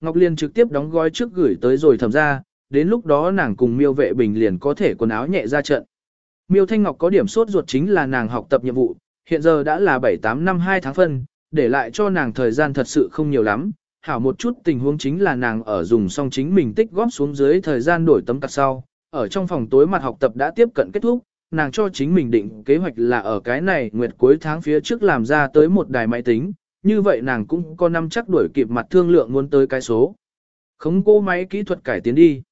Ngọc Liên trực tiếp đóng gói trước gửi tới rồi thẩm ra, đến lúc đó nàng cùng miêu vệ bình liền có thể quần áo nhẹ ra trận. Miêu Thanh Ngọc có điểm sốt ruột chính là nàng học tập nhiệm vụ, hiện giờ đã là 7-8 năm 2 tháng phân, để lại cho nàng thời gian thật sự không nhiều lắm. Hảo một chút tình huống chính là nàng ở dùng xong chính mình tích góp xuống dưới thời gian đổi tấm cặt sau, ở trong phòng tối mặt học tập đã tiếp cận kết thúc, nàng cho chính mình định kế hoạch là ở cái này nguyệt cuối tháng phía trước làm ra tới một đài máy tính, như vậy nàng cũng có năm chắc đuổi kịp mặt thương lượng muốn tới cái số. khống cô máy kỹ thuật cải tiến đi.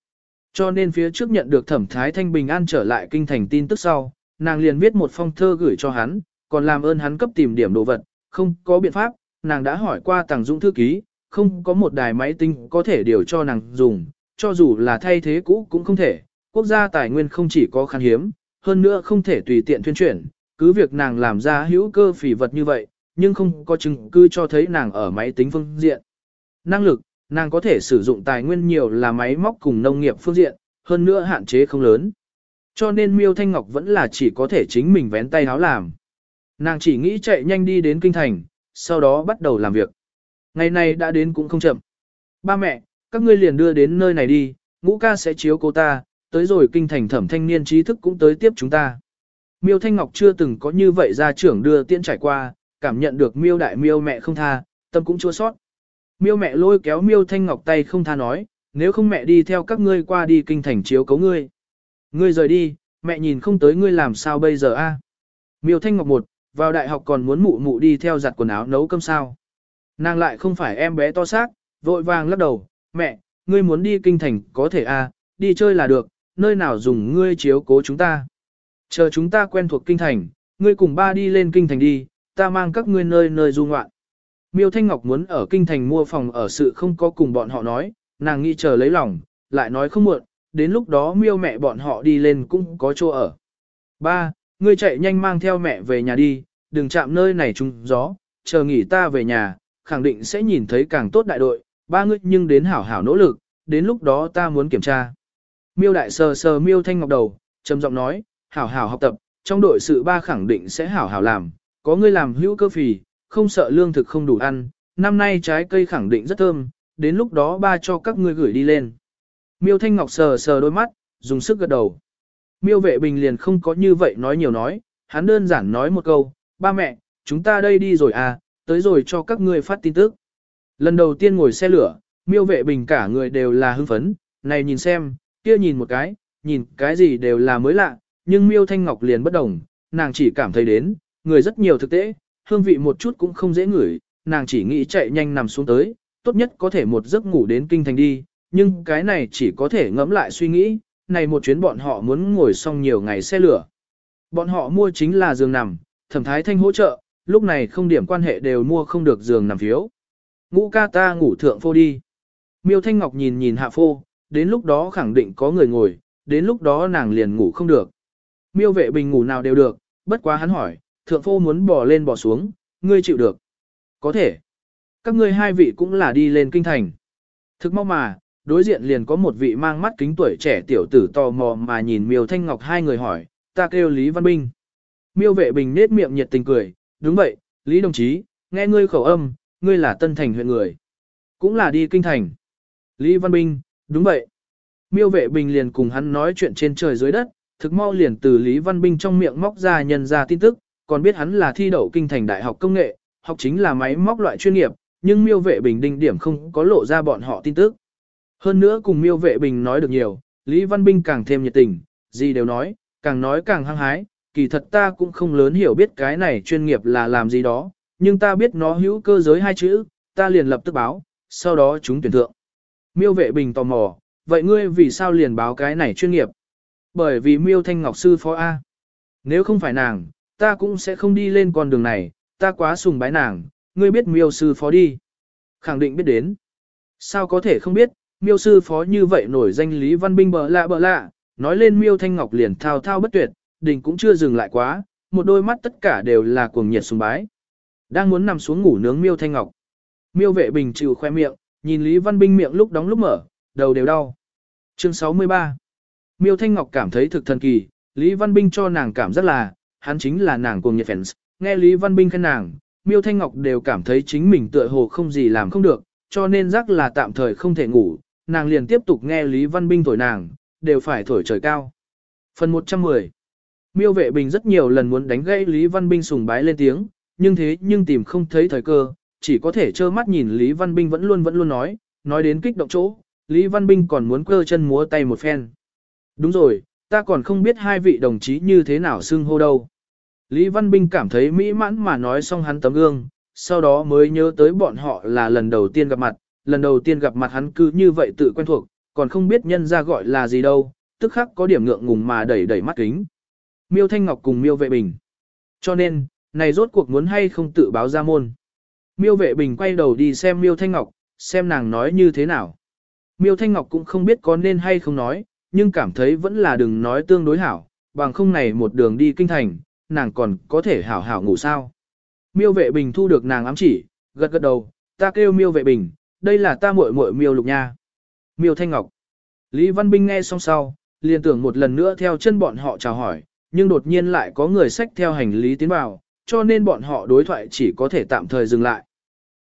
Cho nên phía trước nhận được thẩm thái thanh bình an trở lại kinh thành tin tức sau, nàng liền viết một phong thơ gửi cho hắn, còn làm ơn hắn cấp tìm điểm đồ vật, không có biện pháp, nàng đã hỏi qua tàng dũng thư ký, không có một đài máy tính có thể điều cho nàng dùng, cho dù là thay thế cũ cũng không thể, quốc gia tài nguyên không chỉ có khan hiếm, hơn nữa không thể tùy tiện tuyên truyền, cứ việc nàng làm ra hữu cơ phỉ vật như vậy, nhưng không có chứng cứ cho thấy nàng ở máy tính phương diện. Năng lực, nàng có thể sử dụng tài nguyên nhiều là máy móc cùng nông nghiệp phương diện, hơn nữa hạn chế không lớn. Cho nên Miêu Thanh Ngọc vẫn là chỉ có thể chính mình vén tay háo làm. Nàng chỉ nghĩ chạy nhanh đi đến kinh thành, sau đó bắt đầu làm việc. Ngày này đã đến cũng không chậm. Ba mẹ, các ngươi liền đưa đến nơi này đi, ngũ ca sẽ chiếu cô ta, tới rồi kinh thành thẩm thanh niên trí thức cũng tới tiếp chúng ta. Miêu Thanh Ngọc chưa từng có như vậy ra trưởng đưa tiễn trải qua, cảm nhận được miêu đại miêu mẹ không tha, tâm cũng chua sót. Miêu mẹ lôi kéo miêu Thanh Ngọc tay không tha nói, nếu không mẹ đi theo các ngươi qua đi kinh thành chiếu cấu ngươi. Ngươi rời đi, mẹ nhìn không tới ngươi làm sao bây giờ a? Miêu Thanh Ngọc một, vào đại học còn muốn mụ mụ đi theo giặt quần áo nấu cơm sao. Nàng lại không phải em bé to xác, vội vàng lắc đầu, mẹ, ngươi muốn đi kinh thành có thể a, đi chơi là được, nơi nào dùng ngươi chiếu cố chúng ta. Chờ chúng ta quen thuộc kinh thành, ngươi cùng ba đi lên kinh thành đi, ta mang các ngươi nơi nơi du ngoạn. Miêu Thanh Ngọc muốn ở kinh thành mua phòng ở sự không có cùng bọn họ nói, nàng nghĩ chờ lấy lòng, lại nói không muộn, đến lúc đó miêu mẹ bọn họ đi lên cũng có chỗ ở. Ba, ngươi chạy nhanh mang theo mẹ về nhà đi, đừng chạm nơi này trúng gió, chờ nghỉ ta về nhà, khẳng định sẽ nhìn thấy càng tốt đại đội, ba ngươi nhưng đến hảo hảo nỗ lực, đến lúc đó ta muốn kiểm tra. Miêu đại sờ sờ miêu thanh ngọc đầu, trầm giọng nói, hảo hảo học tập, trong đội sự ba khẳng định sẽ hảo hảo làm, có ngươi làm hữu cơ phì, không sợ lương thực không đủ ăn, năm nay trái cây khẳng định rất thơm, đến lúc đó ba cho các ngươi gửi đi lên. Miêu thanh ngọc sờ sờ đôi mắt, dùng sức gật đầu. Miêu vệ bình liền không có như vậy nói nhiều nói, hắn đơn giản nói một câu, ba mẹ, chúng ta đây đi rồi à, tới rồi cho các ngươi phát tin tức. Lần đầu tiên ngồi xe lửa, miêu vệ bình cả người đều là hưng phấn, này nhìn xem, kia nhìn một cái, nhìn cái gì đều là mới lạ, nhưng miêu thanh ngọc liền bất đồng, nàng chỉ cảm thấy đến, người rất nhiều thực tế, hương vị một chút cũng không dễ ngửi, nàng chỉ nghĩ chạy nhanh nằm xuống tới, tốt nhất có thể một giấc ngủ đến kinh thành đi, nhưng cái này chỉ có thể ngẫm lại suy nghĩ, này một chuyến bọn họ muốn ngồi xong nhiều ngày xe lửa. Bọn họ mua chính là giường nằm, thẩm thái thanh hỗ trợ, lúc này không điểm quan hệ đều mua không được giường nằm phiếu. Ngũ ca ta ngủ thượng phô đi. Miêu Thanh Ngọc nhìn nhìn hạ phô, đến lúc đó khẳng định có người ngồi, đến lúc đó nàng liền ngủ không được. Miêu vệ bình ngủ nào đều được, bất quá hắn hỏi, thượng phô muốn bỏ lên bỏ xuống, ngươi chịu được. Có thể. Các ngươi hai vị cũng là đi lên kinh thành. Thực mau mà, đối diện liền có một vị mang mắt kính tuổi trẻ tiểu tử tò mò mà nhìn miêu thanh ngọc hai người hỏi, ta kêu Lý Văn Binh. Miêu vệ bình nết miệng nhiệt tình cười, đúng vậy, Lý đồng chí, nghe ngươi khẩu âm, ngươi là tân thành huyện người. Cũng là đi kinh thành. Lý Văn Binh, đúng vậy. Miêu vệ bình liền cùng hắn nói chuyện trên trời dưới đất, thực mau liền từ Lý Văn Binh trong miệng móc ra nhân ra tin tức, còn biết hắn là thi đậu kinh thành đại học công nghệ, học chính là máy móc loại chuyên nghiệp, nhưng miêu vệ bình đinh điểm không có lộ ra bọn họ tin tức. Hơn nữa cùng miêu vệ bình nói được nhiều, Lý Văn Binh càng thêm nhiệt tình, gì đều nói, càng nói càng hăng hái, kỳ thật ta cũng không lớn hiểu biết cái này chuyên nghiệp là làm gì đó, nhưng ta biết nó hữu cơ giới hai chữ, ta liền lập tức báo, sau đó chúng tuyển thượng. Miêu vệ bình tò mò, vậy ngươi vì sao liền báo cái này chuyên nghiệp? Bởi vì miêu thanh ngọc sư phó A. Nếu không phải nàng, ta cũng sẽ không đi lên con đường này, ta quá sùng bái nàng, ngươi biết miêu sư phó đi. Khẳng định biết đến. Sao có thể không biết, miêu sư phó như vậy nổi danh Lý Văn Binh bờ lạ bờ lạ, nói lên miêu thanh ngọc liền thao thao bất tuyệt, đình cũng chưa dừng lại quá, một đôi mắt tất cả đều là cuồng nhiệt sùng bái. Đang muốn nằm xuống ngủ nướng miêu thanh ngọc. Miêu vệ bình chịu khoe miệng, nhìn Lý Văn Binh miệng lúc đóng lúc mở, đầu đều đau. Chương 63 Miêu Thanh Ngọc cảm thấy thực thần kỳ, Lý Văn Binh cho nàng cảm rất là, hắn chính là nàng cuồng nhiệt fans. Nghe Lý Văn Binh khen nàng, Miêu Thanh Ngọc đều cảm thấy chính mình tựa hồ không gì làm không được, cho nên rắc là tạm thời không thể ngủ, nàng liền tiếp tục nghe Lý Văn Binh thổi nàng, đều phải thổi trời cao. Phần 110 Miêu vệ bình rất nhiều lần muốn đánh gãy Lý Văn Binh sùng bái lên tiếng, nhưng thế nhưng tìm không thấy thời cơ, chỉ có thể trơ mắt nhìn Lý Văn Binh vẫn luôn vẫn luôn nói, nói đến kích động chỗ, Lý Văn Binh còn muốn cơ chân múa tay một phen. Đúng rồi, ta còn không biết hai vị đồng chí như thế nào xưng hô đâu. Lý Văn Binh cảm thấy mỹ mãn mà nói xong hắn tấm gương, sau đó mới nhớ tới bọn họ là lần đầu tiên gặp mặt, lần đầu tiên gặp mặt hắn cứ như vậy tự quen thuộc, còn không biết nhân ra gọi là gì đâu, tức khắc có điểm ngượng ngùng mà đẩy đẩy mắt kính. Miêu Thanh Ngọc cùng Miêu Vệ Bình. Cho nên, này rốt cuộc muốn hay không tự báo ra môn. Miêu Vệ Bình quay đầu đi xem Miêu Thanh Ngọc, xem nàng nói như thế nào. Miêu Thanh Ngọc cũng không biết có nên hay không nói, nhưng cảm thấy vẫn là đừng nói tương đối hảo, bằng không này một đường đi kinh thành, nàng còn có thể hảo hảo ngủ sao. Miêu Vệ Bình thu được nàng ám chỉ, gật gật đầu, ta kêu Miêu Vệ Bình, đây là ta muội muội Miêu Lục Nha. Miêu Thanh Ngọc. Lý Văn Binh nghe xong sau, liền tưởng một lần nữa theo chân bọn họ chào hỏi, nhưng đột nhiên lại có người sách theo hành lý tiến vào, cho nên bọn họ đối thoại chỉ có thể tạm thời dừng lại.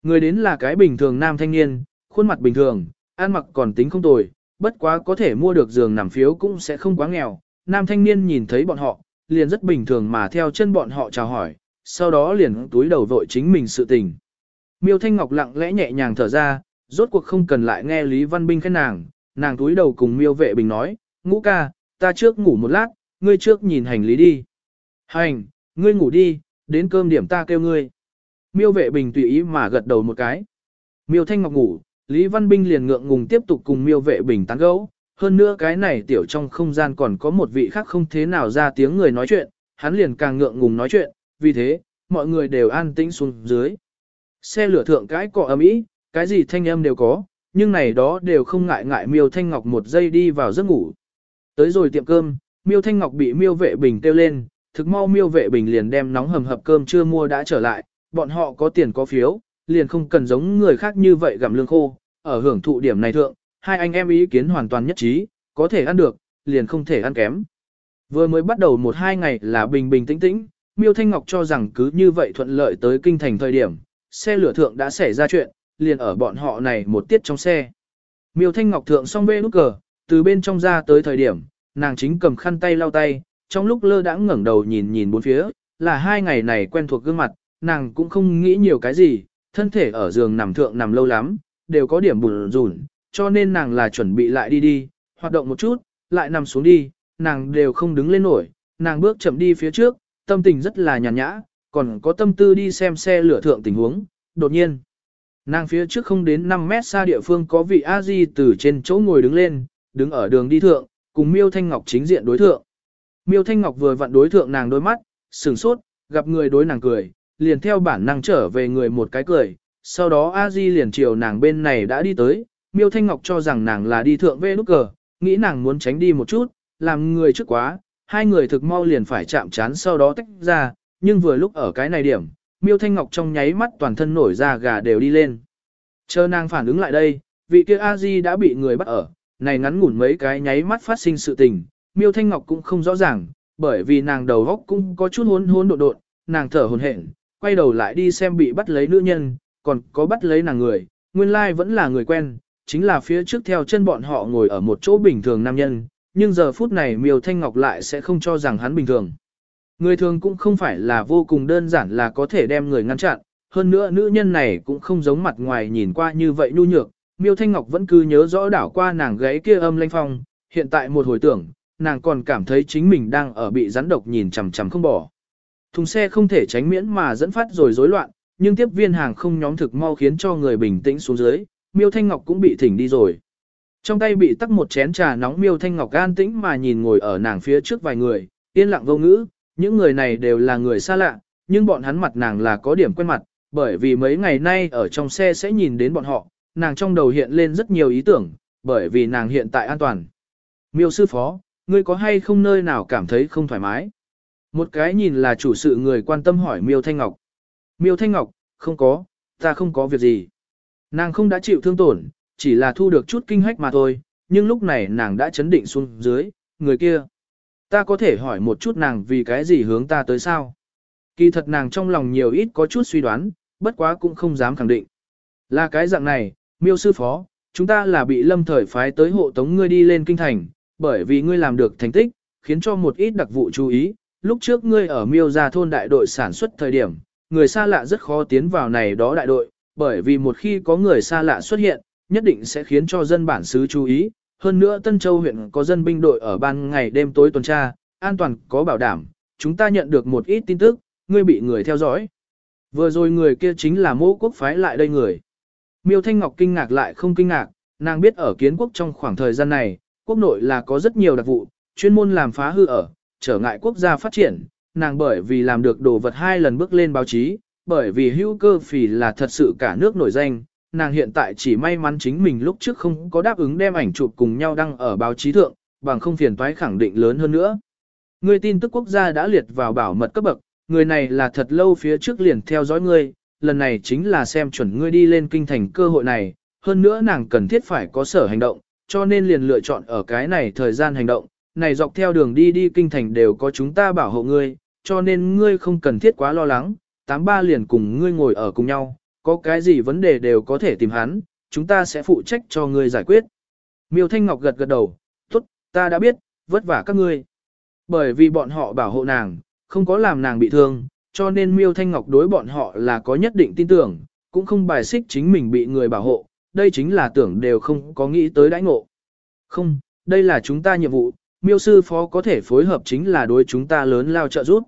Người đến là cái bình thường nam thanh niên, khuôn mặt bình thường, ăn mặc còn tính không tồi, bất quá có thể mua được giường nằm phiếu cũng sẽ không quá nghèo. Nam thanh niên nhìn thấy bọn họ, liền rất bình thường mà theo chân bọn họ chào hỏi, sau đó liền túi đầu vội chính mình sự tình. Miêu Thanh Ngọc lặng lẽ nhẹ nhàng thở ra, rốt cuộc không cần lại nghe Lý Văn Binh khen nàng, nàng túi đầu cùng Miêu Vệ Bình nói, ngũ ca, ta trước ngủ một lát, ngươi trước nhìn hành lý đi. Hành, ngươi ngủ đi, đến cơm điểm ta kêu ngươi. Miêu Vệ Bình tùy ý mà gật đầu một cái. Miêu Thanh Ngọc ngủ, Lý Văn Binh liền ngượng ngùng tiếp tục cùng Miêu Vệ Bình tán gẫu. Hơn nữa cái này tiểu trong không gian còn có một vị khác không thế nào ra tiếng người nói chuyện, hắn liền càng ngượng ngùng nói chuyện, vì thế, mọi người đều an tĩnh xuống dưới. Xe lửa thượng cái cọ ấm ý, cái gì thanh âm đều có, nhưng này đó đều không ngại ngại Miêu Thanh Ngọc một giây đi vào giấc ngủ. Tới rồi tiệm cơm, Miêu Thanh Ngọc bị Miêu Vệ Bình kêu lên, thực mau Miêu Vệ Bình liền đem nóng hầm hập cơm chưa mua đã trở lại, bọn họ có tiền có phiếu, liền không cần giống người khác như vậy gặm lương khô, ở hưởng thụ điểm này thượng, hai anh em ý kiến hoàn toàn nhất trí, có thể ăn được, liền không thể ăn kém. Vừa mới bắt đầu một hai ngày là bình bình tĩnh tĩnh, Miêu Thanh Ngọc cho rằng cứ như vậy thuận lợi tới kinh thành thời điểm, xe lửa thượng đã xảy ra chuyện, liền ở bọn họ này một tiết trong xe. Miêu Thanh Ngọc thượng xong bê nút cờ, từ bên trong ra tới thời điểm, nàng chính cầm khăn tay lau tay, trong lúc lơ đãng ngẩng đầu nhìn nhìn bốn phía, là hai ngày này quen thuộc gương mặt, nàng cũng không nghĩ nhiều cái gì, thân thể ở giường nằm thượng nằm lâu lắm, đều có điểm bùn rùn, cho nên nàng là chuẩn bị lại đi đi, hoạt động một chút, lại nằm xuống đi, nàng đều không đứng lên nổi, nàng bước chậm đi phía trước, tâm tình rất là nhàn nhã, còn có tâm tư đi xem xe lửa thượng tình huống, đột nhiên. Nàng phía trước không đến 5 mét xa địa phương có vị A-di từ trên chỗ ngồi đứng lên, đứng ở đường đi thượng, cùng Miêu Thanh Ngọc chính diện đối thượng. Miêu Thanh Ngọc vừa vặn đối thượng nàng đôi mắt, sửng sốt, gặp người đối nàng cười, liền theo bản năng trở về người một cái cười, sau đó A Di liền chiều nàng bên này đã đi tới, Miêu Thanh Ngọc cho rằng nàng là đi thượng về nút cờ, nghĩ nàng muốn tránh đi một chút, làm người trước quá, hai người thực mau liền phải chạm chán sau đó tách ra, nhưng vừa lúc ở cái này điểm, Miêu Thanh Ngọc trong nháy mắt toàn thân nổi ra gà đều đi lên. Chờ nàng phản ứng lại đây, vị kia A Di đã bị người bắt ở, này ngắn ngủn mấy cái nháy mắt phát sinh sự tình, Miêu Thanh Ngọc cũng không rõ ràng, bởi vì nàng đầu góc cũng có chút hỗn hỗn đột độn, nàng thở hổn hển, quay đầu lại đi xem bị bắt lấy nữ nhân, còn có bắt lấy nàng người, nguyên lai vẫn là người quen, chính là phía trước theo chân bọn họ ngồi ở một chỗ bình thường nam nhân, nhưng giờ phút này Miêu Thanh Ngọc lại sẽ không cho rằng hắn bình thường. Người thường cũng không phải là vô cùng đơn giản là có thể đem người ngăn chặn, hơn nữa nữ nhân này cũng không giống mặt ngoài nhìn qua như vậy nhu nhược, Miêu Thanh Ngọc vẫn cứ nhớ rõ đảo qua nàng gáy kia âm lanh phong, hiện tại một hồi tưởng, nàng còn cảm thấy chính mình đang ở bị rắn độc nhìn chằm chằm không bỏ. Thùng xe không thể tránh miễn mà dẫn phát rồi rối loạn, nhưng tiếp viên hàng không nhóm thực mau khiến cho người bình tĩnh xuống dưới, Miêu Thanh Ngọc cũng bị thỉnh đi rồi. Trong tay bị tắc một chén trà nóng Miêu Thanh Ngọc an tĩnh mà nhìn ngồi ở nàng phía trước vài người, yên lặng vô ngữ, những người này đều là người xa lạ, nhưng bọn hắn mặt nàng là có điểm quen mặt, bởi vì mấy ngày nay ở trong xe sẽ nhìn đến bọn họ, nàng trong đầu hiện lên rất nhiều ý tưởng, bởi vì nàng hiện tại an toàn. Miêu sư phó, ngươi có hay không nơi nào cảm thấy không thoải mái? Một cái nhìn là chủ sự người quan tâm hỏi Miêu Thanh Ngọc. Miêu Thanh Ngọc, không có, ta không có việc gì. Nàng không đã chịu thương tổn, chỉ là thu được chút kinh hách mà thôi, nhưng lúc này nàng đã chấn định xuống dưới, người kia. Ta có thể hỏi một chút nàng vì cái gì hướng ta tới sao? Kỳ thật nàng trong lòng nhiều ít có chút suy đoán, bất quá cũng không dám khẳng định. Là cái dạng này, Miêu sư phó, chúng ta là bị lâm thời phái tới hộ tống ngươi đi lên kinh thành, bởi vì ngươi làm được thành tích, khiến cho một ít đặc vụ chú ý. Lúc trước ngươi ở miêu gia thôn đại đội sản xuất thời điểm, người xa lạ rất khó tiến vào này đó đại đội, bởi vì một khi có người xa lạ xuất hiện, nhất định sẽ khiến cho dân bản xứ chú ý. Hơn nữa Tân Châu huyện có dân binh đội ở ban ngày đêm tối tuần tra, an toàn có bảo đảm, chúng ta nhận được một ít tin tức, ngươi bị người theo dõi. Vừa rồi người kia chính là mô quốc phái lại đây người. Miêu Thanh Ngọc kinh ngạc lại không kinh ngạc, nàng biết ở kiến quốc trong khoảng thời gian này, quốc nội là có rất nhiều đặc vụ, chuyên môn làm phá hư ở, trở ngại quốc gia phát triển, nàng bởi vì làm được đồ vật hai lần bước lên báo chí, bởi vì hữu cơ phì là thật sự cả nước nổi danh, nàng hiện tại chỉ may mắn chính mình lúc trước không có đáp ứng đem ảnh chụp cùng nhau đăng ở báo chí thượng, bằng không phiền toái khẳng định lớn hơn nữa. Người tin tức quốc gia đã liệt vào bảo mật cấp bậc, người này là thật lâu phía trước liền theo dõi ngươi, lần này chính là xem chuẩn ngươi đi lên kinh thành cơ hội này, hơn nữa nàng cần thiết phải có sở hành động, cho nên liền lựa chọn ở cái này thời gian hành động, này dọc theo đường đi đi kinh thành đều có chúng ta bảo hộ ngươi, cho nên ngươi không cần thiết quá lo lắng, tám ba liền cùng ngươi ngồi ở cùng nhau, có cái gì vấn đề đều có thể tìm hắn, chúng ta sẽ phụ trách cho ngươi giải quyết. Miêu Thanh Ngọc gật gật đầu, tốt, ta đã biết, vất vả các ngươi. Bởi vì bọn họ bảo hộ nàng, không có làm nàng bị thương, cho nên Miêu Thanh Ngọc đối bọn họ là có nhất định tin tưởng, cũng không bài xích chính mình bị người bảo hộ, đây chính là tưởng đều không có nghĩ tới đãi ngộ. Không, đây là chúng ta nhiệm vụ, Miêu sư phó có thể phối hợp chính là đối chúng ta lớn lao trợ giúp.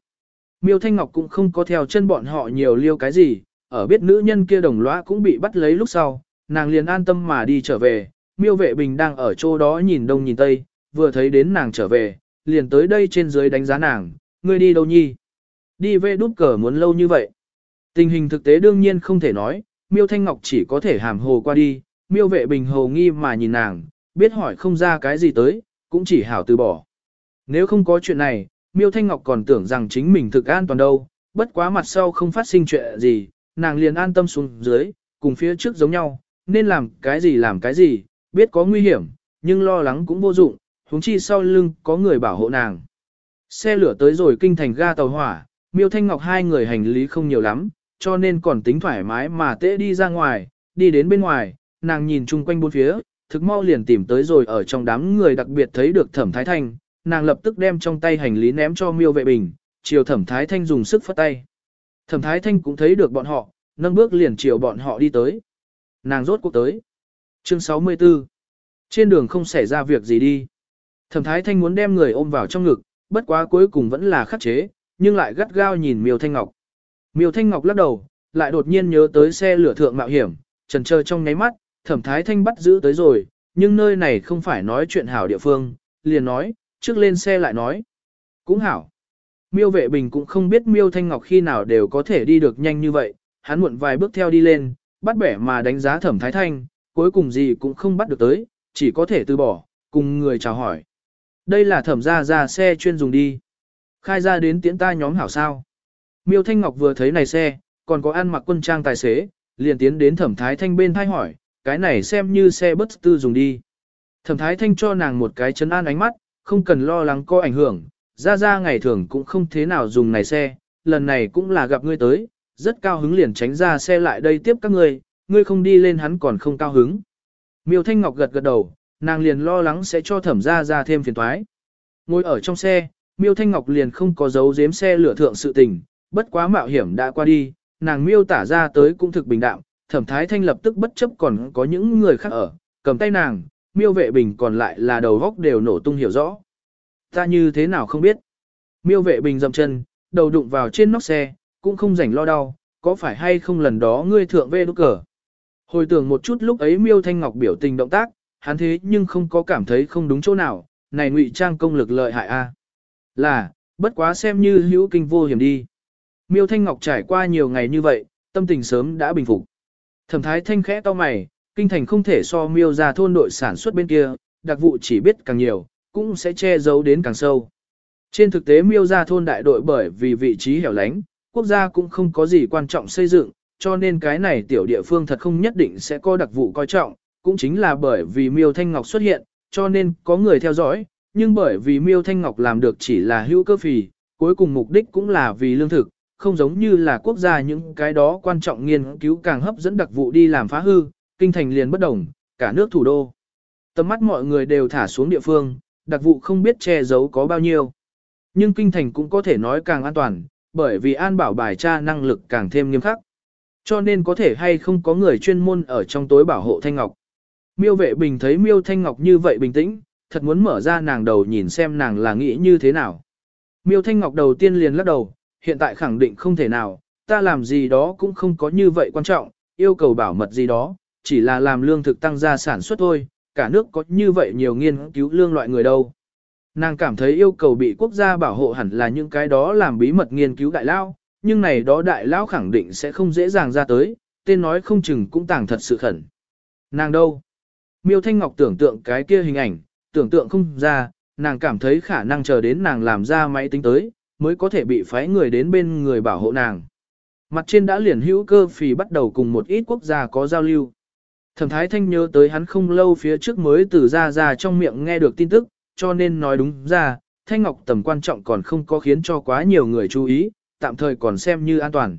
Miêu Thanh Ngọc cũng không có theo chân bọn họ nhiều liêu cái gì, ở biết nữ nhân kia đồng lõa cũng bị bắt lấy lúc sau, nàng liền an tâm mà đi trở về, Miêu Vệ Bình đang ở chỗ đó nhìn đông nhìn tây, vừa thấy đến nàng trở về, liền tới đây trên dưới đánh giá nàng, ngươi đi đâu nhi? Đi về đút cờ muốn lâu như vậy. Tình hình thực tế đương nhiên không thể nói, Miêu Thanh Ngọc chỉ có thể hàm hồ qua đi, Miêu Vệ Bình hồ nghi mà nhìn nàng, biết hỏi không ra cái gì tới, cũng chỉ hảo từ bỏ. Nếu không có chuyện này, Miêu Thanh Ngọc còn tưởng rằng chính mình thực an toàn đâu, bất quá mặt sau không phát sinh chuyện gì, nàng liền an tâm xuống dưới, cùng phía trước giống nhau, nên làm cái gì làm cái gì, biết có nguy hiểm, nhưng lo lắng cũng vô dụng, huống chi sau lưng có người bảo hộ nàng. Xe lửa tới rồi kinh thành ga tàu hỏa, Miêu Thanh Ngọc hai người hành lý không nhiều lắm, cho nên còn tính thoải mái mà tễ đi ra ngoài, đi đến bên ngoài, nàng nhìn chung quanh bốn phía, thực mau liền tìm tới rồi ở trong đám người đặc biệt thấy được Thẩm Thái Thanh, nàng lập tức đem trong tay hành lý ném cho Miêu Vệ Bình, chiều Thẩm Thái Thanh dùng sức phất tay. Thẩm Thái Thanh cũng thấy được bọn họ, nâng bước liền chiều bọn họ đi tới. Nàng rốt cuộc tới. Chương 64 Trên đường không xảy ra việc gì đi. Thẩm Thái Thanh muốn đem người ôm vào trong ngực, bất quá cuối cùng vẫn là khắc chế, nhưng lại gắt gao nhìn Miêu Thanh Ngọc. Miêu Thanh Ngọc lắc đầu, lại đột nhiên nhớ tới xe lửa thượng mạo hiểm, trần trơ trong nháy mắt, Thẩm Thái Thanh bắt giữ tới rồi, nhưng nơi này không phải nói chuyện hảo địa phương, liền nói, trước lên xe lại nói. Cũng hảo. Miêu vệ bình cũng không biết miêu thanh ngọc khi nào đều có thể đi được nhanh như vậy, hắn muộn vài bước theo đi lên, bắt bẻ mà đánh giá thẩm thái thanh, cuối cùng gì cũng không bắt được tới, chỉ có thể từ bỏ, cùng người chào hỏi. Đây là thẩm ra ra xe chuyên dùng đi. Khai ra đến tiễn ta nhóm hảo sao. Miêu Thanh Ngọc vừa thấy này xe, còn có ăn mặc quân trang tài xế, liền tiến đến thẩm thái thanh bên thay hỏi, cái này xem như xe bất tư dùng đi. Thẩm thái thanh cho nàng một cái chấn an ánh mắt, không cần lo lắng có ảnh hưởng, ra ra ngày thường cũng không thế nào dùng này xe, lần này cũng là gặp ngươi tới, rất cao hứng liền tránh ra xe lại đây tiếp các ngươi, ngươi không đi lên hắn còn không cao hứng. Miêu Thanh Ngọc gật gật đầu, nàng liền lo lắng sẽ cho thẩm ra ra thêm phiền toái. Ngồi ở trong xe, Miêu Thanh Ngọc liền không có dấu giếm xe lửa thượng sự tình, bất quá mạo hiểm đã qua đi, nàng miêu tả ra tới cũng thực bình đạm, thẩm thái thanh lập tức bất chấp còn có những người khác ở, cầm tay nàng, miêu vệ bình còn lại là đầu góc đều nổ tung hiểu rõ. Ta như thế nào không biết. Miêu vệ bình dậm chân, đầu đụng vào trên nóc xe, cũng không rảnh lo đau, có phải hay không lần đó ngươi thượng về đốt cờ. Hồi tưởng một chút lúc ấy miêu thanh ngọc biểu tình động tác, hắn thế nhưng không có cảm thấy không đúng chỗ nào, này ngụy trang công lực lợi hại a. Là, bất quá xem như hữu kinh vô hiểm đi. Miêu Thanh Ngọc trải qua nhiều ngày như vậy, tâm tình sớm đã bình phục. Thẩm Thái Thanh khẽ to mày, kinh thành không thể so miêu ra thôn đội sản xuất bên kia, đặc vụ chỉ biết càng nhiều, cũng sẽ che giấu đến càng sâu. Trên thực tế miêu ra thôn đại đội bởi vì vị trí hẻo lánh, quốc gia cũng không có gì quan trọng xây dựng, cho nên cái này tiểu địa phương thật không nhất định sẽ có đặc vụ coi trọng, cũng chính là bởi vì miêu thanh ngọc xuất hiện, cho nên có người theo dõi, nhưng bởi vì miêu thanh ngọc làm được chỉ là hữu cơ phì, cuối cùng mục đích cũng là vì lương thực, không giống như là quốc gia những cái đó quan trọng nghiên cứu càng hấp dẫn đặc vụ đi làm phá hư, kinh thành liền bất đồng, cả nước thủ đô. Tầm mắt mọi người đều thả xuống địa phương, đặc vụ không biết che giấu có bao nhiêu. Nhưng kinh thành cũng có thể nói càng an toàn, bởi vì an bảo bài tra năng lực càng thêm nghiêm khắc. Cho nên có thể hay không có người chuyên môn ở trong tối bảo hộ Thanh Ngọc. Miêu vệ bình thấy miêu Thanh Ngọc như vậy bình tĩnh, thật muốn mở ra nàng đầu nhìn xem nàng là nghĩ như thế nào. Miêu Thanh Ngọc đầu tiên liền lắc đầu, hiện tại khẳng định không thể nào, ta làm gì đó cũng không có như vậy quan trọng, yêu cầu bảo mật gì đó, chỉ là làm lương thực tăng gia sản xuất thôi, cả nước có như vậy nhiều nghiên cứu lương loại người đâu. Nàng cảm thấy yêu cầu bị quốc gia bảo hộ hẳn là những cái đó làm bí mật nghiên cứu đại lao, nhưng này đó đại lao khẳng định sẽ không dễ dàng ra tới, tên nói không chừng cũng tàng thật sự khẩn. Nàng đâu? Miêu Thanh Ngọc tưởng tượng cái kia hình ảnh, tưởng tượng không ra, nàng cảm thấy khả năng chờ đến nàng làm ra máy tính tới, mới có thể bị phái người đến bên người bảo hộ nàng. Mặt trên đã liền hữu cơ phì bắt đầu cùng một ít quốc gia có giao lưu. Thẩm Thái Thanh nhớ tới hắn không lâu phía trước mới từ ra ra trong miệng nghe được tin tức, cho nên nói đúng ra, Thanh Ngọc tầm quan trọng còn không có khiến cho quá nhiều người chú ý, tạm thời còn xem như an toàn.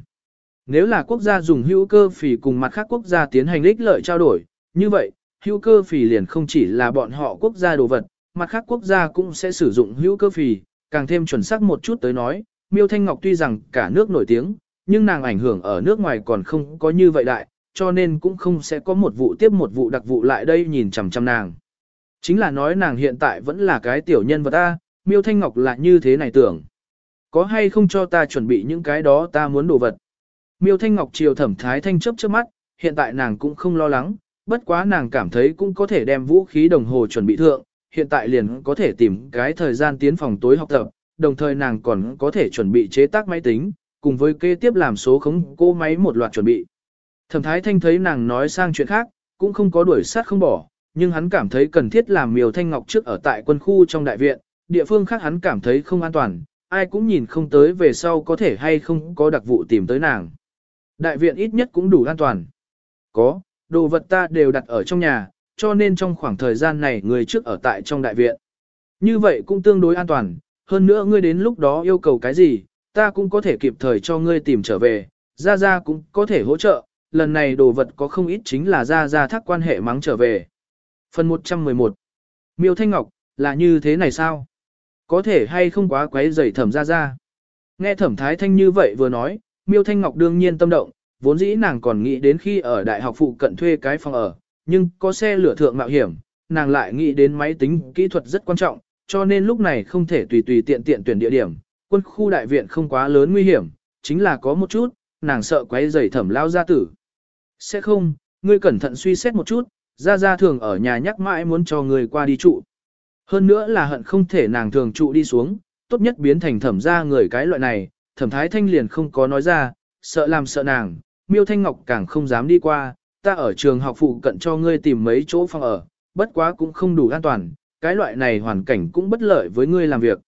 Nếu là quốc gia dùng hữu cơ phì cùng mặt khác quốc gia tiến hành ích lợi trao đổi, như vậy, hữu cơ phì liền không chỉ là bọn họ quốc gia đồ vật, mặt khác quốc gia cũng sẽ sử dụng hữu cơ phì, càng thêm chuẩn xác một chút tới nói, Miêu Thanh Ngọc tuy rằng cả nước nổi tiếng, nhưng nàng ảnh hưởng ở nước ngoài còn không có như vậy đại, cho nên cũng không sẽ có một vụ tiếp một vụ đặc vụ lại đây nhìn chằm chằm nàng. Chính là nói nàng hiện tại vẫn là cái tiểu nhân vật ta, Miêu Thanh Ngọc là như thế này tưởng. Có hay không cho ta chuẩn bị những cái đó ta muốn đồ vật. Miêu Thanh Ngọc chiều thẩm thái thanh chấp trước mắt, hiện tại nàng cũng không lo lắng, bất quá nàng cảm thấy cũng có thể đem vũ khí đồng hồ chuẩn bị thượng, hiện tại liền có thể tìm cái thời gian tiến phòng tối học tập, đồng thời nàng còn có thể chuẩn bị chế tác máy tính, cùng với kế tiếp làm số khống cô máy một loạt chuẩn bị. Thẩm Thái Thanh thấy nàng nói sang chuyện khác, cũng không có đuổi sát không bỏ, nhưng hắn cảm thấy cần thiết làm miều thanh ngọc trước ở tại quân khu trong đại viện, địa phương khác hắn cảm thấy không an toàn, ai cũng nhìn không tới về sau có thể hay không có đặc vụ tìm tới nàng. Đại viện ít nhất cũng đủ an toàn. Có, đồ vật ta đều đặt ở trong nhà, cho nên trong khoảng thời gian này người trước ở tại trong đại viện. Như vậy cũng tương đối an toàn, hơn nữa ngươi đến lúc đó yêu cầu cái gì, ta cũng có thể kịp thời cho ngươi tìm trở về, Gia Gia cũng có thể hỗ trợ, lần này đồ vật có không ít chính là Gia Gia thác quan hệ mắng trở về. Phần 111 Miêu Thanh Ngọc, là như thế này sao? Có thể hay không quá quấy rầy thẩm Gia Gia? Nghe thẩm Thái Thanh như vậy vừa nói, Miêu Thanh Ngọc đương nhiên tâm động, vốn dĩ nàng còn nghĩ đến khi ở đại học phụ cận thuê cái phòng ở, nhưng có xe lửa thượng mạo hiểm, nàng lại nghĩ đến máy tính kỹ thuật rất quan trọng, cho nên lúc này không thể tùy tùy tiện tiện tuyển địa điểm. Quân khu đại viện không quá lớn nguy hiểm, chính là có một chút, nàng sợ quấy rầy thẩm lao gia tử. Sẽ không, ngươi cẩn thận suy xét một chút, gia gia thường ở nhà nhắc mãi muốn cho người qua đi trụ. Hơn nữa là hận không thể nàng thường trụ đi xuống, tốt nhất biến thành thẩm gia người cái loại này, thẩm thái thanh liền không có nói ra, sợ làm sợ nàng, miêu thanh ngọc càng không dám đi qua, ta ở trường học phụ cận cho ngươi tìm mấy chỗ phòng ở, bất quá cũng không đủ an toàn, cái loại này hoàn cảnh cũng bất lợi với ngươi làm việc.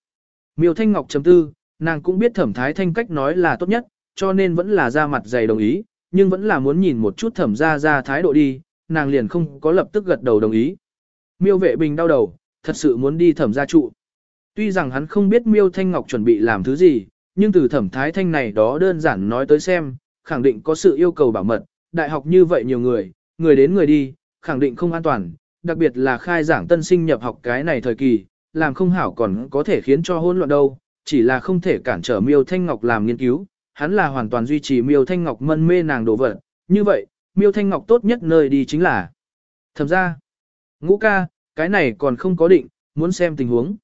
Miêu Thanh Ngọc chấm tư, nàng cũng biết thẩm thái thanh cách nói là tốt nhất, cho nên vẫn là ra mặt dày đồng ý, nhưng vẫn là muốn nhìn một chút thẩm ra ra thái độ đi, nàng liền không có lập tức gật đầu đồng ý. Miêu vệ bình đau đầu, thật sự muốn đi thẩm gia trụ. Tuy rằng hắn không biết miêu thanh ngọc chuẩn bị làm thứ gì, nhưng từ thẩm thái thanh này đó đơn giản nói tới xem, khẳng định có sự yêu cầu bảo mật, đại học như vậy nhiều người, người đến người đi, khẳng định không an toàn, đặc biệt là khai giảng tân sinh nhập học cái này thời kỳ, làm không hảo còn có thể khiến cho hỗn loạn đâu, chỉ là không thể cản trở Miêu Thanh Ngọc làm nghiên cứu, hắn là hoàn toàn duy trì Miêu Thanh Ngọc mân mê nàng đồ vật, như vậy, Miêu Thanh Ngọc tốt nhất nơi đi chính là Thẩm gia, ngũ ca, cái này còn không có định, muốn xem tình huống.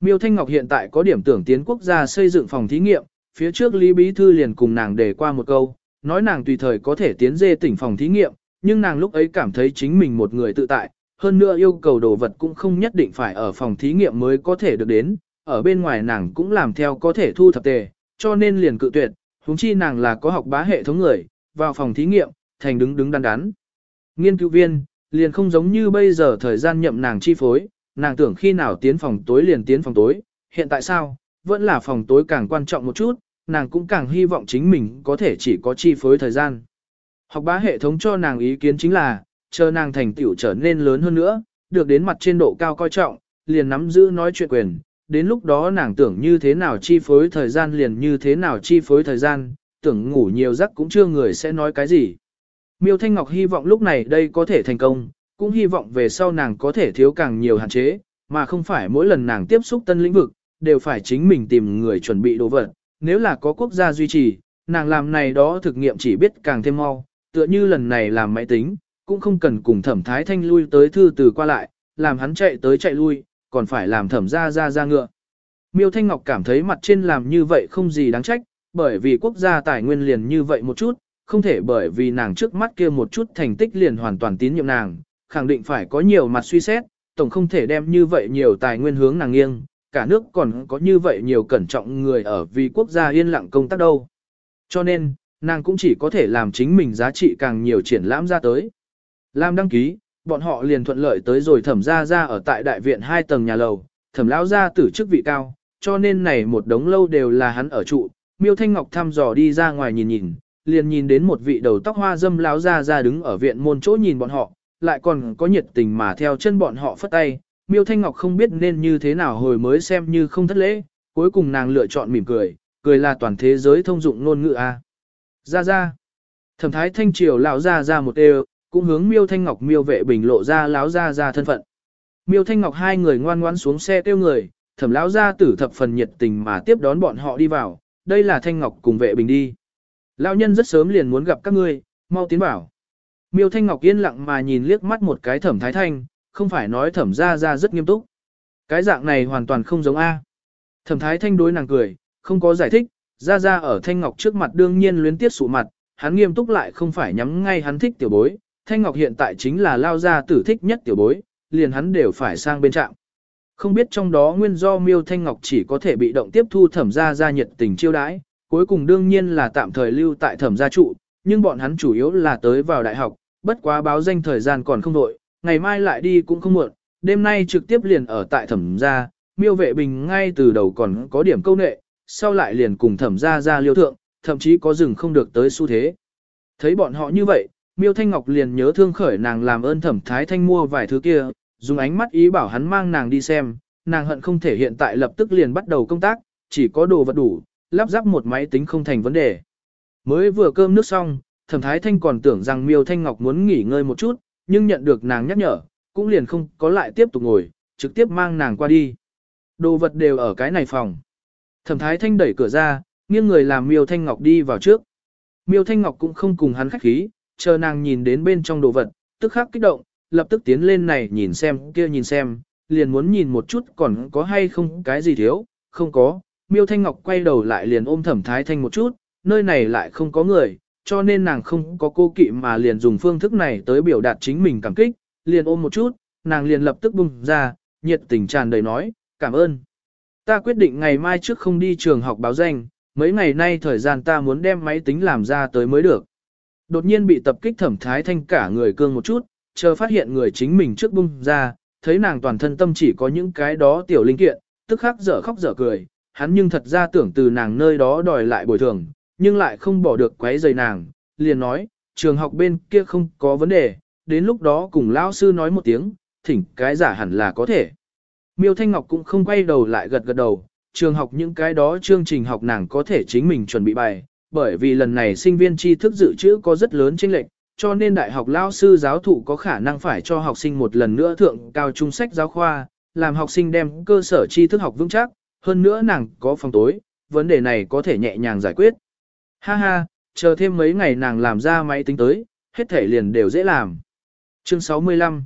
Miêu Thanh Ngọc hiện tại có điểm tưởng tiến quốc gia xây dựng phòng thí nghiệm, phía trước Lý Bí Thư liền cùng nàng để qua một câu, nói nàng tùy thời có thể tiến dê tỉnh phòng thí nghiệm, nhưng nàng lúc ấy cảm thấy chính mình một người tự tại, hơn nữa yêu cầu đồ vật cũng không nhất định phải ở phòng thí nghiệm mới có thể được đến, ở bên ngoài nàng cũng làm theo có thể thu thập tề, cho nên liền cự tuyệt, huống chi nàng là có học bá hệ thống người, vào phòng thí nghiệm, thành đứng đứng đắn đắn. Nghiên cứu viên, liền không giống như bây giờ thời gian nhậm nàng chi phối, nàng tưởng khi nào tiến phòng tối liền tiến phòng tối, hiện tại sao, vẫn là phòng tối càng quan trọng một chút, nàng cũng càng hy vọng chính mình có thể chỉ có chi phối thời gian. Học bá hệ thống cho nàng ý kiến chính là, chờ nàng thành tựu trở nên lớn hơn nữa, được đến mặt trên độ cao coi trọng, liền nắm giữ nói chuyện quyền, đến lúc đó nàng tưởng như thế nào chi phối thời gian liền như thế nào chi phối thời gian, tưởng ngủ nhiều giấc cũng chưa người sẽ nói cái gì. Miêu Thanh Ngọc hy vọng lúc này đây có thể thành công, cũng hy vọng về sau nàng có thể thiếu càng nhiều hạn chế, mà không phải mỗi lần nàng tiếp xúc tân lĩnh vực, đều phải chính mình tìm người chuẩn bị đồ vật. Nếu là có quốc gia duy trì, nàng làm này đó thực nghiệm chỉ biết càng thêm mau, tựa như lần này làm máy tính, cũng không cần cùng thẩm thái thanh lui tới thư từ qua lại, làm hắn chạy tới chạy lui, còn phải làm thẩm ra ra ra ngựa. Miêu Thanh Ngọc cảm thấy mặt trên làm như vậy không gì đáng trách, bởi vì quốc gia tài nguyên liền như vậy một chút, không thể bởi vì nàng trước mắt kia một chút thành tích liền hoàn toàn tín nhiệm nàng, khẳng định phải có nhiều mặt suy xét, tổng không thể đem như vậy nhiều tài nguyên hướng nàng nghiêng, cả nước còn có như vậy nhiều cẩn trọng người ở vì quốc gia yên lặng công tác đâu. Cho nên, nàng cũng chỉ có thể làm chính mình giá trị càng nhiều triển lãm ra tới. Làm đăng ký, bọn họ liền thuận lợi tới rồi thẩm ra ra ở tại đại viện hai tầng nhà lầu, thẩm lão ra tử chức vị cao, cho nên này một đống lâu đều là hắn ở trụ. Miêu Thanh Ngọc thăm dò đi ra ngoài nhìn nhìn, liền nhìn đến một vị đầu tóc hoa dâm lão ra ra đứng ở viện môn chỗ nhìn bọn họ, lại còn có nhiệt tình mà theo chân bọn họ phất tay. Miêu Thanh Ngọc không biết nên như thế nào hồi mới xem như không thất lễ, cuối cùng nàng lựa chọn mỉm cười, cười là toàn thế giới thông dụng ngôn ngữ a. Ra ra. Thẩm thái thanh triều lão ra ra một đều, cũng hướng Miêu Thanh Ngọc miêu vệ bình lộ ra lão ra ra thân phận. Miêu Thanh Ngọc hai người ngoan ngoãn xuống xe tiêu người, thẩm lão Ra tử thập phần nhiệt tình mà tiếp đón bọn họ đi vào, đây là Thanh Ngọc cùng vệ bình đi. Lão nhân rất sớm liền muốn gặp các ngươi, mau tiến bảo. Miêu Thanh Ngọc yên lặng mà nhìn liếc mắt một cái thẩm thái thanh, không phải nói thẩm ra ra rất nghiêm túc. Cái dạng này hoàn toàn không giống A. Thẩm thái thanh đối nàng cười, không có giải thích, ra ra ở Thanh Ngọc trước mặt đương nhiên luyến tiết sụ mặt, hắn nghiêm túc lại không phải nhắm ngay hắn thích tiểu bối. Thanh Ngọc hiện tại chính là lao ra tử thích nhất tiểu bối, liền hắn đều phải sang bên trạm. Không biết trong đó nguyên do Miêu Thanh Ngọc chỉ có thể bị động tiếp thu thẩm gia gia nhiệt tình chiêu đãi, cuối cùng đương nhiên là tạm thời lưu tại thẩm gia trụ, nhưng bọn hắn chủ yếu là tới vào đại học, bất quá báo danh thời gian còn không đội, ngày mai lại đi cũng không muộn, đêm nay trực tiếp liền ở tại thẩm gia, miêu vệ bình ngay từ đầu còn có điểm câu nệ, sau lại liền cùng thẩm gia ra liêu thượng, thậm chí có rừng không được tới xu thế. Thấy bọn họ như vậy, miêu thanh ngọc liền nhớ thương khởi nàng làm ơn thẩm thái thanh mua vài thứ kia, dùng ánh mắt ý bảo hắn mang nàng đi xem, nàng hận không thể hiện tại lập tức liền bắt đầu công tác, chỉ có đồ vật đủ, lắp ráp một máy tính không thành vấn đề. Mới vừa cơm nước xong, thẩm thái thanh còn tưởng rằng miêu thanh ngọc muốn nghỉ ngơi một chút, nhưng nhận được nàng nhắc nhở, cũng liền không có lại tiếp tục ngồi, trực tiếp mang nàng qua đi. Đồ vật đều ở cái này phòng. Thẩm thái thanh đẩy cửa ra, nghiêng người làm miêu thanh ngọc đi vào trước. Miêu thanh ngọc cũng không cùng hắn khách khí, chờ nàng nhìn đến bên trong đồ vật, tức khắc kích động, lập tức tiến lên này nhìn xem kia nhìn xem, liền muốn nhìn một chút còn có hay không cái gì thiếu, không có. Miêu Thanh Ngọc quay đầu lại liền ôm Thẩm Thái Thanh một chút, nơi này lại không có người, cho nên nàng không có cô kỵ mà liền dùng phương thức này tới biểu đạt chính mình cảm kích, liền ôm một chút, nàng liền lập tức bung ra, nhiệt tình tràn đầy nói, cảm ơn. Ta quyết định ngày mai trước không đi trường học báo danh, mấy ngày nay thời gian ta muốn đem máy tính làm ra tới mới được. Đột nhiên bị tập kích thẩm thái thanh cả người cương một chút, chờ phát hiện người chính mình trước bung ra, thấy nàng toàn thân tâm chỉ có những cái đó tiểu linh kiện, tức khắc dở khóc dở cười, hắn nhưng thật ra tưởng từ nàng nơi đó đòi lại bồi thường, nhưng lại không bỏ được quấy rầy nàng, liền nói, trường học bên kia không có vấn đề, đến lúc đó cùng lão sư nói một tiếng, thỉnh cái giả hẳn là có thể. Miêu Thanh Ngọc cũng không quay đầu lại gật gật đầu, trường học những cái đó chương trình học nàng có thể chính mình chuẩn bị bài, bởi vì lần này sinh viên tri thức dự trữ có rất lớn chênh lệch, cho nên đại học lao sư giáo thụ có khả năng phải cho học sinh một lần nữa thượng cao trung sách giáo khoa, làm học sinh đem cơ sở tri thức học vững chắc, hơn nữa nàng có phòng tối, vấn đề này có thể nhẹ nhàng giải quyết. Ha ha, chờ thêm mấy ngày nàng làm ra máy tính tới, hết thể liền đều dễ làm. Chương 65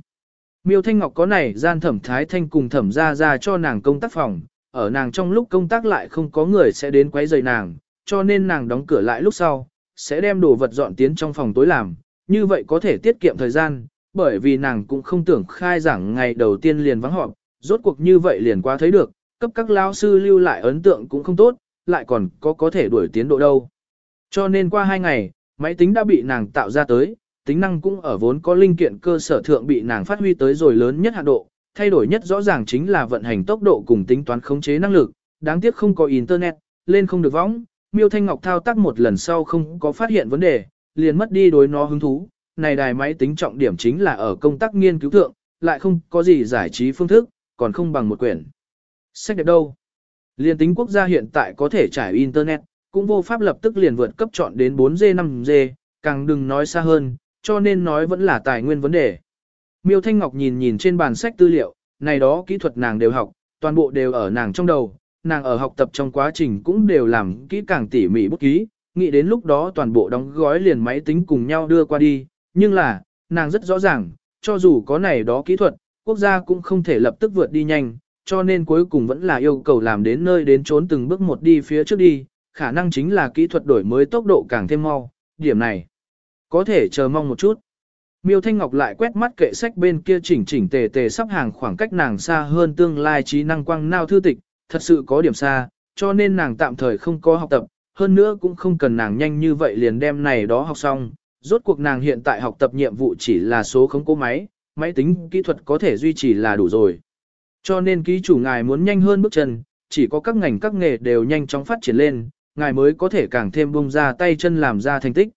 Miêu Thanh Ngọc có này gian thẩm thái thanh cùng thẩm ra ra cho nàng công tác phòng, ở nàng trong lúc công tác lại không có người sẽ đến quấy rầy nàng, cho nên nàng đóng cửa lại lúc sau, sẽ đem đồ vật dọn tiến trong phòng tối làm, như vậy có thể tiết kiệm thời gian, bởi vì nàng cũng không tưởng khai giảng ngày đầu tiên liền vắng họp, rốt cuộc như vậy liền qua thấy được, cấp các lao sư lưu lại ấn tượng cũng không tốt, lại còn có có thể đuổi tiến độ đâu. Cho nên qua hai ngày, máy tính đã bị nàng tạo ra tới, tính năng cũng ở vốn có linh kiện cơ sở thượng bị nàng phát huy tới rồi lớn nhất hạn độ, thay đổi nhất rõ ràng chính là vận hành tốc độ cùng tính toán khống chế năng lực, đáng tiếc không có internet, lên không được võng, Miêu Thanh Ngọc thao tác một lần sau không có phát hiện vấn đề, liền mất đi đối nó hứng thú. Này đài máy tính trọng điểm chính là ở công tác nghiên cứu thượng, lại không có gì giải trí phương thức, còn không bằng một quyển. Sách đẹp đâu? Liên tính quốc gia hiện tại có thể trải internet, cũng vô pháp lập tức liền vượt cấp chọn đến 4G 5G, càng đừng nói xa hơn, cho nên nói vẫn là tài nguyên vấn đề. Miêu Thanh Ngọc nhìn nhìn trên bàn sách tư liệu, này đó kỹ thuật nàng đều học, toàn bộ đều ở nàng trong đầu, nàng ở học tập trong quá trình cũng đều làm kỹ càng tỉ mỉ bút ký, nghĩ đến lúc đó toàn bộ đóng gói liền máy tính cùng nhau đưa qua đi, nhưng là, nàng rất rõ ràng, cho dù có này đó kỹ thuật, quốc gia cũng không thể lập tức vượt đi nhanh, cho nên cuối cùng vẫn là yêu cầu làm đến nơi đến trốn từng bước một đi phía trước đi, khả năng chính là kỹ thuật đổi mới tốc độ càng thêm mau, điểm này. Có thể chờ mong một chút. Miêu Thanh Ngọc lại quét mắt kệ sách bên kia chỉnh chỉnh tề tề sắp hàng khoảng cách nàng xa hơn tương lai trí năng quang nao thư tịch, thật sự có điểm xa, cho nên nàng tạm thời không có học tập, hơn nữa cũng không cần nàng nhanh như vậy liền đem này đó học xong. Rốt cuộc nàng hiện tại học tập nhiệm vụ chỉ là số không cố máy, máy tính kỹ thuật có thể duy trì là đủ rồi. Cho nên ký chủ ngài muốn nhanh hơn bước chân, chỉ có các ngành các nghề đều nhanh chóng phát triển lên, ngài mới có thể càng thêm bung ra tay chân làm ra thành tích.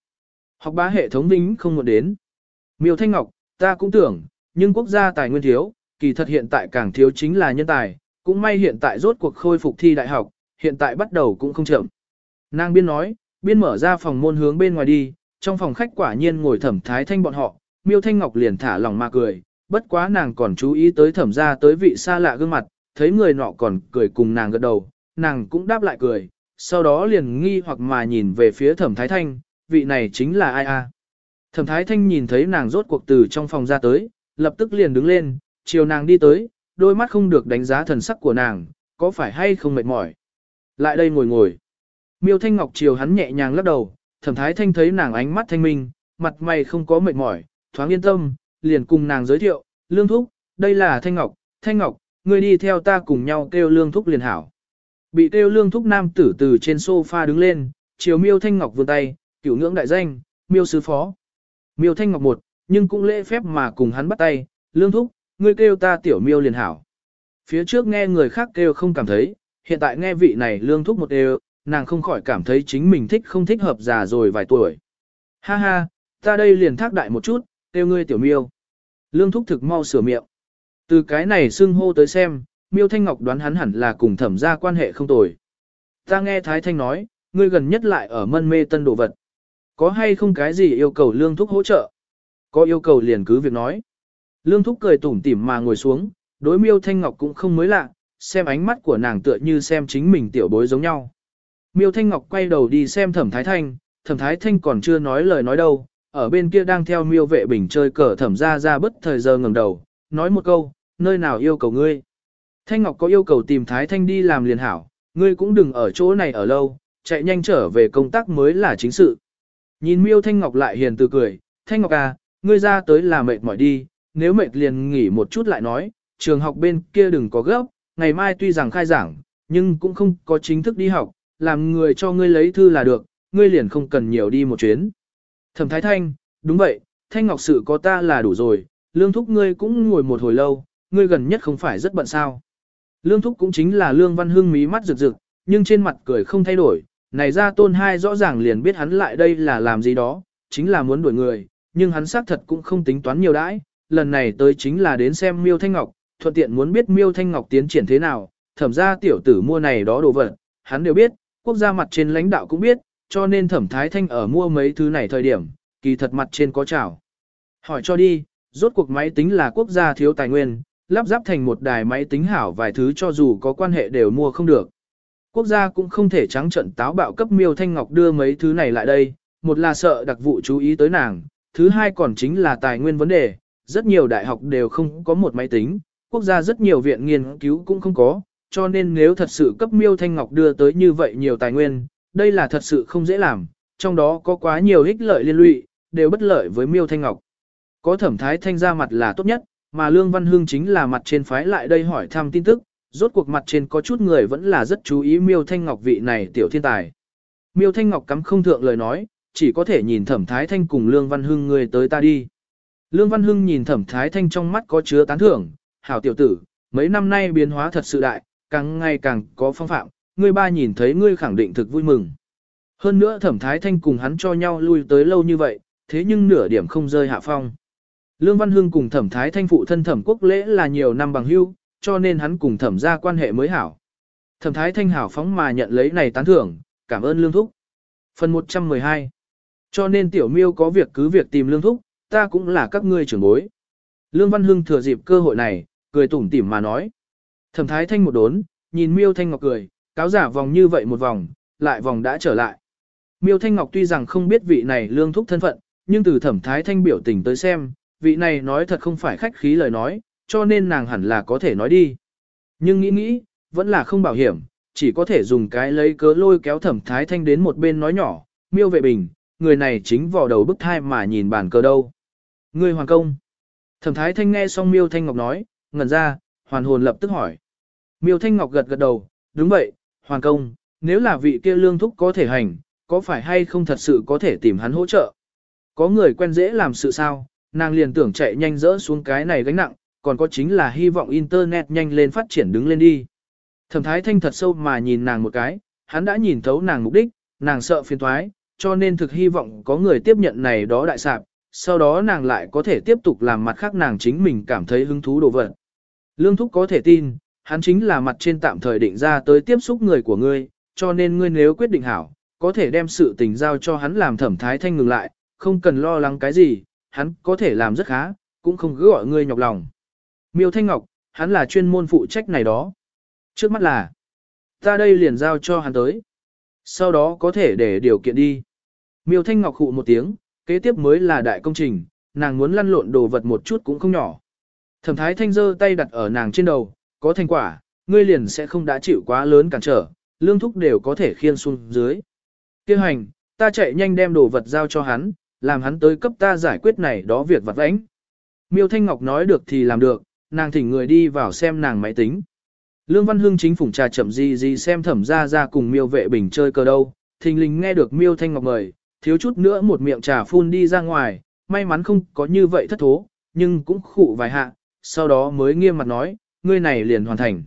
Học bá hệ thống vĩnh không muốn đến. Miêu Thanh Ngọc, ta cũng tưởng, nhưng quốc gia tài nguyên thiếu, kỳ thật hiện tại càng thiếu chính là nhân tài, cũng may hiện tại rốt cuộc khôi phục thi đại học, hiện tại bắt đầu cũng không chậm. Nàng biên nói, biên mở ra phòng môn hướng bên ngoài đi, trong phòng khách quả nhiên ngồi thẩm thái thanh bọn họ, miêu thanh ngọc liền thả lòng mà cười, bất quá nàng còn chú ý tới thẩm ra tới vị xa lạ gương mặt, thấy người nọ còn cười cùng nàng gật đầu, nàng cũng đáp lại cười, sau đó liền nghi hoặc mà nhìn về phía thẩm thái thanh, vị này chính là ai a? Thẩm thái thanh nhìn thấy nàng rốt cuộc từ trong phòng ra tới, lập tức liền đứng lên, chiều nàng đi tới, đôi mắt không được đánh giá thần sắc của nàng, có phải hay không mệt mỏi. Lại đây ngồi ngồi. Miêu Thanh Ngọc chiều hắn nhẹ nhàng lắc đầu, thẩm thái thanh thấy nàng ánh mắt thanh minh, mặt mày không có mệt mỏi, thoáng yên tâm, liền cùng nàng giới thiệu, Lương Thúc, đây là Thanh Ngọc, Thanh Ngọc, ngươi đi theo ta cùng nhau kêu Lương Thúc liền hảo. Bị kêu Lương Thúc nam tử từ trên sofa đứng lên, chiều Miêu Thanh Ngọc vươn tay, cửu ngưỡng đại danh, Miêu sứ phó. Miêu Thanh Ngọc một, nhưng cũng lễ phép mà cùng hắn bắt tay, Lương Thúc, ngươi kêu ta tiểu Miêu liền hảo. Phía trước nghe người khác kêu không cảm thấy, hiện tại nghe vị này Lương Thúc một đều, nàng không khỏi cảm thấy chính mình thích không thích hợp già rồi vài tuổi. Ha ha, ta đây liền thác đại một chút, kêu ngươi tiểu miêu. Lương thúc thực mau sửa miệng. Từ cái này xưng hô tới xem, miêu thanh ngọc đoán hắn hẳn là cùng thẩm ra quan hệ không tồi. Ta nghe Thái Thanh nói, ngươi gần nhất lại ở mân mê tân đồ vật. Có hay không cái gì yêu cầu lương thúc hỗ trợ? Có yêu cầu liền cứ việc nói. Lương thúc cười tủm tỉm mà ngồi xuống, đối miêu thanh ngọc cũng không mới lạ, xem ánh mắt của nàng tựa như xem chính mình tiểu bối giống nhau. Miêu Thanh Ngọc quay đầu đi xem Thẩm Thái Thanh, Thẩm Thái Thanh còn chưa nói lời nói đâu, ở bên kia đang theo Miêu Vệ Bình chơi cờ Thẩm ra ra bất thời giờ ngẩng đầu, nói một câu, nơi nào yêu cầu ngươi. Thanh Ngọc có yêu cầu tìm Thái Thanh đi làm liền hảo, ngươi cũng đừng ở chỗ này ở lâu, chạy nhanh trở về công tác mới là chính sự. Nhìn Miêu Thanh Ngọc lại hiền từ cười, Thanh Ngọc à, ngươi ra tới là mệt mỏi đi, nếu mệt liền nghỉ một chút lại nói, trường học bên kia đừng có gấp, ngày mai tuy rằng khai giảng, nhưng cũng không có chính thức đi học, làm người cho ngươi lấy thư là được, ngươi liền không cần nhiều đi một chuyến. Thẩm Thái Thanh, đúng vậy, Thanh Ngọc sự có ta là đủ rồi, Lương Thúc ngươi cũng ngồi một hồi lâu, ngươi gần nhất không phải rất bận sao. Lương Thúc cũng chính là Lương Văn Hưng mí mắt rực rực, nhưng trên mặt cười không thay đổi, này ra tôn hai rõ ràng liền biết hắn lại đây là làm gì đó, chính là muốn đuổi người, nhưng hắn xác thật cũng không tính toán nhiều đãi, lần này tới chính là đến xem Miêu Thanh Ngọc, thuận tiện muốn biết Miêu Thanh Ngọc tiến triển thế nào, thẩm ra tiểu tử mua này đó đồ vật, hắn đều biết, quốc gia mặt trên lãnh đạo cũng biết, cho nên thẩm thái thanh ở mua mấy thứ này thời điểm, kỳ thật mặt trên có chảo. Hỏi cho đi, rốt cuộc máy tính là quốc gia thiếu tài nguyên, lắp ráp thành một đài máy tính hảo vài thứ cho dù có quan hệ đều mua không được. Quốc gia cũng không thể trắng trận táo bạo cấp miêu thanh ngọc đưa mấy thứ này lại đây, một là sợ đặc vụ chú ý tới nàng, thứ hai còn chính là tài nguyên vấn đề, rất nhiều đại học đều không có một máy tính, quốc gia rất nhiều viện nghiên cứu cũng không có, cho nên nếu thật sự cấp miêu thanh ngọc đưa tới như vậy nhiều tài nguyên, đây là thật sự không dễ làm, trong đó có quá nhiều ích lợi liên lụy, đều bất lợi với miêu thanh ngọc. Có thẩm thái thanh ra mặt là tốt nhất, mà Lương Văn Hương chính là mặt trên phái lại đây hỏi thăm tin tức, rốt cuộc mặt trên có chút người vẫn là rất chú ý miêu thanh ngọc vị này tiểu thiên tài. Miêu thanh ngọc cắm không thượng lời nói, chỉ có thể nhìn thẩm thái thanh cùng Lương Văn Hưng người tới ta đi. Lương Văn Hưng nhìn thẩm thái thanh trong mắt có chứa tán thưởng, hảo tiểu tử, mấy năm nay biến hóa thật sự đại, càng ngày càng có phong phạm, ngươi ba nhìn thấy ngươi khẳng định thực vui mừng. Hơn nữa thẩm thái thanh cùng hắn cho nhau lui tới lâu như vậy, thế nhưng nửa điểm không rơi hạ phong. Lương Văn Hưng cùng thẩm thái thanh phụ thân thẩm quốc lễ là nhiều năm bằng hưu, cho nên hắn cùng thẩm ra quan hệ mới hảo. Thẩm thái thanh hảo phóng mà nhận lấy này tán thưởng, cảm ơn lương thúc. Phần 112 Cho nên tiểu miêu có việc cứ việc tìm lương thúc, ta cũng là các ngươi trưởng bối. Lương Văn Hưng thừa dịp cơ hội này, cười tủm tỉm mà nói. Thẩm Thái Thanh một đốn, nhìn Miêu Thanh Ngọc cười, cáo giả vòng như vậy một vòng, lại vòng đã trở lại. Miêu Thanh Ngọc tuy rằng không biết vị này lương thúc thân phận, nhưng từ Thẩm Thái Thanh biểu tình tới xem, vị này nói thật không phải khách khí lời nói, cho nên nàng hẳn là có thể nói đi. Nhưng nghĩ nghĩ, vẫn là không bảo hiểm, chỉ có thể dùng cái lấy cớ lôi kéo Thẩm Thái Thanh đến một bên nói nhỏ, Miêu Vệ Bình, người này chính vò đầu bức thai mà nhìn bàn cờ đâu. Người hoàng công. Thẩm Thái Thanh nghe xong Miêu Thanh Ngọc nói, ngẩn ra, hoàn hồn lập tức hỏi. Miêu Thanh Ngọc gật gật đầu, đúng vậy, hoàng công, nếu là vị kia lương thúc có thể hành, có phải hay không thật sự có thể tìm hắn hỗ trợ. Có người quen dễ làm sự sao, nàng liền tưởng chạy nhanh rỡ xuống cái này gánh nặng, còn có chính là hy vọng Internet nhanh lên phát triển đứng lên đi. Thẩm Thái Thanh thật sâu mà nhìn nàng một cái, hắn đã nhìn thấu nàng mục đích, nàng sợ phiền thoái, cho nên thực hy vọng có người tiếp nhận này đó đại sạp, sau đó nàng lại có thể tiếp tục làm mặt khác nàng chính mình cảm thấy hứng thú đồ vật. Lương Thúc có thể tin, hắn chính là mặt trên tạm thời định ra tới tiếp xúc người của ngươi, cho nên ngươi nếu quyết định hảo, có thể đem sự tình giao cho hắn làm thẩm thái thanh ngừng lại, không cần lo lắng cái gì, hắn có thể làm rất khá, cũng không cứ gọi ngươi nhọc lòng. Miêu Thanh Ngọc, hắn là chuyên môn phụ trách này đó. Trước mắt là, ta đây liền giao cho hắn tới. Sau đó có thể để điều kiện đi. Miêu Thanh Ngọc khụ một tiếng, kế tiếp mới là đại công trình, nàng muốn lăn lộn đồ vật một chút cũng không nhỏ. Thẩm Thái Thanh giơ tay đặt ở nàng trên đầu, có thành quả, ngươi liền sẽ không đã chịu quá lớn cản trở, lương thúc đều có thể khiên xuống dưới. Kêu hành, ta chạy nhanh đem đồ vật giao cho hắn, làm hắn tới cấp ta giải quyết này đó việc vặt vãnh. Miêu Thanh Ngọc nói được thì làm được, nàng thỉnh người đi vào xem nàng máy tính. Lương Văn Hưng chính phủng trà chậm gì gì xem thẩm ra ra cùng miêu vệ bình chơi cờ đâu, thình lình nghe được miêu Thanh Ngọc mời, thiếu chút nữa một miệng trà phun đi ra ngoài, may mắn không có như vậy thất thố, nhưng cũng khụ vài hạ, sau đó mới nghiêm mặt nói, ngươi này liền hoàn thành.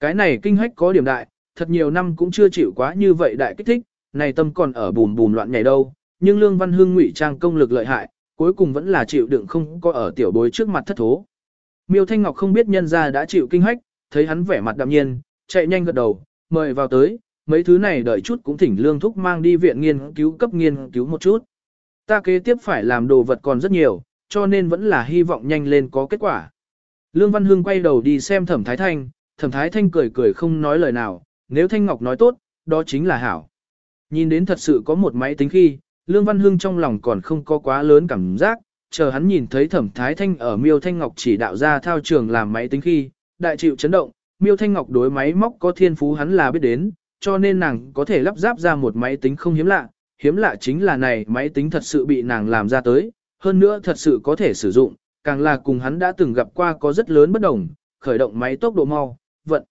Cái này kinh hách có điểm đại, thật nhiều năm cũng chưa chịu quá như vậy đại kích thích, này tâm còn ở bùn bùn loạn nhảy đâu, nhưng Lương Văn Hưng ngụy trang công lực lợi hại, cuối cùng vẫn là chịu đựng không có ở tiểu bối trước mặt thất thố. Miêu Thanh Ngọc không biết nhân gia đã chịu kinh hách, thấy hắn vẻ mặt đạm nhiên, chạy nhanh gật đầu, mời vào tới, mấy thứ này đợi chút cũng thỉnh Lương Thúc mang đi viện nghiên cứu cấp nghiên cứu một chút. Ta kế tiếp phải làm đồ vật còn rất nhiều, cho nên vẫn là hy vọng nhanh lên có kết quả. Lương Văn Hưng quay đầu đi xem Thẩm Thái Thanh, Thẩm Thái Thanh cười cười không nói lời nào, nếu Thanh Ngọc nói tốt, đó chính là hảo. Nhìn đến thật sự có một máy tính khi, Lương Văn Hưng trong lòng còn không có quá lớn cảm giác, chờ hắn nhìn thấy Thẩm Thái Thanh ở Miêu Thanh Ngọc chỉ đạo ra thao trường làm máy tính khi, đại chịu chấn động, Miêu Thanh Ngọc đối máy móc có thiên phú hắn là biết đến, cho nên nàng có thể lắp ráp ra một máy tính không hiếm lạ, hiếm lạ chính là này máy tính thật sự bị nàng làm ra tới, hơn nữa thật sự có thể sử dụng, càng là cùng hắn đã từng gặp qua có rất lớn bất đồng, khởi động máy tốc độ mau, vận.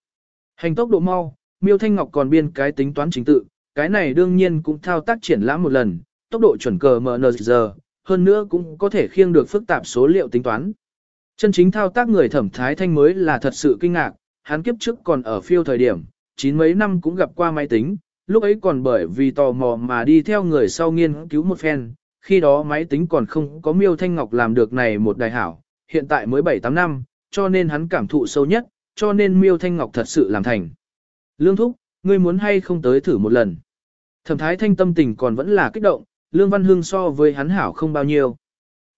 Hành tốc độ mau, Miêu Thanh Ngọc còn biên cái tính toán chính tự, cái này đương nhiên cũng thao tác triển lãm một lần, tốc độ chuẩn cờ MNZ, hơn nữa cũng có thể khiêng được phức tạp số liệu tính toán. Chân chính thao tác người thẩm thái thanh mới là thật sự kinh ngạc, hắn kiếp trước còn ở phiêu thời điểm, chín mấy năm cũng gặp qua máy tính, lúc ấy còn bởi vì tò mò mà đi theo người sau nghiên cứu một phen, khi đó máy tính còn không có miêu thanh ngọc làm được này một đài hảo, hiện tại mới 7-8 năm, cho nên hắn cảm thụ sâu nhất, cho nên miêu thanh ngọc thật sự làm thành. Lương Thúc, ngươi muốn hay không tới thử một lần. Thẩm thái thanh tâm tình còn vẫn là kích động, Lương Văn Hương so với hắn hảo không bao nhiêu.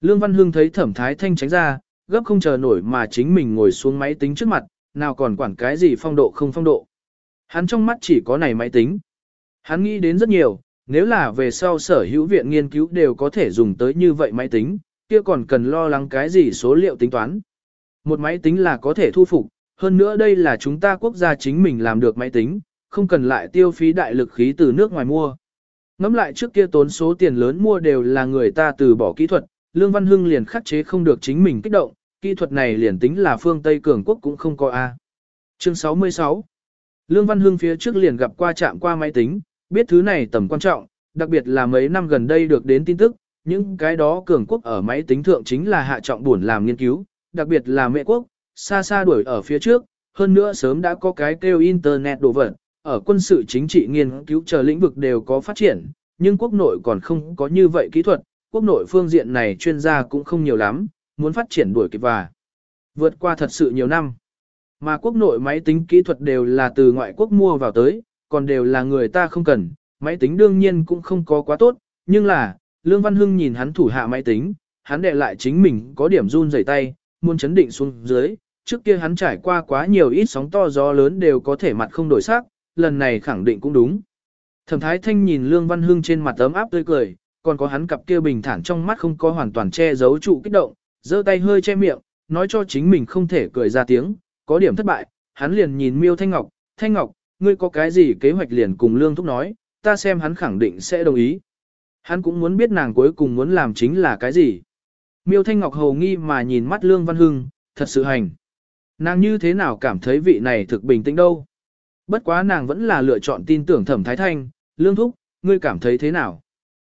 Lương Văn Hương thấy thẩm thái thanh tránh ra, gấp không chờ nổi mà chính mình ngồi xuống máy tính trước mặt, nào còn quản cái gì phong độ không phong độ. Hắn trong mắt chỉ có này máy tính. Hắn nghĩ đến rất nhiều, nếu là về sau sở hữu viện nghiên cứu đều có thể dùng tới như vậy máy tính, kia còn cần lo lắng cái gì số liệu tính toán. Một máy tính là có thể thu phục, hơn nữa đây là chúng ta quốc gia chính mình làm được máy tính, không cần lại tiêu phí đại lực khí từ nước ngoài mua. Ngắm lại trước kia tốn số tiền lớn mua đều là người ta từ bỏ kỹ thuật, Lương Văn Hưng liền khắc chế không được chính mình kích động, kỹ thuật này liền tính là phương Tây Cường Quốc cũng không có A. Chương 66 Lương Văn Hưng phía trước liền gặp qua chạm qua máy tính, biết thứ này tầm quan trọng, đặc biệt là mấy năm gần đây được đến tin tức, những cái đó Cường Quốc ở máy tính thượng chính là hạ trọng buồn làm nghiên cứu, đặc biệt là mẹ quốc, xa xa đuổi ở phía trước, hơn nữa sớm đã có cái kêu Internet đồ vật, ở quân sự chính trị nghiên cứu chờ lĩnh vực đều có phát triển, nhưng quốc nội còn không có như vậy kỹ thuật, quốc nội phương diện này chuyên gia cũng không nhiều lắm, muốn phát triển đuổi kịp và vượt qua thật sự nhiều năm. Mà quốc nội máy tính kỹ thuật đều là từ ngoại quốc mua vào tới, còn đều là người ta không cần, máy tính đương nhiên cũng không có quá tốt, nhưng là, Lương Văn Hưng nhìn hắn thủ hạ máy tính, hắn đệ lại chính mình có điểm run rẩy tay, muốn chấn định xuống dưới, trước kia hắn trải qua quá nhiều ít sóng to gió lớn đều có thể mặt không đổi sắc, lần này khẳng định cũng đúng. Thẩm Thái Thanh nhìn Lương Văn Hưng trên mặt ấm áp tươi cười, còn có hắn cặp kia bình thản trong mắt không có hoàn toàn che giấu trụ kích động, giơ tay hơi che miệng, nói cho chính mình không thể cười ra tiếng, có điểm thất bại, hắn liền nhìn Miêu Thanh Ngọc, Thanh Ngọc, ngươi có cái gì kế hoạch liền cùng Lương Thúc nói, ta xem hắn khẳng định sẽ đồng ý. Hắn cũng muốn biết nàng cuối cùng muốn làm chính là cái gì. Miêu Thanh Ngọc hầu nghi mà nhìn mắt Lương Văn Hưng, thật sự hành. Nàng như thế nào cảm thấy vị này thực bình tĩnh đâu. Bất quá nàng vẫn là lựa chọn tin tưởng thẩm thái thanh, Lương Thúc, ngươi cảm thấy thế nào?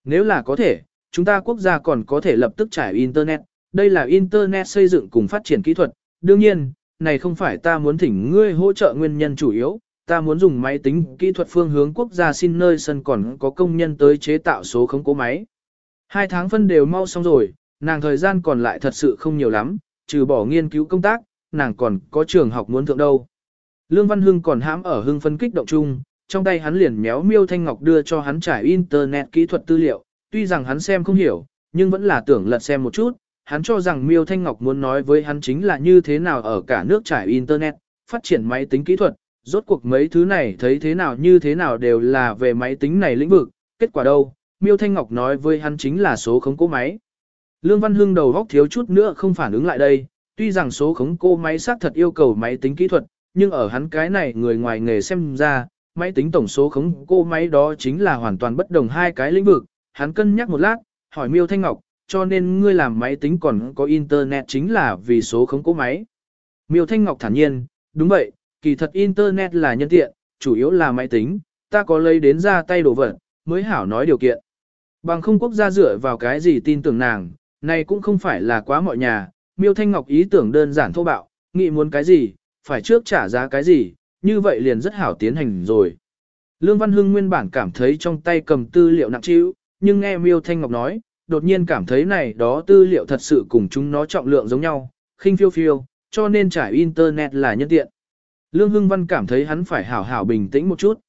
Nếu là có thể, chúng ta quốc gia còn có thể lập tức trải Internet. Đây là Internet xây dựng cùng phát triển kỹ thuật. Đương nhiên, này không phải ta muốn thỉnh ngươi hỗ trợ nguyên nhân chủ yếu, ta muốn dùng máy tính kỹ thuật phương hướng quốc gia xin nơi sân còn có công nhân tới chế tạo số khống cố máy. Hai tháng phân đều mau xong rồi, nàng thời gian còn lại thật sự không nhiều lắm, trừ bỏ nghiên cứu công tác, nàng còn có trường học muốn thượng đâu. Lương Văn Hưng còn hãm ở hưng phân kích động chung, trong tay hắn liền méo miêu thanh ngọc đưa cho hắn trải internet kỹ thuật tư liệu, tuy rằng hắn xem không hiểu, nhưng vẫn là tưởng lật xem một chút, hắn cho rằng miêu thanh ngọc muốn nói với hắn chính là như thế nào ở cả nước trải internet, phát triển máy tính kỹ thuật, rốt cuộc mấy thứ này thấy thế nào như thế nào đều là về máy tính này lĩnh vực, kết quả đâu, miêu thanh ngọc nói với hắn chính là số khống cố máy. Lương Văn Hưng đầu góc thiếu chút nữa không phản ứng lại đây, tuy rằng số khống cô máy xác thật yêu cầu máy tính kỹ thuật, nhưng ở hắn cái này người ngoài nghề xem ra, máy tính tổng số khống cô máy đó chính là hoàn toàn bất đồng hai cái lĩnh vực. Hắn cân nhắc một lát, hỏi Miêu Thanh Ngọc, cho nên ngươi làm máy tính còn có internet chính là vì số khống cô máy. Miêu Thanh Ngọc thản nhiên, đúng vậy, kỳ thật internet là nhân tiện, chủ yếu là máy tính, ta có lấy đến ra tay đồ vật, mới hảo nói điều kiện. Bằng không quốc gia dựa vào cái gì tin tưởng nàng, này cũng không phải là quá mọi nhà, Miêu Thanh Ngọc ý tưởng đơn giản thô bạo, nghĩ muốn cái gì, phải trước trả giá cái gì, như vậy liền rất hảo tiến hành rồi. Lương Văn Hưng nguyên bản cảm thấy trong tay cầm tư liệu nặng trĩu, nhưng nghe Miêu Thanh Ngọc nói, đột nhiên cảm thấy này đó tư liệu thật sự cùng chúng nó trọng lượng giống nhau, khinh phiêu phiêu, cho nên trải internet là nhân tiện. Lương Hưng Văn cảm thấy hắn phải hảo hảo bình tĩnh một chút.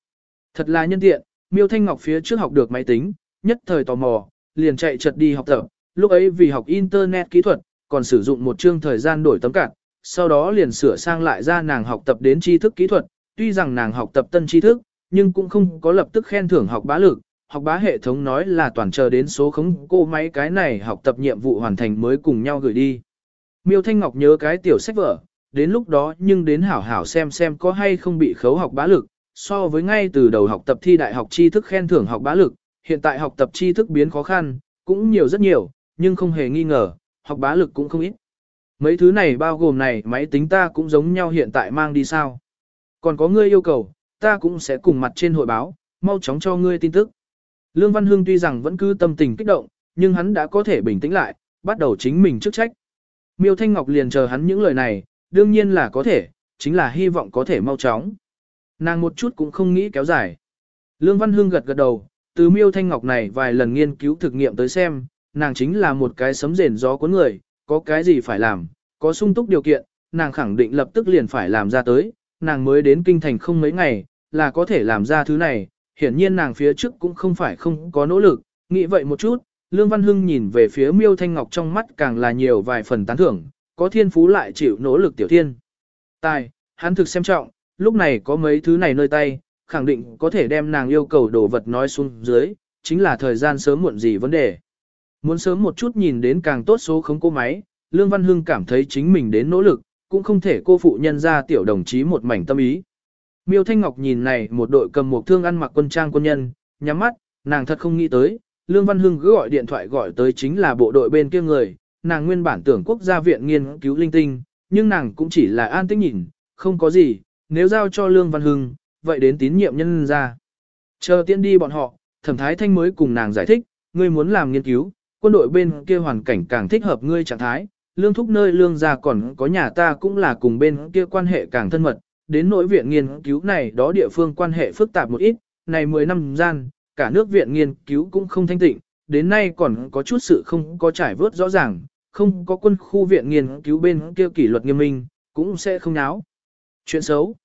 Thật là nhân tiện, Miêu Thanh Ngọc phía trước học được máy tính, nhất thời tò mò, liền chạy chật đi học tập, lúc ấy vì học internet kỹ thuật, còn sử dụng một chương thời gian đổi tấm cản sau đó liền sửa sang lại ra nàng học tập đến tri thức kỹ thuật, tuy rằng nàng học tập tân tri thức, nhưng cũng không có lập tức khen thưởng học bá lực, học bá hệ thống nói là toàn chờ đến số khống cô máy cái này học tập nhiệm vụ hoàn thành mới cùng nhau gửi đi. Miêu Thanh Ngọc nhớ cái tiểu sách vở, đến lúc đó nhưng đến hảo hảo xem xem có hay không bị khấu học bá lực, so với ngay từ đầu học tập thi đại học tri thức khen thưởng học bá lực, hiện tại học tập tri thức biến khó khăn, cũng nhiều rất nhiều, nhưng không hề nghi ngờ, học bá lực cũng không ít. Mấy thứ này bao gồm này máy tính ta cũng giống nhau hiện tại mang đi sao. Còn có ngươi yêu cầu, ta cũng sẽ cùng mặt trên hội báo, mau chóng cho ngươi tin tức. Lương Văn Hương tuy rằng vẫn cứ tâm tình kích động, nhưng hắn đã có thể bình tĩnh lại, bắt đầu chính mình chức trách. Miêu Thanh Ngọc liền chờ hắn những lời này, đương nhiên là có thể, chính là hy vọng có thể mau chóng. Nàng một chút cũng không nghĩ kéo dài. Lương Văn Hương gật gật đầu, từ Miêu Thanh Ngọc này vài lần nghiên cứu thực nghiệm tới xem, nàng chính là một cái sấm rền gió cuốn người, có cái gì phải làm, có sung túc điều kiện, nàng khẳng định lập tức liền phải làm ra tới, nàng mới đến kinh thành không mấy ngày, là có thể làm ra thứ này, hiển nhiên nàng phía trước cũng không phải không có nỗ lực, nghĩ vậy một chút, Lương Văn Hưng nhìn về phía Miêu Thanh Ngọc trong mắt càng là nhiều vài phần tán thưởng, có thiên phú lại chịu nỗ lực tiểu thiên. Tài, hắn thực xem trọng, lúc này có mấy thứ này nơi tay, khẳng định có thể đem nàng yêu cầu đồ vật nói xuống dưới, chính là thời gian sớm muộn gì vấn đề. Muốn sớm một chút nhìn đến càng tốt số không cô máy, Lương Văn Hưng cảm thấy chính mình đến nỗ lực, cũng không thể cô phụ nhân ra tiểu đồng chí một mảnh tâm ý. Miêu Thanh Ngọc nhìn này một đội cầm một thương ăn mặc quân trang quân nhân, nhắm mắt, nàng thật không nghĩ tới, Lương Văn Hưng cứ gọi điện thoại gọi tới chính là bộ đội bên kia người, nàng nguyên bản tưởng quốc gia viện nghiên cứu linh tinh, nhưng nàng cũng chỉ là an tĩnh nhìn, không có gì, nếu giao cho Lương Văn Hưng, vậy đến tín nhiệm nhân ra. Chờ tiễn đi bọn họ, thẩm thái thanh mới cùng nàng giải thích, ngươi muốn làm nghiên cứu, quân đội bên kia hoàn cảnh càng thích hợp ngươi trạng thái, lương thúc nơi lương gia còn có nhà ta cũng là cùng bên kia quan hệ càng thân mật, đến nỗi viện nghiên cứu này đó địa phương quan hệ phức tạp một ít, này 10 năm gian, cả nước viện nghiên cứu cũng không thanh tịnh, đến nay còn có chút sự không có trải vớt rõ ràng, không có quân khu viện nghiên cứu bên kia kỷ luật nghiêm minh, cũng sẽ không náo. Chuyện xấu.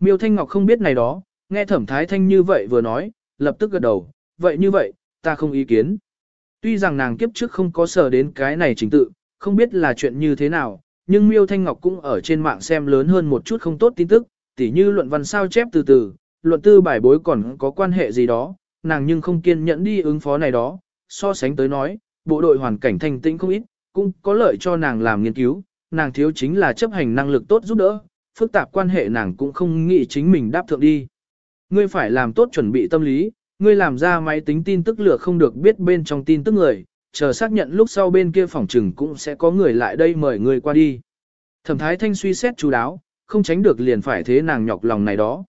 Miêu Thanh Ngọc không biết này đó, nghe thẩm thái thanh như vậy vừa nói, lập tức gật đầu, vậy như vậy, ta không ý kiến. Tuy rằng nàng kiếp trước không có sở đến cái này trình tự, không biết là chuyện như thế nào, nhưng Miêu Thanh Ngọc cũng ở trên mạng xem lớn hơn một chút không tốt tin tức, tỉ như luận văn sao chép từ từ, luận tư bài bối còn có quan hệ gì đó, nàng nhưng không kiên nhẫn đi ứng phó này đó, so sánh tới nói, bộ đội hoàn cảnh thanh tĩnh không ít, cũng có lợi cho nàng làm nghiên cứu, nàng thiếu chính là chấp hành năng lực tốt giúp đỡ, phức tạp quan hệ nàng cũng không nghĩ chính mình đáp thượng đi. Ngươi phải làm tốt chuẩn bị tâm lý, ngươi làm ra máy tính tin tức lửa không được biết bên trong tin tức người, chờ xác nhận lúc sau bên kia phòng trừng cũng sẽ có người lại đây mời ngươi qua đi. Thẩm thái thanh suy xét chú đáo, không tránh được liền phải thế nàng nhọc lòng này đó.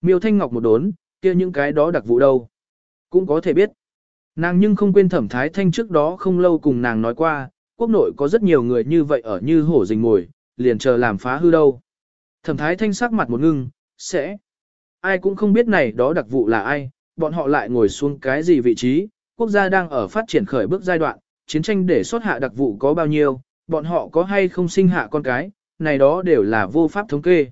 Miêu thanh ngọc một đốn, kia những cái đó đặc vụ đâu. Cũng có thể biết. Nàng nhưng không quên thẩm thái thanh trước đó không lâu cùng nàng nói qua, quốc nội có rất nhiều người như vậy ở như hổ rình mồi, liền chờ làm phá hư đâu. Thẩm thái thanh sắc mặt một ngưng, sẽ. Ai cũng không biết này đó đặc vụ là ai, bọn họ lại ngồi xuống cái gì vị trí, quốc gia đang ở phát triển khởi bước giai đoạn, chiến tranh để xuất hạ đặc vụ có bao nhiêu, bọn họ có hay không sinh hạ con cái, này đó đều là vô pháp thống kê.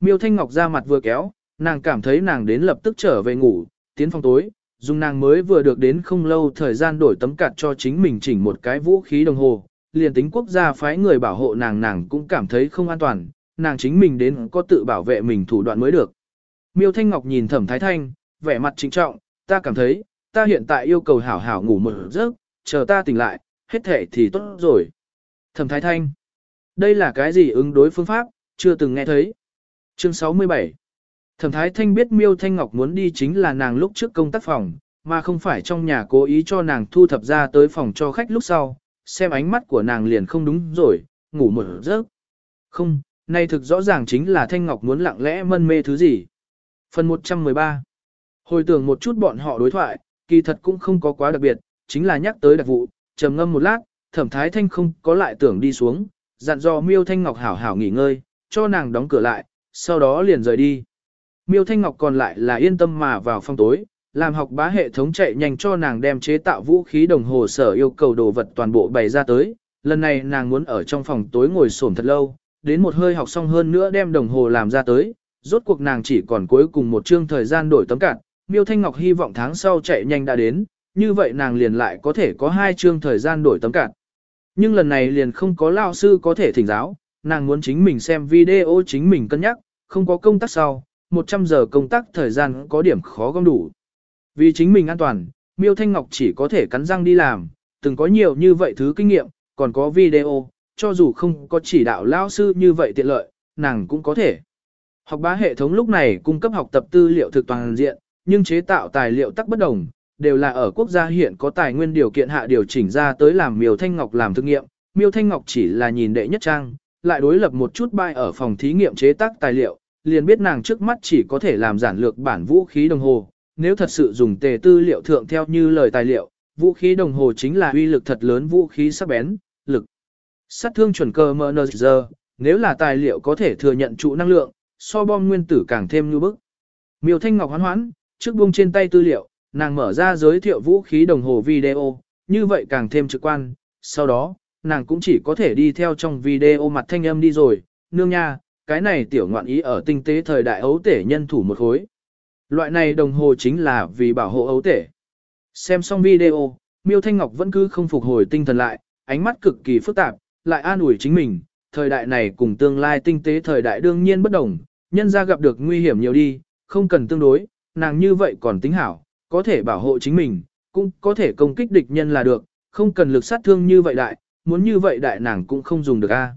Miêu Thanh Ngọc ra mặt vừa kéo, nàng cảm thấy nàng đến lập tức trở về ngủ, tiến phòng tối, dùng nàng mới vừa được đến không lâu thời gian đổi tấm cạt cho chính mình chỉnh một cái vũ khí đồng hồ, liền tính quốc gia phái người bảo hộ nàng nàng cũng cảm thấy không an toàn, nàng chính mình đến có tự bảo vệ mình thủ đoạn mới được. Miêu Thanh Ngọc nhìn Thẩm Thái Thanh, vẻ mặt chính trọng, ta cảm thấy, ta hiện tại yêu cầu hảo hảo ngủ một giấc, chờ ta tỉnh lại, hết thể thì tốt rồi. Thẩm Thái Thanh, đây là cái gì ứng đối phương pháp, chưa từng nghe thấy. Chương 67 Thẩm Thái Thanh biết Miêu Thanh Ngọc muốn đi chính là nàng lúc trước công tác phòng, mà không phải trong nhà cố ý cho nàng thu thập ra tới phòng cho khách lúc sau, xem ánh mắt của nàng liền không đúng rồi, ngủ một giấc. Không, nay thực rõ ràng chính là Thanh Ngọc muốn lặng lẽ mân mê thứ gì. Phần 113 Hồi tưởng một chút bọn họ đối thoại, kỳ thật cũng không có quá đặc biệt, chính là nhắc tới đặc vụ, trầm ngâm một lát, thẩm thái thanh không có lại tưởng đi xuống, dặn dò miêu thanh ngọc hảo hảo nghỉ ngơi, cho nàng đóng cửa lại, sau đó liền rời đi. Miêu thanh ngọc còn lại là yên tâm mà vào phòng tối, làm học bá hệ thống chạy nhanh cho nàng đem chế tạo vũ khí đồng hồ sở yêu cầu đồ vật toàn bộ bày ra tới, lần này nàng muốn ở trong phòng tối ngồi xổm thật lâu, đến một hơi học xong hơn nữa đem đồng hồ làm ra tới, rốt cuộc nàng chỉ còn cuối cùng một chương thời gian đổi tấm cạn, Miêu Thanh Ngọc hy vọng tháng sau chạy nhanh đã đến, như vậy nàng liền lại có thể có hai chương thời gian đổi tấm cạn. Nhưng lần này liền không có lao sư có thể thỉnh giáo, nàng muốn chính mình xem video chính mình cân nhắc, không có công tác sau, 100 giờ công tác thời gian có điểm khó gom đủ. Vì chính mình an toàn, Miêu Thanh Ngọc chỉ có thể cắn răng đi làm, từng có nhiều như vậy thứ kinh nghiệm, còn có video, cho dù không có chỉ đạo lao sư như vậy tiện lợi, nàng cũng có thể. Học bá hệ thống lúc này cung cấp học tập tư liệu thực toàn diện, nhưng chế tạo tài liệu tắc bất đồng, đều là ở quốc gia hiện có tài nguyên điều kiện hạ điều chỉnh ra tới làm Miêu Thanh Ngọc làm thực nghiệm. Miêu Thanh Ngọc chỉ là nhìn đệ nhất trang, lại đối lập một chút bài ở phòng thí nghiệm chế tác tài liệu, liền biết nàng trước mắt chỉ có thể làm giản lược bản vũ khí đồng hồ. Nếu thật sự dùng tề tư liệu thượng theo như lời tài liệu, vũ khí đồng hồ chính là uy lực thật lớn vũ khí sắc bén, lực sát thương chuẩn cơ MNZ, nếu là tài liệu có thể thừa nhận trụ năng lượng, so bom nguyên tử càng thêm như bức. Miêu Thanh Ngọc hoán hoán, trước buông trên tay tư liệu, nàng mở ra giới thiệu vũ khí đồng hồ video, như vậy càng thêm trực quan, sau đó, nàng cũng chỉ có thể đi theo trong video mặt thanh âm đi rồi, nương nha, cái này tiểu ngoạn ý ở tinh tế thời đại ấu tể nhân thủ một khối. Loại này đồng hồ chính là vì bảo hộ ấu tể. Xem xong video, Miêu Thanh Ngọc vẫn cứ không phục hồi tinh thần lại, ánh mắt cực kỳ phức tạp, lại an ủi chính mình, thời đại này cùng tương lai tinh tế thời đại đương nhiên bất đồng, nhân ra gặp được nguy hiểm nhiều đi, không cần tương đối, nàng như vậy còn tính hảo, có thể bảo hộ chính mình, cũng có thể công kích địch nhân là được, không cần lực sát thương như vậy đại, muốn như vậy đại nàng cũng không dùng được a.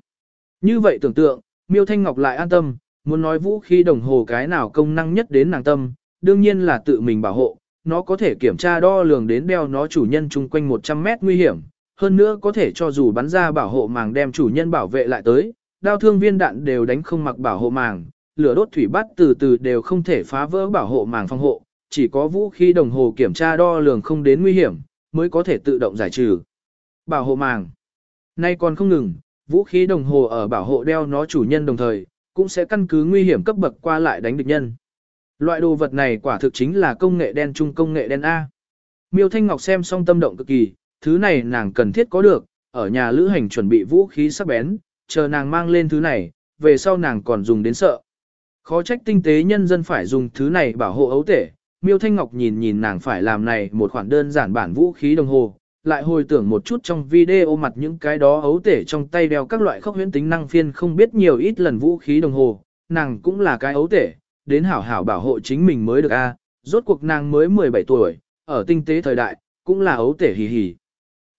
Như vậy tưởng tượng, Miêu Thanh Ngọc lại an tâm, muốn nói vũ khí đồng hồ cái nào công năng nhất đến nàng tâm, đương nhiên là tự mình bảo hộ, nó có thể kiểm tra đo lường đến đeo nó chủ nhân chung quanh 100 mét nguy hiểm, hơn nữa có thể cho dù bắn ra bảo hộ màng đem chủ nhân bảo vệ lại tới, đao thương viên đạn đều đánh không mặc bảo hộ màng, lửa đốt thủy bắt từ từ đều không thể phá vỡ bảo hộ màng phòng hộ, chỉ có vũ khí đồng hồ kiểm tra đo lường không đến nguy hiểm, mới có thể tự động giải trừ. Bảo hộ màng. Nay còn không ngừng, vũ khí đồng hồ ở bảo hộ đeo nó chủ nhân đồng thời, cũng sẽ căn cứ nguy hiểm cấp bậc qua lại đánh địch nhân. Loại đồ vật này quả thực chính là công nghệ đen trung công nghệ đen A. Miêu Thanh Ngọc xem xong tâm động cực kỳ, thứ này nàng cần thiết có được, ở nhà lữ hành chuẩn bị vũ khí sắc bén, chờ nàng mang lên thứ này, về sau nàng còn dùng đến sợ. Khó trách tinh tế nhân dân phải dùng thứ này bảo hộ ấu tể, Miêu Thanh Ngọc nhìn nhìn nàng phải làm này một khoản đơn giản bản vũ khí đồng hồ, lại hồi tưởng một chút trong video mặt những cái đó ấu tể trong tay đeo các loại khốc huyễn tính năng phiên không biết nhiều ít lần vũ khí đồng hồ, nàng cũng là cái ấu tể, đến hảo hảo bảo hộ chính mình mới được a. rốt cuộc nàng mới 17 tuổi, ở tinh tế thời đại, cũng là ấu tể hì hì.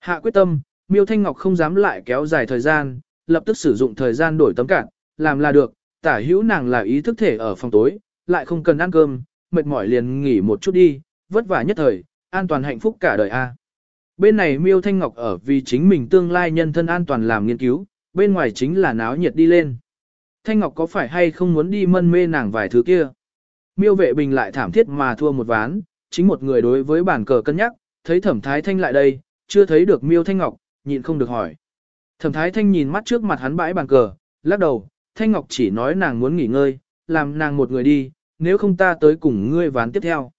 Hạ quyết tâm, Miêu Thanh Ngọc không dám lại kéo dài thời gian, lập tức sử dụng thời gian đổi tấm cản, làm là được, tả hữu nàng là ý thức thể ở phòng tối, lại không cần ăn cơm, mệt mỏi liền nghỉ một chút đi, vất vả nhất thời, an toàn hạnh phúc cả đời a. Bên này Miêu Thanh Ngọc ở vì chính mình tương lai nhân thân an toàn làm nghiên cứu, bên ngoài chính là náo nhiệt đi lên. Thanh Ngọc có phải hay không muốn đi mân mê nàng vài thứ kia? Miêu vệ bình lại thảm thiết mà thua một ván, chính một người đối với bản cờ cân nhắc, thấy thẩm thái thanh lại đây, chưa thấy được Miêu Thanh Ngọc, nhịn không được hỏi. Thẩm thái thanh nhìn mắt trước mặt hắn bãi bàn cờ, lắc đầu, Thanh Ngọc chỉ nói nàng muốn nghỉ ngơi, làm nàng một người đi, nếu không ta tới cùng ngươi ván tiếp theo.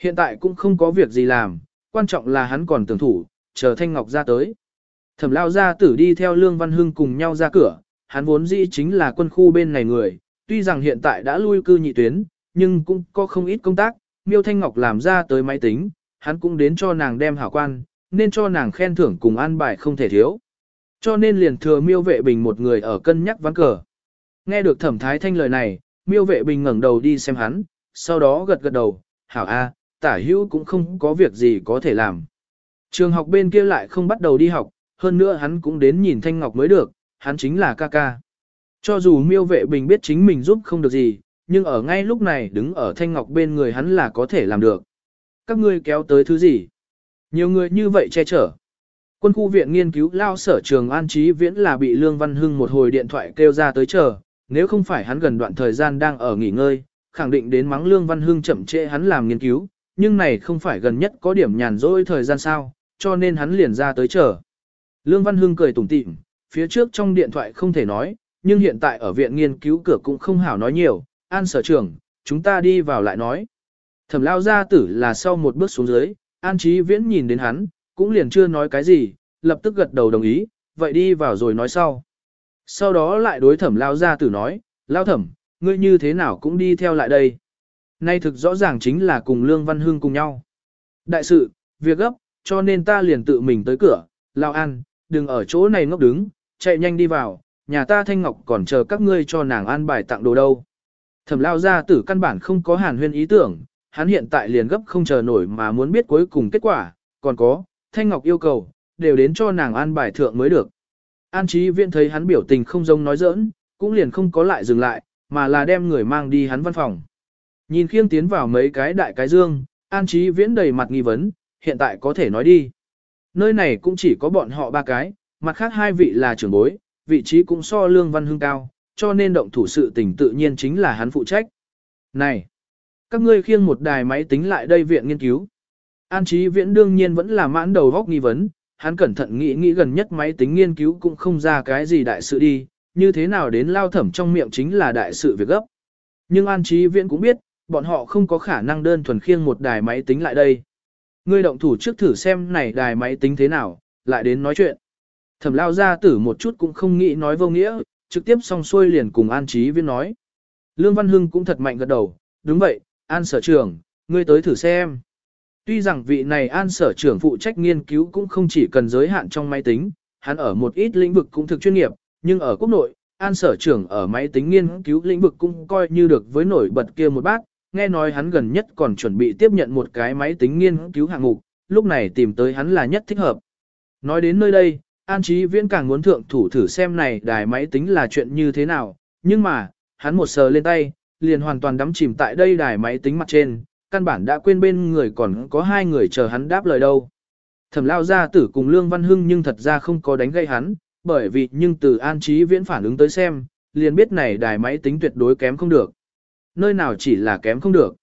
Hiện tại cũng không có việc gì làm, quan trọng là hắn còn tưởng thủ, chờ Thanh Ngọc ra tới. Thẩm lao ra tử đi theo Lương Văn Hưng cùng nhau ra cửa, hắn vốn dĩ chính là quân khu bên này người, tuy rằng hiện tại đã lui cư nhị tuyến, nhưng cũng có không ít công tác, Miêu Thanh Ngọc làm ra tới máy tính, hắn cũng đến cho nàng đem hảo quan, nên cho nàng khen thưởng cùng an bài không thể thiếu. Cho nên liền thừa Miêu Vệ Bình một người ở cân nhắc ván cờ. Nghe được Thẩm Thái Thanh lời này, Miêu Vệ Bình ngẩng đầu đi xem hắn, sau đó gật gật đầu, hảo a, tả hữu cũng không có việc gì có thể làm. Trường học bên kia lại không bắt đầu đi học, hơn nữa hắn cũng đến nhìn Thanh Ngọc mới được, hắn chính là ca ca. Cho dù miêu vệ bình biết chính mình giúp không được gì, nhưng ở ngay lúc này đứng ở Thanh Ngọc bên người hắn là có thể làm được. Các ngươi kéo tới thứ gì? Nhiều người như vậy che chở. Quân khu viện nghiên cứu lao sở trường an trí viễn là bị Lương Văn Hưng một hồi điện thoại kêu ra tới chờ, nếu không phải hắn gần đoạn thời gian đang ở nghỉ ngơi, khẳng định đến mắng Lương Văn Hưng chậm trễ hắn làm nghiên cứu, nhưng này không phải gần nhất có điểm nhàn rỗi thời gian sao, cho nên hắn liền ra tới chờ. Lương Văn Hưng cười tủm tỉm, phía trước trong điện thoại không thể nói, nhưng hiện tại ở viện nghiên cứu cửa cũng không hảo nói nhiều, an sở trưởng, chúng ta đi vào lại nói. Thẩm lao gia tử là sau một bước xuống dưới, an trí viễn nhìn đến hắn, cũng liền chưa nói cái gì, lập tức gật đầu đồng ý, vậy đi vào rồi nói sau. Sau đó lại đối thẩm lao gia tử nói, lao thẩm, ngươi như thế nào cũng đi theo lại đây. Nay thực rõ ràng chính là cùng Lương Văn Hưng cùng nhau. Đại sự, việc gấp, cho nên ta liền tự mình tới cửa, lao an, đừng ở chỗ này ngốc đứng, chạy nhanh đi vào, nhà ta Thanh Ngọc còn chờ các ngươi cho nàng an bài tặng đồ đâu. Thẩm lao ra tử căn bản không có hàn huyên ý tưởng, hắn hiện tại liền gấp không chờ nổi mà muốn biết cuối cùng kết quả, còn có, Thanh Ngọc yêu cầu, đều đến cho nàng an bài thượng mới được. An Chí Viễn thấy hắn biểu tình không giống nói giỡn, cũng liền không có lại dừng lại, mà là đem người mang đi hắn văn phòng. Nhìn khiêng tiến vào mấy cái đại cái dương, an Chí viễn đầy mặt nghi vấn, hiện tại có thể nói đi. Nơi này cũng chỉ có bọn họ ba cái, mặt khác hai vị là trưởng bối, vị trí cũng so lương văn hương cao, cho nên động thủ sự tình tự nhiên chính là hắn phụ trách. Này, các ngươi khiêng một đài máy tính lại đây viện nghiên cứu. An Chí viễn đương nhiên vẫn là mãn đầu góc nghi vấn, hắn cẩn thận nghĩ nghĩ gần nhất máy tính nghiên cứu cũng không ra cái gì đại sự đi, như thế nào đến lao thẩm trong miệng chính là đại sự việc gấp. Nhưng An trí viễn cũng biết, bọn họ không có khả năng đơn thuần khiêng một đài máy tính lại đây. Ngươi động thủ trước thử xem này đài máy tính thế nào, lại đến nói chuyện. Thẩm lao ra tử một chút cũng không nghĩ nói vô nghĩa, trực tiếp xong xuôi liền cùng An Trí Viễn nói. Lương Văn Hưng cũng thật mạnh gật đầu, đúng vậy, An sở trưởng, ngươi tới thử xem. Tuy rằng vị này An sở trưởng phụ trách nghiên cứu cũng không chỉ cần giới hạn trong máy tính, hắn ở một ít lĩnh vực cũng thực chuyên nghiệp, nhưng ở quốc nội, An sở trưởng ở máy tính nghiên cứu lĩnh vực cũng coi như được với nổi bật kia một bác, nghe nói hắn gần nhất còn chuẩn bị tiếp nhận một cái máy tính nghiên cứu hạng mục, lúc này tìm tới hắn là nhất thích hợp. Nói đến nơi đây, An Chí Viễn càng muốn thượng thủ thử xem này đài máy tính là chuyện như thế nào, nhưng mà, hắn một sờ lên tay, liền hoàn toàn đắm chìm tại đây đài máy tính mặt trên, căn bản đã quên bên người còn có hai người chờ hắn đáp lời đâu. Thẩm lao gia tử cùng Lương Văn Hưng nhưng thật ra không có đánh gây hắn, bởi vì nhưng từ An Chí Viễn phản ứng tới xem, liền biết này đài máy tính tuyệt đối kém không được nơi nào chỉ là kém không được.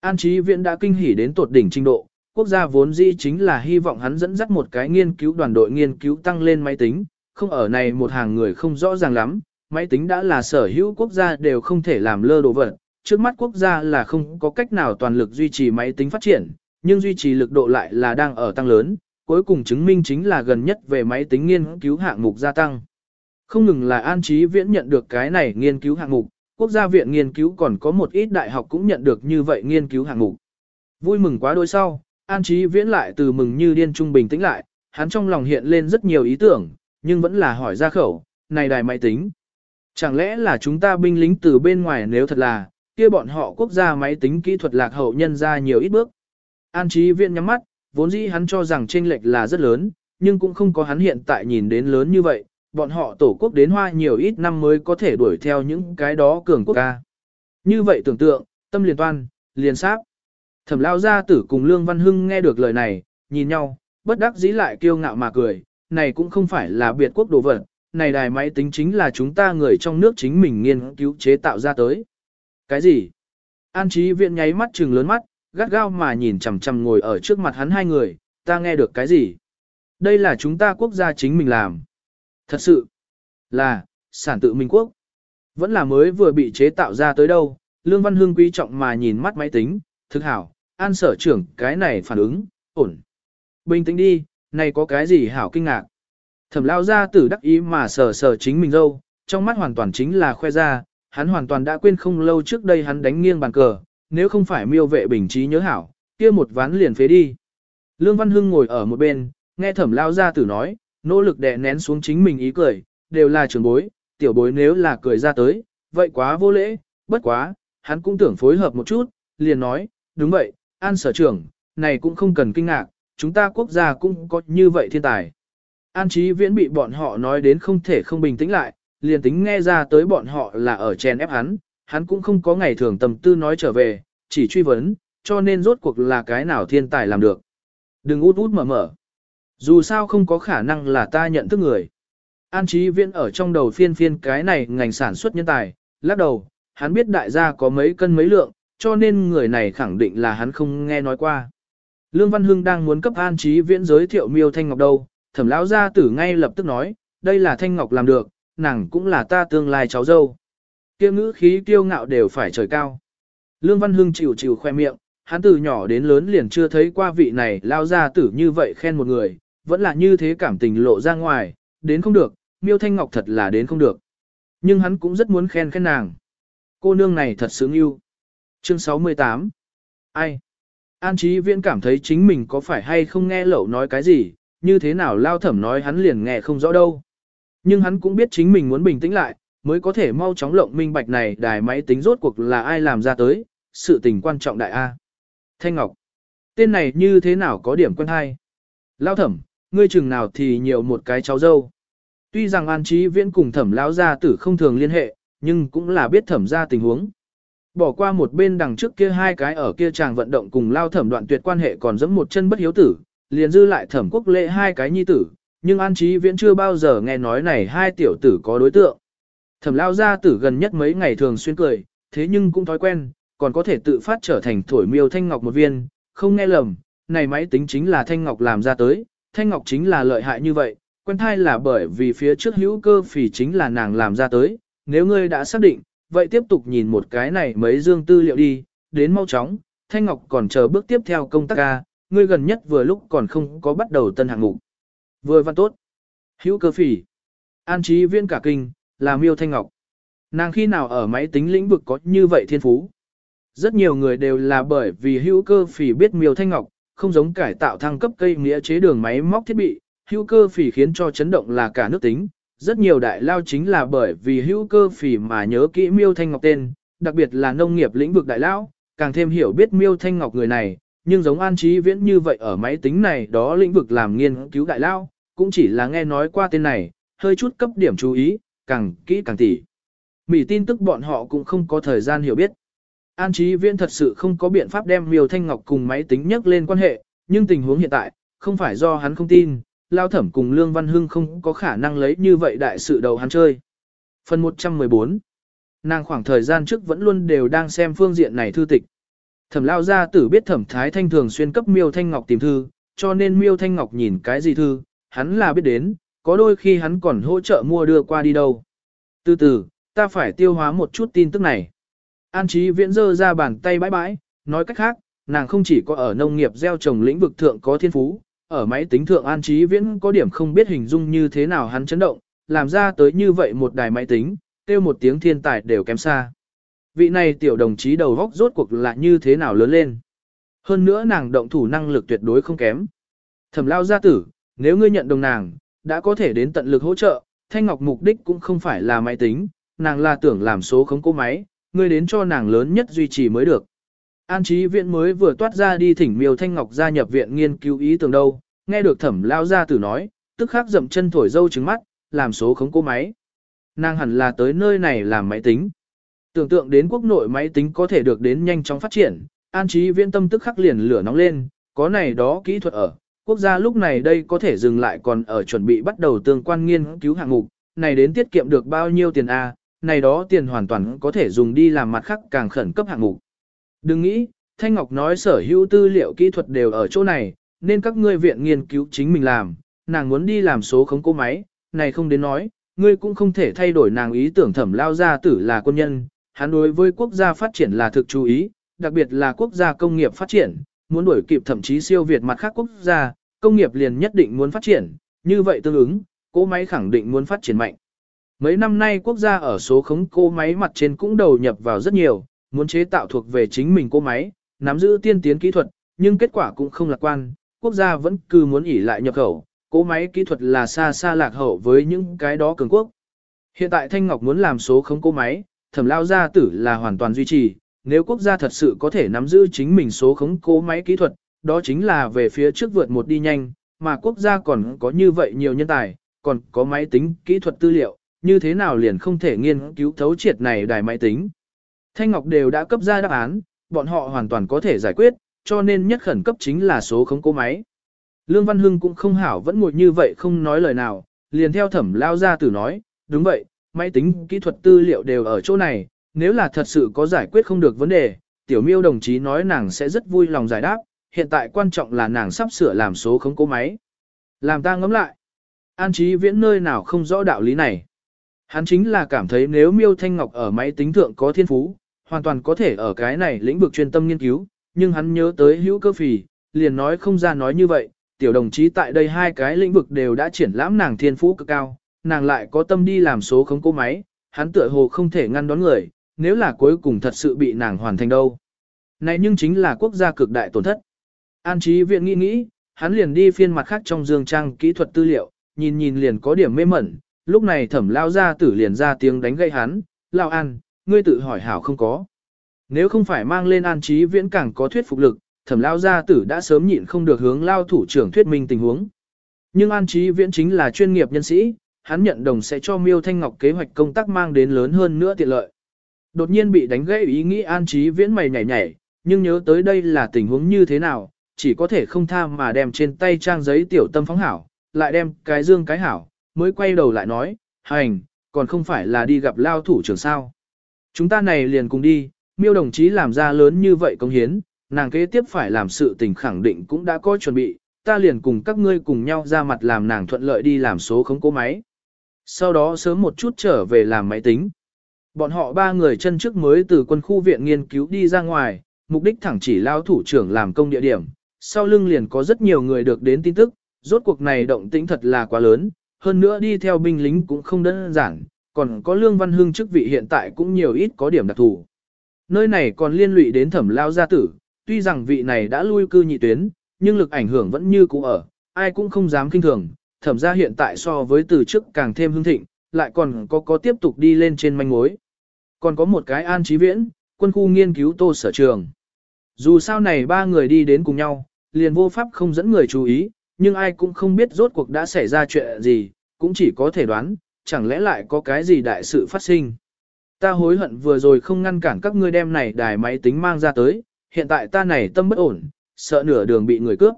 An Chí Viễn đã kinh hỉ đến tột đỉnh trình độ, quốc gia vốn dĩ chính là hy vọng hắn dẫn dắt một cái nghiên cứu đoàn đội nghiên cứu tăng lên máy tính, không ở này một hàng người không rõ ràng lắm, máy tính đã là sở hữu quốc gia đều không thể làm lơ đồ vật, trước mắt quốc gia là không có cách nào toàn lực duy trì máy tính phát triển, nhưng duy trì lực độ lại là đang ở tăng lớn, cuối cùng chứng minh chính là gần nhất về máy tính nghiên cứu hạng mục gia tăng. Không ngừng là An trí Viễn nhận được cái này nghiên cứu hạng mục, quốc gia viện nghiên cứu còn có một ít đại học cũng nhận được như vậy nghiên cứu hạng mục. Vui mừng quá đôi sau, An trí Viễn lại từ mừng như điên trung bình tĩnh lại, hắn trong lòng hiện lên rất nhiều ý tưởng, nhưng vẫn là hỏi ra khẩu, này đài máy tính. Chẳng lẽ là chúng ta binh lính từ bên ngoài nếu thật là, kia bọn họ quốc gia máy tính kỹ thuật lạc hậu nhân ra nhiều ít bước. An trí viên nhắm mắt, vốn dĩ hắn cho rằng chênh lệch là rất lớn, nhưng cũng không có hắn hiện tại nhìn đến lớn như vậy, bọn họ tổ quốc đến hoa nhiều ít năm mới có thể đuổi theo những cái đó cường quốc ca. Như vậy tưởng tượng, tâm liền toan, liền sáp. Thẩm lao gia tử cùng Lương Văn Hưng nghe được lời này, nhìn nhau, bất đắc dĩ lại kiêu ngạo mà cười, này cũng không phải là biệt quốc đồ vật, này đài máy tính chính là chúng ta người trong nước chính mình nghiên cứu chế tạo ra tới. Cái gì? An trí viện nháy mắt trừng lớn mắt, gắt gao mà nhìn chằm chằm ngồi ở trước mặt hắn hai người, ta nghe được cái gì? Đây là chúng ta quốc gia chính mình làm. Thật sự là, sản tự Minh Quốc. Vẫn là mới vừa bị chế tạo ra tới đâu, Lương Văn Hương quý trọng mà nhìn mắt máy tính, thực hảo, an sở trưởng cái này phản ứng, ổn. Bình tĩnh đi, này có cái gì hảo kinh ngạc. Thẩm lao ra tử đắc ý mà sờ sờ chính mình dâu, trong mắt hoàn toàn chính là khoe ra, hắn hoàn toàn đã quên không lâu trước đây hắn đánh nghiêng bàn cờ, nếu không phải miêu vệ bình trí nhớ hảo, kia một ván liền phế đi. Lương Văn Hưng ngồi ở một bên, nghe thẩm lao ra tử nói, nỗ lực đè nén xuống chính mình ý cười, đều là trường bối, tiểu bối nếu là cười ra tới, vậy quá vô lễ, bất quá, hắn cũng tưởng phối hợp một chút, liền nói, đúng vậy, an sở trưởng, này cũng không cần kinh ngạc, chúng ta quốc gia cũng có như vậy thiên tài. An trí viễn bị bọn họ nói đến không thể không bình tĩnh lại, liền tính nghe ra tới bọn họ là ở chèn ép hắn, hắn cũng không có ngày thường tầm tư nói trở về, chỉ truy vấn, cho nên rốt cuộc là cái nào thiên tài làm được. Đừng út út mở mở. Dù sao không có khả năng là ta nhận thức người. An trí viễn ở trong đầu phiên phiên cái này ngành sản xuất nhân tài, lắc đầu, hắn biết đại gia có mấy cân mấy lượng, cho nên người này khẳng định là hắn không nghe nói qua. Lương Văn Hưng đang muốn cấp An Trí Viễn giới thiệu Miêu Thanh Ngọc đâu, thẩm lão gia tử ngay lập tức nói, đây là Thanh Ngọc làm được, nàng cũng là ta tương lai cháu dâu. Kiêu ngữ khí kiêu ngạo đều phải trời cao. Lương Văn Hưng chịu chịu khoe miệng, hắn từ nhỏ đến lớn liền chưa thấy qua vị này lao ra tử như vậy khen một người, vẫn là như thế cảm tình lộ ra ngoài, đến không được, Miêu Thanh Ngọc thật là đến không được. Nhưng hắn cũng rất muốn khen khen nàng. Cô nương này thật sướng yêu. Chương 68 Ai? An Chí Viễn cảm thấy chính mình có phải hay không nghe lẩu nói cái gì, như thế nào lao thẩm nói hắn liền nghe không rõ đâu. Nhưng hắn cũng biết chính mình muốn bình tĩnh lại, mới có thể mau chóng lộng minh bạch này đài máy tính rốt cuộc là ai làm ra tới, sự tình quan trọng đại A. Thanh Ngọc. Tên này như thế nào có điểm quen hay? Lao thẩm, ngươi chừng nào thì nhiều một cái cháu dâu. Tuy rằng An trí Viễn cùng thẩm lão gia tử không thường liên hệ, nhưng cũng là biết thẩm ra tình huống. Bỏ qua một bên đằng trước kia hai cái ở kia chàng vận động cùng lao thẩm đoạn tuyệt quan hệ còn giống một chân bất hiếu tử, liền dư lại thẩm quốc lệ hai cái nhi tử, nhưng An Chí Viễn chưa bao giờ nghe nói này hai tiểu tử có đối tượng. Thẩm lao gia tử gần nhất mấy ngày thường xuyên cười, thế nhưng cũng thói quen, còn có thể tự phát trở thành thổi miêu thanh ngọc một viên, không nghe lầm, này máy tính chính là thanh ngọc làm ra tới, thanh ngọc chính là lợi hại như vậy, quen thai là bởi vì phía trước hữu cơ phỉ chính là nàng làm ra tới, nếu ngươi đã xác định, vậy tiếp tục nhìn một cái này mấy dương tư liệu đi, đến mau chóng, Thanh Ngọc còn chờ bước tiếp theo công tác ca, ngươi gần nhất vừa lúc còn không có bắt đầu tân hạng mục. Vừa văn tốt. Hữu cơ phỉ. An trí viên cả kinh, là miêu Thanh Ngọc. Nàng khi nào ở máy tính lĩnh vực có như vậy thiên phú? Rất nhiều người đều là bởi vì hữu cơ phỉ biết miêu Thanh Ngọc, không giống cải tạo thăng cấp cây nghĩa chế đường máy móc thiết bị, hữu cơ phỉ khiến cho chấn động là cả nước tính, rất nhiều đại lao chính là bởi vì hữu cơ phỉ mà nhớ kỹ Miêu Thanh Ngọc tên, đặc biệt là nông nghiệp lĩnh vực đại lao, càng thêm hiểu biết Miêu Thanh Ngọc người này, nhưng giống An Trí Viễn như vậy ở máy tính này đó lĩnh vực làm nghiên cứu đại lao, cũng chỉ là nghe nói qua tên này, hơi chút cấp điểm chú ý, càng kỹ càng tỉ. mỉ tin tức bọn họ cũng không có thời gian hiểu biết. An Trí Viễn thật sự không có biện pháp đem Miêu Thanh Ngọc cùng máy tính nhắc lên quan hệ, nhưng tình huống hiện tại, không phải do hắn không tin, Lao Thẩm cùng Lương Văn Hưng không có khả năng lấy như vậy đại sự đầu hắn chơi. Phần 114 Nàng khoảng thời gian trước vẫn luôn đều đang xem phương diện này thư tịch. Thẩm Lao gia tử biết Thẩm Thái Thanh thường xuyên cấp Miêu Thanh Ngọc tìm thư, cho nên Miêu Thanh Ngọc nhìn cái gì thư, hắn là biết đến, có đôi khi hắn còn hỗ trợ mua đưa qua đi đâu. Từ từ, ta phải tiêu hóa một chút tin tức này. An Trí Viễn dơ ra bàn tay bãi bãi, nói cách khác, nàng không chỉ có ở nông nghiệp gieo trồng lĩnh vực thượng có thiên phú, ở máy tính thượng An Trí Viễn có điểm không biết hình dung như thế nào hắn chấn động, làm ra tới như vậy một đài máy tính, tiêu một tiếng thiên tài đều kém xa. Vị này tiểu đồng chí đầu góc rốt cuộc là như thế nào lớn lên. Hơn nữa nàng động thủ năng lực tuyệt đối không kém. Thẩm lao gia tử, nếu ngươi nhận đồng nàng, đã có thể đến tận lực hỗ trợ, Thanh Ngọc mục đích cũng không phải là máy tính, nàng là tưởng làm số khống cô máy, ngươi đến cho nàng lớn nhất duy trì mới được. An trí viện mới vừa toát ra đi thỉnh miêu Thanh Ngọc gia nhập viện nghiên cứu ý tưởng đâu, nghe được thẩm lao gia tử nói, tức khắc dậm chân thổi dâu trứng mắt, làm số khống cô máy. Nàng hẳn là tới nơi này làm máy tính. Tưởng tượng đến quốc nội máy tính có thể được đến nhanh chóng phát triển, an trí viễn tâm tức khắc liền lửa nóng lên, có này đó kỹ thuật ở. Quốc gia lúc này đây có thể dừng lại còn ở chuẩn bị bắt đầu tương quan nghiên cứu hạng mục, này đến tiết kiệm được bao nhiêu tiền A, này đó tiền hoàn toàn có thể dùng đi làm mặt khác càng khẩn cấp hạng mục. Đừng nghĩ, Thanh Ngọc nói sở hữu tư liệu kỹ thuật đều ở chỗ này, nên các ngươi viện nghiên cứu chính mình làm, nàng muốn đi làm số khống cố máy, này không đến nói, ngươi cũng không thể thay đổi nàng ý tưởng thẩm lao gia tử là quân nhân, hắn đối với quốc gia phát triển là thực chú ý, đặc biệt là quốc gia công nghiệp phát triển, muốn đuổi kịp thậm chí siêu việt mặt khác quốc gia, công nghiệp liền nhất định muốn phát triển, như vậy tương ứng, cỗ máy khẳng định muốn phát triển mạnh. Mấy năm nay quốc gia ở số khống cỗ máy mặt trên cũng đầu nhập vào rất nhiều, muốn chế tạo thuộc về chính mình cỗ máy, nắm giữ tiên tiến kỹ thuật, nhưng kết quả cũng không lạc quan, quốc gia vẫn cứ muốn ỉ lại nhập khẩu, cỗ máy kỹ thuật là xa xa lạc hậu với những cái đó cường quốc. Hiện tại Thanh Ngọc muốn làm số khống cỗ máy, thẩm lao gia tử là hoàn toàn duy trì, nếu quốc gia thật sự có thể nắm giữ chính mình số khống cố máy kỹ thuật, đó chính là về phía trước vượt một đi nhanh, mà quốc gia còn có như vậy nhiều nhân tài, còn có máy tính, kỹ thuật tư liệu, như thế nào liền không thể nghiên cứu thấu triệt này đài máy tính. Thanh Ngọc đều đã cấp ra đáp án, bọn họ hoàn toàn có thể giải quyết, cho nên nhất khẩn cấp chính là số khống cố máy. Lương Văn Hưng cũng không hảo vẫn ngồi như vậy không nói lời nào, liền theo thẩm lao gia tử nói, đúng vậy, máy tính kỹ thuật tư liệu đều ở chỗ này, nếu là thật sự có giải quyết không được vấn đề, tiểu miêu đồng chí nói nàng sẽ rất vui lòng giải đáp, hiện tại quan trọng là nàng sắp sửa làm số khống cố máy. Làm ta ngẫm lại. An trí viễn nơi nào không rõ đạo lý này. Hắn chính là cảm thấy nếu miêu thanh ngọc ở máy tính thượng có thiên phú, hoàn toàn có thể ở cái này lĩnh vực chuyên tâm nghiên cứu, nhưng hắn nhớ tới hữu cơ phì, liền nói không ra nói như vậy, tiểu đồng chí tại đây hai cái lĩnh vực đều đã triển lãm nàng thiên phú cực cao, nàng lại có tâm đi làm số không cô máy, hắn tựa hồ không thể ngăn đón người, nếu là cuối cùng thật sự bị nàng hoàn thành đâu. Này nhưng chính là quốc gia cực đại tổn thất. An trí viện nghĩ nghĩ, hắn liền đi phiên mặt khác trong dương trang kỹ thuật tư liệu, nhìn nhìn liền có điểm mê mẩn, lúc này thẩm lao ra tử liền ra tiếng đánh gây hắn, lao an, ngươi tự hỏi hảo không có. Nếu không phải mang lên an trí viễn càng có thuyết phục lực, thẩm lao gia tử đã sớm nhịn không được hướng lao thủ trưởng thuyết minh tình huống. Nhưng an trí viễn chính là chuyên nghiệp nhân sĩ, hắn nhận đồng sẽ cho Miêu Thanh Ngọc kế hoạch công tác mang đến lớn hơn nữa tiện lợi. Đột nhiên bị đánh gãy ý nghĩ an trí viễn mày nhảy nhảy, nhưng nhớ tới đây là tình huống như thế nào, chỉ có thể không tha mà đem trên tay trang giấy tiểu tâm phóng hảo, lại đem cái dương cái hảo, mới quay đầu lại nói, hành, còn không phải là đi gặp lao thủ trưởng sao. Chúng ta này liền cùng đi, miêu đồng chí làm ra lớn như vậy công hiến, nàng kế tiếp phải làm sự tình khẳng định cũng đã có chuẩn bị, ta liền cùng các ngươi cùng nhau ra mặt làm nàng thuận lợi đi làm số khống cố máy. Sau đó sớm một chút trở về làm máy tính. Bọn họ ba người chân trước mới từ quân khu viện nghiên cứu đi ra ngoài, mục đích thẳng chỉ lao thủ trưởng làm công địa điểm. Sau lưng liền có rất nhiều người được đến tin tức, rốt cuộc này động tĩnh thật là quá lớn, hơn nữa đi theo binh lính cũng không đơn giản, còn có lương văn hưng chức vị hiện tại cũng nhiều ít có điểm đặc thù. Nơi này còn liên lụy đến thẩm lao gia tử, tuy rằng vị này đã lui cư nhị tuyến, nhưng lực ảnh hưởng vẫn như cũ ở, ai cũng không dám kinh thường, thẩm ra hiện tại so với từ trước càng thêm hưng thịnh, lại còn có có tiếp tục đi lên trên manh mối. Còn có một cái an trí viễn, quân khu nghiên cứu tô sở trường. Dù sao này ba người đi đến cùng nhau, liền vô pháp không dẫn người chú ý, nhưng ai cũng không biết rốt cuộc đã xảy ra chuyện gì, cũng chỉ có thể đoán, chẳng lẽ lại có cái gì đại sự phát sinh. Ta hối hận vừa rồi không ngăn cản các ngươi đem này đài máy tính mang ra tới, hiện tại ta này tâm bất ổn, sợ nửa đường bị người cướp.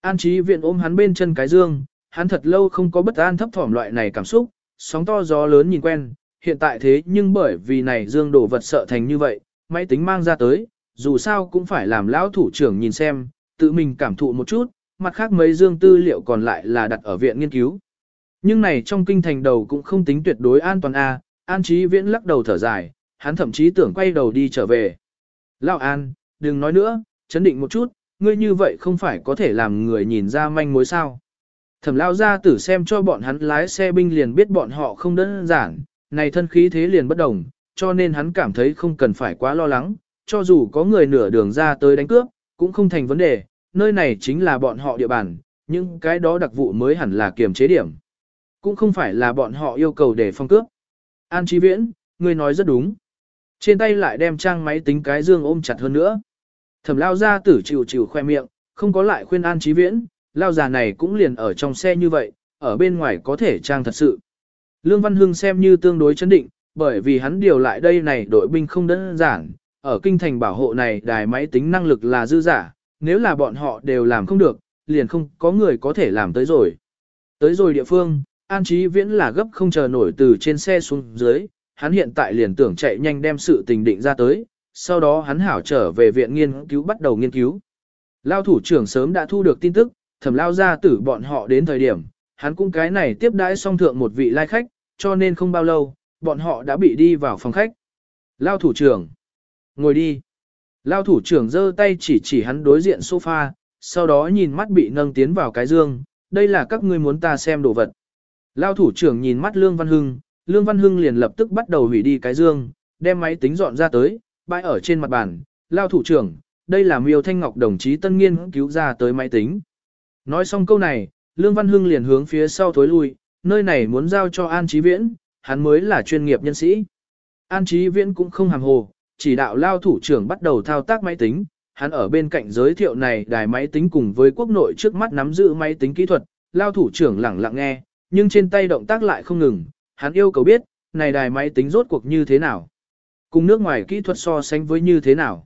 An trí viện ôm hắn bên chân cái dương, hắn thật lâu không có bất an thấp thỏm loại này cảm xúc, sóng to gió lớn nhìn quen, hiện tại thế nhưng bởi vì này dương đổ vật sợ thành như vậy, máy tính mang ra tới, dù sao cũng phải làm lão thủ trưởng nhìn xem, tự mình cảm thụ một chút, mặt khác mấy dương tư liệu còn lại là đặt ở viện nghiên cứu. Nhưng này trong kinh thành đầu cũng không tính tuyệt đối an toàn a, An Chí Viễn lắc đầu thở dài, hắn thậm chí tưởng quay đầu đi trở về. Lão An, đừng nói nữa, chấn định một chút, ngươi như vậy không phải có thể làm người nhìn ra manh mối sao. Thẩm lao ra tử xem cho bọn hắn lái xe binh liền biết bọn họ không đơn giản, này thân khí thế liền bất đồng, cho nên hắn cảm thấy không cần phải quá lo lắng, cho dù có người nửa đường ra tới đánh cướp, cũng không thành vấn đề, nơi này chính là bọn họ địa bàn, nhưng cái đó đặc vụ mới hẳn là kiềm chế điểm. Cũng không phải là bọn họ yêu cầu để phong cướp. An Chí Viễn, ngươi nói rất đúng. Trên tay lại đem trang máy tính cái dương ôm chặt hơn nữa. Thẩm lao ra tử chịu chịu khoe miệng, không có lại khuyên An Chí Viễn, lao già này cũng liền ở trong xe như vậy, ở bên ngoài có thể trang thật sự. Lương Văn Hưng xem như tương đối chấn định, bởi vì hắn điều lại đây này đội binh không đơn giản, ở kinh thành bảo hộ này đài máy tính năng lực là dư giả, nếu là bọn họ đều làm không được, liền không có người có thể làm tới rồi. Tới rồi địa phương, An Chí Viễn là gấp không chờ nổi từ trên xe xuống dưới, hắn hiện tại liền tưởng chạy nhanh đem sự tình định ra tới, sau đó hắn hảo trở về viện nghiên cứu bắt đầu nghiên cứu. Lao thủ trưởng sớm đã thu được tin tức, thẩm lao ra tử bọn họ đến thời điểm, hắn cũng cái này tiếp đãi xong thượng một vị lai khách, cho nên không bao lâu, bọn họ đã bị đi vào phòng khách. Lao thủ trưởng, ngồi đi. Lao thủ trưởng giơ tay chỉ chỉ hắn đối diện sofa, sau đó nhìn mắt bị nâng tiến vào cái dương, đây là các ngươi muốn ta xem đồ vật. Lao thủ trưởng nhìn mắt Lương Văn Hưng, Lương Văn Hưng liền lập tức bắt đầu hủy đi cái dương, đem máy tính dọn ra tới, bãi ở trên mặt bàn. Lao thủ trưởng, đây là miêu thanh ngọc đồng chí tân nghiên cứu ra tới máy tính. Nói xong câu này, Lương Văn Hưng liền hướng phía sau thối lui, nơi này muốn giao cho An Chí Viễn, hắn mới là chuyên nghiệp nhân sĩ. An Chí Viễn cũng không hàm hồ, chỉ đạo lao thủ trưởng bắt đầu thao tác máy tính, hắn ở bên cạnh giới thiệu này đài máy tính cùng với quốc nội trước mắt nắm giữ máy tính kỹ thuật, lao thủ trưởng lẳng lặng nghe, nhưng trên tay động tác lại không ngừng, hắn yêu cầu biết, này đài máy tính rốt cuộc như thế nào. Cùng nước ngoài kỹ thuật so sánh với như thế nào.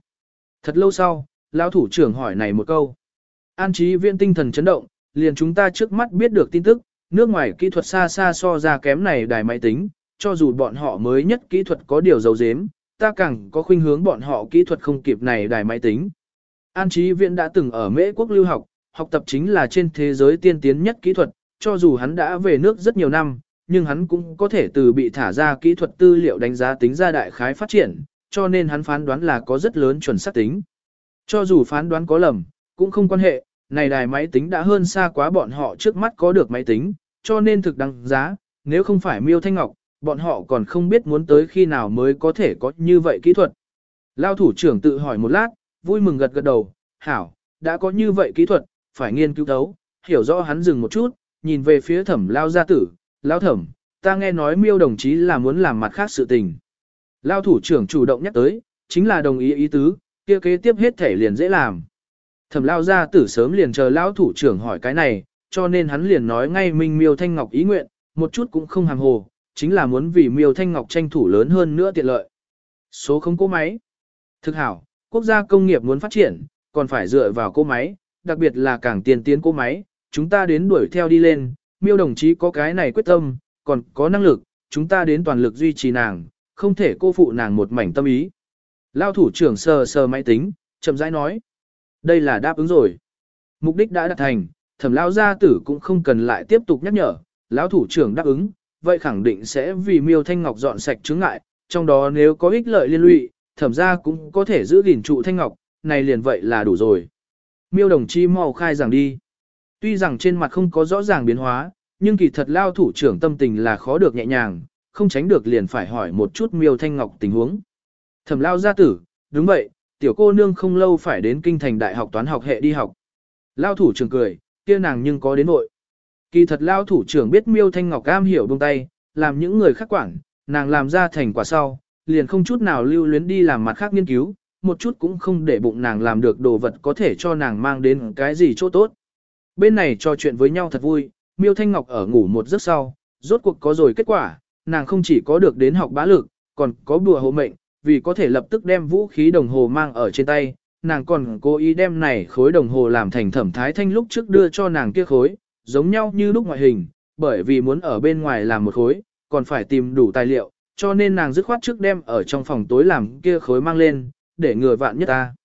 Thật lâu sau, lao thủ trưởng hỏi này một câu. An trí viên tinh thần chấn động, liền chúng ta trước mắt biết được tin tức, nước ngoài kỹ thuật xa xa so ra kém này đài máy tính, cho dù bọn họ mới nhất kỹ thuật có điều dấu dếm, ta càng có khuynh hướng bọn họ kỹ thuật không kịp này đài máy tính. An Chí viện đã từng ở Mễ quốc lưu học, học tập chính là trên thế giới tiên tiến nhất kỹ thuật, cho dù hắn đã về nước rất nhiều năm, nhưng hắn cũng có thể từ bị thả ra kỹ thuật tư liệu đánh giá tính ra đại khái phát triển, cho nên hắn phán đoán là có rất lớn chuẩn xác tính. Cho dù phán đoán có lầm, cũng không quan hệ, này đài máy tính đã hơn xa quá bọn họ trước mắt có được máy tính, cho nên thực đăng giá, nếu không phải miêu thanh ngọc, bọn họ còn không biết muốn tới khi nào mới có thể có như vậy kỹ thuật. Lao thủ trưởng tự hỏi một lát, vui mừng gật gật đầu, hảo, đã có như vậy kỹ thuật, phải nghiên cứu đấu, hiểu rõ hắn dừng một chút, nhìn về phía thẩm lao gia tử, lao thẩm, ta nghe nói miêu đồng chí là muốn làm mặt khác sự tình. Lao thủ trưởng chủ động nhắc tới, chính là đồng ý ý tứ, kia kế tiếp hết thể liền dễ làm. Thẩm lao gia tử sớm liền chờ Lão thủ trưởng hỏi cái này, cho nên hắn liền nói ngay minh miêu thanh ngọc ý nguyện, một chút cũng không hàng hồ, chính là muốn vì miêu thanh ngọc tranh thủ lớn hơn nữa tiện lợi. Số không cố máy. Thực hảo, quốc gia công nghiệp muốn phát triển, còn phải dựa vào cố máy, đặc biệt là càng tiền tiến cố máy, chúng ta đến đuổi theo đi lên, miêu đồng chí có cái này quyết tâm, còn có năng lực, chúng ta đến toàn lực duy trì nàng, không thể cô phụ nàng một mảnh tâm ý. Lao thủ trưởng sờ sờ máy tính, chậm rãi nói. Đây là đáp ứng rồi. Mục đích đã đạt thành, thẩm lao gia tử cũng không cần lại tiếp tục nhắc nhở, lão thủ trưởng đáp ứng, vậy khẳng định sẽ vì miêu thanh ngọc dọn sạch chứng ngại, trong đó nếu có ích lợi liên lụy, thẩm gia cũng có thể giữ gìn trụ thanh ngọc, này liền vậy là đủ rồi. Miêu đồng chí mau khai rằng đi. Tuy rằng trên mặt không có rõ ràng biến hóa, nhưng kỳ thật lao thủ trưởng tâm tình là khó được nhẹ nhàng, không tránh được liền phải hỏi một chút miêu thanh ngọc tình huống. Thẩm lao gia tử, đúng vậy, tiểu cô nương không lâu phải đến kinh thành đại học toán học hệ đi học. Lao thủ trưởng cười, kia nàng nhưng có đến nội. Kỳ thật lao thủ trưởng biết miêu thanh ngọc cam hiểu buông tay, làm những người khác quản, nàng làm ra thành quả sau, liền không chút nào lưu luyến đi làm mặt khác nghiên cứu, một chút cũng không để bụng nàng làm được đồ vật có thể cho nàng mang đến cái gì chỗ tốt. Bên này trò chuyện với nhau thật vui, miêu thanh ngọc ở ngủ một giấc sau, rốt cuộc có rồi kết quả, nàng không chỉ có được đến học bá lực, còn có bùa hộ mệnh, vì có thể lập tức đem vũ khí đồng hồ mang ở trên tay, nàng còn cố ý đem này khối đồng hồ làm thành thẩm thái thanh lúc trước đưa cho nàng kia khối, giống nhau như lúc ngoại hình, bởi vì muốn ở bên ngoài làm một khối, còn phải tìm đủ tài liệu, cho nên nàng dứt khoát trước đem ở trong phòng tối làm kia khối mang lên, để ngừa vạn nhất ta.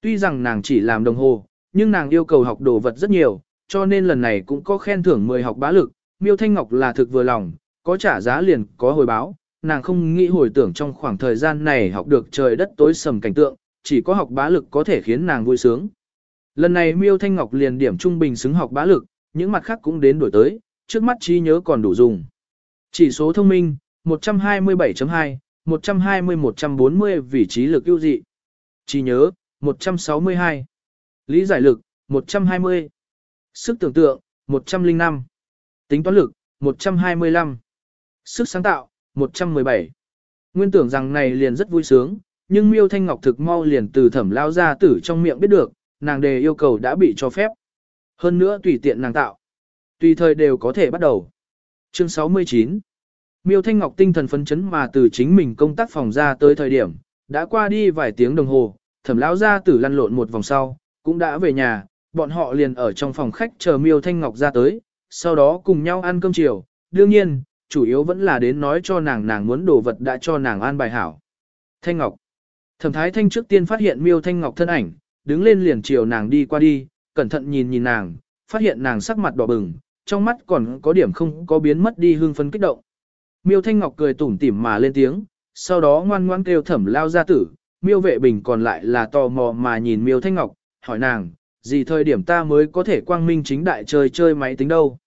Tuy rằng nàng chỉ làm đồng hồ, nhưng nàng yêu cầu học đồ vật rất nhiều, cho nên lần này cũng có khen thưởng 10 học bá lực, Miêu Thanh Ngọc là thực vừa lòng, có trả giá liền có hồi báo, nàng không nghĩ hồi tưởng trong khoảng thời gian này học được trời đất tối sầm cảnh tượng, chỉ có học bá lực có thể khiến nàng vui sướng. Lần này Miêu Thanh Ngọc liền điểm trung bình xứng học bá lực, những mặt khác cũng đến đổi tới, trước mắt trí nhớ còn đủ dùng. Chỉ số thông minh, 127.2, 120-140 vị trí lực ưu dị. Trí nhớ, 162. Lý giải lực, 120. Sức tưởng tượng, 105. Tính toán lực, 125. Sức sáng tạo, 117. Nguyên tưởng rằng này liền rất vui sướng, nhưng Miêu Thanh Ngọc thực mau liền từ thẩm lao ra tử trong miệng biết được, nàng đề yêu cầu đã bị cho phép. Hơn nữa tùy tiện nàng tạo. Tùy thời đều có thể bắt đầu. Chương 69 Miêu Thanh Ngọc tinh thần phấn chấn mà từ chính mình công tác phòng ra tới thời điểm, đã qua đi vài tiếng đồng hồ, thẩm lão ra tử lăn lộn một vòng sau, cũng đã về nhà, bọn họ liền ở trong phòng khách chờ Miêu Thanh Ngọc ra tới, sau đó cùng nhau ăn cơm chiều, đương nhiên, chủ yếu vẫn là đến nói cho nàng nàng muốn đồ vật đã cho nàng an bài hảo. Thanh Ngọc Thẩm Thái Thanh trước tiên phát hiện Miêu Thanh Ngọc thân ảnh, đứng lên liền chiều nàng đi qua đi, cẩn thận nhìn nhìn nàng, phát hiện nàng sắc mặt đỏ bừng, trong mắt còn có điểm không có biến mất đi hương phấn kích động. Miêu Thanh Ngọc cười tủm tỉm mà lên tiếng, sau đó ngoan ngoãn kêu thẩm lao ra tử, miêu vệ bình còn lại là tò mò mà nhìn miêu Thanh Ngọc, hỏi nàng, gì thời điểm ta mới có thể quang minh chính đại chơi chơi máy tính đâu.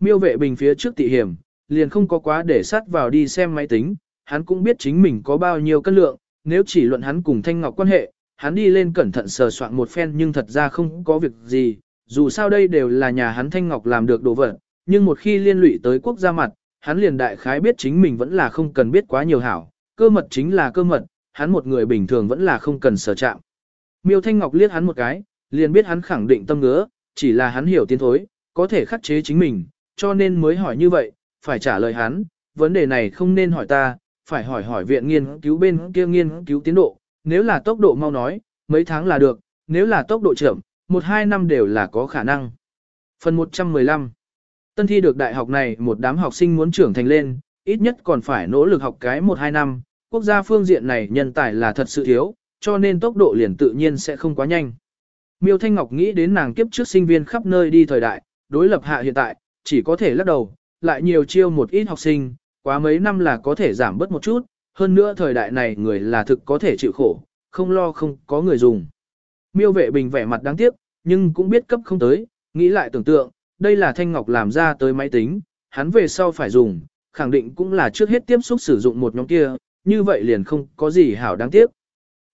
Miêu vệ bình phía trước tị hiểm, liền không có quá để sát vào đi xem máy tính, hắn cũng biết chính mình có bao nhiêu cân lượng, nếu chỉ luận hắn cùng Thanh Ngọc quan hệ, hắn đi lên cẩn thận sờ soạn một phen nhưng thật ra không có việc gì, dù sao đây đều là nhà hắn Thanh Ngọc làm được đồ vật, nhưng một khi liên lụy tới quốc gia mặt, hắn liền đại khái biết chính mình vẫn là không cần biết quá nhiều hảo, cơ mật chính là cơ mật, hắn một người bình thường vẫn là không cần sở chạm. Miêu Thanh Ngọc liếc hắn một cái, liền biết hắn khẳng định tâm ngứa, chỉ là hắn hiểu tiến thối, có thể khắc chế chính mình, cho nên mới hỏi như vậy, phải trả lời hắn, vấn đề này không nên hỏi ta, phải hỏi hỏi viện nghiên cứu bên kia nghiên cứu tiến độ, nếu là tốc độ mau nói, mấy tháng là được, nếu là tốc độ chậm, một hai năm đều là có khả năng. Phần 115 Tân thi được đại học này một đám học sinh muốn trưởng thành lên, ít nhất còn phải nỗ lực học cái một hai năm, quốc gia phương diện này nhân tài là thật sự thiếu, cho nên tốc độ liền tự nhiên sẽ không quá nhanh. Miêu Thanh Ngọc nghĩ đến nàng kiếp trước sinh viên khắp nơi đi thời đại, đối lập hạ hiện tại, chỉ có thể lắc đầu, lại nhiều chiêu một ít học sinh, quá mấy năm là có thể giảm bớt một chút, hơn nữa thời đại này người là thực có thể chịu khổ, không lo không có người dùng. Miêu vệ bình vẻ mặt đáng tiếc, nhưng cũng biết cấp không tới, nghĩ lại tưởng tượng, đây là Thanh Ngọc làm ra tới máy tính, hắn về sau phải dùng, khẳng định cũng là trước hết tiếp xúc sử dụng một nhóm kia, như vậy liền không có gì hảo đáng tiếc.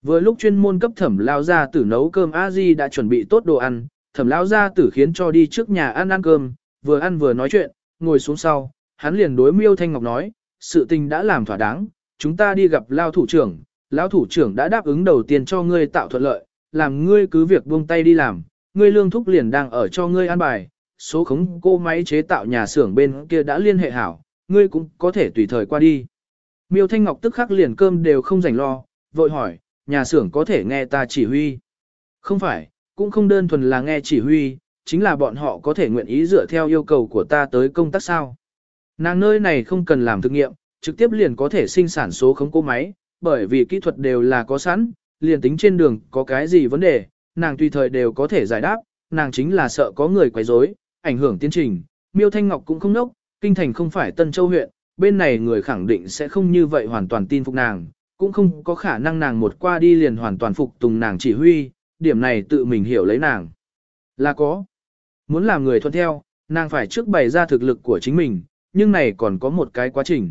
Vừa lúc chuyên môn cấp thẩm lao gia tử nấu cơm a di đã chuẩn bị tốt đồ ăn, thẩm lao gia tử khiến cho đi trước nhà ăn ăn cơm, vừa ăn vừa nói chuyện, ngồi xuống sau, hắn liền đối miêu thanh ngọc nói, sự tình đã làm thỏa đáng, chúng ta đi gặp lao thủ trưởng, lão thủ trưởng đã đáp ứng đầu tiên cho ngươi tạo thuận lợi, làm ngươi cứ việc buông tay đi làm, ngươi lương thúc liền đang ở cho ngươi ăn bài, số khống cô máy chế tạo nhà xưởng bên kia đã liên hệ hảo, ngươi cũng có thể tùy thời qua đi. Miêu Thanh Ngọc tức khắc liền cơm đều không rảnh lo, vội hỏi, nhà xưởng có thể nghe ta chỉ huy. Không phải, cũng không đơn thuần là nghe chỉ huy, chính là bọn họ có thể nguyện ý dựa theo yêu cầu của ta tới công tác sao. Nàng nơi này không cần làm thực nghiệm, trực tiếp liền có thể sinh sản số khống cố máy, bởi vì kỹ thuật đều là có sẵn, liền tính trên đường có cái gì vấn đề, nàng tùy thời đều có thể giải đáp, nàng chính là sợ có người quấy rối, ảnh hưởng tiến trình. Miêu Thanh Ngọc cũng không nốc, kinh thành không phải Tân Châu huyện, bên này người khẳng định sẽ không như vậy hoàn toàn tin phục nàng, cũng không có khả năng nàng một qua đi liền hoàn toàn phục tùng nàng chỉ huy, điểm này tự mình hiểu lấy nàng. Là có. Muốn làm người thuận theo, nàng phải trước bày ra thực lực của chính mình, nhưng này còn có một cái quá trình.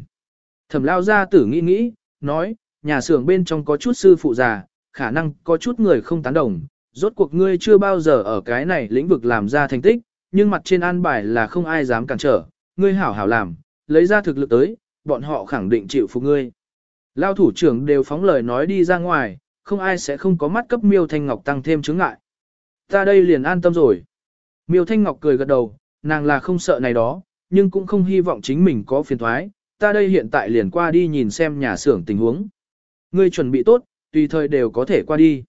Thẩm lao ra tử nghĩ nghĩ, nói, nhà xưởng bên trong có chút sư phụ già, khả năng có chút người không tán đồng, rốt cuộc ngươi chưa bao giờ ở cái này lĩnh vực làm ra thành tích, nhưng mặt trên an bài là không ai dám cản trở, ngươi hảo hảo làm, lấy ra thực lực tới, bọn họ khẳng định chịu phục ngươi. Lao thủ trưởng đều phóng lời nói đi ra ngoài, không ai sẽ không có mắt cấp miêu thanh ngọc tăng thêm chứng ngại. Ta đây liền an tâm rồi. Miêu thanh ngọc cười gật đầu, nàng là không sợ này đó, nhưng cũng không hy vọng chính mình có phiền thoái, ta đây hiện tại liền qua đi nhìn xem nhà xưởng tình huống. Ngươi chuẩn bị tốt, tùy thời đều có thể qua đi.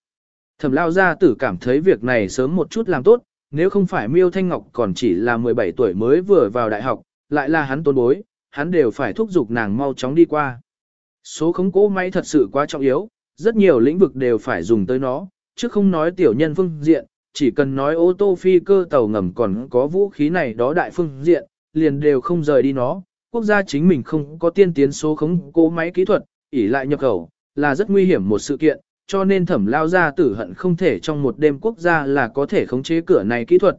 Thẩm lao gia tử cảm thấy việc này sớm một chút làm tốt, nếu không phải miêu thanh ngọc còn chỉ là 17 tuổi mới vừa vào đại học, lại là hắn tốn bối, hắn đều phải thúc giục nàng mau chóng đi qua. Số khống cố máy thật sự quá trọng yếu, rất nhiều lĩnh vực đều phải dùng tới nó, chứ không nói tiểu nhân phương diện, chỉ cần nói ô tô phi cơ tàu ngầm còn có vũ khí này đó đại phương diện, liền đều không rời đi nó. Quốc gia chính mình không có tiên tiến số khống cố máy kỹ thuật, ỉ lại nhập khẩu, là rất nguy hiểm một sự kiện, cho nên thẩm lao ra tử hận không thể trong một đêm quốc gia là có thể khống chế cửa này kỹ thuật.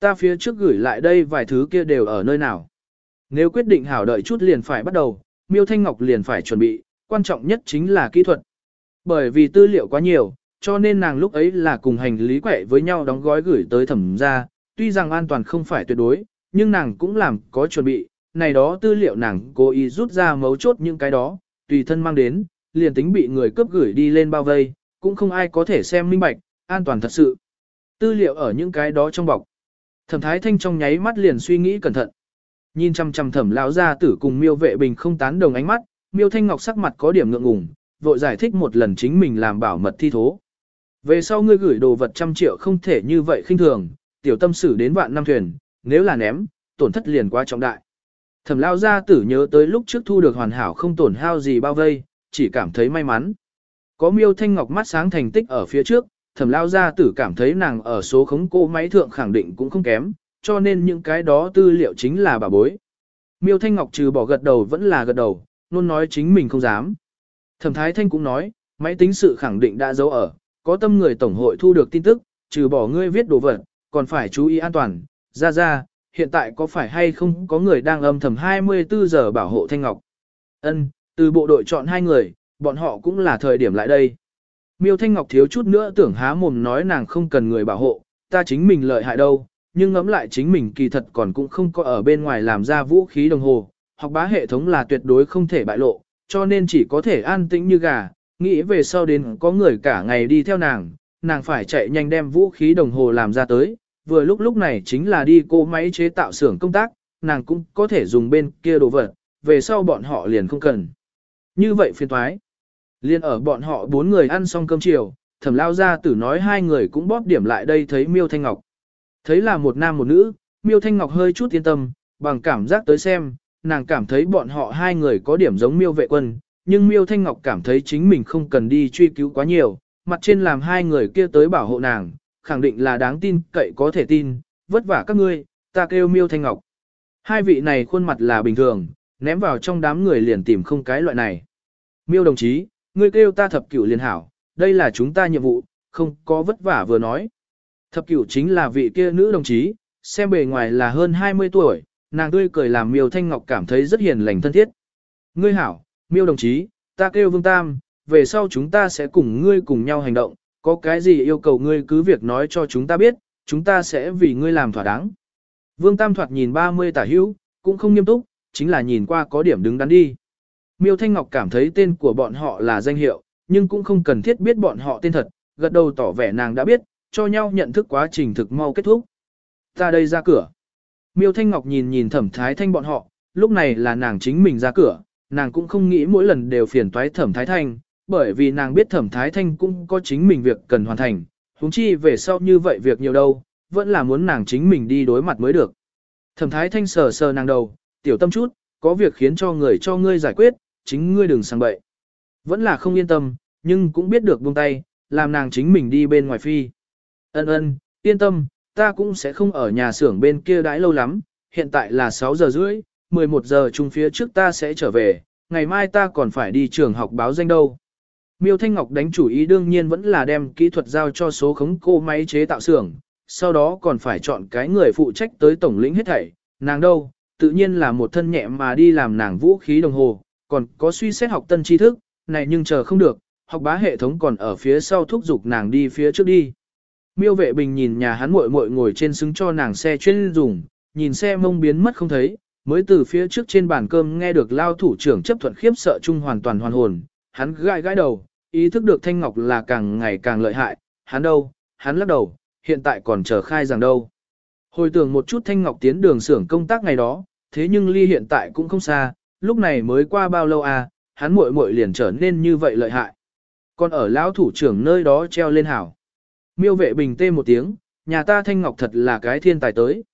Ta phía trước gửi lại đây vài thứ kia đều ở nơi nào. Nếu quyết định hảo đợi chút liền phải bắt đầu, Miêu Thanh Ngọc liền phải chuẩn bị, quan trọng nhất chính là kỹ thuật. Bởi vì tư liệu quá nhiều, cho nên nàng lúc ấy là cùng hành lý quẹ với nhau đóng gói gửi tới thẩm ra, tuy rằng an toàn không phải tuyệt đối, nhưng nàng cũng làm có chuẩn bị, này đó tư liệu nàng cố ý rút ra mấu chốt những cái đó, tùy thân mang đến, liền tính bị người cướp gửi đi lên bao vây, cũng không ai có thể xem minh bạch, an toàn thật sự. Tư liệu ở những cái đó trong bọc. Thẩm Thái Thanh trong nháy mắt liền suy nghĩ cẩn thận. Nhìn chăm chăm thẩm lão gia tử cùng miêu vệ bình không tán đồng ánh mắt, miêu thanh ngọc sắc mặt có điểm ngượng ngùng, vội giải thích một lần chính mình làm bảo mật thi thố. Về sau ngươi gửi đồ vật trăm triệu không thể như vậy khinh thường, tiểu tâm xử đến vạn năm thuyền, nếu là ném, tổn thất liền quá trọng đại. Thẩm lao gia tử nhớ tới lúc trước thu được hoàn hảo không tổn hao gì bao vây, chỉ cảm thấy may mắn. Có miêu thanh ngọc mắt sáng thành tích ở phía trước, thẩm lao gia tử cảm thấy nàng ở số khống cô máy thượng khẳng định cũng không kém, cho nên những cái đó tư liệu chính là bà bối. Miêu thanh ngọc trừ bỏ gật đầu vẫn là gật đầu, luôn nói chính mình không dám. Thẩm thái thanh cũng nói, máy tính sự khẳng định đã giấu ở, có tâm người tổng hội thu được tin tức, trừ bỏ ngươi viết đồ vật, còn phải chú ý an toàn, ra ra, hiện tại có phải hay không có người đang âm thầm 24 giờ bảo hộ Thanh Ngọc. Ân, từ bộ đội chọn hai người, bọn họ cũng là thời điểm lại đây. Miêu Thanh Ngọc thiếu chút nữa tưởng há mồm nói nàng không cần người bảo hộ, ta chính mình lợi hại đâu, nhưng ngẫm lại chính mình kỳ thật còn cũng không có ở bên ngoài làm ra vũ khí đồng hồ, học bá hệ thống là tuyệt đối không thể bại lộ, cho nên chỉ có thể an tĩnh như gà, nghĩ về sau đến có người cả ngày đi theo nàng, nàng phải chạy nhanh đem vũ khí đồng hồ làm ra tới, vừa lúc lúc này chính là đi cô máy chế tạo xưởng công tác, nàng cũng có thể dùng bên kia đồ vật, về sau bọn họ liền không cần. Như vậy phiền thoái. Liên ở bọn họ bốn người ăn xong cơm chiều, thẩm lao ra tử nói hai người cũng bóp điểm lại đây thấy miêu thanh ngọc. Thấy là một nam một nữ, miêu thanh ngọc hơi chút yên tâm, bằng cảm giác tới xem, nàng cảm thấy bọn họ hai người có điểm giống miêu vệ quân, nhưng miêu thanh ngọc cảm thấy chính mình không cần đi truy cứu quá nhiều, mặt trên làm hai người kia tới bảo hộ nàng, khẳng định là đáng tin cậy có thể tin, vất vả các ngươi, ta kêu miêu thanh ngọc. Hai vị này khuôn mặt là bình thường, ném vào trong đám người liền tìm không cái loại này. Miêu đồng chí, ngươi kêu ta thập cửu liền hảo, đây là chúng ta nhiệm vụ, không có vất vả vừa nói. Thập cửu chính là vị kia nữ đồng chí, xem bề ngoài là hơn 20 tuổi, nàng tươi cười làm miêu thanh ngọc cảm thấy rất hiền lành thân thiết. Ngươi hảo, miêu đồng chí, ta kêu vương tam, về sau chúng ta sẽ cùng ngươi cùng nhau hành động, có cái gì yêu cầu ngươi cứ việc nói cho chúng ta biết, chúng ta sẽ vì ngươi làm thỏa đáng. Vương Tam thoạt nhìn 30 tả hữu, cũng không nghiêm túc, chính là nhìn qua có điểm đứng đắn đi. Miêu Thanh Ngọc cảm thấy tên của bọn họ là danh hiệu, nhưng cũng không cần thiết biết bọn họ tên thật, gật đầu tỏ vẻ nàng đã biết, cho nhau nhận thức quá trình thực mau kết thúc. Ta đây ra cửa. Miêu Thanh Ngọc nhìn nhìn thẩm thái thanh bọn họ, lúc này là nàng chính mình ra cửa, nàng cũng không nghĩ mỗi lần đều phiền toái thẩm thái thanh, bởi vì nàng biết thẩm thái thanh cũng có chính mình việc cần hoàn thành, huống chi về sau như vậy việc nhiều đâu, vẫn là muốn nàng chính mình đi đối mặt mới được. Thẩm thái thanh sờ sờ nàng đầu, tiểu tâm chút, có việc khiến cho người cho ngươi giải quyết, chính ngươi đừng sang bậy. Vẫn là không yên tâm, nhưng cũng biết được buông tay, làm nàng chính mình đi bên ngoài phi. Ân ân, yên tâm, ta cũng sẽ không ở nhà xưởng bên kia đãi lâu lắm, hiện tại là 6 giờ rưỡi, 11 giờ chung phía trước ta sẽ trở về, ngày mai ta còn phải đi trường học báo danh đâu. Miêu Thanh Ngọc đánh chủ ý đương nhiên vẫn là đem kỹ thuật giao cho số khống cô máy chế tạo xưởng, sau đó còn phải chọn cái người phụ trách tới tổng lĩnh hết thảy, nàng đâu, tự nhiên là một thân nhẹ mà đi làm nàng vũ khí đồng hồ, còn có suy xét học tân tri thức, này nhưng chờ không được, học bá hệ thống còn ở phía sau thúc giục nàng đi phía trước đi. Miêu vệ bình nhìn nhà hắn muội muội ngồi trên xứng cho nàng xe chuyên dùng, nhìn xe mông biến mất không thấy, mới từ phía trước trên bàn cơm nghe được lao thủ trưởng chấp thuận khiếp sợ chung hoàn toàn hoàn hồn, hắn gãi gãi đầu, ý thức được Thanh Ngọc là càng ngày càng lợi hại, hắn đâu, hắn lắc đầu, hiện tại còn chờ khai rằng đâu. Hồi tưởng một chút Thanh Ngọc tiến đường xưởng công tác ngày đó, thế nhưng ly hiện tại cũng không xa, lúc này mới qua bao lâu à, hắn muội muội liền trở nên như vậy lợi hại. Còn ở lão thủ trưởng nơi đó treo lên hảo. Miêu vệ bình tê một tiếng, nhà ta Thanh Ngọc thật là cái thiên tài tới.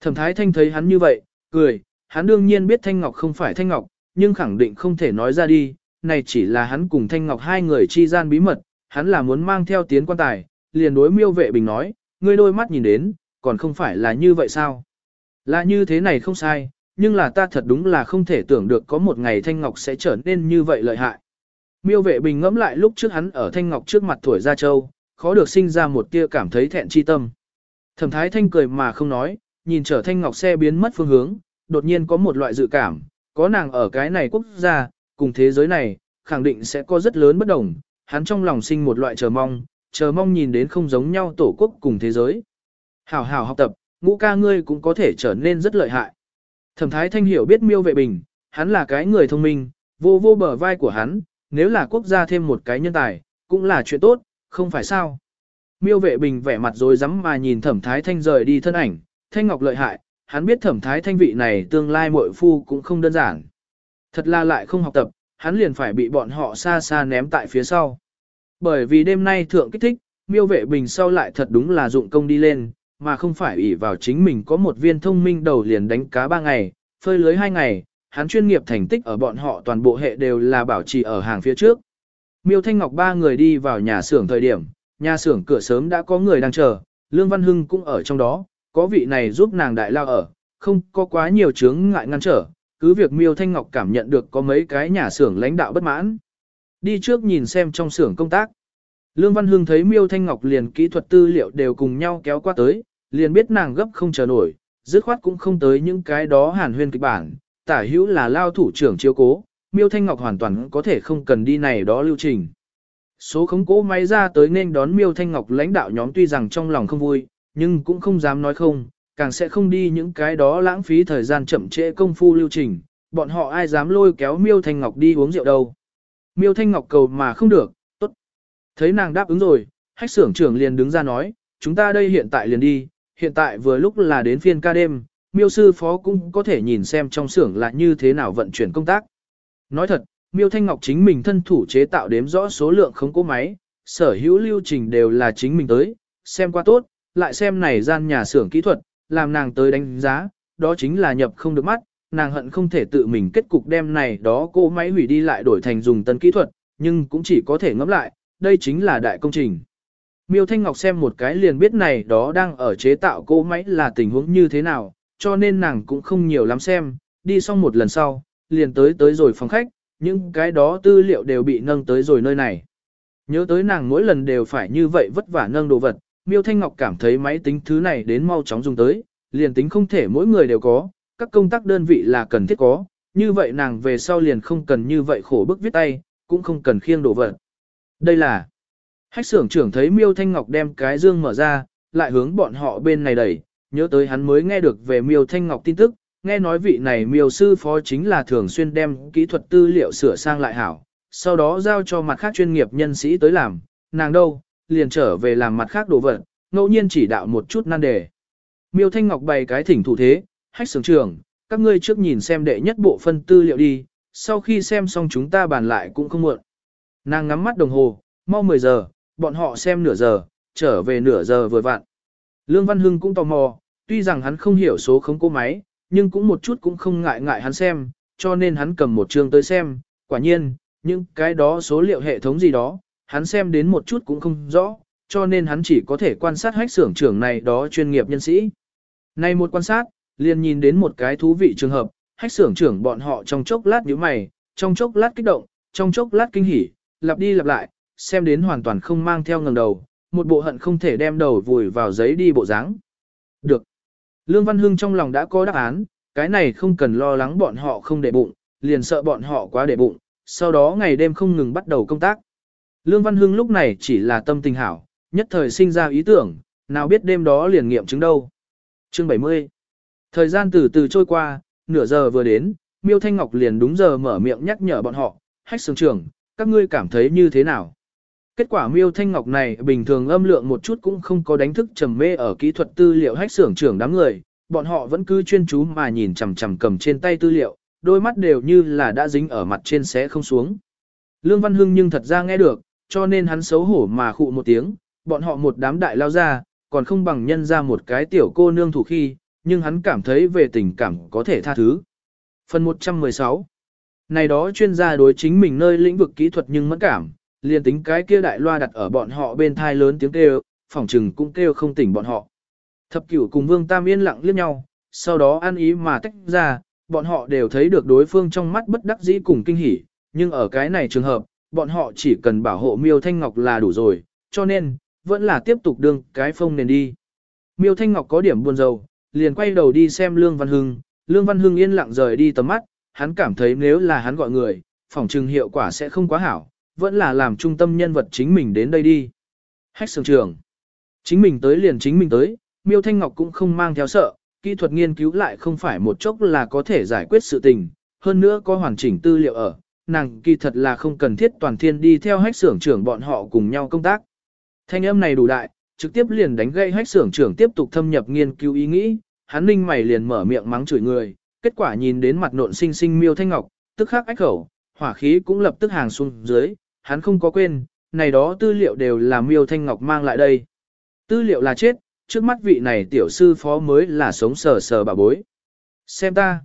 Thẩm thái Thanh thấy hắn như vậy, cười, hắn đương nhiên biết Thanh Ngọc không phải Thanh Ngọc, nhưng khẳng định không thể nói ra đi, này chỉ là hắn cùng Thanh Ngọc hai người chi gian bí mật, hắn là muốn mang theo tiến quan tài, liền đối miêu vệ bình nói, ngươi đôi mắt nhìn đến, còn không phải là như vậy sao? Là như thế này không sai, nhưng là ta thật đúng là không thể tưởng được có một ngày Thanh Ngọc sẽ trở nên như vậy lợi hại. Miêu vệ bình ngẫm lại lúc trước hắn ở Thanh Ngọc trước mặt tuổi ra châu, khó được sinh ra một tia cảm thấy thẹn chi tâm. Thẩm thái Thanh cười mà không nói, nhìn trở Thanh Ngọc xe biến mất phương hướng, đột nhiên có một loại dự cảm, có nàng ở cái này quốc gia, cùng thế giới này, khẳng định sẽ có rất lớn bất đồng, hắn trong lòng sinh một loại chờ mong, chờ mong nhìn đến không giống nhau tổ quốc cùng thế giới. Hảo hảo học tập, ngũ ca ngươi cũng có thể trở nên rất lợi hại. Thẩm thái thanh hiểu biết miêu vệ bình, hắn là cái người thông minh, vô vô bờ vai của hắn, nếu là quốc gia thêm một cái nhân tài, cũng là chuyện tốt, không phải sao. Miêu vệ bình vẻ mặt rồi rắm mà nhìn thẩm thái thanh rời đi thân ảnh, thanh ngọc lợi hại, hắn biết thẩm thái thanh vị này tương lai muội phu cũng không đơn giản. Thật là lại không học tập, hắn liền phải bị bọn họ xa xa ném tại phía sau. Bởi vì đêm nay thượng kích thích, miêu vệ bình sau lại thật đúng là dụng công đi lên, mà không phải ủy vào chính mình có một viên thông minh đầu liền đánh cá ba ngày, phơi lưới hai ngày, hắn chuyên nghiệp thành tích ở bọn họ toàn bộ hệ đều là bảo trì ở hàng phía trước. Miêu Thanh Ngọc ba người đi vào nhà xưởng thời điểm, nhà xưởng cửa sớm đã có người đang chờ, Lương Văn Hưng cũng ở trong đó, có vị này giúp nàng đại lao ở, không có quá nhiều chướng ngại ngăn trở, cứ việc Miêu Thanh Ngọc cảm nhận được có mấy cái nhà xưởng lãnh đạo bất mãn. Đi trước nhìn xem trong xưởng công tác. Lương Văn Hưng thấy Miêu Thanh Ngọc liền kỹ thuật tư liệu đều cùng nhau kéo qua tới, liền biết nàng gấp không chờ nổi, dứt khoát cũng không tới những cái đó hàn huyên kịch bản, tả hữu là lao thủ trưởng chiếu cố, Miêu Thanh Ngọc hoàn toàn có thể không cần đi này đó lưu trình. Số khống cố máy ra tới nên đón Miêu Thanh Ngọc lãnh đạo nhóm tuy rằng trong lòng không vui, nhưng cũng không dám nói không, càng sẽ không đi những cái đó lãng phí thời gian chậm trễ công phu lưu trình, bọn họ ai dám lôi kéo Miêu Thanh Ngọc đi uống rượu đâu. Miêu Thanh Ngọc cầu mà không được, tốt. Thấy nàng đáp ứng rồi, hách xưởng trưởng liền đứng ra nói, chúng ta đây hiện tại liền đi, hiện tại vừa lúc là đến phiên ca đêm, miêu sư phó cũng có thể nhìn xem trong xưởng là như thế nào vận chuyển công tác. Nói thật, miêu thanh ngọc chính mình thân thủ chế tạo đếm rõ số lượng không cố máy, sở hữu lưu trình đều là chính mình tới, xem qua tốt, lại xem này gian nhà xưởng kỹ thuật, làm nàng tới đánh giá, đó chính là nhập không được mắt, nàng hận không thể tự mình kết cục đem này đó cô máy hủy đi lại đổi thành dùng tân kỹ thuật, nhưng cũng chỉ có thể ngẫm lại, đây chính là đại công trình. Miêu Thanh Ngọc xem một cái liền biết này đó đang ở chế tạo cô máy là tình huống như thế nào, cho nên nàng cũng không nhiều lắm xem, đi xong một lần sau, liền tới tới rồi phòng khách, những cái đó tư liệu đều bị nâng tới rồi nơi này. Nhớ tới nàng mỗi lần đều phải như vậy vất vả nâng đồ vật, Miêu Thanh Ngọc cảm thấy máy tính thứ này đến mau chóng dùng tới, liền tính không thể mỗi người đều có, các công tác đơn vị là cần thiết có, như vậy nàng về sau liền không cần như vậy khổ bức viết tay, cũng không cần khiêng đồ vật. Đây là Hách xưởng trưởng thấy Miêu Thanh Ngọc đem cái dương mở ra, lại hướng bọn họ bên này đẩy, nhớ tới hắn mới nghe được về Miêu Thanh Ngọc tin tức, nghe nói vị này Miêu sư phó chính là thường xuyên đem kỹ thuật tư liệu sửa sang lại hảo, sau đó giao cho mặt khác chuyên nghiệp nhân sĩ tới làm, nàng đâu, liền trở về làm mặt khác đồ vật, ngẫu nhiên chỉ đạo một chút nan đề. Miêu Thanh Ngọc bày cái thỉnh thủ thế, hách sướng trưởng, các ngươi trước nhìn xem đệ nhất bộ phân tư liệu đi, sau khi xem xong chúng ta bàn lại cũng không muộn. Nàng ngắm mắt đồng hồ, mau 10 giờ, bọn họ xem nửa giờ, trở về nửa giờ vừa vặn. Lương Văn Hưng cũng tò mò, tuy rằng hắn không hiểu số không cô máy, nhưng cũng một chút cũng không ngại ngại hắn xem, cho nên hắn cầm một chương tới xem, quả nhiên, những cái đó số liệu hệ thống gì đó, hắn xem đến một chút cũng không rõ, cho nên hắn chỉ có thể quan sát hách xưởng trưởng này đó chuyên nghiệp nhân sĩ. Này một quan sát, liền nhìn đến một cái thú vị trường hợp, hách xưởng trưởng bọn họ trong chốc lát nhíu mày, trong chốc lát kích động, trong chốc lát kinh hỉ, lặp đi lặp lại, xem đến hoàn toàn không mang theo ngầm đầu, một bộ hận không thể đem đầu vùi vào giấy đi bộ dáng. Được. Lương Văn Hưng trong lòng đã có đáp án, cái này không cần lo lắng bọn họ không để bụng, liền sợ bọn họ quá để bụng, sau đó ngày đêm không ngừng bắt đầu công tác. Lương Văn Hưng lúc này chỉ là tâm tình hảo, nhất thời sinh ra ý tưởng, nào biết đêm đó liền nghiệm chứng đâu. Chương 70 Thời gian từ từ trôi qua, nửa giờ vừa đến, Miêu Thanh Ngọc liền đúng giờ mở miệng nhắc nhở bọn họ, hách sướng trưởng, các ngươi cảm thấy như thế nào? Kết quả miêu thanh ngọc này bình thường âm lượng một chút cũng không có đánh thức trầm mê ở kỹ thuật tư liệu hách Sưởng trưởng đám người, bọn họ vẫn cứ chuyên chú mà nhìn chằm chằm cầm trên tay tư liệu, đôi mắt đều như là đã dính ở mặt trên xé không xuống. Lương Văn Hưng nhưng thật ra nghe được, cho nên hắn xấu hổ mà khụ một tiếng, bọn họ một đám đại lao ra, còn không bằng nhân ra một cái tiểu cô nương thủ khi, nhưng hắn cảm thấy về tình cảm có thể tha thứ. Phần 116 Này đó chuyên gia đối chính mình nơi lĩnh vực kỹ thuật nhưng mẫn cảm, liền tính cái kia đại loa đặt ở bọn họ bên thai lớn tiếng kêu, phỏng trừng cũng kêu không tỉnh bọn họ. Thập cửu cùng Vương Tam yên lặng liếc nhau, sau đó ăn ý mà tách ra, bọn họ đều thấy được đối phương trong mắt bất đắc dĩ cùng kinh hỉ, nhưng ở cái này trường hợp, bọn họ chỉ cần bảo hộ Miêu Thanh Ngọc là đủ rồi, cho nên, vẫn là tiếp tục đương cái phông nền đi. Miêu Thanh Ngọc có điểm buồn rầu, liền quay đầu đi xem Lương Văn Hưng, Lương Văn Hưng yên lặng rời đi tầm mắt, hắn cảm thấy nếu là hắn gọi người, phỏng trừng hiệu quả sẽ không quá hảo, vẫn là làm trung tâm nhân vật chính mình đến đây đi. Hách sưởng trưởng. Chính mình tới liền chính mình tới, Miêu Thanh Ngọc cũng không mang theo sợ, kỹ thuật nghiên cứu lại không phải một chốc là có thể giải quyết sự tình, hơn nữa có hoàn chỉnh tư liệu ở, nàng kỳ thật là không cần thiết toàn thiên đi theo hách xưởng trưởng bọn họ cùng nhau công tác. Thanh âm này đủ đại, trực tiếp liền đánh gây hách xưởng trưởng tiếp tục thâm nhập nghiên cứu ý nghĩ, hắn ninh mày liền mở miệng mắng chửi người, kết quả nhìn đến mặt nộn sinh sinh miêu thanh ngọc, tức khắc ách khẩu, hỏa khí cũng lập tức hàng xuống dưới, hắn không có quên, này đó tư liệu đều là miêu thanh ngọc mang lại đây. Tư liệu là chết, trước mắt vị này tiểu sư phó mới là sống sờ sờ bà bối. Xem ta,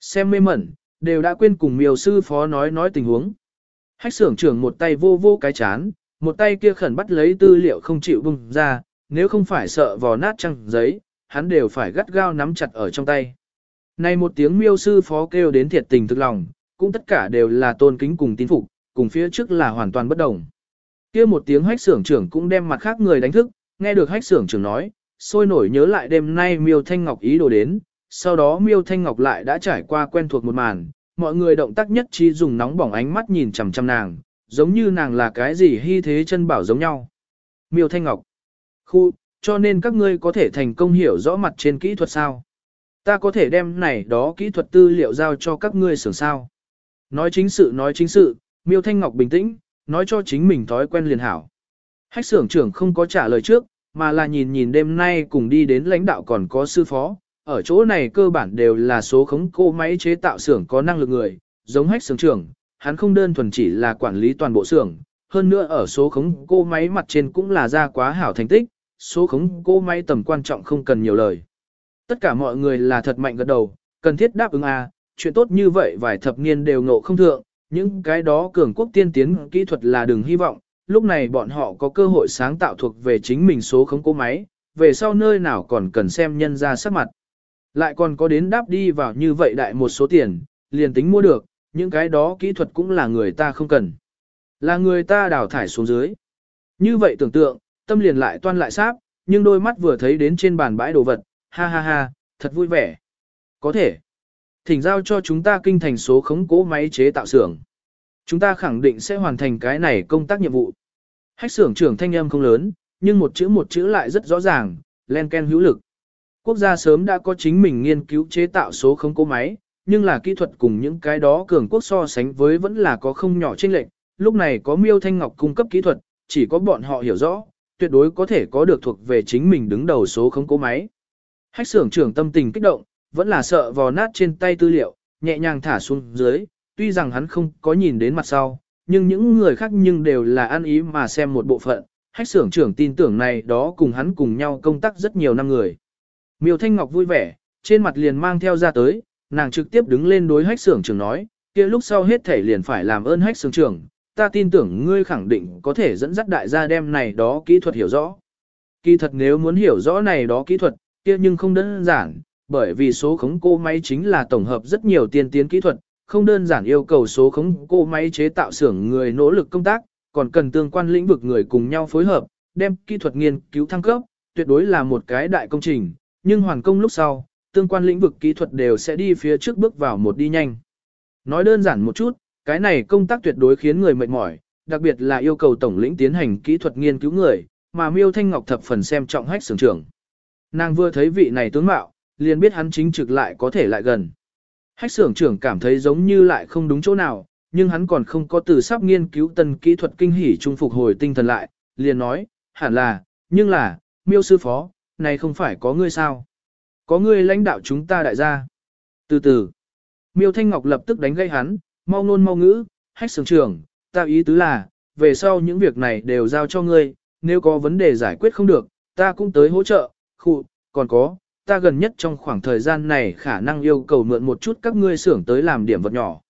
xem mê mẩn, đều đã quên cùng miêu sư phó nói nói tình huống. Hách xưởng trưởng một tay vô vô cái chán, một tay kia khẩn bắt lấy tư liệu không chịu bung ra, nếu không phải sợ vò nát trăng giấy, hắn đều phải gắt gao nắm chặt ở trong tay. Này một tiếng miêu sư phó kêu đến thiệt tình thực lòng, cũng tất cả đều là tôn kính cùng tín phục, cùng phía trước là hoàn toàn bất đồng. kia một tiếng hách xưởng trưởng cũng đem mặt khác người đánh thức, nghe được hách xưởng trưởng nói, sôi nổi nhớ lại đêm nay miêu thanh ngọc ý đồ đến, sau đó miêu thanh ngọc lại đã trải qua quen thuộc một màn, mọi người động tác nhất trí dùng nóng bỏng ánh mắt nhìn chằm chằm nàng, giống như nàng là cái gì hy thế chân bảo giống nhau. Miêu thanh ngọc, khu, cho nên các ngươi có thể thành công hiểu rõ mặt trên kỹ thuật sao. Ta có thể đem này đó kỹ thuật tư liệu giao cho các ngươi sưởng sao. Nói chính sự nói chính sự, miêu thanh ngọc bình tĩnh, nói cho chính mình thói quen liền hảo. Hách Sưởng trưởng không có trả lời trước, mà là nhìn nhìn đêm nay cùng đi đến lãnh đạo còn có sư phó. Ở chỗ này cơ bản đều là số khống cô máy chế tạo xưởng có năng lực người, giống hách xưởng trưởng, hắn không đơn thuần chỉ là quản lý toàn bộ xưởng, hơn nữa ở số khống cô máy mặt trên cũng là ra quá hảo thành tích, số khống cô máy tầm quan trọng không cần nhiều lời. Tất cả mọi người là thật mạnh gật đầu, cần thiết đáp ứng A, chuyện tốt như vậy vài thập niên đều ngộ không thượng, những cái đó cường quốc tiên tiến kỹ thuật là đừng hy vọng, lúc này bọn họ có cơ hội sáng tạo thuộc về chính mình số khống cố máy, về sau nơi nào còn cần xem nhân ra sắc mặt. Lại còn có đến đáp đi vào như vậy đại một số tiền, liền tính mua được, những cái đó kỹ thuật cũng là người ta không cần. Là người ta đào thải xuống dưới. Như vậy tưởng tượng, tâm liền lại toan lại sáp, nhưng đôi mắt vừa thấy đến trên bàn bãi đồ vật, ha ha ha, thật vui vẻ. Có thể. Thỉnh giao cho chúng ta kinh thành số khống cố máy chế tạo xưởng. Chúng ta khẳng định sẽ hoàn thành cái này công tác nhiệm vụ. Hách xưởng trưởng thanh âm không lớn, nhưng một chữ một chữ lại rất rõ ràng, len ken hữu lực. Quốc gia sớm đã có chính mình nghiên cứu chế tạo số không cố máy, nhưng là kỹ thuật cùng những cái đó cường quốc so sánh với vẫn là có không nhỏ chênh lệch. Lúc này có Miêu Thanh Ngọc cung cấp kỹ thuật, chỉ có bọn họ hiểu rõ, tuyệt đối có thể có được thuộc về chính mình đứng đầu số không cố máy. Hách xưởng trưởng tâm tình kích động, vẫn là sợ vò nát trên tay tư liệu, nhẹ nhàng thả xuống dưới, tuy rằng hắn không có nhìn đến mặt sau, nhưng những người khác nhưng đều là ăn ý mà xem một bộ phận. Hách xưởng trưởng tin tưởng này đó cùng hắn cùng nhau công tác rất nhiều năm người. Miêu Thanh Ngọc vui vẻ, trên mặt liền mang theo ra tới, nàng trực tiếp đứng lên đối hách xưởng trưởng nói, kia lúc sau hết thể liền phải làm ơn hách xưởng trưởng, ta tin tưởng ngươi khẳng định có thể dẫn dắt đại gia đem này đó kỹ thuật hiểu rõ. Kỳ thật nếu muốn hiểu rõ này đó kỹ thuật, kia nhưng không đơn giản, bởi vì số khống cô máy chính là tổng hợp rất nhiều tiên tiến kỹ thuật, không đơn giản yêu cầu số khống cô máy chế tạo xưởng người nỗ lực công tác, còn cần tương quan lĩnh vực người cùng nhau phối hợp, đem kỹ thuật nghiên cứu thăng cấp, tuyệt đối là một cái đại công trình, nhưng hoàn công lúc sau, tương quan lĩnh vực kỹ thuật đều sẽ đi phía trước bước vào một đi nhanh. Nói đơn giản một chút, cái này công tác tuyệt đối khiến người mệt mỏi, đặc biệt là yêu cầu tổng lĩnh tiến hành kỹ thuật nghiên cứu người, mà Miêu Thanh Ngọc thập phần xem trọng hách sưởng trưởng. Nàng vừa thấy vị này tướng mạo, liền biết hắn chính trực lại có thể lại gần. Hách sưởng trưởng cảm thấy giống như lại không đúng chỗ nào, nhưng hắn còn không có từ sắp nghiên cứu tân kỹ thuật kinh hỉ trung phục hồi tinh thần lại, liền nói, hẳn là, nhưng là, miêu sư phó, này không phải có ngươi sao? Có ngươi lãnh đạo chúng ta đại gia. Từ từ, miêu thanh ngọc lập tức đánh gây hắn, mau ngôn mau ngữ, hách sưởng trưởng, ta ý tứ là, về sau những việc này đều giao cho ngươi, nếu có vấn đề giải quyết không được, ta cũng tới hỗ trợ, khụ, còn có, ta gần nhất trong khoảng thời gian này khả năng yêu cầu mượn một chút các ngươi xưởng tới làm điểm vật nhỏ.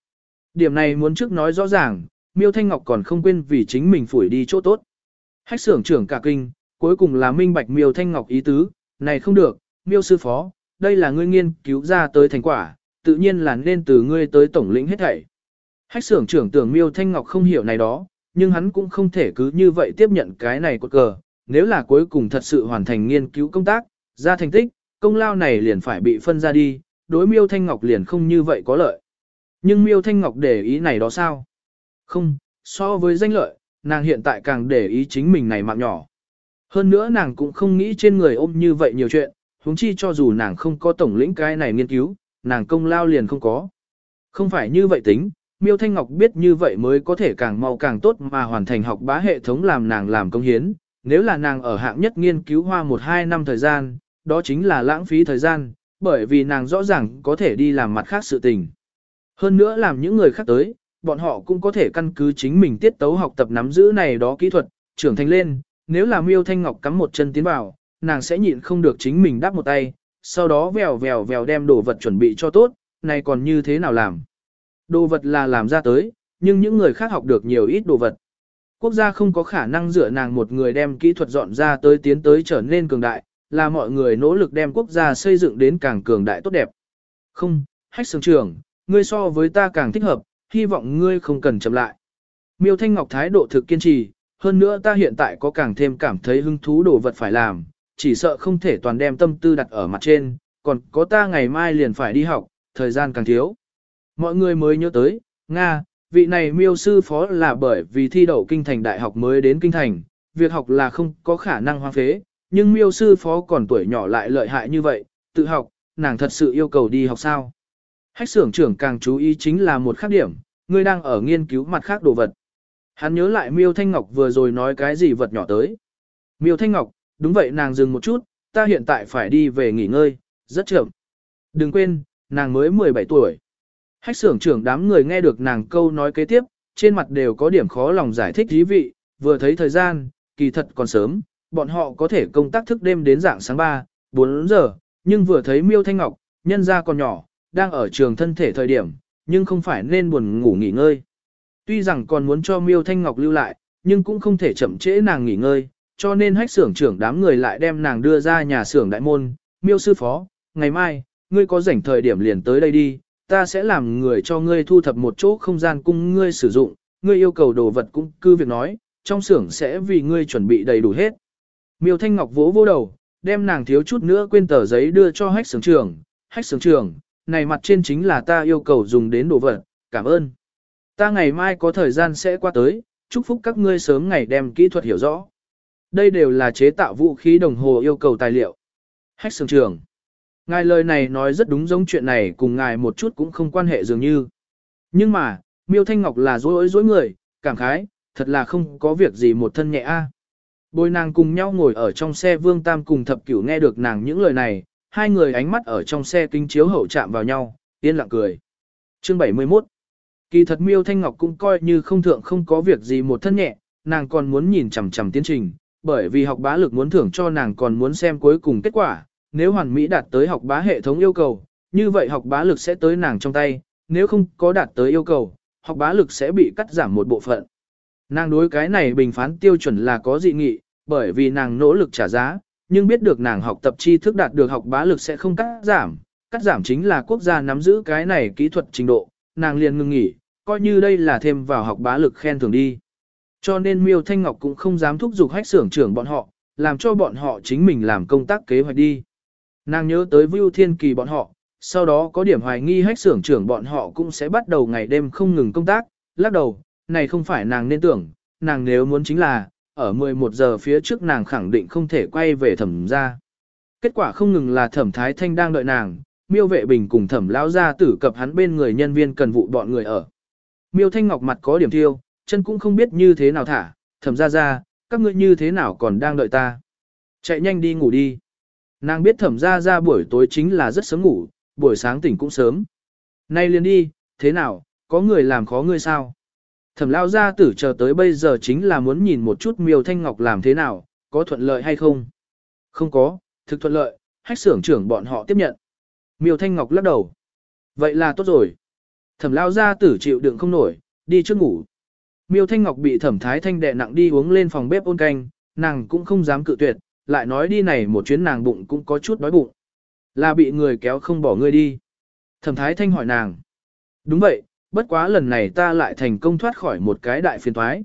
Điểm này muốn trước nói rõ ràng, Miêu Thanh Ngọc còn không quên vì chính mình phủi đi chỗ tốt. Hách xưởng trưởng cả kinh, cuối cùng là minh bạch Miêu Thanh Ngọc ý tứ, này không được, Miêu sư phó, đây là ngươi nghiên cứu ra tới thành quả, tự nhiên là nên từ ngươi tới tổng lĩnh hết thảy. Hách xưởng trưởng tưởng Miêu Thanh Ngọc không hiểu này đó, nhưng hắn cũng không thể cứ như vậy tiếp nhận cái này của cờ, nếu là cuối cùng thật sự hoàn thành nghiên cứu công tác, ra thành tích, công lao này liền phải bị phân ra đi, đối miêu thanh ngọc liền không như vậy có lợi. Nhưng miêu thanh ngọc để ý này đó sao? Không, so với danh lợi, nàng hiện tại càng để ý chính mình này mạng nhỏ. Hơn nữa nàng cũng không nghĩ trên người ôm như vậy nhiều chuyện, huống chi cho dù nàng không có tổng lĩnh cái này nghiên cứu, nàng công lao liền không có. Không phải như vậy tính, Miêu Thanh Ngọc biết như vậy mới có thể càng mau càng tốt mà hoàn thành học bá hệ thống làm nàng làm công hiến. Nếu là nàng ở hạng nhất nghiên cứu hoa 1-2 năm thời gian, đó chính là lãng phí thời gian, bởi vì nàng rõ ràng có thể đi làm mặt khác sự tình. Hơn nữa làm những người khác tới, bọn họ cũng có thể căn cứ chính mình tiết tấu học tập nắm giữ này đó kỹ thuật, trưởng thành lên, nếu là Miêu Thanh Ngọc cắm một chân tiến vào, nàng sẽ nhịn không được chính mình đáp một tay, sau đó vèo vèo vèo đem đồ vật chuẩn bị cho tốt, này còn như thế nào làm. Đồ vật là làm ra tới, nhưng những người khác học được nhiều ít đồ vật. Quốc gia không có khả năng dựa nàng một người đem kỹ thuật dọn ra tới tiến tới trở nên cường đại, là mọi người nỗ lực đem quốc gia xây dựng đến càng cường đại tốt đẹp. Không, hách sướng trưởng, ngươi so với ta càng thích hợp, hy vọng ngươi không cần chậm lại. Miêu Thanh Ngọc thái độ thực kiên trì, hơn nữa ta hiện tại có càng thêm cảm thấy hứng thú đồ vật phải làm, chỉ sợ không thể toàn đem tâm tư đặt ở mặt trên, còn có ta ngày mai liền phải đi học, thời gian càng thiếu. Mọi người mới nhớ tới, Nga, vị này miêu sư phó là bởi vì thi đậu kinh thành đại học mới đến kinh thành, việc học là không có khả năng hoang phế, nhưng miêu sư phó còn tuổi nhỏ lại lợi hại như vậy, tự học, nàng thật sự yêu cầu đi học sao. Hách xưởng trưởng càng chú ý chính là một khác điểm, người đang ở nghiên cứu mặt khác đồ vật. Hắn nhớ lại miêu thanh ngọc vừa rồi nói cái gì vật nhỏ tới. Miêu thanh ngọc, đúng vậy nàng dừng một chút, ta hiện tại phải đi về nghỉ ngơi, rất chậm. Đừng quên, nàng mới 17 tuổi. Hách xưởng trưởng đám người nghe được nàng câu nói kế tiếp, trên mặt đều có điểm khó lòng giải thích dí vị, vừa thấy thời gian, kỳ thật còn sớm, bọn họ có thể công tác thức đêm đến dạng sáng 3, 4 giờ, nhưng vừa thấy miêu thanh ngọc, nhân ra còn nhỏ, đang ở trường thân thể thời điểm, nhưng không phải nên buồn ngủ nghỉ ngơi. Tuy rằng còn muốn cho miêu thanh ngọc lưu lại, nhưng cũng không thể chậm trễ nàng nghỉ ngơi, cho nên hách xưởng trưởng đám người lại đem nàng đưa ra nhà xưởng đại môn, miêu sư phó, ngày mai, ngươi có rảnh thời điểm liền tới đây đi, ta sẽ làm người cho ngươi thu thập một chỗ không gian cung ngươi sử dụng, ngươi yêu cầu đồ vật cũng cứ việc nói, trong xưởng sẽ vì ngươi chuẩn bị đầy đủ hết. Miêu Thanh Ngọc vỗ vô đầu, đem nàng thiếu chút nữa quên tờ giấy đưa cho hách xưởng trưởng, hách xưởng trưởng, này mặt trên chính là ta yêu cầu dùng đến đồ vật, cảm ơn. Ta ngày mai có thời gian sẽ qua tới, chúc phúc các ngươi sớm ngày đem kỹ thuật hiểu rõ. Đây đều là chế tạo vũ khí đồng hồ yêu cầu tài liệu. Hách sường trường. Ngài lời này nói rất đúng giống chuyện này cùng ngài một chút cũng không quan hệ dường như. Nhưng mà, miêu thanh ngọc là dối dối người, cảm khái, thật là không có việc gì một thân nhẹ a. Bồi nàng cùng nhau ngồi ở trong xe vương tam cùng thập cửu nghe được nàng những lời này, hai người ánh mắt ở trong xe kinh chiếu hậu chạm vào nhau, yên lặng cười. Chương 71 Kỳ thật miêu thanh ngọc cũng coi như không thượng không có việc gì một thân nhẹ, nàng còn muốn nhìn chằm chằm tiến trình, bởi vì học bá lực muốn thưởng cho nàng còn muốn xem cuối cùng kết quả, nếu hoàn mỹ đạt tới học bá hệ thống yêu cầu, như vậy học bá lực sẽ tới nàng trong tay, nếu không có đạt tới yêu cầu, học bá lực sẽ bị cắt giảm một bộ phận. Nàng đối cái này bình phán tiêu chuẩn là có dị nghị, bởi vì nàng nỗ lực trả giá, nhưng biết được nàng học tập tri thức đạt được học bá lực sẽ không cắt giảm, cắt giảm chính là quốc gia nắm giữ cái này kỹ thuật trình độ, nàng liền ngừng nghỉ, coi như đây là thêm vào học bá lực khen thưởng đi. Cho nên Miêu Thanh Ngọc cũng không dám thúc giục hách xưởng trưởng bọn họ, làm cho bọn họ chính mình làm công tác kế hoạch đi. Nàng nhớ tới Vưu Thiên Kỳ bọn họ, sau đó có điểm hoài nghi hách xưởng trưởng bọn họ cũng sẽ bắt đầu ngày đêm không ngừng công tác, lắc đầu, này không phải nàng nên tưởng, nàng nếu muốn chính là, ở 11 giờ phía trước nàng khẳng định không thể quay về thẩm ra. Kết quả không ngừng là thẩm thái thanh đang đợi nàng, miêu vệ bình cùng thẩm lao gia tử cập hắn bên người nhân viên cần vụ bọn người ở. Miêu thanh ngọc mặt có điểm thiêu, chân cũng không biết như thế nào thả, thẩm ra ra, các ngươi như thế nào còn đang đợi ta. Chạy nhanh đi ngủ đi. Nàng biết thẩm ra ra buổi tối chính là rất sớm ngủ, buổi sáng tỉnh cũng sớm. Nay liền đi, thế nào, có người làm khó ngươi sao? Thẩm lao gia tử chờ tới bây giờ chính là muốn nhìn một chút miêu thanh ngọc làm thế nào, có thuận lợi hay không? Không có, thực thuận lợi, hách xưởng trưởng bọn họ tiếp nhận. Miêu thanh ngọc lắc đầu. Vậy là tốt rồi. Thẩm lao gia tử chịu đựng không nổi, đi trước ngủ. Miêu thanh ngọc bị thẩm thái thanh đè nặng đi uống lên phòng bếp ôn canh, nàng cũng không dám cự tuyệt, lại nói đi này một chuyến nàng bụng cũng có chút đói bụng. Là bị người kéo không bỏ ngươi đi. Thẩm thái thanh hỏi nàng. Đúng vậy, bất quá lần này ta lại thành công thoát khỏi một cái đại phiền toái.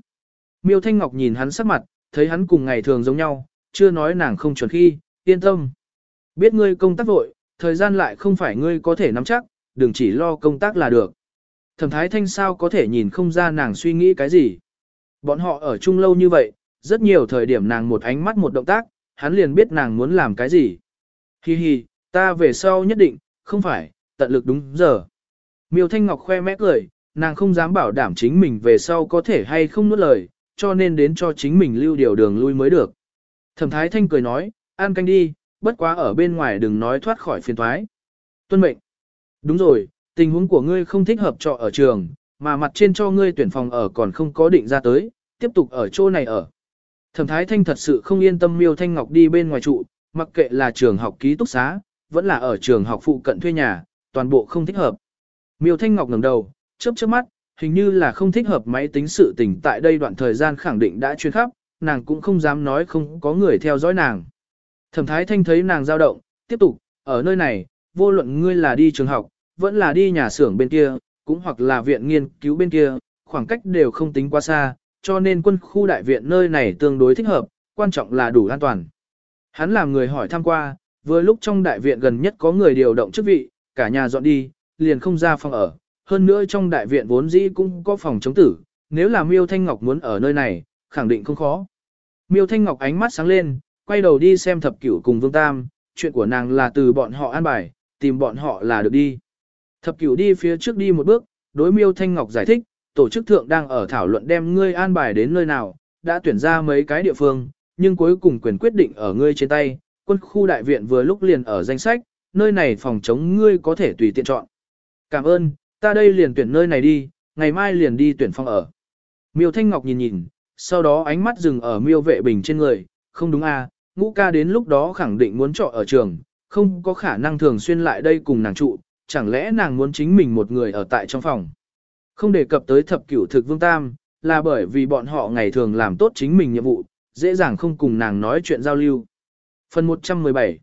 Miêu Thanh Ngọc nhìn hắn sắc mặt, thấy hắn cùng ngày thường giống nhau, chưa nói nàng không chuẩn khi, yên tâm. Biết ngươi công tác vội, thời gian lại không phải ngươi có thể nắm chắc, đừng chỉ lo công tác là được. Thẩm Thái Thanh sao có thể nhìn không ra nàng suy nghĩ cái gì. Bọn họ ở chung lâu như vậy, rất nhiều thời điểm nàng một ánh mắt một động tác, hắn liền biết nàng muốn làm cái gì. Hi hi, ta về sau nhất định, không phải, tận lực đúng giờ. Miêu Thanh Ngọc khoe mẽ cười, nàng không dám bảo đảm chính mình về sau có thể hay không nuốt lời, cho nên đến cho chính mình lưu điều đường lui mới được. Thẩm Thái Thanh cười nói, ăn canh đi, bất quá ở bên ngoài đừng nói thoát khỏi phiền thoái. Tuân mệnh. Đúng rồi, tình huống của ngươi không thích hợp trọ ở trường, mà mặt trên cho ngươi tuyển phòng ở còn không có định ra tới, tiếp tục ở chỗ này ở. Thẩm Thái Thanh thật sự không yên tâm Miêu Thanh Ngọc đi bên ngoài trụ, mặc kệ là trường học ký túc xá, vẫn là ở trường học phụ cận thuê nhà, toàn bộ không thích hợp. Miêu Thanh Ngọc ngẩng đầu, chớp chớp mắt, hình như là không thích hợp máy tính sự tình tại đây đoạn thời gian khẳng định đã chuyên khắp, nàng cũng không dám nói không có người theo dõi nàng. Thẩm Thái Thanh thấy nàng dao động, tiếp tục, ở nơi này, vô luận ngươi là đi trường học, vẫn là đi nhà xưởng bên kia, cũng hoặc là viện nghiên cứu bên kia, khoảng cách đều không tính quá xa, cho nên quân khu đại viện nơi này tương đối thích hợp, quan trọng là đủ an toàn. Hắn làm người hỏi thăm qua, vừa lúc trong đại viện gần nhất có người điều động chức vị, cả nhà dọn đi, liền không ra phòng ở. Hơn nữa trong đại viện vốn dĩ cũng có phòng chống tử, nếu là Miêu Thanh Ngọc muốn ở nơi này, khẳng định không khó. Miêu Thanh Ngọc ánh mắt sáng lên, quay đầu đi xem thập cửu cùng Vương Tam, chuyện của nàng là từ bọn họ an bài, tìm bọn họ là được đi. Thập cửu đi phía trước đi một bước, đối Miêu Thanh Ngọc giải thích, tổ chức thượng đang ở thảo luận đem ngươi an bài đến nơi nào, đã tuyển ra mấy cái địa phương, nhưng cuối cùng quyền quyết định ở ngươi trên tay, quân khu đại viện vừa lúc liền ở danh sách, nơi này phòng chống ngươi có thể tùy tiện chọn. Cảm ơn, ta đây liền tuyển nơi này đi, ngày mai liền đi tuyển phòng ở. Miêu Thanh Ngọc nhìn nhìn, sau đó ánh mắt dừng ở miêu vệ bình trên người, không đúng à, ngũ ca đến lúc đó khẳng định muốn trọ ở trường, không có khả năng thường xuyên lại đây cùng nàng trụ, chẳng lẽ nàng muốn chính mình một người ở tại trong phòng. Không đề cập tới thập cửu thực vương tam, là bởi vì bọn họ ngày thường làm tốt chính mình nhiệm vụ, dễ dàng không cùng nàng nói chuyện giao lưu. Phần 117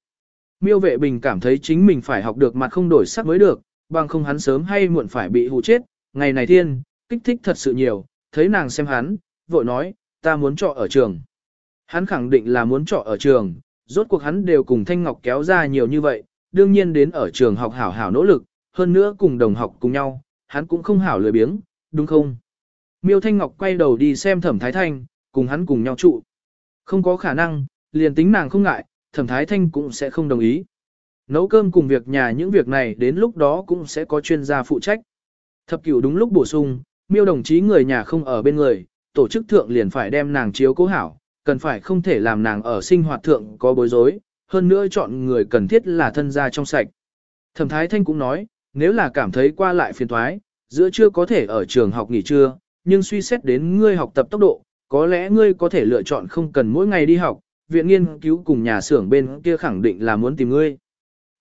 Miêu vệ bình cảm thấy chính mình phải học được mặt không đổi sắc mới được, bằng không hắn sớm hay muộn phải bị hù chết, ngày này thiên, kích thích thật sự nhiều, thấy nàng xem hắn, vội nói, ta muốn trọ ở trường. Hắn khẳng định là muốn trọ ở trường, rốt cuộc hắn đều cùng Thanh Ngọc kéo ra nhiều như vậy, đương nhiên đến ở trường học hảo hảo nỗ lực, hơn nữa cùng đồng học cùng nhau, hắn cũng không hảo lười biếng, đúng không? Miêu Thanh Ngọc quay đầu đi xem Thẩm Thái Thanh, cùng hắn cùng nhau trụ. Không có khả năng, liền tính nàng không ngại, Thẩm Thái Thanh cũng sẽ không đồng ý. Nấu cơm cùng việc nhà những việc này đến lúc đó cũng sẽ có chuyên gia phụ trách. Thập cửu đúng lúc bổ sung, miêu đồng chí người nhà không ở bên người, tổ chức thượng liền phải đem nàng chiếu cố hảo, cần phải không thể làm nàng ở sinh hoạt thượng có bối rối, hơn nữa chọn người cần thiết là thân gia trong sạch. Thẩm Thái Thanh cũng nói, nếu là cảm thấy qua lại phiền thoái, giữa trưa có thể ở trường học nghỉ trưa, nhưng suy xét đến ngươi học tập tốc độ, có lẽ ngươi có thể lựa chọn không cần mỗi ngày đi học, viện nghiên cứu cùng nhà xưởng bên kia khẳng định là muốn tìm ngươi.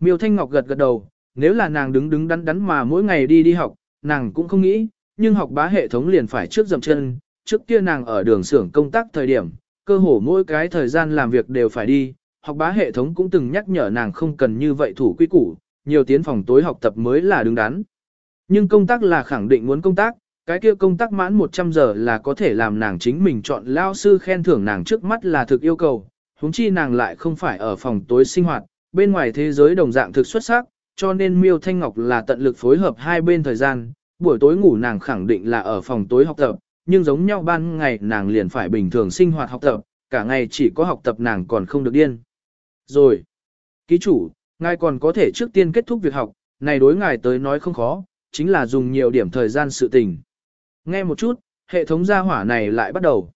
Miêu Thanh Ngọc gật gật đầu, nếu là nàng đứng đứng đắn đắn mà mỗi ngày đi đi học, nàng cũng không nghĩ, nhưng học bá hệ thống liền phải trước dậm chân, trước kia nàng ở đường xưởng công tác thời điểm, cơ hồ mỗi cái thời gian làm việc đều phải đi, học bá hệ thống cũng từng nhắc nhở nàng không cần như vậy thủ quy củ, nhiều tiến phòng tối học tập mới là đứng đắn. Nhưng công tác là khẳng định muốn công tác, cái kia công tác mãn 100 giờ là có thể làm nàng chính mình chọn lao sư khen thưởng nàng trước mắt là thực yêu cầu, huống chi nàng lại không phải ở phòng tối sinh hoạt, bên ngoài thế giới đồng dạng thực xuất sắc, cho nên Miêu Thanh Ngọc là tận lực phối hợp hai bên thời gian, buổi tối ngủ nàng khẳng định là ở phòng tối học tập, nhưng giống nhau ban ngày nàng liền phải bình thường sinh hoạt học tập, cả ngày chỉ có học tập nàng còn không được điên. Rồi, ký chủ, ngài còn có thể trước tiên kết thúc việc học, này đối ngài tới nói không khó, chính là dùng nhiều điểm thời gian sự tình. Nghe một chút, hệ thống gia hỏa này lại bắt đầu.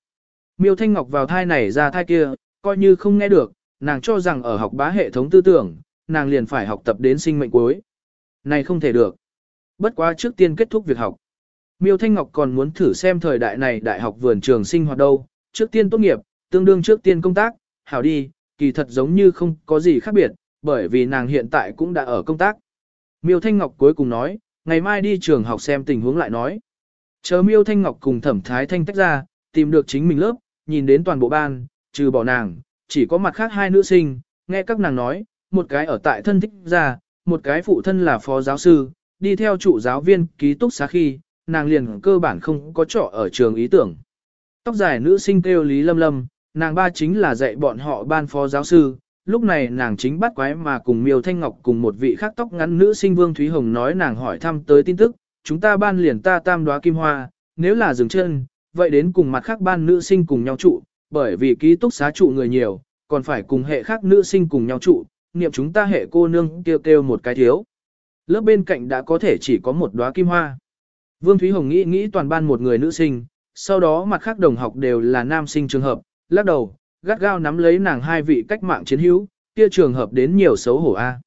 Miêu Thanh Ngọc vào thai này ra thai kia, coi như không nghe được, nàng cho rằng ở học bá hệ thống tư tưởng, nàng liền phải học tập đến sinh mệnh cuối. Này không thể được. Bất quá trước tiên kết thúc việc học. Miêu Thanh Ngọc còn muốn thử xem thời đại này đại học vườn trường sinh hoạt đâu, trước tiên tốt nghiệp, tương đương trước tiên công tác, hảo đi, kỳ thật giống như không có gì khác biệt, bởi vì nàng hiện tại cũng đã ở công tác. Miêu Thanh Ngọc cuối cùng nói, ngày mai đi trường học xem tình huống lại nói. Chờ Miêu Thanh Ngọc cùng Thẩm Thái Thanh tách ra, tìm được chính mình lớp, nhìn đến toàn bộ ban, trừ bỏ nàng, chỉ có mặt khác hai nữ sinh, nghe các nàng nói, một cái ở tại thân thích ra, một cái phụ thân là phó giáo sư, đi theo chủ giáo viên ký túc xá khi, nàng liền cơ bản không có trọ ở trường ý tưởng. Tóc dài nữ sinh kêu Lý Lâm Lâm, nàng ba chính là dạy bọn họ ban phó giáo sư, lúc này nàng chính bắt quái mà cùng Miêu Thanh Ngọc cùng một vị khác tóc ngắn nữ sinh Vương Thúy Hồng nói nàng hỏi thăm tới tin tức, chúng ta ban liền ta tam đoá kim hoa, nếu là dừng chân, vậy đến cùng mặt khác ban nữ sinh cùng nhau trụ, bởi vì ký túc xá trụ người nhiều, còn phải cùng hệ khác nữ sinh cùng nhau trụ, niệm chúng ta hệ cô nương kêu kêu một cái thiếu. Lớp bên cạnh đã có thể chỉ có một đóa kim hoa. Vương Thúy Hồng nghĩ nghĩ toàn ban một người nữ sinh, sau đó mặt khác đồng học đều là nam sinh trường hợp, lắc đầu, gắt gao nắm lấy nàng hai vị cách mạng chiến hữu, kia trường hợp đến nhiều xấu hổ a.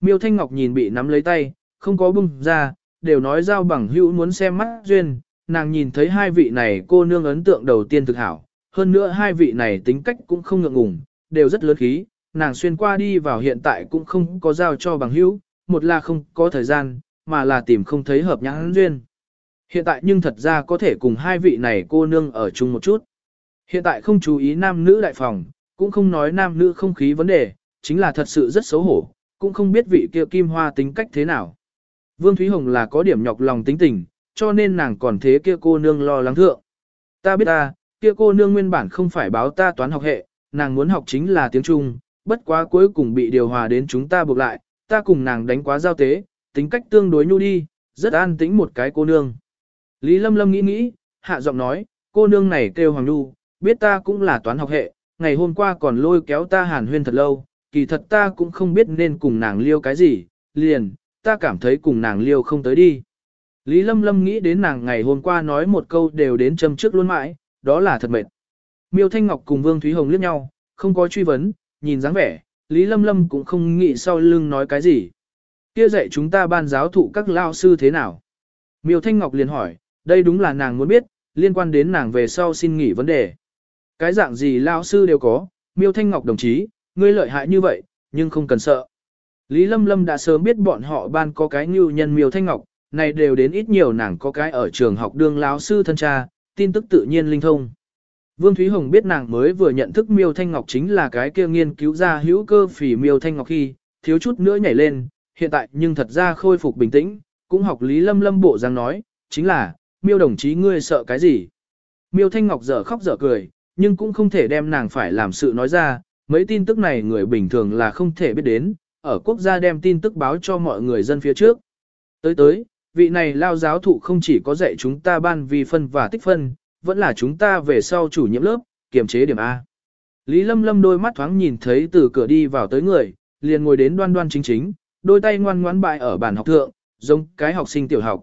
Miêu Thanh Ngọc nhìn bị nắm lấy tay, không có bung ra, đều nói giao bằng hữu muốn xem mắt duyên, nàng nhìn thấy hai vị này cô nương ấn tượng đầu tiên thực hảo, hơn nữa hai vị này tính cách cũng không ngượng ngùng, đều rất lớn khí, nàng xuyên qua đi vào hiện tại cũng không có giao cho bằng hữu, một là không có thời gian, mà là tìm không thấy hợp nhãn duyên. Hiện tại nhưng thật ra có thể cùng hai vị này cô nương ở chung một chút. Hiện tại không chú ý nam nữ đại phòng, cũng không nói nam nữ không khí vấn đề, chính là thật sự rất xấu hổ, cũng không biết vị kia kim hoa tính cách thế nào. Vương Thúy Hồng là có điểm nhọc lòng tính tình, cho nên nàng còn thế kia cô nương lo lắng thượng. Ta biết ta, kia cô nương nguyên bản không phải báo ta toán học hệ, nàng muốn học chính là tiếng Trung, bất quá cuối cùng bị điều hòa đến chúng ta buộc lại, ta cùng nàng đánh quá giao tế, tính cách tương đối nhu đi, rất an tĩnh một cái cô nương. Lý Lâm Lâm nghĩ nghĩ, hạ giọng nói, cô nương này kêu Hoàng Nhu, biết ta cũng là toán học hệ, ngày hôm qua còn lôi kéo ta hàn huyên thật lâu, kỳ thật ta cũng không biết nên cùng nàng liêu cái gì, liền, ta cảm thấy cùng nàng liêu không tới đi. Lý Lâm Lâm nghĩ đến nàng ngày hôm qua nói một câu đều đến châm trước luôn mãi, đó là thật mệt. Miêu Thanh Ngọc cùng Vương Thúy Hồng liếc nhau, không có truy vấn, nhìn dáng vẻ, Lý Lâm Lâm cũng không nghĩ sau lưng nói cái gì. Kia dạy chúng ta ban giáo thụ các lao sư thế nào? Miêu Thanh Ngọc liền hỏi, đây đúng là nàng muốn biết, liên quan đến nàng về sau xin nghỉ vấn đề. Cái dạng gì lao sư đều có, Miêu Thanh Ngọc đồng chí, ngươi lợi hại như vậy, nhưng không cần sợ. Lý Lâm Lâm đã sớm biết bọn họ ban có cái ngưu nhân Miêu Thanh Ngọc, này đều đến ít nhiều nàng có cái ở trường học đương lão sư thân cha, tin tức tự nhiên linh thông. Vương Thúy Hồng biết nàng mới vừa nhận thức Miêu Thanh Ngọc chính là cái kia nghiên cứu ra hữu cơ phỉ Miêu Thanh Ngọc khi, thiếu chút nữa nhảy lên, hiện tại nhưng thật ra khôi phục bình tĩnh, cũng học Lý Lâm Lâm bộ dáng nói, chính là, Miêu đồng chí ngươi sợ cái gì? Miêu Thanh Ngọc dở khóc dở cười, nhưng cũng không thể đem nàng phải làm sự nói ra, mấy tin tức này người bình thường là không thể biết đến, ở quốc gia đem tin tức báo cho mọi người dân phía trước. Tới tới, vị này lao giáo thụ không chỉ có dạy chúng ta ban vi phân và tích phân, vẫn là chúng ta về sau chủ nhiệm lớp, kiềm chế điểm A. Lý Lâm Lâm đôi mắt thoáng nhìn thấy từ cửa đi vào tới người, liền ngồi đến đoan đoan chính chính, đôi tay ngoan ngoãn bại ở bàn học thượng, giống cái học sinh tiểu học.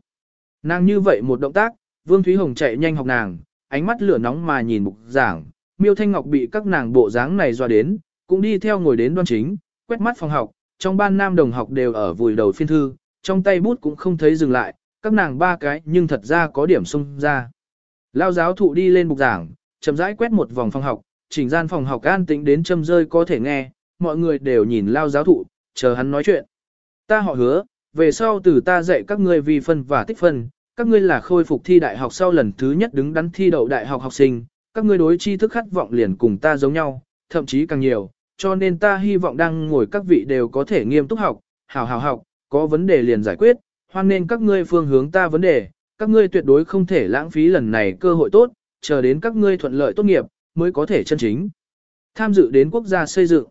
Nàng như vậy một động tác, Vương Thúy Hồng chạy nhanh học nàng, ánh mắt lửa nóng mà nhìn mục giảng, Miêu Thanh Ngọc bị các nàng bộ dáng này dọa đến, cũng đi theo ngồi đến đoan chính, quét mắt phòng học, trong ban nam đồng học đều ở vùi đầu phiên thư, trong tay bút cũng không thấy dừng lại, các nàng ba cái nhưng thật ra có điểm xung ra. Lao giáo thụ đi lên bục giảng, chậm rãi quét một vòng phòng học, chỉnh gian phòng học an tĩnh đến châm rơi có thể nghe, mọi người đều nhìn lao giáo thụ, chờ hắn nói chuyện. Ta họ hứa, về sau từ ta dạy các ngươi vì phân và tích phân, các ngươi là khôi phục thi đại học sau lần thứ nhất đứng đắn thi đậu đại học học sinh, các ngươi đối tri thức khát vọng liền cùng ta giống nhau, thậm chí càng nhiều, cho nên ta hy vọng đang ngồi các vị đều có thể nghiêm túc học, hào hào học, có vấn đề liền giải quyết, hoan nên các ngươi phương hướng ta vấn đề, các ngươi tuyệt đối không thể lãng phí lần này cơ hội tốt, chờ đến các ngươi thuận lợi tốt nghiệp, mới có thể chân chính tham dự đến quốc gia xây dựng.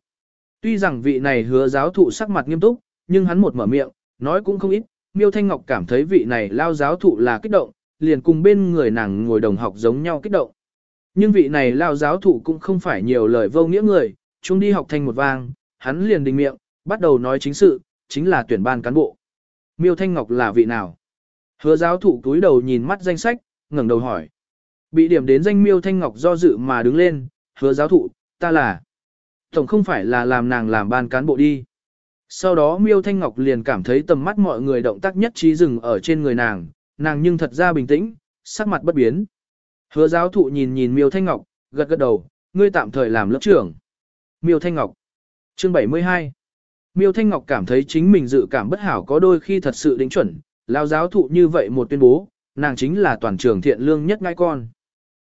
Tuy rằng vị này hứa giáo thụ sắc mặt nghiêm túc, nhưng hắn một mở miệng, nói cũng không ít, Miêu Thanh Ngọc cảm thấy vị này lao giáo thụ là kích động, liền cùng bên người nàng ngồi đồng học giống nhau kích động. Nhưng vị này lao giáo thụ cũng không phải nhiều lời vô nghĩa người, chúng đi học thành một vang, hắn liền đình miệng, bắt đầu nói chính sự, chính là tuyển ban cán bộ. Miêu Thanh Ngọc là vị nào? Hứa giáo thụ túi đầu nhìn mắt danh sách, ngẩng đầu hỏi. Bị điểm đến danh Miêu Thanh Ngọc do dự mà đứng lên, hứa giáo thụ, ta là. Tổng không phải là làm nàng làm ban cán bộ đi. Sau đó Miêu Thanh Ngọc liền cảm thấy tầm mắt mọi người động tác nhất trí dừng ở trên người nàng, nàng nhưng thật ra bình tĩnh, sắc mặt bất biến. Hứa giáo thụ nhìn nhìn Miêu Thanh Ngọc, gật gật đầu, ngươi tạm thời làm lớp trưởng. Miêu Thanh Ngọc Chương 72 Miêu Thanh Ngọc cảm thấy chính mình dự cảm bất hảo có đôi khi thật sự đính chuẩn, lao giáo thụ như vậy một tuyên bố, nàng chính là toàn trường thiện lương nhất ngai con.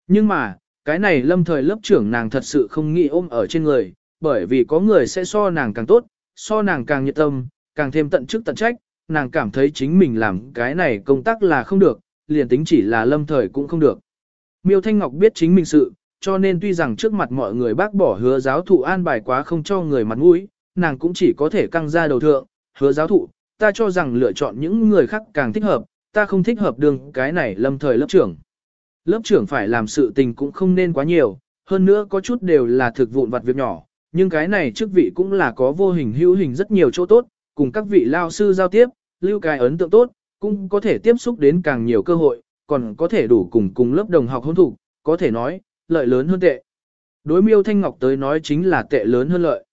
Nhưng mà, cái này lâm thời lớp trưởng nàng thật sự không nghĩ ôm ở trên người, bởi vì có người sẽ so nàng càng tốt, so nàng càng nhiệt tâm, càng thêm tận chức tận trách, nàng cảm thấy chính mình làm cái này công tác là không được, liền tính chỉ là lâm thời cũng không được. Miêu Thanh Ngọc biết chính mình sự, cho nên tuy rằng trước mặt mọi người bác bỏ hứa giáo thụ an bài quá không cho người mặt mũi, nàng cũng chỉ có thể căng ra đầu thượng, hứa giáo thụ, ta cho rằng lựa chọn những người khác càng thích hợp, ta không thích hợp đường cái này lâm thời lớp trưởng. Lớp trưởng phải làm sự tình cũng không nên quá nhiều, hơn nữa có chút đều là thực vụn vặt việc nhỏ, nhưng cái này chức vị cũng là có vô hình hữu hình rất nhiều chỗ tốt, cùng các vị lao sư giao tiếp, lưu cái ấn tượng tốt, cũng có thể tiếp xúc đến càng nhiều cơ hội, còn có thể đủ cùng cùng lớp đồng học hôn thủ, có thể nói, lợi lớn hơn tệ. Đối miêu Thanh Ngọc tới nói chính là tệ lớn hơn lợi.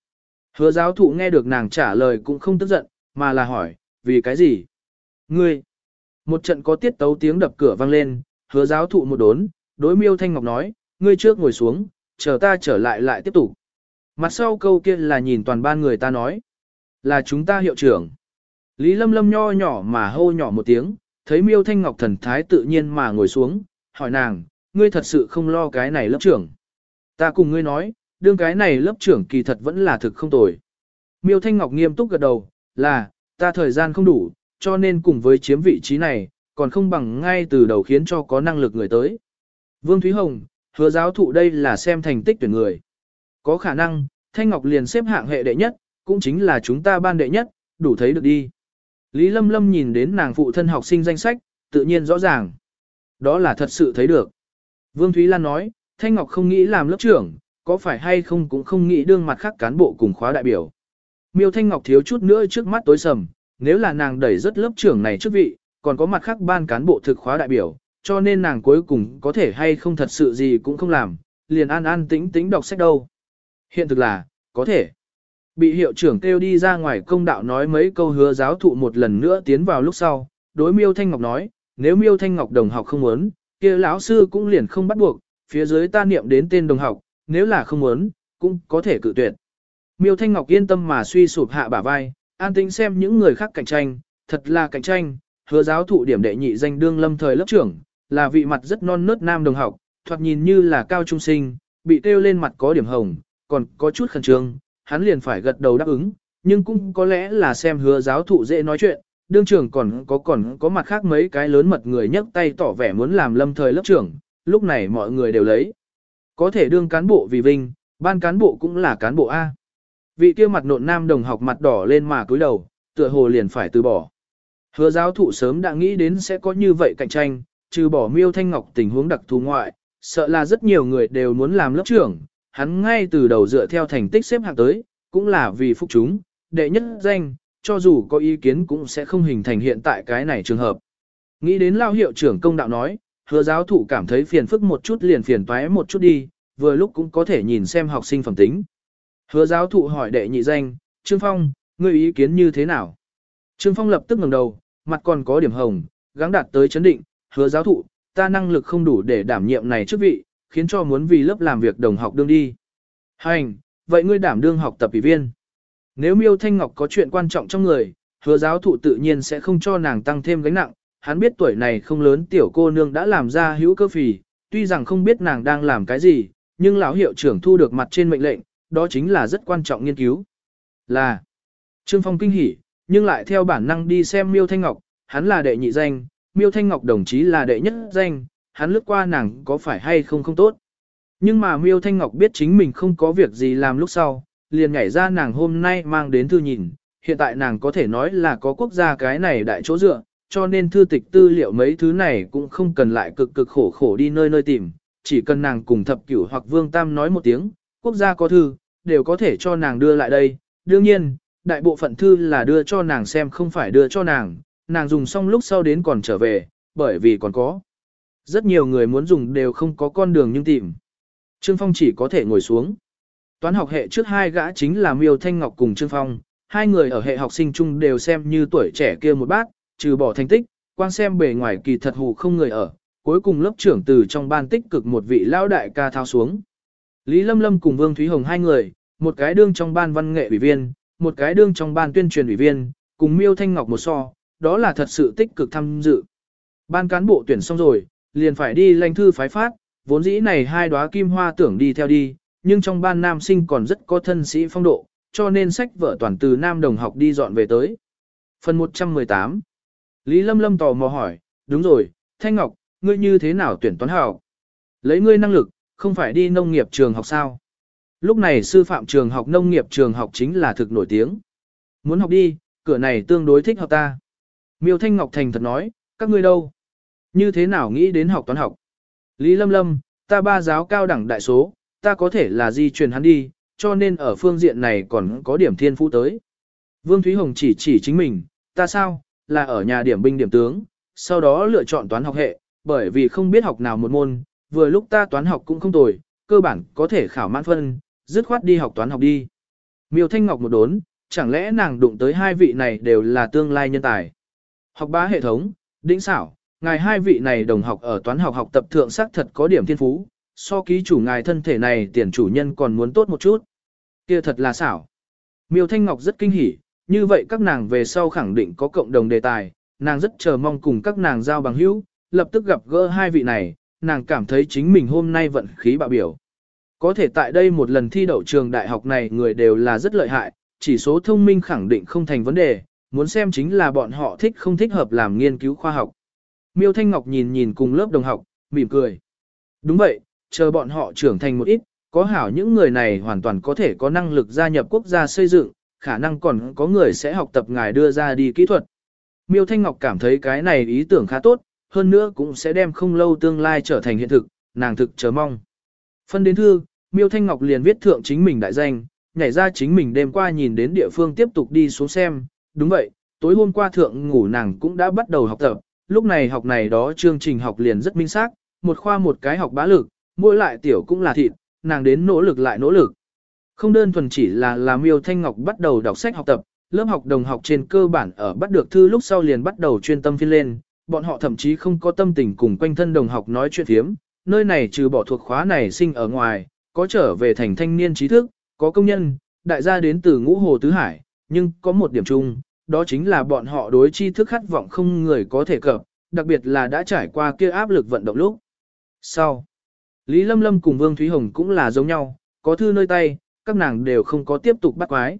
Hứa giáo thụ nghe được nàng trả lời cũng không tức giận, mà là hỏi, vì cái gì? Ngươi! Một trận có tiết tấu tiếng đập cửa vang lên, hứa giáo thụ một đốn, đối miêu Thanh Ngọc nói, ngươi trước ngồi xuống, chờ ta trở lại lại tiếp tục. Mặt sau câu kia là nhìn toàn ban người ta nói, là chúng ta hiệu trưởng. Lý Lâm Lâm nho nhỏ mà hô nhỏ một tiếng, thấy miêu Thanh Ngọc thần thái tự nhiên mà ngồi xuống, hỏi nàng, ngươi thật sự không lo cái này lớp trưởng. Ta cùng ngươi nói, đương cái này lớp trưởng kỳ thật vẫn là thực không tồi. Miêu Thanh Ngọc nghiêm túc gật đầu, là, ta thời gian không đủ, cho nên cùng với chiếm vị trí này, còn không bằng ngay từ đầu khiến cho có năng lực người tới. Vương Thúy Hồng, hứa giáo thụ đây là xem thành tích tuyển người. Có khả năng, Thanh Ngọc liền xếp hạng hệ đệ nhất, cũng chính là chúng ta ban đệ nhất, đủ thấy được đi. Lý Lâm Lâm nhìn đến nàng phụ thân học sinh danh sách, tự nhiên rõ ràng. Đó là thật sự thấy được. Vương Thúy Lan nói, Thanh Ngọc không nghĩ làm lớp trưởng, có phải hay không cũng không nghĩ đương mặt khác cán bộ cùng khóa đại biểu. Miêu Thanh Ngọc thiếu chút nữa trước mắt tối sầm, nếu là nàng đẩy rất lớp trưởng này trước vị, còn có mặt khác ban cán bộ thực khóa đại biểu, cho nên nàng cuối cùng có thể hay không thật sự gì cũng không làm, liền an an tĩnh tĩnh đọc sách đâu. Hiện thực là, có thể. Bị hiệu trưởng kêu đi ra ngoài công đạo nói mấy câu hứa giáo thụ một lần nữa tiến vào lúc sau, đối Miêu Thanh Ngọc nói, nếu Miêu Thanh Ngọc đồng học không muốn, kia lão sư cũng liền không bắt buộc, phía dưới ta niệm đến tên đồng học, nếu là không muốn, cũng có thể cự tuyệt. Miêu Thanh Ngọc yên tâm mà suy sụp hạ bả vai, an tĩnh xem những người khác cạnh tranh, thật là cạnh tranh, hứa giáo thụ điểm đệ nhị danh đương lâm thời lớp trưởng, là vị mặt rất non nớt nam đồng học, thoạt nhìn như là cao trung sinh, bị tiêu lên mặt có điểm hồng, còn có chút khẩn trương, hắn liền phải gật đầu đáp ứng, nhưng cũng có lẽ là xem hứa giáo thụ dễ nói chuyện, đương trưởng còn có còn có mặt khác mấy cái lớn mật người nhấc tay tỏ vẻ muốn làm lâm thời lớp trưởng, lúc này mọi người đều lấy. Có thể đương cán bộ vì vinh, ban cán bộ cũng là cán bộ A. Vị kia mặt nộn nam đồng học mặt đỏ lên mà cúi đầu, tựa hồ liền phải từ bỏ. Hứa giáo thụ sớm đã nghĩ đến sẽ có như vậy cạnh tranh, trừ bỏ miêu thanh ngọc tình huống đặc thù ngoại, sợ là rất nhiều người đều muốn làm lớp trưởng, hắn ngay từ đầu dựa theo thành tích xếp hạng tới, cũng là vì phúc chúng, đệ nhất danh, cho dù có ý kiến cũng sẽ không hình thành hiện tại cái này trường hợp. Nghĩ đến lao hiệu trưởng công đạo nói, hứa giáo thụ cảm thấy phiền phức một chút liền phiền toái một chút đi, vừa lúc cũng có thể nhìn xem học sinh phẩm tính. Hứa giáo thụ hỏi đệ nhị danh, Trương Phong, ngươi ý kiến như thế nào? Trương Phong lập tức ngẩng đầu, mặt còn có điểm hồng, gắng đạt tới chấn định, hứa giáo thụ, ta năng lực không đủ để đảm nhiệm này chức vị, khiến cho muốn vì lớp làm việc đồng học đương đi. Hành, vậy ngươi đảm đương học tập ủy viên. Nếu Miêu Thanh Ngọc có chuyện quan trọng trong người, hứa giáo thụ tự nhiên sẽ không cho nàng tăng thêm gánh nặng, hắn biết tuổi này không lớn tiểu cô nương đã làm ra hữu cơ phì, tuy rằng không biết nàng đang làm cái gì, nhưng lão hiệu trưởng thu được mặt trên mệnh lệnh, đó chính là rất quan trọng nghiên cứu. Là Trương Phong kinh hỉ, nhưng lại theo bản năng đi xem Miêu Thanh Ngọc, hắn là đệ nhị danh, Miêu Thanh Ngọc đồng chí là đệ nhất danh, hắn lướt qua nàng có phải hay không không tốt. Nhưng mà Miêu Thanh Ngọc biết chính mình không có việc gì làm lúc sau, liền nhảy ra nàng hôm nay mang đến thư nhìn, hiện tại nàng có thể nói là có quốc gia cái này đại chỗ dựa, cho nên thư tịch tư liệu mấy thứ này cũng không cần lại cực cực khổ khổ đi nơi nơi tìm, chỉ cần nàng cùng thập cửu hoặc vương tam nói một tiếng, quốc gia có thư, đều có thể cho nàng đưa lại đây. Đương nhiên, đại bộ phận thư là đưa cho nàng xem không phải đưa cho nàng, nàng dùng xong lúc sau đến còn trở về, bởi vì còn có. Rất nhiều người muốn dùng đều không có con đường nhưng tìm. Trương Phong chỉ có thể ngồi xuống. Toán học hệ trước hai gã chính là Miêu Thanh Ngọc cùng Trương Phong, hai người ở hệ học sinh chung đều xem như tuổi trẻ kia một bác trừ bỏ thành tích, quan xem bề ngoài kỳ thật hù không người ở, cuối cùng lớp trưởng từ trong ban tích cực một vị lão đại ca thao xuống. Lý Lâm Lâm cùng Vương Thúy Hồng hai người, một cái đương trong ban văn nghệ ủy viên, một cái đương trong ban tuyên truyền ủy viên, cùng Miêu Thanh Ngọc một so, đó là thật sự tích cực tham dự. Ban cán bộ tuyển xong rồi, liền phải đi lãnh thư phái phát, vốn dĩ này hai đóa kim hoa tưởng đi theo đi, nhưng trong ban nam sinh còn rất có thân sĩ phong độ, cho nên sách vở toàn từ nam đồng học đi dọn về tới. Phần 118 Lý Lâm Lâm tò mò hỏi, đúng rồi, Thanh Ngọc, ngươi như thế nào tuyển toán hảo? Lấy ngươi năng lực, không phải đi nông nghiệp trường học sao? Lúc này sư phạm trường học nông nghiệp trường học chính là thực nổi tiếng. Muốn học đi, cửa này tương đối thích học ta. Miêu Thanh Ngọc thành thật nói, các ngươi đâu? Như thế nào nghĩ đến học toán học? Lý Lâm Lâm, ta ba giáo cao đẳng đại số, ta có thể là di truyền hắn đi, cho nên ở phương diện này còn có điểm thiên phú tới. Vương Thúy Hồng chỉ chỉ chính mình, ta sao, là ở nhà điểm binh điểm tướng, sau đó lựa chọn toán học hệ, bởi vì không biết học nào một môn, vừa lúc ta toán học cũng không tồi, cơ bản có thể khảo mãn phân, dứt khoát đi học toán học đi. Miêu Thanh Ngọc một đốn, chẳng lẽ nàng đụng tới hai vị này đều là tương lai nhân tài. Học bá hệ thống, đỉnh xảo, ngài hai vị này đồng học ở toán học học tập thượng sắc thật có điểm thiên phú, so ký chủ ngài thân thể này tiền chủ nhân còn muốn tốt một chút. Kia thật là xảo. Miêu Thanh Ngọc rất kinh hỉ, như vậy các nàng về sau khẳng định có cộng đồng đề tài, nàng rất chờ mong cùng các nàng giao bằng hữu, lập tức gặp gỡ hai vị này, nàng cảm thấy chính mình hôm nay vận khí bạo biểu. Có thể tại đây một lần thi đậu trường đại học này người đều là rất lợi hại, chỉ số thông minh khẳng định không thành vấn đề, muốn xem chính là bọn họ thích không thích hợp làm nghiên cứu khoa học. Miêu Thanh Ngọc nhìn nhìn cùng lớp đồng học, mỉm cười. Đúng vậy, chờ bọn họ trưởng thành một ít, có hảo những người này hoàn toàn có thể có năng lực gia nhập quốc gia xây dựng, khả năng còn có người sẽ học tập ngài đưa ra đi kỹ thuật. Miêu Thanh Ngọc cảm thấy cái này ý tưởng khá tốt, hơn nữa cũng sẽ đem không lâu tương lai trở thành hiện thực, nàng thực chờ mong. Phân đến thư, Miêu Thanh Ngọc liền viết thượng chính mình đại danh, nhảy ra chính mình đêm qua nhìn đến địa phương tiếp tục đi xuống xem, đúng vậy, tối hôm qua thượng ngủ nàng cũng đã bắt đầu học tập, lúc này học này đó chương trình học liền rất minh xác, một khoa một cái học bá lực, mỗi lại tiểu cũng là thịt, nàng đến nỗ lực lại nỗ lực. Không đơn thuần chỉ là làm yêu Thanh Ngọc bắt đầu đọc sách học tập, lớp học đồng học trên cơ bản ở bắt được thư lúc sau liền bắt đầu chuyên tâm phiên lên, bọn họ thậm chí không có tâm tình cùng quanh thân đồng học nói chuyện thiếm, nơi này trừ bỏ thuộc khóa này sinh ở ngoài, có trở về thành thanh niên trí thức, có công nhân, đại gia đến từ ngũ hồ tứ hải, nhưng có một điểm chung, đó chính là bọn họ đối tri thức khát vọng không người có thể cập, đặc biệt là đã trải qua kia áp lực vận động lúc. Sau, Lý Lâm Lâm cùng Vương Thúy Hồng cũng là giống nhau, có thư nơi tay, các nàng đều không có tiếp tục bắt quái.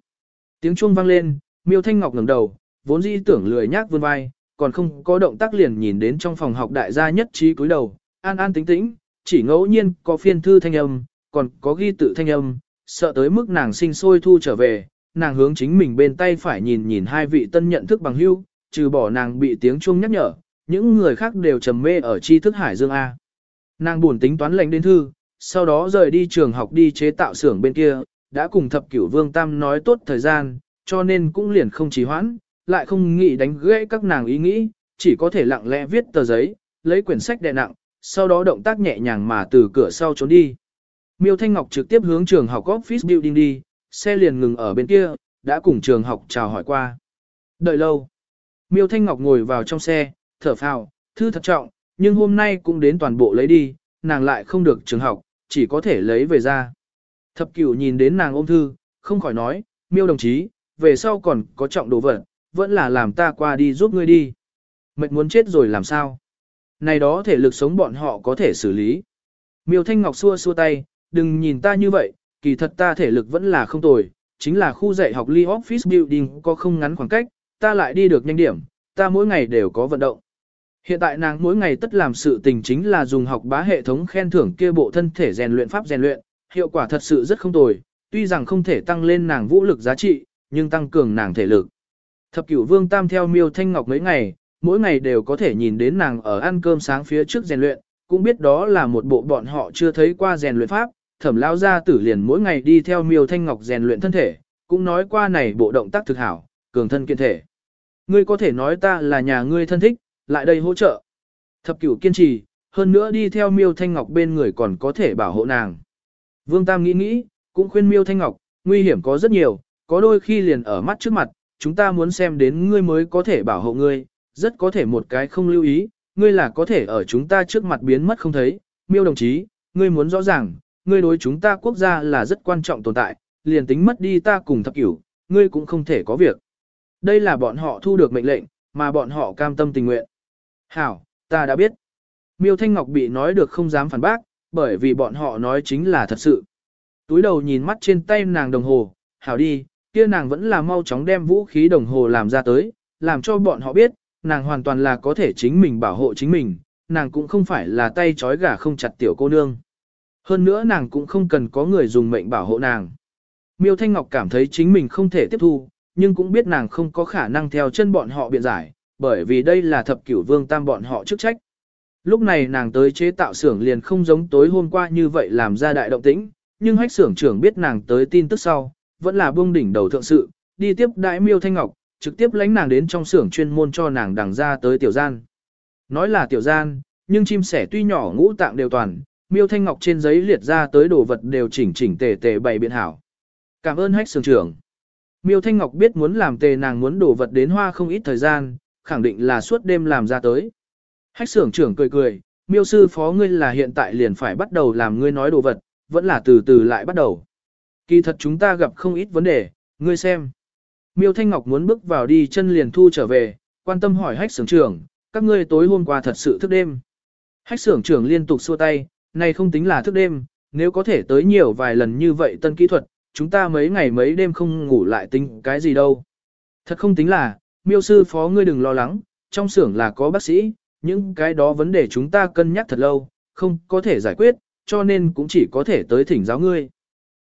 Tiếng chuông vang lên, Miêu Thanh Ngọc ngẩng đầu, vốn dĩ tưởng lười nhác vươn vai, còn không có động tác liền nhìn đến trong phòng học đại gia nhất trí cúi đầu, an an tĩnh tĩnh, chỉ ngẫu nhiên có phiên thư thanh âm, còn có ghi tự thanh âm, sợ tới mức nàng sinh sôi thu trở về, nàng hướng chính mình bên tay phải nhìn nhìn hai vị tân nhận thức bằng hưu, trừ bỏ nàng bị tiếng chuông nhắc nhở, những người khác đều trầm mê ở tri thức hải dương A. Nàng buồn tính toán lệnh đến thư, sau đó rời đi trường học đi chế tạo xưởng bên kia, đã cùng thập cửu vương tam nói tốt thời gian, cho nên cũng liền không trì hoãn, lại không nghĩ đánh gãy các nàng ý nghĩ, chỉ có thể lặng lẽ viết tờ giấy, lấy quyển sách đè nặng, sau đó động tác nhẹ nhàng mà từ cửa sau trốn đi. Miêu Thanh Ngọc trực tiếp hướng trường học office building đi, xe liền ngừng ở bên kia, đã cùng trường học chào hỏi qua. Đợi lâu. Miêu Thanh Ngọc ngồi vào trong xe, thở phào, thư thật trọng, nhưng hôm nay cũng đến toàn bộ lấy đi, nàng lại không được trường học, chỉ có thể lấy về ra. Thập cửu nhìn đến nàng ôm thư, không khỏi nói, miêu đồng chí, về sau còn có trọng đồ vật, vẫn là làm ta qua đi giúp ngươi đi. Mệt muốn chết rồi làm sao? Này đó thể lực sống bọn họ có thể xử lý. Miêu Thanh Ngọc xua xua tay, đừng nhìn ta như vậy, kỳ thật ta thể lực vẫn là không tồi, chính là khu dạy học Lee Office Building có không ngắn khoảng cách, ta lại đi được nhanh điểm, ta mỗi ngày đều có vận động. Hiện tại nàng mỗi ngày tất làm sự tình chính là dùng học bá hệ thống khen thưởng kia bộ thân thể rèn luyện pháp rèn luyện, hiệu quả thật sự rất không tồi, tuy rằng không thể tăng lên nàng vũ lực giá trị, nhưng tăng cường nàng thể lực. Thập cửu vương tam theo miêu thanh ngọc mấy ngày, mỗi ngày đều có thể nhìn đến nàng ở ăn cơm sáng phía trước rèn luyện, cũng biết đó là một bộ bọn họ chưa thấy qua rèn luyện pháp, thẩm lao gia tử liền mỗi ngày đi theo miêu thanh ngọc rèn luyện thân thể, cũng nói qua này bộ động tác thực hảo, cường thân kiên thể. Ngươi có thể nói ta là nhà ngươi thân thích, lại đây hỗ trợ. Thập cửu kiên trì, hơn nữa đi theo miêu thanh ngọc bên người còn có thể bảo hộ nàng. Vương Tam nghĩ nghĩ, cũng khuyên miêu thanh ngọc, nguy hiểm có rất nhiều, có đôi khi liền ở mắt trước mặt, chúng ta muốn xem đến ngươi mới có thể bảo hộ ngươi, rất có thể một cái không lưu ý, ngươi là có thể ở chúng ta trước mặt biến mất không thấy. Miêu đồng chí, ngươi muốn rõ ràng, ngươi đối chúng ta quốc gia là rất quan trọng tồn tại, liền tính mất đi ta cùng thập cửu, ngươi cũng không thể có việc. Đây là bọn họ thu được mệnh lệnh, mà bọn họ cam tâm tình nguyện. Hảo, ta đã biết. Miêu Thanh Ngọc bị nói được không dám phản bác, bởi vì bọn họ nói chính là thật sự. Túi đầu nhìn mắt trên tay nàng đồng hồ, hảo đi, kia nàng vẫn là mau chóng đem vũ khí đồng hồ làm ra tới, làm cho bọn họ biết, nàng hoàn toàn là có thể chính mình bảo hộ chính mình, nàng cũng không phải là tay trói gà không chặt tiểu cô nương. Hơn nữa nàng cũng không cần có người dùng mệnh bảo hộ nàng. Miêu Thanh Ngọc cảm thấy chính mình không thể tiếp thu, nhưng cũng biết nàng không có khả năng theo chân bọn họ biện giải, bởi vì đây là thập cửu vương tam bọn họ chức trách. Lúc này nàng tới chế tạo xưởng liền không giống tối hôm qua như vậy làm ra đại động tĩnh, nhưng hách xưởng trưởng biết nàng tới tin tức sau, vẫn là buông đỉnh đầu thượng sự, đi tiếp đại miêu thanh ngọc, trực tiếp lãnh nàng đến trong xưởng chuyên môn cho nàng đằng ra tới tiểu gian. Nói là tiểu gian, nhưng chim sẻ tuy nhỏ ngũ tạng đều toàn, miêu thanh ngọc trên giấy liệt ra tới đồ vật đều chỉnh chỉnh tề tề bày biện hảo. Cảm ơn hách Sưởng trưởng. Miêu thanh ngọc biết muốn làm tề nàng muốn đồ vật đến hoa không ít thời gian, khẳng định là suốt đêm làm ra tới. Hách Sưởng trưởng cười cười, miêu sư phó ngươi là hiện tại liền phải bắt đầu làm ngươi nói đồ vật, vẫn là từ từ lại bắt đầu. Kỳ thật chúng ta gặp không ít vấn đề, ngươi xem. Miêu Thanh Ngọc muốn bước vào đi chân liền thu trở về, quan tâm hỏi hách Sưởng trưởng, các ngươi tối hôm qua thật sự thức đêm. Hách Sưởng trưởng liên tục xua tay, này không tính là thức đêm, nếu có thể tới nhiều vài lần như vậy tân kỹ thuật, chúng ta mấy ngày mấy đêm không ngủ lại tính cái gì đâu. Thật không tính là, miêu sư phó ngươi đừng lo lắng, trong xưởng là có bác sĩ, những cái đó vấn đề chúng ta cân nhắc thật lâu, không có thể giải quyết, cho nên cũng chỉ có thể tới thỉnh giáo ngươi.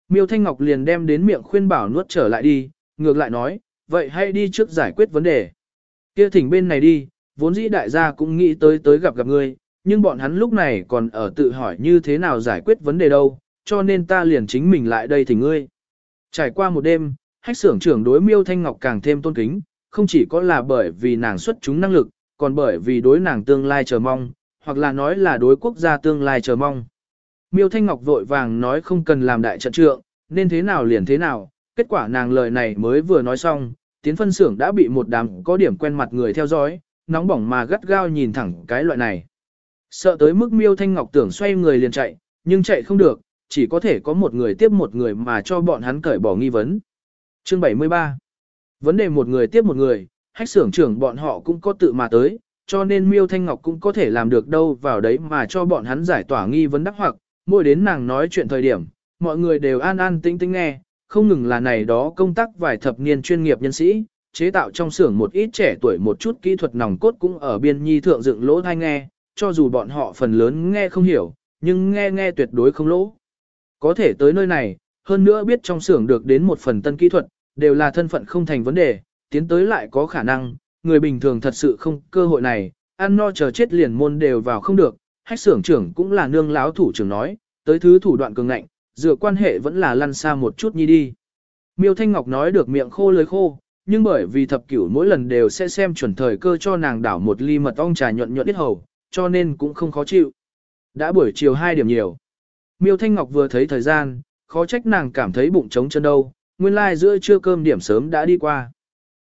Miêu Thanh Ngọc liền đem đến miệng khuyên bảo nuốt trở lại đi, ngược lại nói, vậy hãy đi trước giải quyết vấn đề. Kia thỉnh bên này đi, vốn dĩ đại gia cũng nghĩ tới tới gặp gặp ngươi, nhưng bọn hắn lúc này còn ở tự hỏi như thế nào giải quyết vấn đề đâu, cho nên ta liền chính mình lại đây thỉnh ngươi. Trải qua một đêm, hách xưởng trưởng đối miêu Thanh Ngọc càng thêm tôn kính, không chỉ có là bởi vì nàng xuất chúng năng lực, còn bởi vì đối nàng tương lai chờ mong, hoặc là nói là đối quốc gia tương lai chờ mong. Miêu Thanh Ngọc vội vàng nói không cần làm đại trận trượng, nên thế nào liền thế nào, kết quả nàng lời này mới vừa nói xong, tiến phân xưởng đã bị một đám có điểm quen mặt người theo dõi, nóng bỏng mà gắt gao nhìn thẳng cái loại này. Sợ tới mức Miêu Thanh Ngọc tưởng xoay người liền chạy, nhưng chạy không được, chỉ có thể có một người tiếp một người mà cho bọn hắn cởi bỏ nghi vấn. Chương 73 Vấn đề một người tiếp một người, hách xưởng trưởng bọn họ cũng có tự mà tới, cho nên Miêu Thanh Ngọc cũng có thể làm được đâu vào đấy mà cho bọn hắn giải tỏa nghi vấn đắc hoặc, mỗi đến nàng nói chuyện thời điểm, mọi người đều an an tĩnh tĩnh nghe, không ngừng là này đó công tác vài thập niên chuyên nghiệp nhân sĩ, chế tạo trong xưởng một ít trẻ tuổi một chút kỹ thuật nòng cốt cũng ở biên nhi thượng dựng lỗ thai nghe, cho dù bọn họ phần lớn nghe không hiểu, nhưng nghe nghe tuyệt đối không lỗ. Có thể tới nơi này, hơn nữa biết trong xưởng được đến một phần tân kỹ thuật, đều là thân phận không thành vấn đề, tiến tới lại có khả năng, người bình thường thật sự không cơ hội này, ăn no chờ chết liền môn đều vào không được, hách xưởng trưởng cũng là nương láo thủ trưởng nói, tới thứ thủ đoạn cường ngạnh, dựa quan hệ vẫn là lăn xa một chút nhi đi. Miêu Thanh Ngọc nói được miệng khô lưới khô, nhưng bởi vì thập cửu mỗi lần đều sẽ xem chuẩn thời cơ cho nàng đảo một ly mật ong trà nhuận nhuận ít hầu, cho nên cũng không khó chịu. Đã buổi chiều 2 điểm nhiều. Miêu Thanh Ngọc vừa thấy thời gian, khó trách nàng cảm thấy bụng trống chân đâu, nguyên lai like giữa trưa cơm điểm sớm đã đi qua.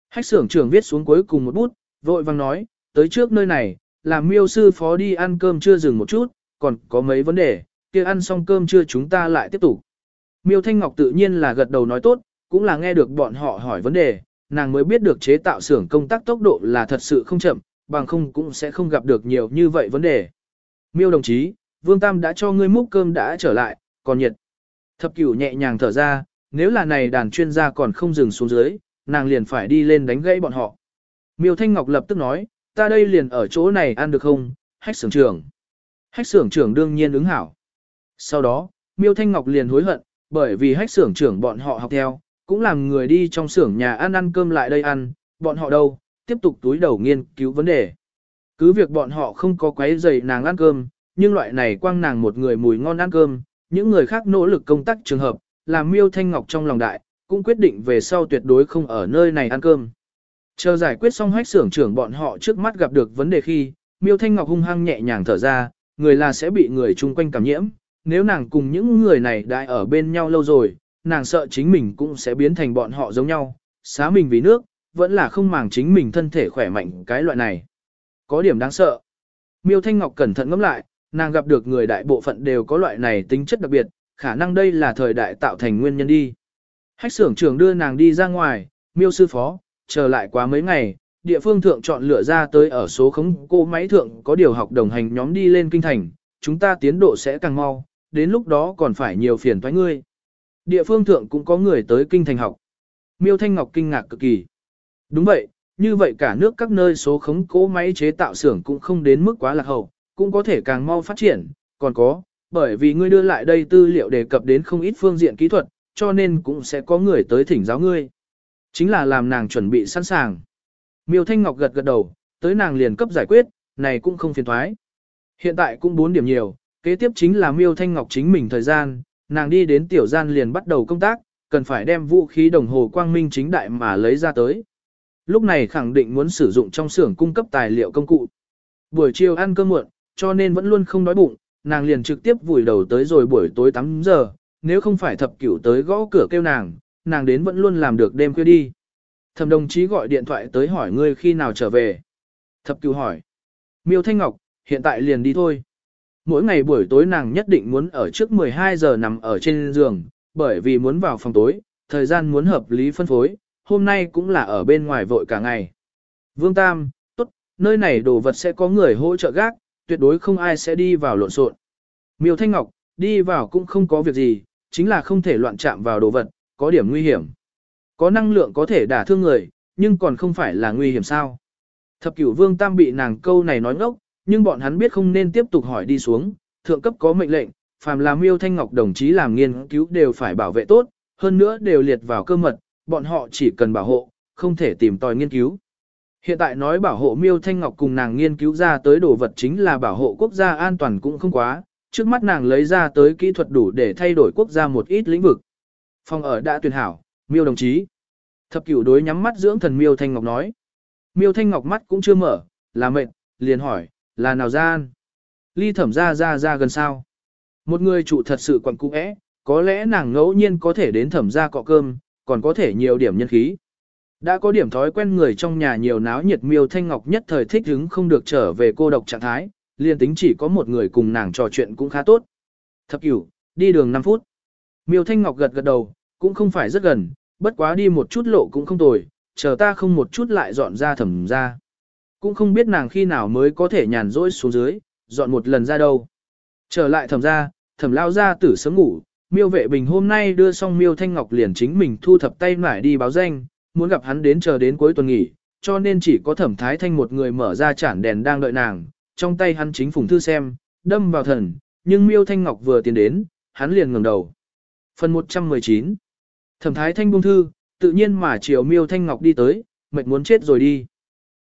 Hách xưởng trưởng viết xuống cuối cùng một bút, vội vang nói, tới trước nơi này, làm miêu sư phó đi ăn cơm chưa dừng một chút, còn có mấy vấn đề, kia ăn xong cơm chưa chúng ta lại tiếp tục. Miêu Thanh Ngọc tự nhiên là gật đầu nói tốt, cũng là nghe được bọn họ hỏi vấn đề, nàng mới biết được chế tạo xưởng công tác tốc độ là thật sự không chậm, bằng không cũng sẽ không gặp được nhiều như vậy vấn đề. Miêu đồng chí, Vương Tam đã cho ngươi múc cơm đã trở lại, còn nhiệt. Thập cửu nhẹ nhàng thở ra, nếu là này đàn chuyên gia còn không dừng xuống dưới, nàng liền phải đi lên đánh gãy bọn họ. Miêu Thanh Ngọc lập tức nói, ta đây liền ở chỗ này ăn được không, hách sưởng trưởng. Hách sưởng trưởng đương nhiên ứng hảo. Sau đó, Miêu Thanh Ngọc liền hối hận, bởi vì hách sưởng trưởng bọn họ học theo, cũng làm người đi trong xưởng nhà ăn ăn cơm lại đây ăn, bọn họ đâu, tiếp tục túi đầu nghiên cứu vấn đề. Cứ việc bọn họ không có quấy rầy nàng ăn cơm, nhưng loại này quang nàng một người mùi ngon ăn cơm, những người khác nỗ lực công tác trường hợp, làm Miêu Thanh Ngọc trong lòng đại, cũng quyết định về sau tuyệt đối không ở nơi này ăn cơm. Chờ giải quyết xong hách xưởng trưởng bọn họ trước mắt gặp được vấn đề khi, Miêu Thanh Ngọc hung hăng nhẹ nhàng thở ra, người là sẽ bị người chung quanh cảm nhiễm, nếu nàng cùng những người này đã ở bên nhau lâu rồi, nàng sợ chính mình cũng sẽ biến thành bọn họ giống nhau, xá mình vì nước, vẫn là không màng chính mình thân thể khỏe mạnh cái loại này. Có điểm đáng sợ. Miêu Thanh Ngọc cẩn thận ngẫm lại, nàng gặp được người đại bộ phận đều có loại này tính chất đặc biệt, khả năng đây là thời đại tạo thành nguyên nhân đi. Hách xưởng trưởng đưa nàng đi ra ngoài, miêu sư phó, chờ lại quá mấy ngày, địa phương thượng chọn lựa ra tới ở số khống cô máy thượng có điều học đồng hành nhóm đi lên kinh thành, chúng ta tiến độ sẽ càng mau, đến lúc đó còn phải nhiều phiền toái ngươi. Địa phương thượng cũng có người tới kinh thành học. Miêu Thanh Ngọc kinh ngạc cực kỳ. Đúng vậy, như vậy cả nước các nơi số khống cố máy chế tạo xưởng cũng không đến mức quá lạc hậu, cũng có thể càng mau phát triển, còn có, bởi vì ngươi đưa lại đây tư liệu đề cập đến không ít phương diện kỹ thuật, cho nên cũng sẽ có người tới thỉnh giáo ngươi. Chính là làm nàng chuẩn bị sẵn sàng. Miêu Thanh Ngọc gật gật đầu, tới nàng liền cấp giải quyết, này cũng không phiền thoái. Hiện tại cũng 4 điểm nhiều, kế tiếp chính là Miêu Thanh Ngọc chính mình thời gian, Nàng đi đến tiểu gian liền bắt đầu công tác, cần phải đem vũ khí đồng hồ quang minh chính đại mà lấy ra tới. Lúc này khẳng định muốn sử dụng trong xưởng cung cấp tài liệu công cụ. Buổi chiều ăn cơm muộn, cho nên vẫn luôn không đói bụng, nàng liền trực tiếp vùi đầu tới rồi buổi tối 8 giờ, nếu không phải thập cửu tới gõ cửa kêu nàng, nàng đến vẫn luôn làm được đêm khuya đi. Thẩm đồng chí gọi điện thoại tới hỏi ngươi khi nào trở về. Thập cửu hỏi. Miêu Thanh Ngọc, hiện tại liền đi thôi. Mỗi ngày buổi tối nàng nhất định muốn ở trước 12 giờ nằm ở trên giường, bởi vì muốn vào phòng tối, thời gian muốn hợp lý phân phối, hôm nay cũng là ở bên ngoài vội cả ngày. Vương Tam, tốt, nơi này đồ vật sẽ có người hỗ trợ gác, tuyệt đối không ai sẽ đi vào lộn xộn. Miêu Thanh Ngọc, đi vào cũng không có việc gì, chính là không thể loạn chạm vào đồ vật, có điểm nguy hiểm. Có năng lượng có thể đả thương người, nhưng còn không phải là nguy hiểm sao. Thập cửu vương tam bị nàng câu này nói ngốc, nhưng bọn hắn biết không nên tiếp tục hỏi đi xuống, thượng cấp có mệnh lệnh, phàm là miêu thanh ngọc đồng chí làm nghiên cứu đều phải bảo vệ tốt, hơn nữa đều liệt vào cơ mật, bọn họ chỉ cần bảo hộ, không thể tìm tòi nghiên cứu. Hiện tại nói bảo hộ miêu thanh ngọc cùng nàng nghiên cứu ra tới đồ vật chính là bảo hộ quốc gia an toàn cũng không quá, trước mắt nàng lấy ra tới kỹ thuật đủ để thay đổi quốc gia một ít lĩnh vực. Phòng ở đã tuyển hảo, miêu đồng chí. Thập cửu đối nhắm mắt dưỡng thần miêu thanh ngọc nói. Miêu thanh ngọc mắt cũng chưa mở, là mệt, liền hỏi, là nào gian? Ly thẩm ra ra ra gần sao? Một người chủ thật sự quặn cung ẽ, có lẽ nàng ngẫu nhiên có thể đến thẩm ra cọ cơm, còn có thể nhiều điểm nhân khí. Đã có điểm thói quen người trong nhà nhiều náo nhiệt miêu thanh ngọc nhất thời thích hứng không được trở về cô độc trạng thái, liền tính chỉ có một người cùng nàng trò chuyện cũng khá tốt. Thập cửu, đi đường 5 phút. Miêu thanh ngọc gật gật đầu, cũng không phải rất gần, bất quá đi một chút lộ cũng không tồi, chờ ta không một chút lại dọn ra thẩm ra. Cũng không biết nàng khi nào mới có thể nhàn rỗi xuống dưới, dọn một lần ra đâu. Trở lại thẩm ra, thẩm lao ra tử sớm ngủ, miêu vệ bình hôm nay đưa xong miêu thanh ngọc liền chính mình thu thập tay mải đi báo danh, muốn gặp hắn đến chờ đến cuối tuần nghỉ, cho nên chỉ có thẩm thái thanh một người mở ra chản đèn đang đợi nàng, trong tay hắn chính phùng thư xem, đâm vào thần, nhưng miêu thanh ngọc vừa tiến đến, hắn liền ngẩng đầu. Phần 119 Thẩm thái thanh buông thư, tự nhiên mà chiều miêu thanh ngọc đi tới, mệt muốn chết rồi đi.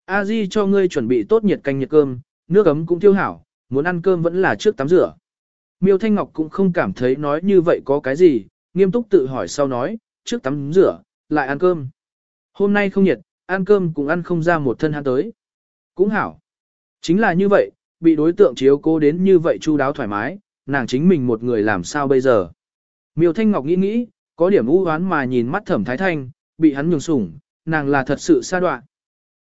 A Di cho ngươi chuẩn bị tốt nhiệt canh nhiệt cơm, nước ấm cũng thiêu hảo, muốn ăn cơm vẫn là trước tắm rửa. Miêu Thanh Ngọc cũng không cảm thấy nói như vậy có cái gì, nghiêm túc tự hỏi sau nói, trước tắm rửa, lại ăn cơm. Hôm nay không nhiệt, ăn cơm cũng ăn không ra một thân hắn tới. Cũng hảo. Chính là như vậy, bị đối tượng chiếu cố đến như vậy chu đáo thoải mái, nàng chính mình một người làm sao bây giờ. Miêu Thanh Ngọc nghĩ nghĩ, có điểm u hoán mà nhìn mắt thẩm thái thanh, bị hắn nhường sủng, nàng là thật sự xa đoạn.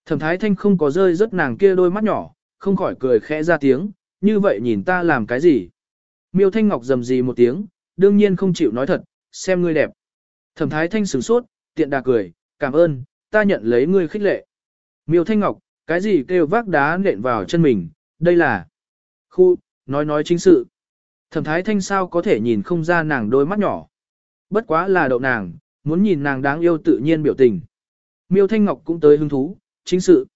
Thẩm thái thanh không có rơi rất nàng kia đôi mắt nhỏ, không khỏi cười khẽ ra tiếng, như vậy nhìn ta làm cái gì. Miêu Thanh Ngọc rầm gì một tiếng, đương nhiên không chịu nói thật, xem ngươi đẹp. Thẩm thái thanh sửng sốt, tiện đà cười, cảm ơn, ta nhận lấy ngươi khích lệ. Miêu Thanh Ngọc, cái gì kêu vác đá nện vào chân mình, đây là... Khu, nói nói chính sự. Thẩm thái thanh sao có thể nhìn không ra nàng đôi mắt nhỏ. Bất quá là đậu nàng, muốn nhìn nàng đáng yêu tự nhiên biểu tình. Miêu Thanh Ngọc cũng tới hứng thú, chính sự.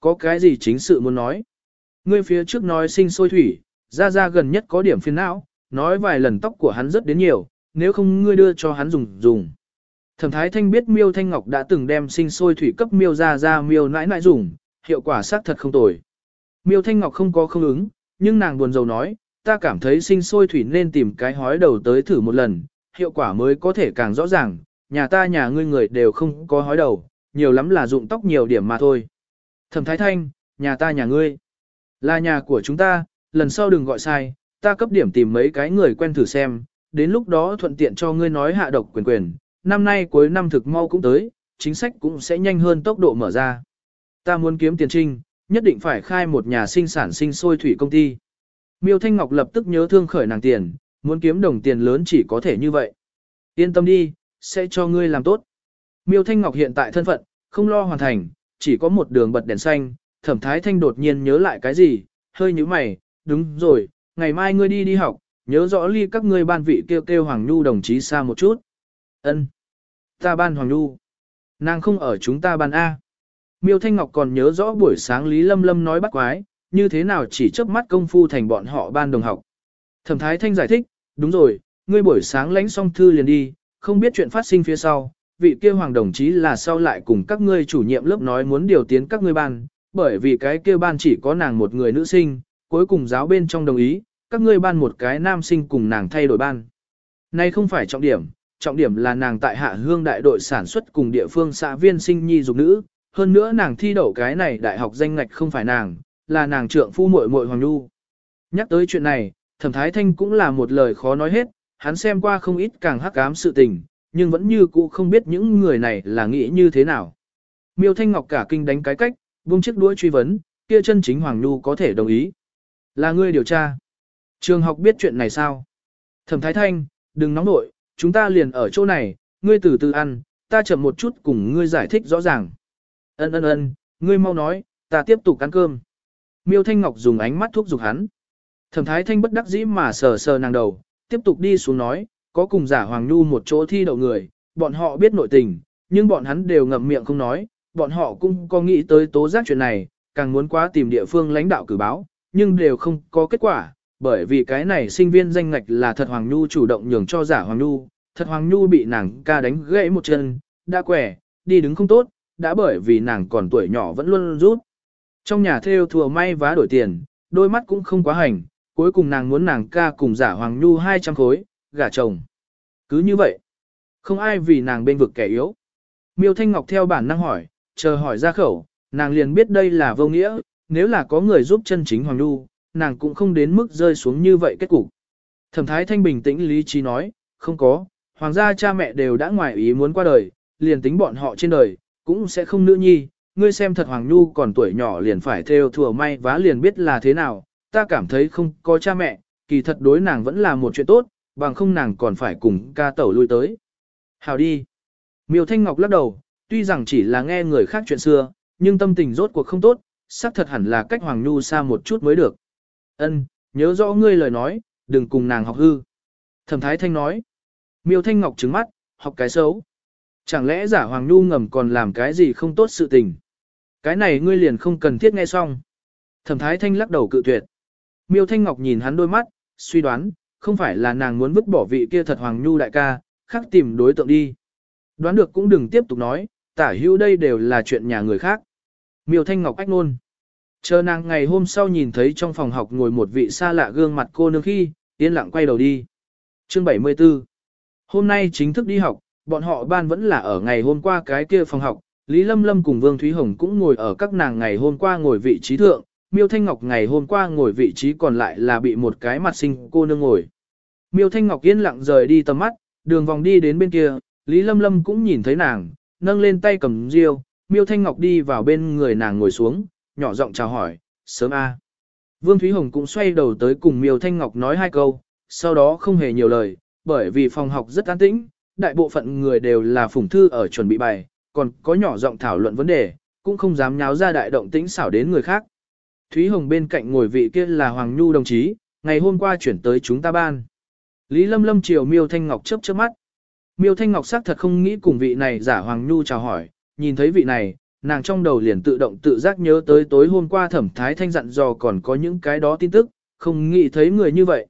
Có cái gì chính sự muốn nói? Ngươi phía trước nói sinh sôi thủy, ra ra gần nhất có điểm phiền não, nói vài lần tóc của hắn rất đến nhiều, nếu không ngươi đưa cho hắn dùng dùng. Thẩm Thái Thanh biết Miêu Thanh Ngọc đã từng đem sinh sôi thủy cấp Miêu ra ra Miêu nãi nãi dùng, hiệu quả xác thật không tồi. Miêu Thanh Ngọc không có không ứng, nhưng nàng buồn rầu nói, ta cảm thấy sinh sôi thủy nên tìm cái hói đầu tới thử một lần, hiệu quả mới có thể càng rõ ràng, nhà ta nhà ngươi người đều không có hói đầu, nhiều lắm là dụng tóc nhiều điểm mà thôi. Thẩm Thái Thanh, nhà ta nhà ngươi, là nhà của chúng ta, lần sau đừng gọi sai, ta cấp điểm tìm mấy cái người quen thử xem, đến lúc đó thuận tiện cho ngươi nói hạ độc quyền quyền, năm nay cuối năm thực mau cũng tới, chính sách cũng sẽ nhanh hơn tốc độ mở ra. Ta muốn kiếm tiền trinh, nhất định phải khai một nhà sinh sản sinh sôi thủy công ty. Miêu Thanh Ngọc lập tức nhớ thương khởi nàng tiền, muốn kiếm đồng tiền lớn chỉ có thể như vậy. Yên tâm đi, sẽ cho ngươi làm tốt. Miêu Thanh Ngọc hiện tại thân phận, không lo hoàn thành, chỉ có một đường bật đèn xanh, thẩm thái thanh đột nhiên nhớ lại cái gì, hơi như mày, đúng rồi, ngày mai ngươi đi đi học, nhớ rõ ly các ngươi ban vị kêu kêu Hoàng Nhu đồng chí xa một chút. Ân, Ta ban Hoàng Nhu. Nàng không ở chúng ta ban A. Miêu Thanh Ngọc còn nhớ rõ buổi sáng Lý Lâm Lâm nói bắt quái, như thế nào chỉ chớp mắt công phu thành bọn họ ban đồng học. Thẩm Thái Thanh giải thích, đúng rồi, ngươi buổi sáng lãnh xong thư liền đi, không biết chuyện phát sinh phía sau, vị kia hoàng đồng chí là sau lại cùng các ngươi chủ nhiệm lớp nói muốn điều tiến các ngươi ban, bởi vì cái kia ban chỉ có nàng một người nữ sinh, cuối cùng giáo bên trong đồng ý, các ngươi ban một cái nam sinh cùng nàng thay đổi ban. Nay không phải trọng điểm, trọng điểm là nàng tại hạ hương đại đội sản xuất cùng địa phương xã viên sinh nhi dục nữ, hơn nữa nàng thi đậu cái này đại học danh ngạch không phải nàng, là nàng trượng phu muội muội Hoàng Nhu. Nhắc tới chuyện này, thẩm thái thanh cũng là một lời khó nói hết, hắn xem qua không ít càng hắc ám sự tình, nhưng vẫn như cũ không biết những người này là nghĩ như thế nào. Miêu Thanh Ngọc cả kinh đánh cái cách, buông chiếc đuôi truy vấn, kia chân chính Hoàng Nhu có thể đồng ý. Là ngươi điều tra. Trường học biết chuyện này sao? Thẩm Thái Thanh, đừng nóng nội, chúng ta liền ở chỗ này, ngươi từ từ ăn, ta chậm một chút cùng ngươi giải thích rõ ràng. Ân ân ân, ngươi mau nói, ta tiếp tục ăn cơm. Miêu Thanh Ngọc dùng ánh mắt thuốc giục hắn. Thẩm Thái Thanh bất đắc dĩ mà sờ sờ nàng đầu, tiếp tục đi xuống nói, có cùng giả Hoàng Nhu một chỗ thi đậu người, bọn họ biết nội tình, nhưng bọn hắn đều ngậm miệng không nói, bọn họ cũng có nghĩ tới tố giác chuyện này, càng muốn quá tìm địa phương lãnh đạo cử báo, nhưng đều không có kết quả, bởi vì cái này sinh viên danh ngạch là thật Hoàng Nhu chủ động nhường cho giả Hoàng Nhu, thật Hoàng Nhu bị nàng ca đánh gãy một chân, đã quẻ, đi đứng không tốt, đã bởi vì nàng còn tuổi nhỏ vẫn luôn rút. Trong nhà theo thừa may vá đổi tiền, đôi mắt cũng không quá hành, cuối cùng nàng muốn nàng ca cùng giả Hoàng Nhu 200 khối, gả chồng. Cứ như vậy, không ai vì nàng bên vực kẻ yếu. Miêu Thanh Ngọc theo bản năng hỏi, chờ hỏi ra khẩu, nàng liền biết đây là vô nghĩa, nếu là có người giúp chân chính Hoàng Nhu, nàng cũng không đến mức rơi xuống như vậy kết cục. Thẩm Thái Thanh bình tĩnh lý trí nói, không có, hoàng gia cha mẹ đều đã ngoài ý muốn qua đời, liền tính bọn họ trên đời, cũng sẽ không nữ nhi, ngươi xem thật Hoàng Nhu còn tuổi nhỏ liền phải theo thừa may vá liền biết là thế nào, ta cảm thấy không có cha mẹ, kỳ thật đối nàng vẫn là một chuyện tốt, bằng không nàng còn phải cùng ca tẩu lui tới. Hào đi. Miêu Thanh Ngọc lắc đầu, tuy rằng chỉ là nghe người khác chuyện xưa, nhưng tâm tình rốt cuộc không tốt, xác thật hẳn là cách Hoàng Nhu xa một chút mới được. Ân, nhớ rõ ngươi lời nói, đừng cùng nàng học hư. Thẩm Thái Thanh nói. Miêu Thanh Ngọc trứng mắt, học cái xấu. Chẳng lẽ giả Hoàng Nhu ngầm còn làm cái gì không tốt sự tình. Cái này ngươi liền không cần thiết nghe xong. Thẩm Thái Thanh lắc đầu cự tuyệt. Miêu Thanh Ngọc nhìn hắn đôi mắt, suy đoán, không phải là nàng muốn vứt bỏ vị kia thật Hoàng Nhu đại ca, khác tìm đối tượng đi. Đoán được cũng đừng tiếp tục nói, tả hữu đây đều là chuyện nhà người khác. Miêu Thanh Ngọc ách nôn. Chờ nàng ngày hôm sau nhìn thấy trong phòng học ngồi một vị xa lạ gương mặt cô nương khi, yên lặng quay đầu đi. Chương 74 Hôm nay chính thức đi học, bọn họ ban vẫn là ở ngày hôm qua cái kia phòng học, Lý Lâm Lâm cùng Vương Thúy Hồng cũng ngồi ở các nàng ngày hôm qua ngồi vị trí thượng, Miêu Thanh Ngọc ngày hôm qua ngồi vị trí còn lại là bị một cái mặt sinh cô nương ngồi. Miêu Thanh Ngọc yên lặng rời đi tầm mắt, đường vòng đi đến bên kia, Lý Lâm Lâm cũng nhìn thấy nàng, nâng lên tay cầm riêu, Miêu Thanh Ngọc đi vào bên người nàng ngồi xuống, nhỏ giọng chào hỏi, sớm a. Vương Thúy Hồng cũng xoay đầu tới cùng Miêu Thanh Ngọc nói hai câu, sau đó không hề nhiều lời, bởi vì phòng học rất an tĩnh, đại bộ phận người đều là phủng thư ở chuẩn bị bài, còn có nhỏ giọng thảo luận vấn đề, cũng không dám nháo ra đại động tĩnh xảo đến người khác. Thúy Hồng bên cạnh ngồi vị kia là Hoàng Nhu đồng chí, ngày hôm qua chuyển tới chúng ta ban. Lý Lâm Lâm chiều Miêu Thanh Ngọc chớp chớp mắt. Miêu Thanh Ngọc xác thật không nghĩ cùng vị này giả Hoàng Nhu chào hỏi, nhìn thấy vị này, nàng trong đầu liền tự động tự giác nhớ tới tối hôm qua thẩm thái thanh dặn dò còn có những cái đó tin tức, không nghĩ thấy người như vậy.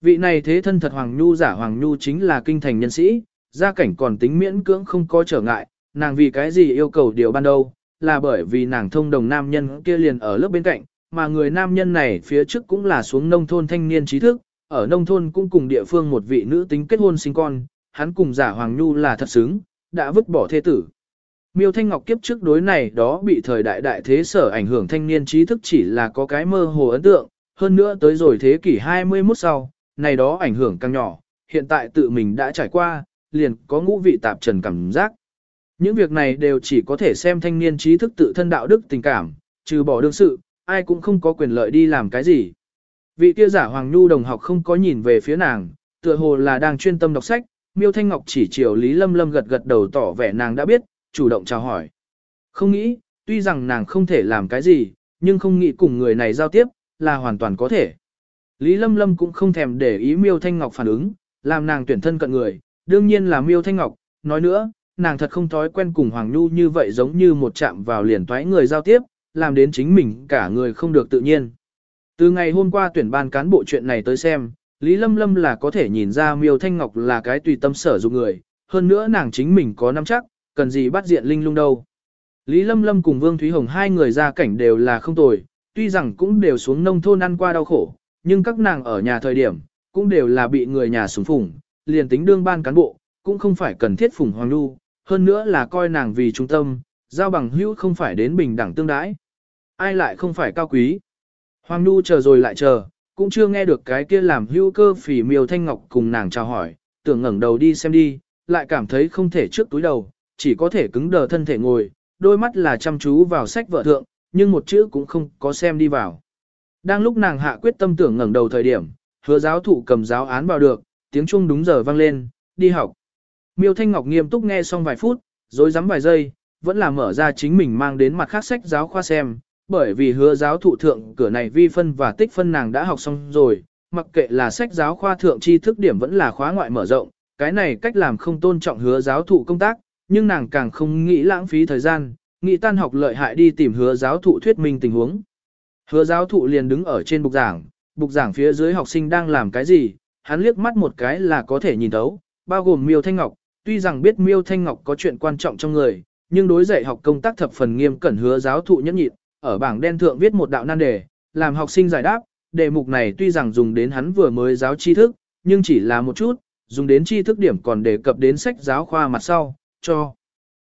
Vị này thế thân thật Hoàng Nhu giả Hoàng Nhu chính là kinh thành nhân sĩ, gia cảnh còn tính miễn cưỡng không có trở ngại, nàng vì cái gì yêu cầu điều ban đầu, là bởi vì nàng thông đồng nam nhân kia liền ở lớp bên cạnh, mà người nam nhân này phía trước cũng là xuống nông thôn thanh niên trí thức, ở nông thôn cũng cùng địa phương một vị nữ tính kết hôn sinh con, hắn cùng giả Hoàng Nhu là thật xứng, đã vứt bỏ thê tử. Miêu Thanh Ngọc kiếp trước đối này đó bị thời đại đại thế sở ảnh hưởng thanh niên trí thức chỉ là có cái mơ hồ ấn tượng, hơn nữa tới rồi thế kỷ 21 sau, này đó ảnh hưởng càng nhỏ, hiện tại tự mình đã trải qua, liền có ngũ vị tạp trần cảm giác. Những việc này đều chỉ có thể xem thanh niên trí thức tự thân đạo đức tình cảm, trừ bỏ đương sự, ai cũng không có quyền lợi đi làm cái gì. Vị kia giả Hoàng Nhu đồng học không có nhìn về phía nàng, tựa hồ là đang chuyên tâm đọc sách, Miêu Thanh Ngọc chỉ chiều Lý Lâm Lâm gật gật đầu tỏ vẻ nàng đã biết, chủ động chào hỏi. Không nghĩ, tuy rằng nàng không thể làm cái gì, nhưng không nghĩ cùng người này giao tiếp, là hoàn toàn có thể. Lý Lâm Lâm cũng không thèm để ý Miêu Thanh Ngọc phản ứng, làm nàng tuyển thân cận người, đương nhiên là Miêu Thanh Ngọc, nói nữa, nàng thật không thói quen cùng Hoàng Nhu như vậy giống như một chạm vào liền toái người giao tiếp, làm đến chính mình cả người không được tự nhiên. Từ ngày hôm qua tuyển ban cán bộ chuyện này tới xem, Lý Lâm Lâm là có thể nhìn ra Miêu Thanh Ngọc là cái tùy tâm sở dụng người, hơn nữa nàng chính mình có nắm chắc, cần gì bắt diện linh lung đâu. Lý Lâm Lâm cùng Vương Thúy Hồng hai người ra cảnh đều là không tồi, tuy rằng cũng đều xuống nông thôn ăn qua đau khổ, nhưng các nàng ở nhà thời điểm, cũng đều là bị người nhà sủng phủng, liền tính đương ban cán bộ, cũng không phải cần thiết phủng Hoàng Nhu, hơn nữa là coi nàng vì trung tâm, giao bằng hữu không phải đến bình đẳng tương đãi. Ai lại không phải cao quý. Hoàng Nhu chờ rồi lại chờ, cũng chưa nghe được cái kia làm hữu cơ phỉ miêu thanh ngọc cùng nàng chào hỏi, tưởng ngẩng đầu đi xem đi, lại cảm thấy không thể trước túi đầu, chỉ có thể cứng đờ thân thể ngồi, đôi mắt là chăm chú vào sách vợ thượng, nhưng một chữ cũng không có xem đi vào. Đang lúc nàng hạ quyết tâm tưởng ngẩng đầu thời điểm, hứa giáo thụ cầm giáo án vào được, tiếng chuông đúng giờ vang lên, đi học. Miêu Thanh Ngọc nghiêm túc nghe xong vài phút, rồi dám vài giây, vẫn là mở ra chính mình mang đến mặt khác sách giáo khoa xem, bởi vì hứa giáo thụ thượng cửa này vi phân và tích phân nàng đã học xong rồi, mặc kệ là sách giáo khoa thượng tri thức điểm vẫn là khóa ngoại mở rộng, cái này cách làm không tôn trọng hứa giáo thụ công tác, nhưng nàng càng không nghĩ lãng phí thời gian, nghĩ tan học lợi hại đi tìm hứa giáo thụ thuyết minh tình huống. Hứa giáo thụ liền đứng ở trên bục giảng, bục giảng phía dưới học sinh đang làm cái gì, hắn liếc mắt một cái là có thể nhìn thấu, bao gồm Miêu Thanh Ngọc, tuy rằng biết Miêu Thanh Ngọc có chuyện quan trọng trong người, nhưng đối dạy học công tác thập phần nghiêm cẩn hứa giáo thụ nhẫn nhịn, ở bảng đen thượng viết một đạo nan đề, làm học sinh giải đáp, đề mục này tuy rằng dùng đến hắn vừa mới giáo tri thức, nhưng chỉ là một chút, dùng đến tri thức điểm còn đề cập đến sách giáo khoa mặt sau, cho.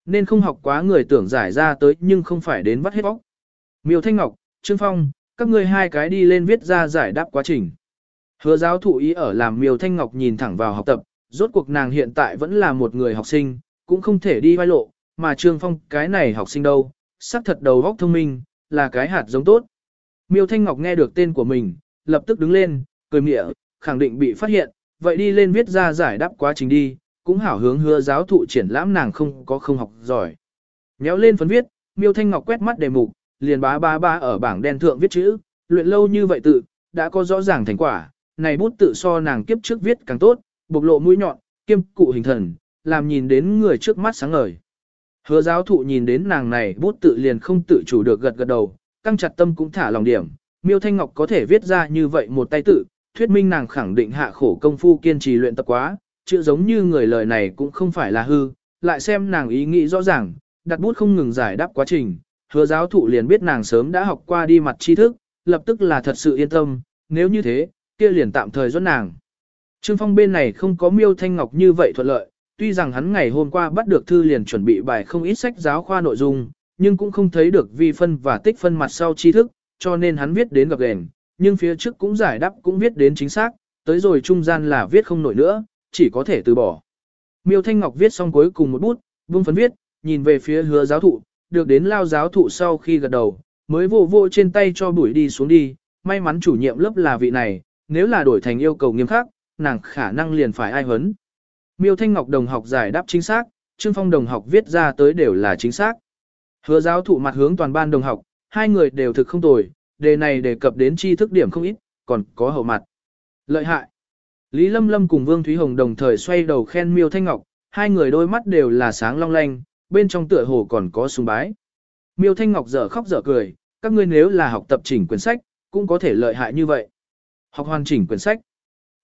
Nên không học quá người tưởng giải ra tới nhưng không phải đến vắt hết bóc. Miêu Thanh Ngọc, Trương Phong, các ngươi hai cái đi lên viết ra giải đáp quá trình. Hứa giáo thụ ý ở làm Miêu Thanh Ngọc nhìn thẳng vào học tập, rốt cuộc nàng hiện tại vẫn là một người học sinh, cũng không thể đi vai lộ, mà Trương Phong cái này học sinh đâu, sắc thật đầu óc thông minh, là cái hạt giống tốt. Miêu Thanh Ngọc nghe được tên của mình, lập tức đứng lên, cười mỉa, khẳng định bị phát hiện, vậy đi lên viết ra giải đáp quá trình đi, cũng hảo hướng hứa giáo thụ triển lãm nàng không có không học giỏi. Nhéo lên phấn viết, Miêu Thanh Ngọc quét mắt đề mục, liền bá bá bá ở bảng đen thượng viết chữ, luyện lâu như vậy tự, đã có rõ ràng thành quả, này bút tự so nàng kiếp trước viết càng tốt, bộc lộ mũi nhọn, kiêm cụ hình thần, làm nhìn đến người trước mắt sáng ngời. Hứa giáo thụ nhìn đến nàng này bút tự liền không tự chủ được gật gật đầu, căng chặt tâm cũng thả lòng điểm, miêu thanh ngọc có thể viết ra như vậy một tay tự, thuyết minh nàng khẳng định hạ khổ công phu kiên trì luyện tập quá, chữ giống như người lời này cũng không phải là hư, lại xem nàng ý nghĩ rõ ràng, đặt bút không ngừng giải đáp quá trình, hứa giáo thụ liền biết nàng sớm đã học qua đi mặt tri thức, lập tức là thật sự yên tâm, nếu như thế, kia liền tạm thời dẫn nàng. Trương Phong bên này không có miêu thanh ngọc như vậy thuận lợi, tuy rằng hắn ngày hôm qua bắt được thư liền chuẩn bị bài không ít sách giáo khoa nội dung, nhưng cũng không thấy được vi phân và tích phân mặt sau tri thức, cho nên hắn viết đến gặp gền, nhưng phía trước cũng giải đáp cũng viết đến chính xác, tới rồi trung gian là viết không nổi nữa, chỉ có thể từ bỏ. Miêu Thanh Ngọc viết xong cuối cùng một bút, Vương phấn viết, nhìn về phía hứa giáo thụ, được đến lao giáo thụ sau khi gật đầu, mới vô vô trên tay cho bụi đi xuống đi, may mắn chủ nhiệm lớp là vị này, nếu là đổi thành yêu cầu nghiêm khắc, nàng khả năng liền phải ai hấn. Miêu Thanh Ngọc đồng học giải đáp chính xác, Trương Phong đồng học viết ra tới đều là chính xác. Hứa giáo thụ mặt hướng toàn ban đồng học, hai người đều thực không tồi, đề này đề cập đến tri thức điểm không ít, còn có hậu mặt. Lợi hại. Lý Lâm Lâm cùng Vương Thúy Hồng đồng thời xoay đầu khen Miêu Thanh Ngọc, hai người đôi mắt đều là sáng long lanh, bên trong tựa hồ còn có sùng bái. Miêu Thanh Ngọc dở khóc dở cười, các ngươi nếu là học tập chỉnh quyển sách, cũng có thể lợi hại như vậy. Học hoàn chỉnh quyển sách.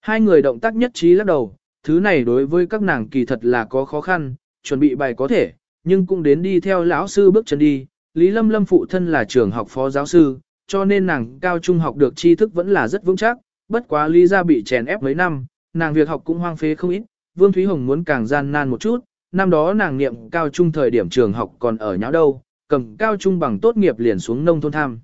Hai người động tác nhất trí lắc đầu, thứ này đối với các nàng kỳ thật là có khó khăn, chuẩn bị bài có thể, nhưng cũng đến đi theo lão sư bước chân đi. Lý Lâm Lâm phụ thân là trường học phó giáo sư, cho nên nàng cao trung học được tri thức vẫn là rất vững chắc, bất quá Lý gia bị chèn ép mấy năm, nàng việc học cũng hoang phế không ít, Vương Thúy Hồng muốn càng gian nan một chút, năm đó nàng niệm cao trung thời điểm trường học còn ở nháo đâu, cầm cao trung bằng tốt nghiệp liền xuống nông thôn tham.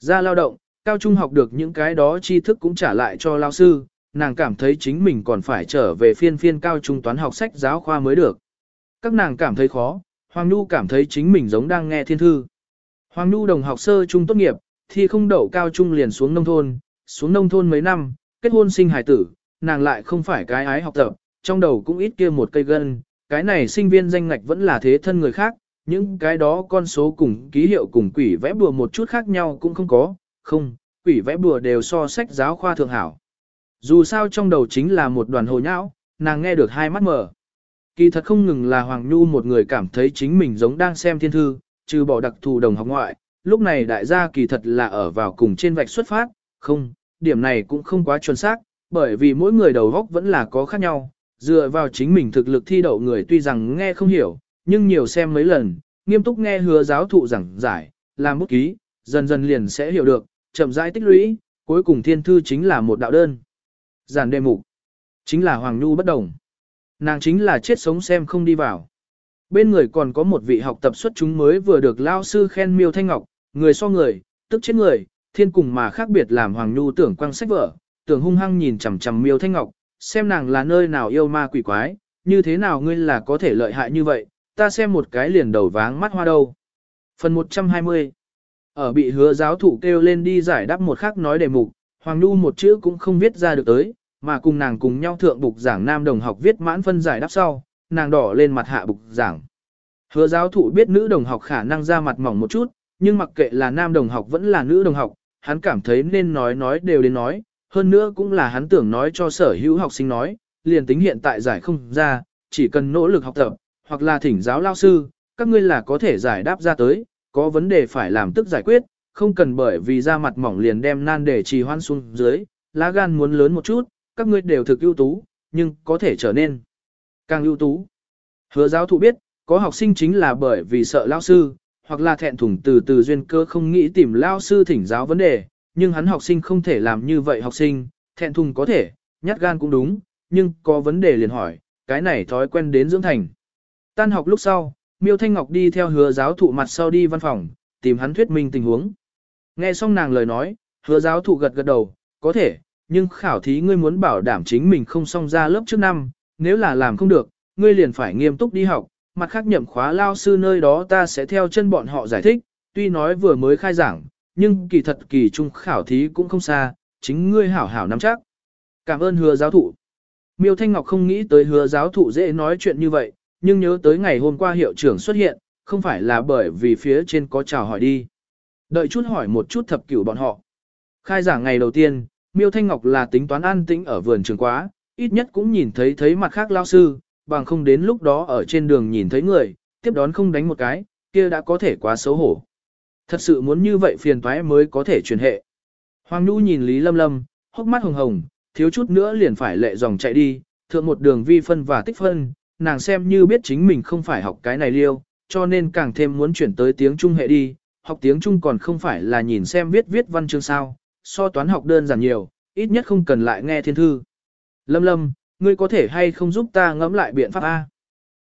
Ra lao động, cao trung học được những cái đó tri thức cũng trả lại cho lao sư, nàng cảm thấy chính mình còn phải trở về phiên phiên cao trung toán học sách giáo khoa mới được. Các nàng cảm thấy khó, Hoàng Nhu cảm thấy chính mình giống đang nghe thiên thư. Hoàng Nhu đồng học sơ trung tốt nghiệp, thì không đậu cao trung liền xuống nông thôn, xuống nông thôn mấy năm, kết hôn sinh hài tử, nàng lại không phải cái ái học tập, trong đầu cũng ít kia một cây gân, cái này sinh viên danh ngạch vẫn là thế thân người khác, những cái đó con số cùng ký hiệu cùng quỷ vẽ bùa một chút khác nhau cũng không có, không, quỷ vẽ bùa đều so sách giáo khoa thượng hảo. Dù sao trong đầu chính là một đoàn hồ nhão, nàng nghe được hai mắt mở. Kỳ thật không ngừng là Hoàng Nhu một người cảm thấy chính mình giống đang xem thiên thư, trừ bỏ đặc thù đồng học ngoại, lúc này đại gia kỳ thật là ở vào cùng trên vạch xuất phát, không, điểm này cũng không quá chuẩn xác, bởi vì mỗi người đầu góc vẫn là có khác nhau, dựa vào chính mình thực lực thi đậu người tuy rằng nghe không hiểu, nhưng nhiều xem mấy lần, nghiêm túc nghe hứa giáo thụ giảng giải, làm bút ký, dần dần liền sẽ hiểu được, chậm rãi tích lũy, cuối cùng thiên thư chính là một đạo đơn. Giản đề mục. Chính là Hoàng Nhu bất đồng. Nàng chính là chết sống xem không đi vào. Bên người còn có một vị học tập xuất chúng mới vừa được lao sư khen miêu thanh ngọc, người so người, tức chết người, thiên cùng mà khác biệt làm Hoàng Nhu tưởng quăng sách vở, tưởng hung hăng nhìn chằm chằm miêu thanh ngọc, xem nàng là nơi nào yêu ma quỷ quái, như thế nào ngươi là có thể lợi hại như vậy, ta xem một cái liền đầu váng mắt hoa đâu. Phần 120 Ở bị hứa giáo thủ kêu lên đi giải đáp một khắc nói đề mục, Hoàng Nhu một chữ cũng không viết ra được tới, mà cùng nàng cùng nhau thượng bục giảng nam đồng học viết mãn phân giải đáp sau, nàng đỏ lên mặt hạ bục giảng. Hứa giáo thụ biết nữ đồng học khả năng ra mặt mỏng một chút, nhưng mặc kệ là nam đồng học vẫn là nữ đồng học, hắn cảm thấy nên nói nói đều đến nói, hơn nữa cũng là hắn tưởng nói cho sở hữu học sinh nói, liền tính hiện tại giải không ra, chỉ cần nỗ lực học tập, hoặc là thỉnh giáo lao sư, các ngươi là có thể giải đáp ra tới, có vấn đề phải làm tức giải quyết, không cần bởi vì ra mặt mỏng liền đem nan để trì hoan xuống dưới, lá gan muốn lớn một chút, các ngươi đều thực ưu tú, nhưng có thể trở nên càng ưu tú. Hứa giáo thụ biết, có học sinh chính là bởi vì sợ lao sư, hoặc là thẹn thùng từ từ duyên cơ không nghĩ tìm lao sư thỉnh giáo vấn đề, nhưng hắn học sinh không thể làm như vậy học sinh, thẹn thùng có thể, nhát gan cũng đúng, nhưng có vấn đề liền hỏi, cái này thói quen đến dưỡng thành. Tan học lúc sau, Miêu Thanh Ngọc đi theo hứa giáo thụ mặt sau đi văn phòng, tìm hắn thuyết minh tình huống. Nghe xong nàng lời nói, hứa giáo thụ gật gật đầu, có thể, nhưng khảo thí ngươi muốn bảo đảm chính mình không xong ra lớp trước năm, nếu là làm không được, ngươi liền phải nghiêm túc đi học, mặt khác nhậm khóa lao sư nơi đó ta sẽ theo chân bọn họ giải thích, tuy nói vừa mới khai giảng, nhưng kỳ thật kỳ trung khảo thí cũng không xa, chính ngươi hảo hảo nắm chắc. Cảm ơn hứa giáo thụ. Miêu Thanh Ngọc không nghĩ tới hứa giáo thụ dễ nói chuyện như vậy, nhưng nhớ tới ngày hôm qua hiệu trưởng xuất hiện, không phải là bởi vì phía trên có chào hỏi đi. Đợi chút hỏi một chút thập cửu bọn họ. Khai giảng ngày đầu tiên, Miêu Thanh Ngọc là tính toán an tĩnh ở vườn trường quá, ít nhất cũng nhìn thấy thấy mặt khác lao sư, bằng không đến lúc đó ở trên đường nhìn thấy người, tiếp đón không đánh một cái, kia đã có thể quá xấu hổ. Thật sự muốn như vậy phiền toái mới có thể truyền hệ. Hoàng Nhu nhìn Lý Lâm Lâm, hốc mắt hồng hồng, thiếu chút nữa liền phải lệ dòng chạy đi, thượng một đường vi phân và tích phân, nàng xem như biết chính mình không phải học cái này liêu, cho nên càng thêm muốn chuyển tới tiếng Trung hệ đi, học tiếng Trung còn không phải là nhìn xem viết viết văn chương sao, so toán học đơn giản nhiều, ít nhất không cần lại nghe thiên thư. Lâm Lâm, ngươi có thể hay không giúp ta ngẫm lại biện pháp A?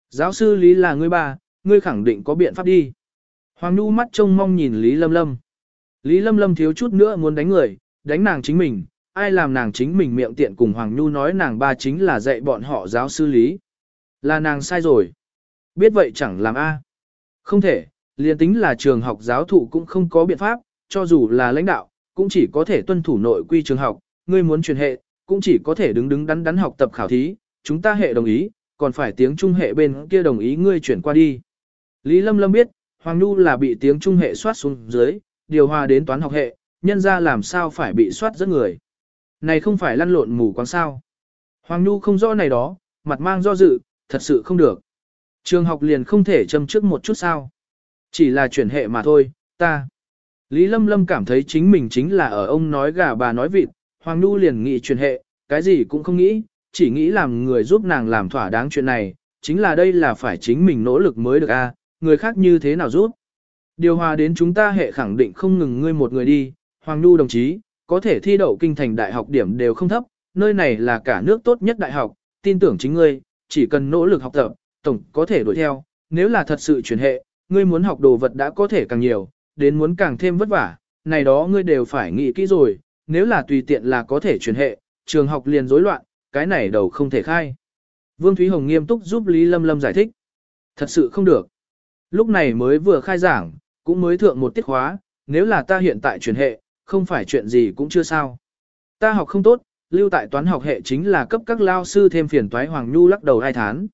Giáo sư Lý là ngươi bà, ngươi khẳng định có biện pháp đi. Hoàng Nhu mắt trông mong nhìn Lý Lâm Lâm. Lý Lâm Lâm thiếu chút nữa muốn đánh người, đánh nàng chính mình, ai làm nàng chính mình miệng tiện cùng Hoàng Nhu nói nàng ba chính là dạy bọn họ giáo sư Lý. Là nàng sai rồi. Biết vậy chẳng làm A. Không thể, liền tính là trường học giáo thụ cũng không có biện pháp, cho dù là lãnh đạo, cũng chỉ có thể tuân thủ nội quy trường học, ngươi muốn truyền hệ, cũng chỉ có thể đứng đứng đắn đắn học tập khảo thí, chúng ta hệ đồng ý, còn phải tiếng trung hệ bên kia đồng ý ngươi chuyển qua đi. Lý Lâm Lâm biết, Hoàng Nhu là bị tiếng trung hệ soát xuống dưới, điều hòa đến toán học hệ, nhân ra làm sao phải bị soát rất người. Này không phải lăn lộn mù quáng sao. Hoàng Nhu không rõ này đó, mặt mang do dự, thật sự không được. Trường học liền không thể châm trước một chút sao. Chỉ là chuyển hệ mà thôi, ta. Lý Lâm Lâm cảm thấy chính mình chính là ở ông nói gà bà nói vịt, Hoàng Nhu liền nghĩ chuyển hệ, cái gì cũng không nghĩ, chỉ nghĩ làm người giúp nàng làm thỏa đáng chuyện này, chính là đây là phải chính mình nỗ lực mới được a, người khác như thế nào giúp. Điều hòa đến chúng ta hệ khẳng định không ngừng ngươi một người đi, Hoàng Nhu đồng chí, có thể thi đậu kinh thành đại học điểm đều không thấp, nơi này là cả nước tốt nhất đại học, tin tưởng chính ngươi, chỉ cần nỗ lực học tập, tổng có thể đuổi theo, nếu là thật sự chuyển hệ, ngươi muốn học đồ vật đã có thể càng nhiều, đến muốn càng thêm vất vả, này đó ngươi đều phải nghĩ kỹ rồi, nếu là tùy tiện là có thể truyền hệ, trường học liền rối loạn, cái này đầu không thể khai. Vương Thúy Hồng nghiêm túc giúp Lý Lâm Lâm giải thích. Thật sự không được. Lúc này mới vừa khai giảng, cũng mới thượng một tiết khóa, nếu là ta hiện tại truyền hệ, không phải chuyện gì cũng chưa sao. Ta học không tốt, lưu tại toán học hệ chính là cấp các lao sư thêm phiền toái Hoàng Nhu lắc đầu hai tháng.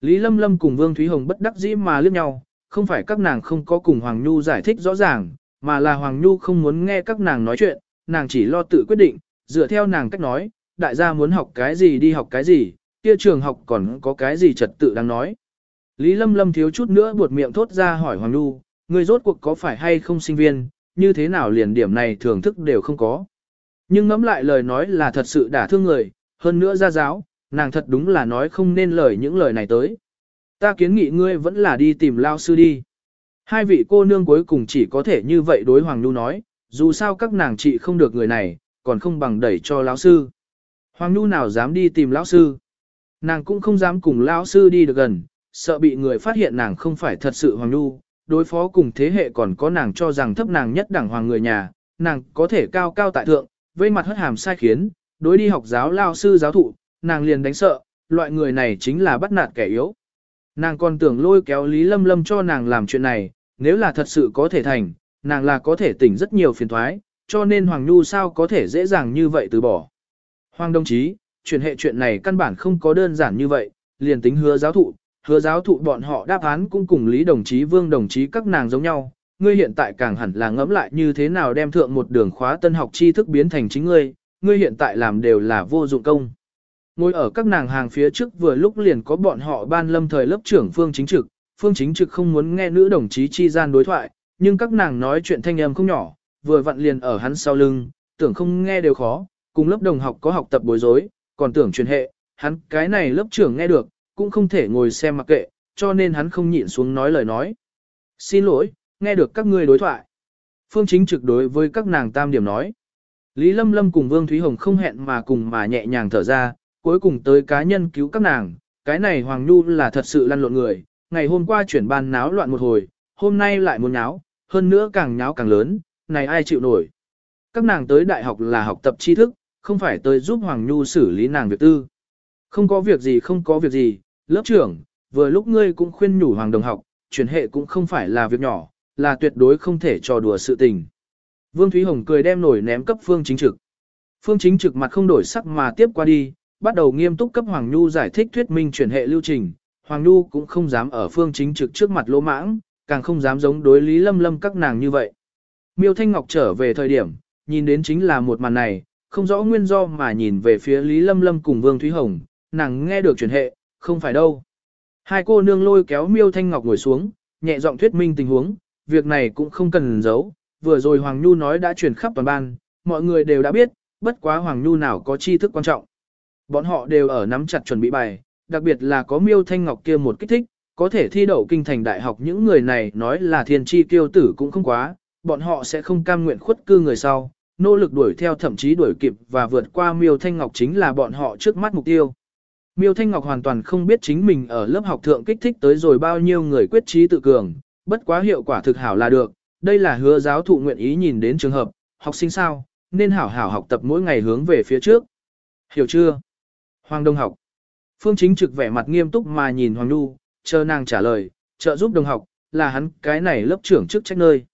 Lý Lâm Lâm cùng Vương Thúy Hồng bất đắc dĩ mà liếc nhau, không phải các nàng không có cùng Hoàng Nhu giải thích rõ ràng, mà là Hoàng Nhu không muốn nghe các nàng nói chuyện, nàng chỉ lo tự quyết định, dựa theo nàng cách nói, đại gia muốn học cái gì đi học cái gì, kia trường học còn có cái gì trật tự đang nói. Lý Lâm Lâm thiếu chút nữa buột miệng thốt ra hỏi Hoàng Nhu, người rốt cuộc có phải hay không sinh viên, như thế nào liền điểm này thưởng thức đều không có. Nhưng ngẫm lại lời nói là thật sự đả thương người, hơn nữa ra giáo, nàng thật đúng là nói không nên lời những lời này tới. Ta kiến nghị ngươi vẫn là đi tìm lao sư đi. Hai vị cô nương cuối cùng chỉ có thể như vậy đối Hoàng Nhu nói, dù sao các nàng trị không được người này, còn không bằng đẩy cho lão sư. Hoàng Nhu nào dám đi tìm lão sư. Nàng cũng không dám cùng lão sư đi được gần, sợ bị người phát hiện nàng không phải thật sự Hoàng Nhu, đối phó cùng thế hệ còn có nàng cho rằng thấp nàng nhất đẳng hoàng người nhà, nàng có thể cao cao tại thượng, vây mặt hất hàm sai khiến, đối đi học giáo lao sư giáo thụ, nàng liền đánh sợ, loại người này chính là bắt nạt kẻ yếu. Nàng còn tưởng lôi kéo Lý Lâm Lâm cho nàng làm chuyện này, nếu là thật sự có thể thành, nàng là có thể tỉnh rất nhiều phiền thoái, cho nên Hoàng Nhu sao có thể dễ dàng như vậy từ bỏ. Hoàng đồng chí, chuyển hệ chuyện này căn bản không có đơn giản như vậy, liền tính hứa giáo thụ, hứa giáo thụ bọn họ đáp án cũng cùng Lý đồng chí Vương đồng chí các nàng giống nhau. Ngươi hiện tại càng hẳn là ngẫm lại như thế nào đem thượng một đường khóa tân học tri thức biến thành chính ngươi, ngươi hiện tại làm đều là vô dụng công. Ngồi ở các nàng hàng phía trước vừa lúc liền có bọn họ ban lâm thời lớp trưởng Phương Chính Trực, Phương Chính Trực không muốn nghe nữ đồng chí chi gian đối thoại, nhưng các nàng nói chuyện thanh âm không nhỏ, vừa vặn liền ở hắn sau lưng, tưởng không nghe đều khó, cùng lớp đồng học có học tập bối rối, còn tưởng truyền hệ, hắn cái này lớp trưởng nghe được, cũng không thể ngồi xem mặc kệ, cho nên hắn không nhịn xuống nói lời nói. Xin lỗi, nghe được các ngươi đối thoại. Phương Chính Trực đối với các nàng tam điểm nói. Lý Lâm Lâm cùng Vương Thúy Hồng không hẹn mà cùng mà nhẹ nhàng thở ra, cuối cùng tới cá nhân cứu các nàng, cái này Hoàng Nhu là thật sự lăn lộn người, ngày hôm qua chuyển ban náo loạn một hồi, hôm nay lại muốn náo, hơn nữa càng nháo càng lớn, này ai chịu nổi. Các nàng tới đại học là học tập tri thức, không phải tới giúp Hoàng Nhu xử lý nàng việc tư. Không có việc gì không có việc gì, lớp trưởng, vừa lúc ngươi cũng khuyên nhủ Hoàng đồng học, chuyển hệ cũng không phải là việc nhỏ, là tuyệt đối không thể trò đùa sự tình. Vương Thúy Hồng cười đem nổi ném cấp Phương Chính Trực. Phương Chính Trực mặt không đổi sắc mà tiếp qua đi, bắt đầu nghiêm túc cấp Hoàng Nhu giải thích thuyết minh chuyển hệ lưu trình. Hoàng Nhu cũng không dám ở Phương Chính Trực trước mặt lỗ mãng, càng không dám giống đối Lý Lâm Lâm các nàng như vậy. Miêu Thanh Ngọc trở về thời điểm, nhìn đến chính là một màn này, không rõ nguyên do mà nhìn về phía Lý Lâm Lâm cùng Vương Thúy Hồng, nàng nghe được chuyển hệ, không phải đâu. Hai cô nương lôi kéo Miêu Thanh Ngọc ngồi xuống, nhẹ giọng thuyết minh tình huống, việc này cũng không cần giấu, vừa rồi Hoàng Nhu nói đã truyền khắp toàn ban, mọi người đều đã biết, bất quá Hoàng Nhu nào có tri thức quan trọng. Bọn họ đều ở nắm chặt chuẩn bị bài, đặc biệt là có Miêu Thanh Ngọc kia một kích thích, có thể thi đậu kinh thành đại học những người này nói là thiên tri kiêu tử cũng không quá, bọn họ sẽ không cam nguyện khuất cư người sau, nỗ lực đuổi theo thậm chí đuổi kịp và vượt qua Miêu Thanh Ngọc chính là bọn họ trước mắt mục tiêu. Miêu Thanh Ngọc hoàn toàn không biết chính mình ở lớp học thượng kích thích tới rồi bao nhiêu người quyết trí tự cường, bất quá hiệu quả thực hảo là được, đây là hứa giáo thụ nguyện ý nhìn đến trường hợp, học sinh sao, nên hảo hảo học tập mỗi ngày hướng về phía trước. Hiểu chưa? Hoàng Đông học. Phương Chính trực vẻ mặt nghiêm túc mà nhìn Hoàng Nhu, chờ nàng trả lời, trợ giúp đồng học, là hắn cái này lớp trưởng chức trách nơi.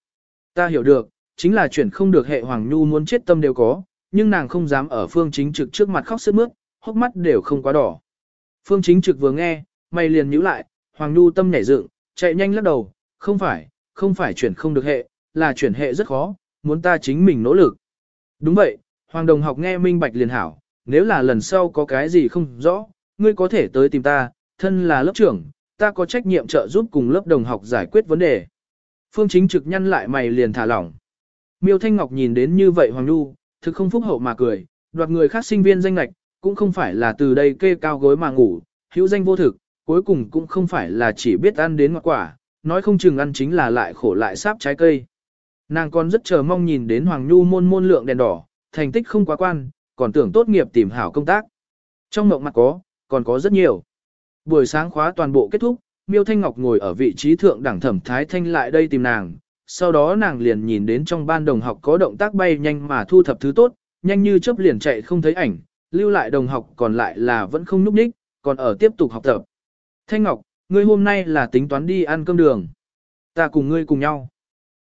Ta hiểu được, chính là chuyển không được hệ Hoàng Nhu muốn chết tâm đều có, nhưng nàng không dám ở Phương Chính trực trước mặt khóc sướt mướt, hốc mắt đều không quá đỏ. Phương Chính trực vừa nghe, mày liền nhíu lại, Hoàng Nhu tâm nhảy dựng, chạy nhanh lắc đầu, không phải, không phải chuyển không được hệ, là chuyển hệ rất khó, muốn ta chính mình nỗ lực. Đúng vậy, Hoàng Đồng học nghe minh bạch liền hảo, nếu là lần sau có cái gì không rõ, ngươi có thể tới tìm ta, thân là lớp trưởng, ta có trách nhiệm trợ giúp cùng lớp đồng học giải quyết vấn đề. Phương chính trực nhăn lại mày liền thả lỏng. Miêu Thanh Ngọc nhìn đến như vậy Hoàng Nhu, thực không phúc hậu mà cười, đoạt người khác sinh viên danh lạch, cũng không phải là từ đây kê cao gối mà ngủ, hữu danh vô thực, cuối cùng cũng không phải là chỉ biết ăn đến ngọt quả, nói không chừng ăn chính là lại khổ lại sáp trái cây. Nàng còn rất chờ mong nhìn đến Hoàng Nhu môn môn lượng đèn đỏ, thành tích không quá quan, còn tưởng tốt nghiệp tìm hảo công tác. Trong mộng mặt có, còn có rất nhiều. Buổi sáng khóa toàn bộ kết thúc, Miêu Thanh Ngọc ngồi ở vị trí thượng đẳng thẩm Thái Thanh lại đây tìm nàng. Sau đó nàng liền nhìn đến trong ban đồng học có động tác bay nhanh mà thu thập thứ tốt, nhanh như chớp liền chạy không thấy ảnh, lưu lại đồng học còn lại là vẫn không núp ních, còn ở tiếp tục học tập. Thanh Ngọc, ngươi hôm nay là tính toán đi ăn cơm đường. Ta cùng ngươi cùng nhau.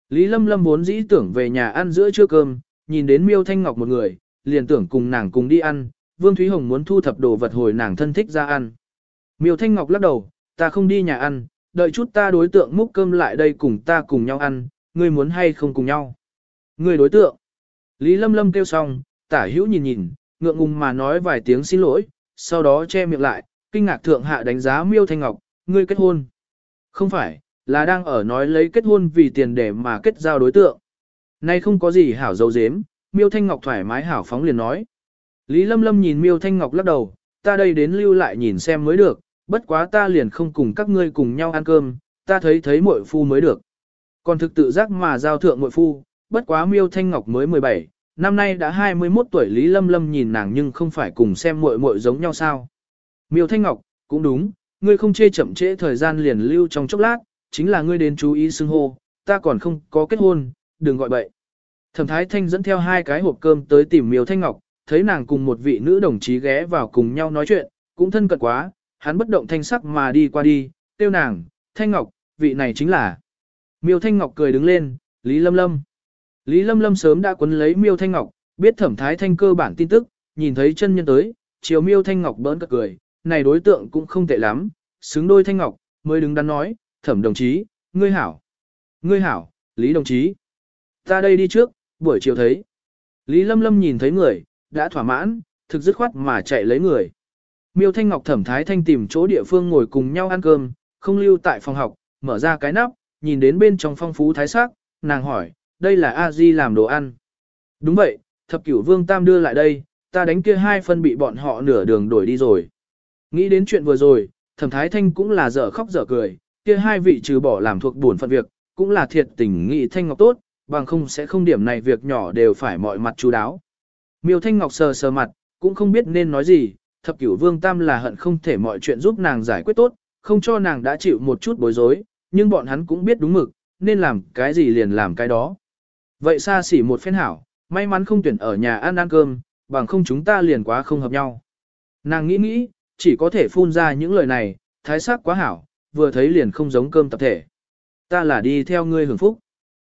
Lý Lâm Lâm vốn dĩ tưởng về nhà ăn giữa trưa cơm, nhìn đến Miêu Thanh Ngọc một người, liền tưởng cùng nàng cùng đi ăn, Vương Thúy Hồng muốn thu thập đồ vật hồi nàng thân thích ra ăn. Miêu Thanh Ngọc lắc đầu, ta không đi nhà ăn, đợi chút ta đối tượng múc cơm lại đây cùng ta cùng nhau ăn, ngươi muốn hay không cùng nhau. Ngươi đối tượng. Lý Lâm Lâm kêu xong, tả hữu nhìn nhìn, ngượng ngùng mà nói vài tiếng xin lỗi, sau đó che miệng lại, kinh ngạc thượng hạ đánh giá Miêu Thanh Ngọc, ngươi kết hôn. Không phải, là đang ở nói lấy kết hôn vì tiền để mà kết giao đối tượng. Nay không có gì hảo dấu dếm, Miêu Thanh Ngọc thoải mái hảo phóng liền nói. Lý Lâm Lâm nhìn Miêu Thanh Ngọc lắc đầu, ta đây đến lưu lại nhìn xem mới được, bất quá ta liền không cùng các ngươi cùng nhau ăn cơm, ta thấy thấy muội phu mới được. Còn thực tự giác mà giao thượng muội phu, bất quá Miêu Thanh Ngọc mới 17, năm nay đã 21 tuổi Lý Lâm Lâm nhìn nàng nhưng không phải cùng xem muội muội giống nhau sao. Miêu Thanh Ngọc, cũng đúng, ngươi không chê chậm trễ thời gian liền lưu trong chốc lát, chính là ngươi đến chú ý xưng hô, ta còn không có kết hôn, đừng gọi bậy. Thẩm Thái Thanh dẫn theo hai cái hộp cơm tới tìm Miêu Thanh Ngọc, thấy nàng cùng một vị nữ đồng chí ghé vào cùng nhau nói chuyện, cũng thân cận quá, hắn bất động thanh sắc mà đi qua đi, tiêu nàng, Thanh Ngọc, vị này chính là. Miêu Thanh Ngọc cười đứng lên, Lý Lâm Lâm. Lý Lâm Lâm sớm đã quấn lấy Miêu Thanh Ngọc, biết Thẩm Thái Thanh cơ bản tin tức, nhìn thấy chân nhân tới, chiều Miêu Thanh Ngọc bỡn cợt cười, này đối tượng cũng không tệ lắm, xứng đôi Thanh Ngọc, mới đứng đắn nói, Thẩm đồng chí, ngươi hảo. Ngươi hảo, Lý đồng chí. Ta đây đi trước, buổi chiều thấy. Lý Lâm Lâm nhìn thấy người, đã thỏa mãn, thực dứt khoát mà chạy lấy người. Miêu Thanh Ngọc thẩm thái thanh tìm chỗ địa phương ngồi cùng nhau ăn cơm, không lưu tại phòng học, mở ra cái nắp, nhìn đến bên trong phong phú thái sắc, nàng hỏi, đây là a di làm đồ ăn. Đúng vậy, thập cửu vương tam đưa lại đây, ta đánh kia hai phân bị bọn họ nửa đường đổi đi rồi. Nghĩ đến chuyện vừa rồi, thẩm thái thanh cũng là dở khóc dở cười, kia hai vị trừ bỏ làm thuộc buồn phận việc, cũng là thiệt tình nghị thanh ngọc tốt, bằng không sẽ không điểm này việc nhỏ đều phải mọi mặt chú đáo. Miêu Thanh Ngọc sờ sờ mặt, cũng không biết nên nói gì, thập cửu vương tam là hận không thể mọi chuyện giúp nàng giải quyết tốt, không cho nàng đã chịu một chút bối rối, nhưng bọn hắn cũng biết đúng mực, nên làm cái gì liền làm cái đó. Vậy xa xỉ một phen hảo, may mắn không tuyển ở nhà ăn ăn cơm, bằng không chúng ta liền quá không hợp nhau. Nàng nghĩ nghĩ, chỉ có thể phun ra những lời này, thái sắc quá hảo, vừa thấy liền không giống cơm tập thể. Ta là đi theo ngươi hưởng phúc.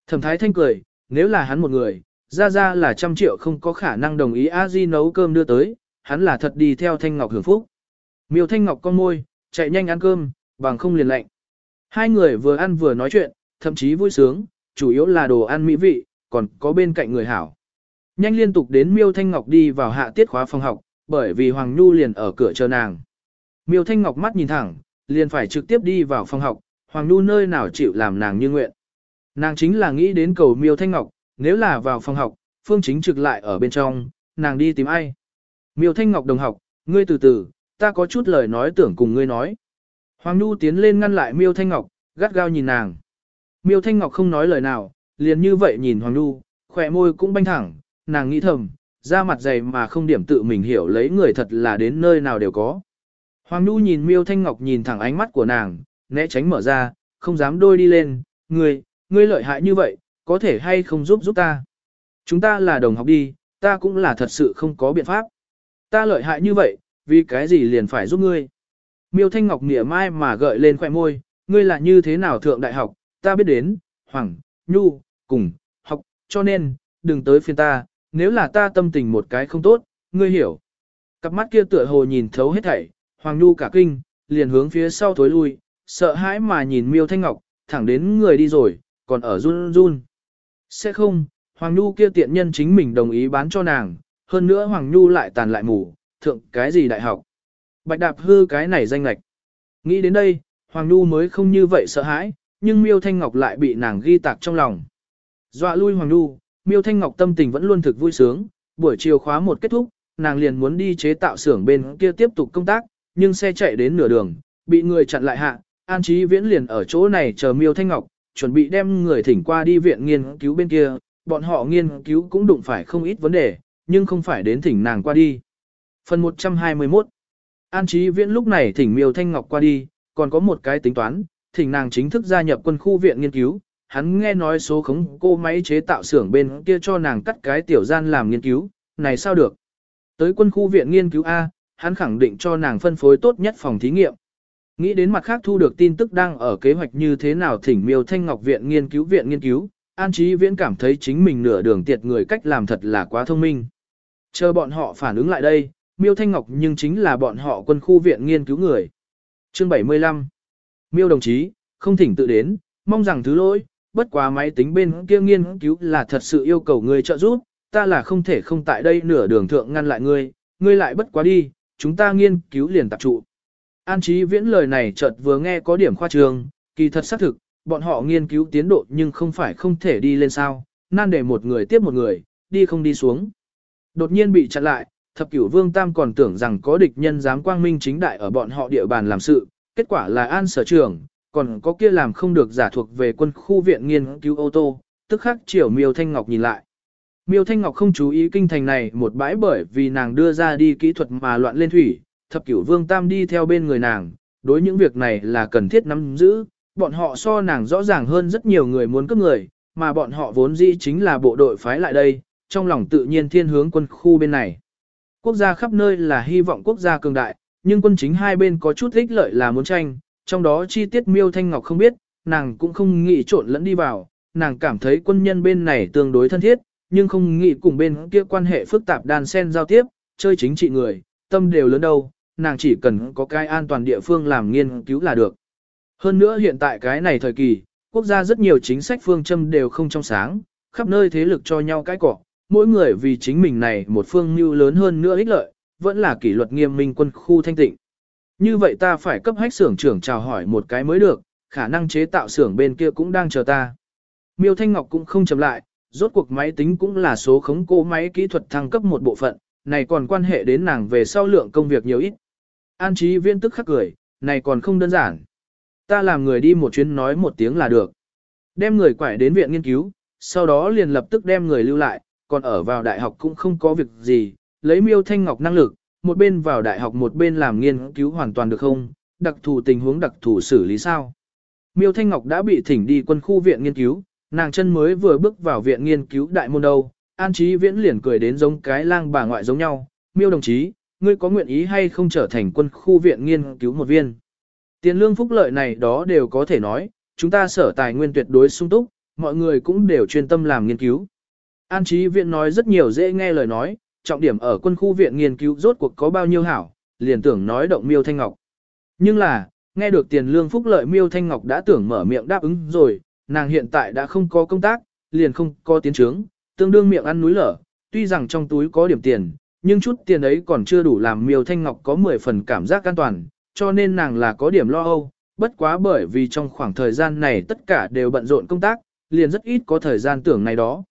Thẩm thái thanh cười, nếu là hắn một người, ra ra là trăm triệu không có khả năng đồng ý a di nấu cơm đưa tới, hắn là thật đi theo Thanh Ngọc hưởng phúc. Miêu Thanh Ngọc con môi, chạy nhanh ăn cơm, bằng không liền lạnh. Hai người vừa ăn vừa nói chuyện, thậm chí vui sướng, chủ yếu là đồ ăn mỹ vị, còn có bên cạnh người hảo. Nhanh liên tục đến Miêu Thanh Ngọc đi vào hạ tiết khóa phòng học, bởi vì Hoàng Nhu liền ở cửa chờ nàng. Miêu Thanh Ngọc mắt nhìn thẳng, liền phải trực tiếp đi vào phòng học, Hoàng Nhu nơi nào chịu làm nàng như nguyện. Nàng chính là nghĩ đến cầu Miêu Thanh Ngọc, nếu là vào phòng học, Phương Chính trực lại ở bên trong, nàng đi tìm ai. Miêu Thanh Ngọc đồng học, ngươi từ từ, ta có chút lời nói tưởng cùng ngươi nói. Hoàng Nhu tiến lên ngăn lại Miêu Thanh Ngọc, gắt gao nhìn nàng. Miêu Thanh Ngọc không nói lời nào, liền như vậy nhìn Hoàng Nhu, khỏe môi cũng banh thẳng, nàng nghĩ thầm, da mặt dày mà không điểm tự mình hiểu lấy người thật là đến nơi nào đều có. Hoàng Nhu nhìn Miêu Thanh Ngọc nhìn thẳng ánh mắt của nàng, né tránh mở ra, không dám đôi đi lên, ngươi, ngươi lợi hại như vậy, có thể hay không giúp giúp ta. Chúng ta là đồng học đi, ta cũng là thật sự không có biện pháp. Ta lợi hại như vậy, vì cái gì liền phải giúp ngươi. Miêu Thanh Ngọc nỉa mai mà gợi lên khoẻ môi, ngươi là như thế nào thượng đại học, ta biết đến, Hoàng, Nhu, cùng, học, cho nên, đừng tới phiền ta, nếu là ta tâm tình một cái không tốt, ngươi hiểu. Cặp mắt kia tựa hồ nhìn thấu hết thảy, Hoàng Nhu cả kinh, liền hướng phía sau thối lui, sợ hãi mà nhìn Miêu Thanh Ngọc, thẳng đến người đi rồi, còn ở run run. Sẽ không, Hoàng Nhu kia tiện nhân chính mình đồng ý bán cho nàng, hơn nữa Hoàng Nhu lại tàn lại mù, thượng cái gì đại học. Bạch đạp hư cái này danh lạch. Nghĩ đến đây, Hoàng Nhu mới không như vậy sợ hãi, nhưng Miêu Thanh Ngọc lại bị nàng ghi tạc trong lòng. Dọa lui Hoàng Nhu, Miêu Thanh Ngọc tâm tình vẫn luôn thực vui sướng, buổi chiều khóa một kết thúc, nàng liền muốn đi chế tạo xưởng bên kia tiếp tục công tác, nhưng xe chạy đến nửa đường, bị người chặn lại hạ, An Chí Viễn liền ở chỗ này chờ Miêu Thanh Ngọc, chuẩn bị đem người thỉnh qua đi viện nghiên cứu bên kia, bọn họ nghiên cứu cũng đụng phải không ít vấn đề, nhưng không phải đến thỉnh nàng qua đi. Phần 121 An Chí Viễn lúc này thỉnh Miêu Thanh Ngọc qua đi, còn có một cái tính toán, thỉnh nàng chính thức gia nhập quân khu viện nghiên cứu. Hắn nghe nói số khống cô máy chế tạo xưởng bên kia cho nàng cắt cái tiểu gian làm nghiên cứu, này sao được. Tới quân khu viện nghiên cứu A, hắn khẳng định cho nàng phân phối tốt nhất phòng thí nghiệm. Nghĩ đến mặt khác thu được tin tức đang ở kế hoạch như thế nào thỉnh miêu thanh ngọc viện nghiên cứu viện nghiên cứu, An Chí Viễn cảm thấy chính mình nửa đường tiệt người cách làm thật là quá thông minh. Chờ bọn họ phản ứng lại đây, miêu thanh ngọc nhưng chính là bọn họ quân khu viện nghiên cứu người. Chương 75 Miêu đồng chí, không thỉnh tự đến, mong rằng thứ lỗi, bất quá máy tính bên kia nghiên cứu là thật sự yêu cầu người trợ giúp, ta là không thể không tại đây nửa đường thượng ngăn lại ngươi, ngươi lại bất quá đi, chúng ta nghiên cứu liền tập trụ. An Chí Viễn lời này chợt vừa nghe có điểm khoa trương, kỳ thật xác thực, bọn họ nghiên cứu tiến độ nhưng không phải không thể đi lên sao, nan để một người tiếp một người, đi không đi xuống. Đột nhiên bị chặn lại, thập cửu vương tam còn tưởng rằng có địch nhân dám quang minh chính đại ở bọn họ địa bàn làm sự, kết quả là an sở trưởng, còn có kia làm không được giả thuộc về quân khu viện nghiên cứu ô tô, tức khắc chiều miêu thanh ngọc nhìn lại. Miêu Thanh Ngọc không chú ý kinh thành này một bãi bởi vì nàng đưa ra đi kỹ thuật mà loạn lên thủy, thập cửu vương tam đi theo bên người nàng, đối những việc này là cần thiết nắm giữ, bọn họ so nàng rõ ràng hơn rất nhiều người muốn cướp người, mà bọn họ vốn dĩ chính là bộ đội phái lại đây, trong lòng tự nhiên thiên hướng quân khu bên này. Quốc gia khắp nơi là hy vọng quốc gia cường đại, nhưng quân chính hai bên có chút ích lợi là muốn tranh, trong đó chi tiết miêu thanh ngọc không biết, nàng cũng không nghĩ trộn lẫn đi vào, nàng cảm thấy quân nhân bên này tương đối thân thiết, nhưng không nghĩ cùng bên kia quan hệ phức tạp đan sen giao tiếp, chơi chính trị người, tâm đều lớn đâu, nàng chỉ cần có cái an toàn địa phương làm nghiên cứu là được. Hơn nữa hiện tại cái này thời kỳ, quốc gia rất nhiều chính sách phương châm đều không trong sáng, khắp nơi thế lực cho nhau cái cỏ, mỗi người vì chính mình này một phương mưu lớn hơn nữa ích lợi, vẫn là kỷ luật nghiêm minh quân khu thanh tịnh. Như vậy ta phải cấp hách xưởng trưởng chào hỏi một cái mới được, khả năng chế tạo xưởng bên kia cũng đang chờ ta. Miêu Thanh Ngọc cũng không chậm lại, rốt cuộc máy tính cũng là số khống cố máy kỹ thuật thăng cấp một bộ phận, này còn quan hệ đến nàng về sau lượng công việc nhiều ít. An trí viên tức khắc cười, này còn không đơn giản. Ta làm người đi một chuyến nói một tiếng là được. Đem người quải đến viện nghiên cứu, sau đó liền lập tức đem người lưu lại, còn ở vào đại học cũng không có việc gì, lấy miêu thanh ngọc năng lực, một bên vào đại học một bên làm nghiên cứu hoàn toàn được không, đặc thù tình huống đặc thù xử lý sao. Miêu Thanh Ngọc đã bị thỉnh đi quân khu viện nghiên cứu, nàng chân mới vừa bước vào viện nghiên cứu đại môn đâu, An Chí Viễn liền cười đến giống cái lang bà ngoại giống nhau, miêu đồng chí, ngươi có nguyện ý hay không trở thành quân khu viện nghiên cứu một viên. Tiền lương phúc lợi này đó đều có thể nói, chúng ta sở tài nguyên tuyệt đối sung túc, mọi người cũng đều chuyên tâm làm nghiên cứu. An Chí Viện nói rất nhiều dễ nghe lời nói, trọng điểm ở quân khu viện nghiên cứu rốt cuộc có bao nhiêu hảo, liền tưởng nói động Miêu Thanh Ngọc. Nhưng là, nghe được tiền lương phúc lợi Miêu Thanh Ngọc đã tưởng mở miệng đáp ứng rồi, nàng hiện tại đã không có công tác, liền không có tiến trướng, tương đương miệng ăn núi lở, tuy rằng trong túi có điểm tiền, nhưng chút tiền ấy còn chưa đủ làm Miêu Thanh Ngọc có 10 phần cảm giác an toàn, cho nên nàng là có điểm lo âu, bất quá bởi vì trong khoảng thời gian này tất cả đều bận rộn công tác, liền rất ít có thời gian tưởng này đó.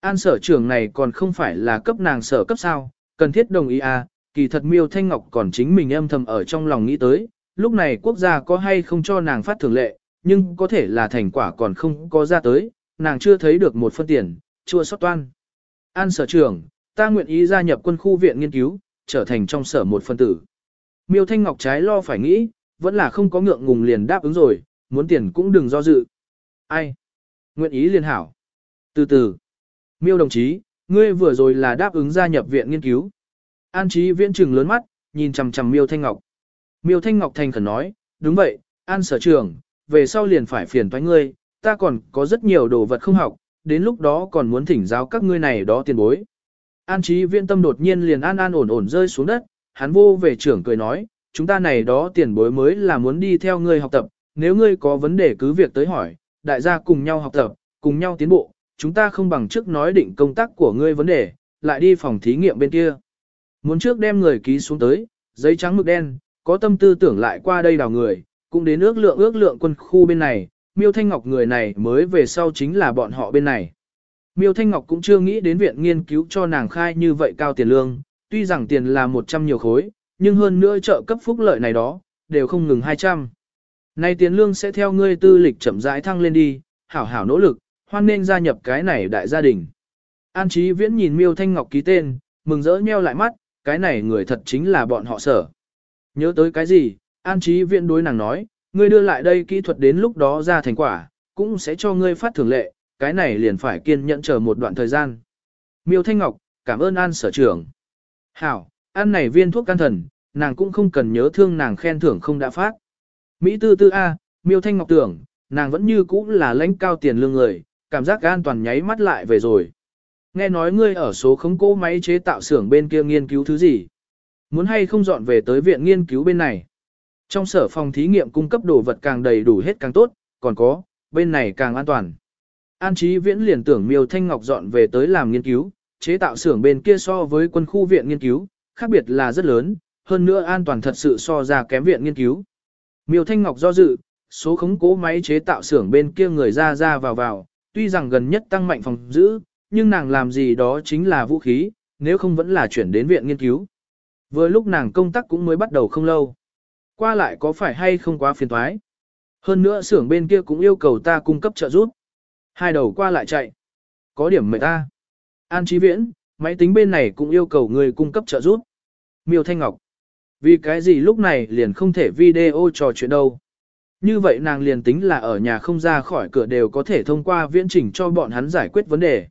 An sở trưởng này còn không phải là cấp nàng sở cấp sao, cần thiết đồng ý à, kỳ thật miêu thanh ngọc còn chính mình âm thầm ở trong lòng nghĩ tới, lúc này quốc gia có hay không cho nàng phát thường lệ, nhưng có thể là thành quả còn không có ra tới, nàng chưa thấy được một phân tiền, chưa xót toan. An sở trưởng, ta nguyện ý gia nhập quân khu viện nghiên cứu, trở thành trong sở một phân tử. Miêu Thanh Ngọc trái lo phải nghĩ, vẫn là không có ngượng ngùng liền đáp ứng rồi, muốn tiền cũng đừng do dự. Ai? Nguyện ý liền hảo. Từ từ. Miêu đồng chí, ngươi vừa rồi là đáp ứng gia nhập viện nghiên cứu. An Chí Viễn trừng lớn mắt, nhìn chằm chằm Miêu Thanh Ngọc. Miêu Thanh Ngọc thành khẩn nói, đúng vậy, An sở trưởng, về sau liền phải phiền toái ngươi, ta còn có rất nhiều đồ vật không học, đến lúc đó còn muốn thỉnh giáo các ngươi này đó tiền bối. An Chí Viễn tâm đột nhiên liền an an ổn ổn rơi xuống đất, hắn vô về trưởng cười nói, chúng ta này đó tiền bối mới là muốn đi theo ngươi học tập, nếu ngươi có vấn đề cứ việc tới hỏi, đại gia cùng nhau học tập, cùng nhau tiến bộ, chúng ta không bằng trước nói định công tác của ngươi vấn đề, lại đi phòng thí nghiệm bên kia. Muốn trước đem người ký xuống tới, giấy trắng mực đen, có tâm tư tưởng lại qua đây đào người, cũng đến ước lượng ước lượng quân khu bên này, Miêu Thanh Ngọc người này mới về sau chính là bọn họ bên này. Miêu Thanh Ngọc cũng chưa nghĩ đến viện nghiên cứu cho nàng khai như vậy cao tiền lương, tuy rằng tiền là 100 nhiều khối, nhưng hơn nữa trợ cấp phúc lợi này đó, đều không ngừng 200. Này tiền lương sẽ theo ngươi tư lịch chậm rãi thăng lên đi, hảo hảo nỗ lực, hoan nên gia nhập cái này đại gia đình. An Chí Viễn nhìn Miêu Thanh Ngọc ký tên, mừng rỡ nheo lại mắt, cái này người thật chính là bọn họ sở. Nhớ tới cái gì, An Chí Viễn đối nàng nói, ngươi đưa lại đây kỹ thuật đến lúc đó ra thành quả, cũng sẽ cho ngươi phát thưởng lệ, cái này liền phải kiên nhẫn chờ một đoạn thời gian. Miêu Thanh Ngọc, cảm ơn An sở trưởng. Hảo, ăn này viên thuốc can thần, nàng cũng không cần nhớ thương nàng khen thưởng không đã phát. Mỹ tư tư A, Miêu Thanh Ngọc tưởng, nàng vẫn như cũ là lãnh cao tiền lương người, cảm giác an toàn nháy mắt lại về rồi. Nghe nói ngươi ở số khống cố máy chế tạo xưởng bên kia nghiên cứu thứ gì? Muốn hay không dọn về tới viện nghiên cứu bên này? Trong sở phòng thí nghiệm cung cấp đồ vật càng đầy đủ hết càng tốt, còn có, bên này càng an toàn. An Chí Viễn liền tưởng Miêu Thanh Ngọc dọn về tới làm nghiên cứu, chế tạo xưởng bên kia so với quân khu viện nghiên cứu, khác biệt là rất lớn, hơn nữa an toàn thật sự so ra kém viện nghiên cứu. Miêu Thanh Ngọc do dự, số khống cố máy chế tạo xưởng bên kia người ra ra vào vào, tuy rằng gần nhất tăng mạnh phòng giữ, nhưng nàng làm gì đó chính là vũ khí, nếu không vẫn là chuyển đến viện nghiên cứu. Vừa lúc nàng công tác cũng mới bắt đầu không lâu. Qua lại có phải hay không quá phiền toái. Hơn nữa xưởng bên kia cũng yêu cầu ta cung cấp trợ giúp. Hai đầu qua lại chạy. Có điểm mệt ta. An Chí Viễn, máy tính bên này cũng yêu cầu người cung cấp trợ giúp. Miêu Thanh Ngọc. Vì cái gì lúc này liền không thể video trò chuyện đâu. Như vậy nàng liền tính là ở nhà không ra khỏi cửa đều có thể thông qua viễn trình cho bọn hắn giải quyết vấn đề.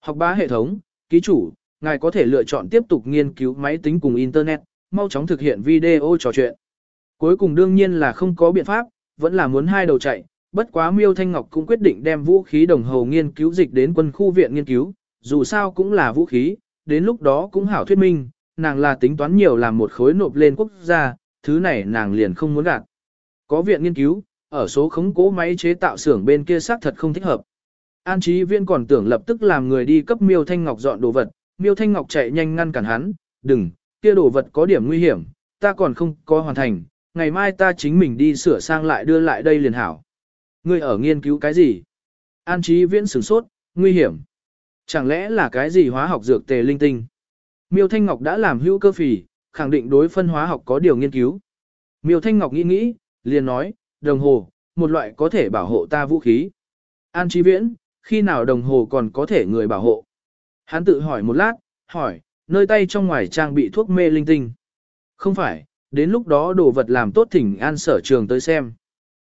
Học bá hệ thống, ký chủ, ngài có thể lựa chọn tiếp tục nghiên cứu máy tính cùng Internet, mau chóng thực hiện video trò chuyện. Cuối cùng đương nhiên là không có biện pháp, vẫn là muốn hai đầu chạy, bất quá Miêu Thanh Ngọc cũng quyết định đem vũ khí đồng hồ nghiên cứu dịch đến quân khu viện nghiên cứu, dù sao cũng là vũ khí, đến lúc đó cũng hảo thuyết minh, nàng là tính toán nhiều làm một khối nộp lên quốc gia, thứ này nàng liền không muốn gạt. Có viện nghiên cứu, ở số khống cố máy chế tạo xưởng bên kia xác thật không thích hợp. An Chí Viên còn tưởng lập tức làm người đi cấp Miêu Thanh Ngọc dọn đồ vật, Miêu Thanh Ngọc chạy nhanh ngăn cản hắn, đừng, kia đồ vật có điểm nguy hiểm, ta còn không có hoàn thành, ngày mai ta chính mình đi sửa sang lại đưa lại đây liền hảo. Ngươi ở nghiên cứu cái gì? An Chí Viễn sửng sốt, nguy hiểm. Chẳng lẽ là cái gì hóa học dược tề linh tinh? Miêu Thanh Ngọc đã làm hữu cơ phỉ, khẳng định đối phân hóa học có điều nghiên cứu. Miêu Thanh Ngọc nghĩ nghĩ, liền nói, đồng hồ, một loại có thể bảo hộ ta vũ khí. An Chí Viễn, khi nào đồng hồ còn có thể người bảo hộ? Hắn tự hỏi một lát, hỏi, nơi tay trong ngoài trang bị thuốc mê linh tinh. Không phải, đến lúc đó đồ vật làm tốt thỉnh an sở trường tới xem.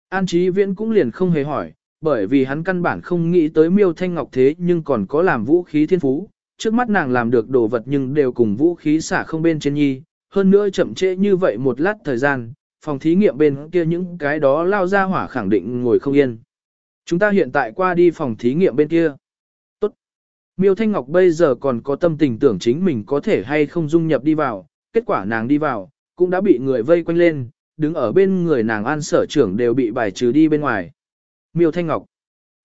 An Chí Viễn cũng liền không hề hỏi, bởi vì hắn căn bản không nghĩ tới miêu thanh ngọc thế nhưng còn có làm vũ khí thiên phú. Trước mắt nàng làm được đồ vật nhưng đều cùng vũ khí xả không bên trên nhi, hơn nữa chậm trễ như vậy một lát thời gian, phòng thí nghiệm bên kia những cái đó lao ra hỏa khẳng định ngồi không yên. Chúng ta hiện tại qua đi phòng thí nghiệm bên kia. Tốt. Miêu Thanh Ngọc bây giờ còn có tâm tình tưởng chính mình có thể hay không dung nhập đi vào, kết quả nàng đi vào, cũng đã bị người vây quanh lên, đứng ở bên người nàng an sở trưởng đều bị bài trừ đi bên ngoài. Miêu Thanh Ngọc.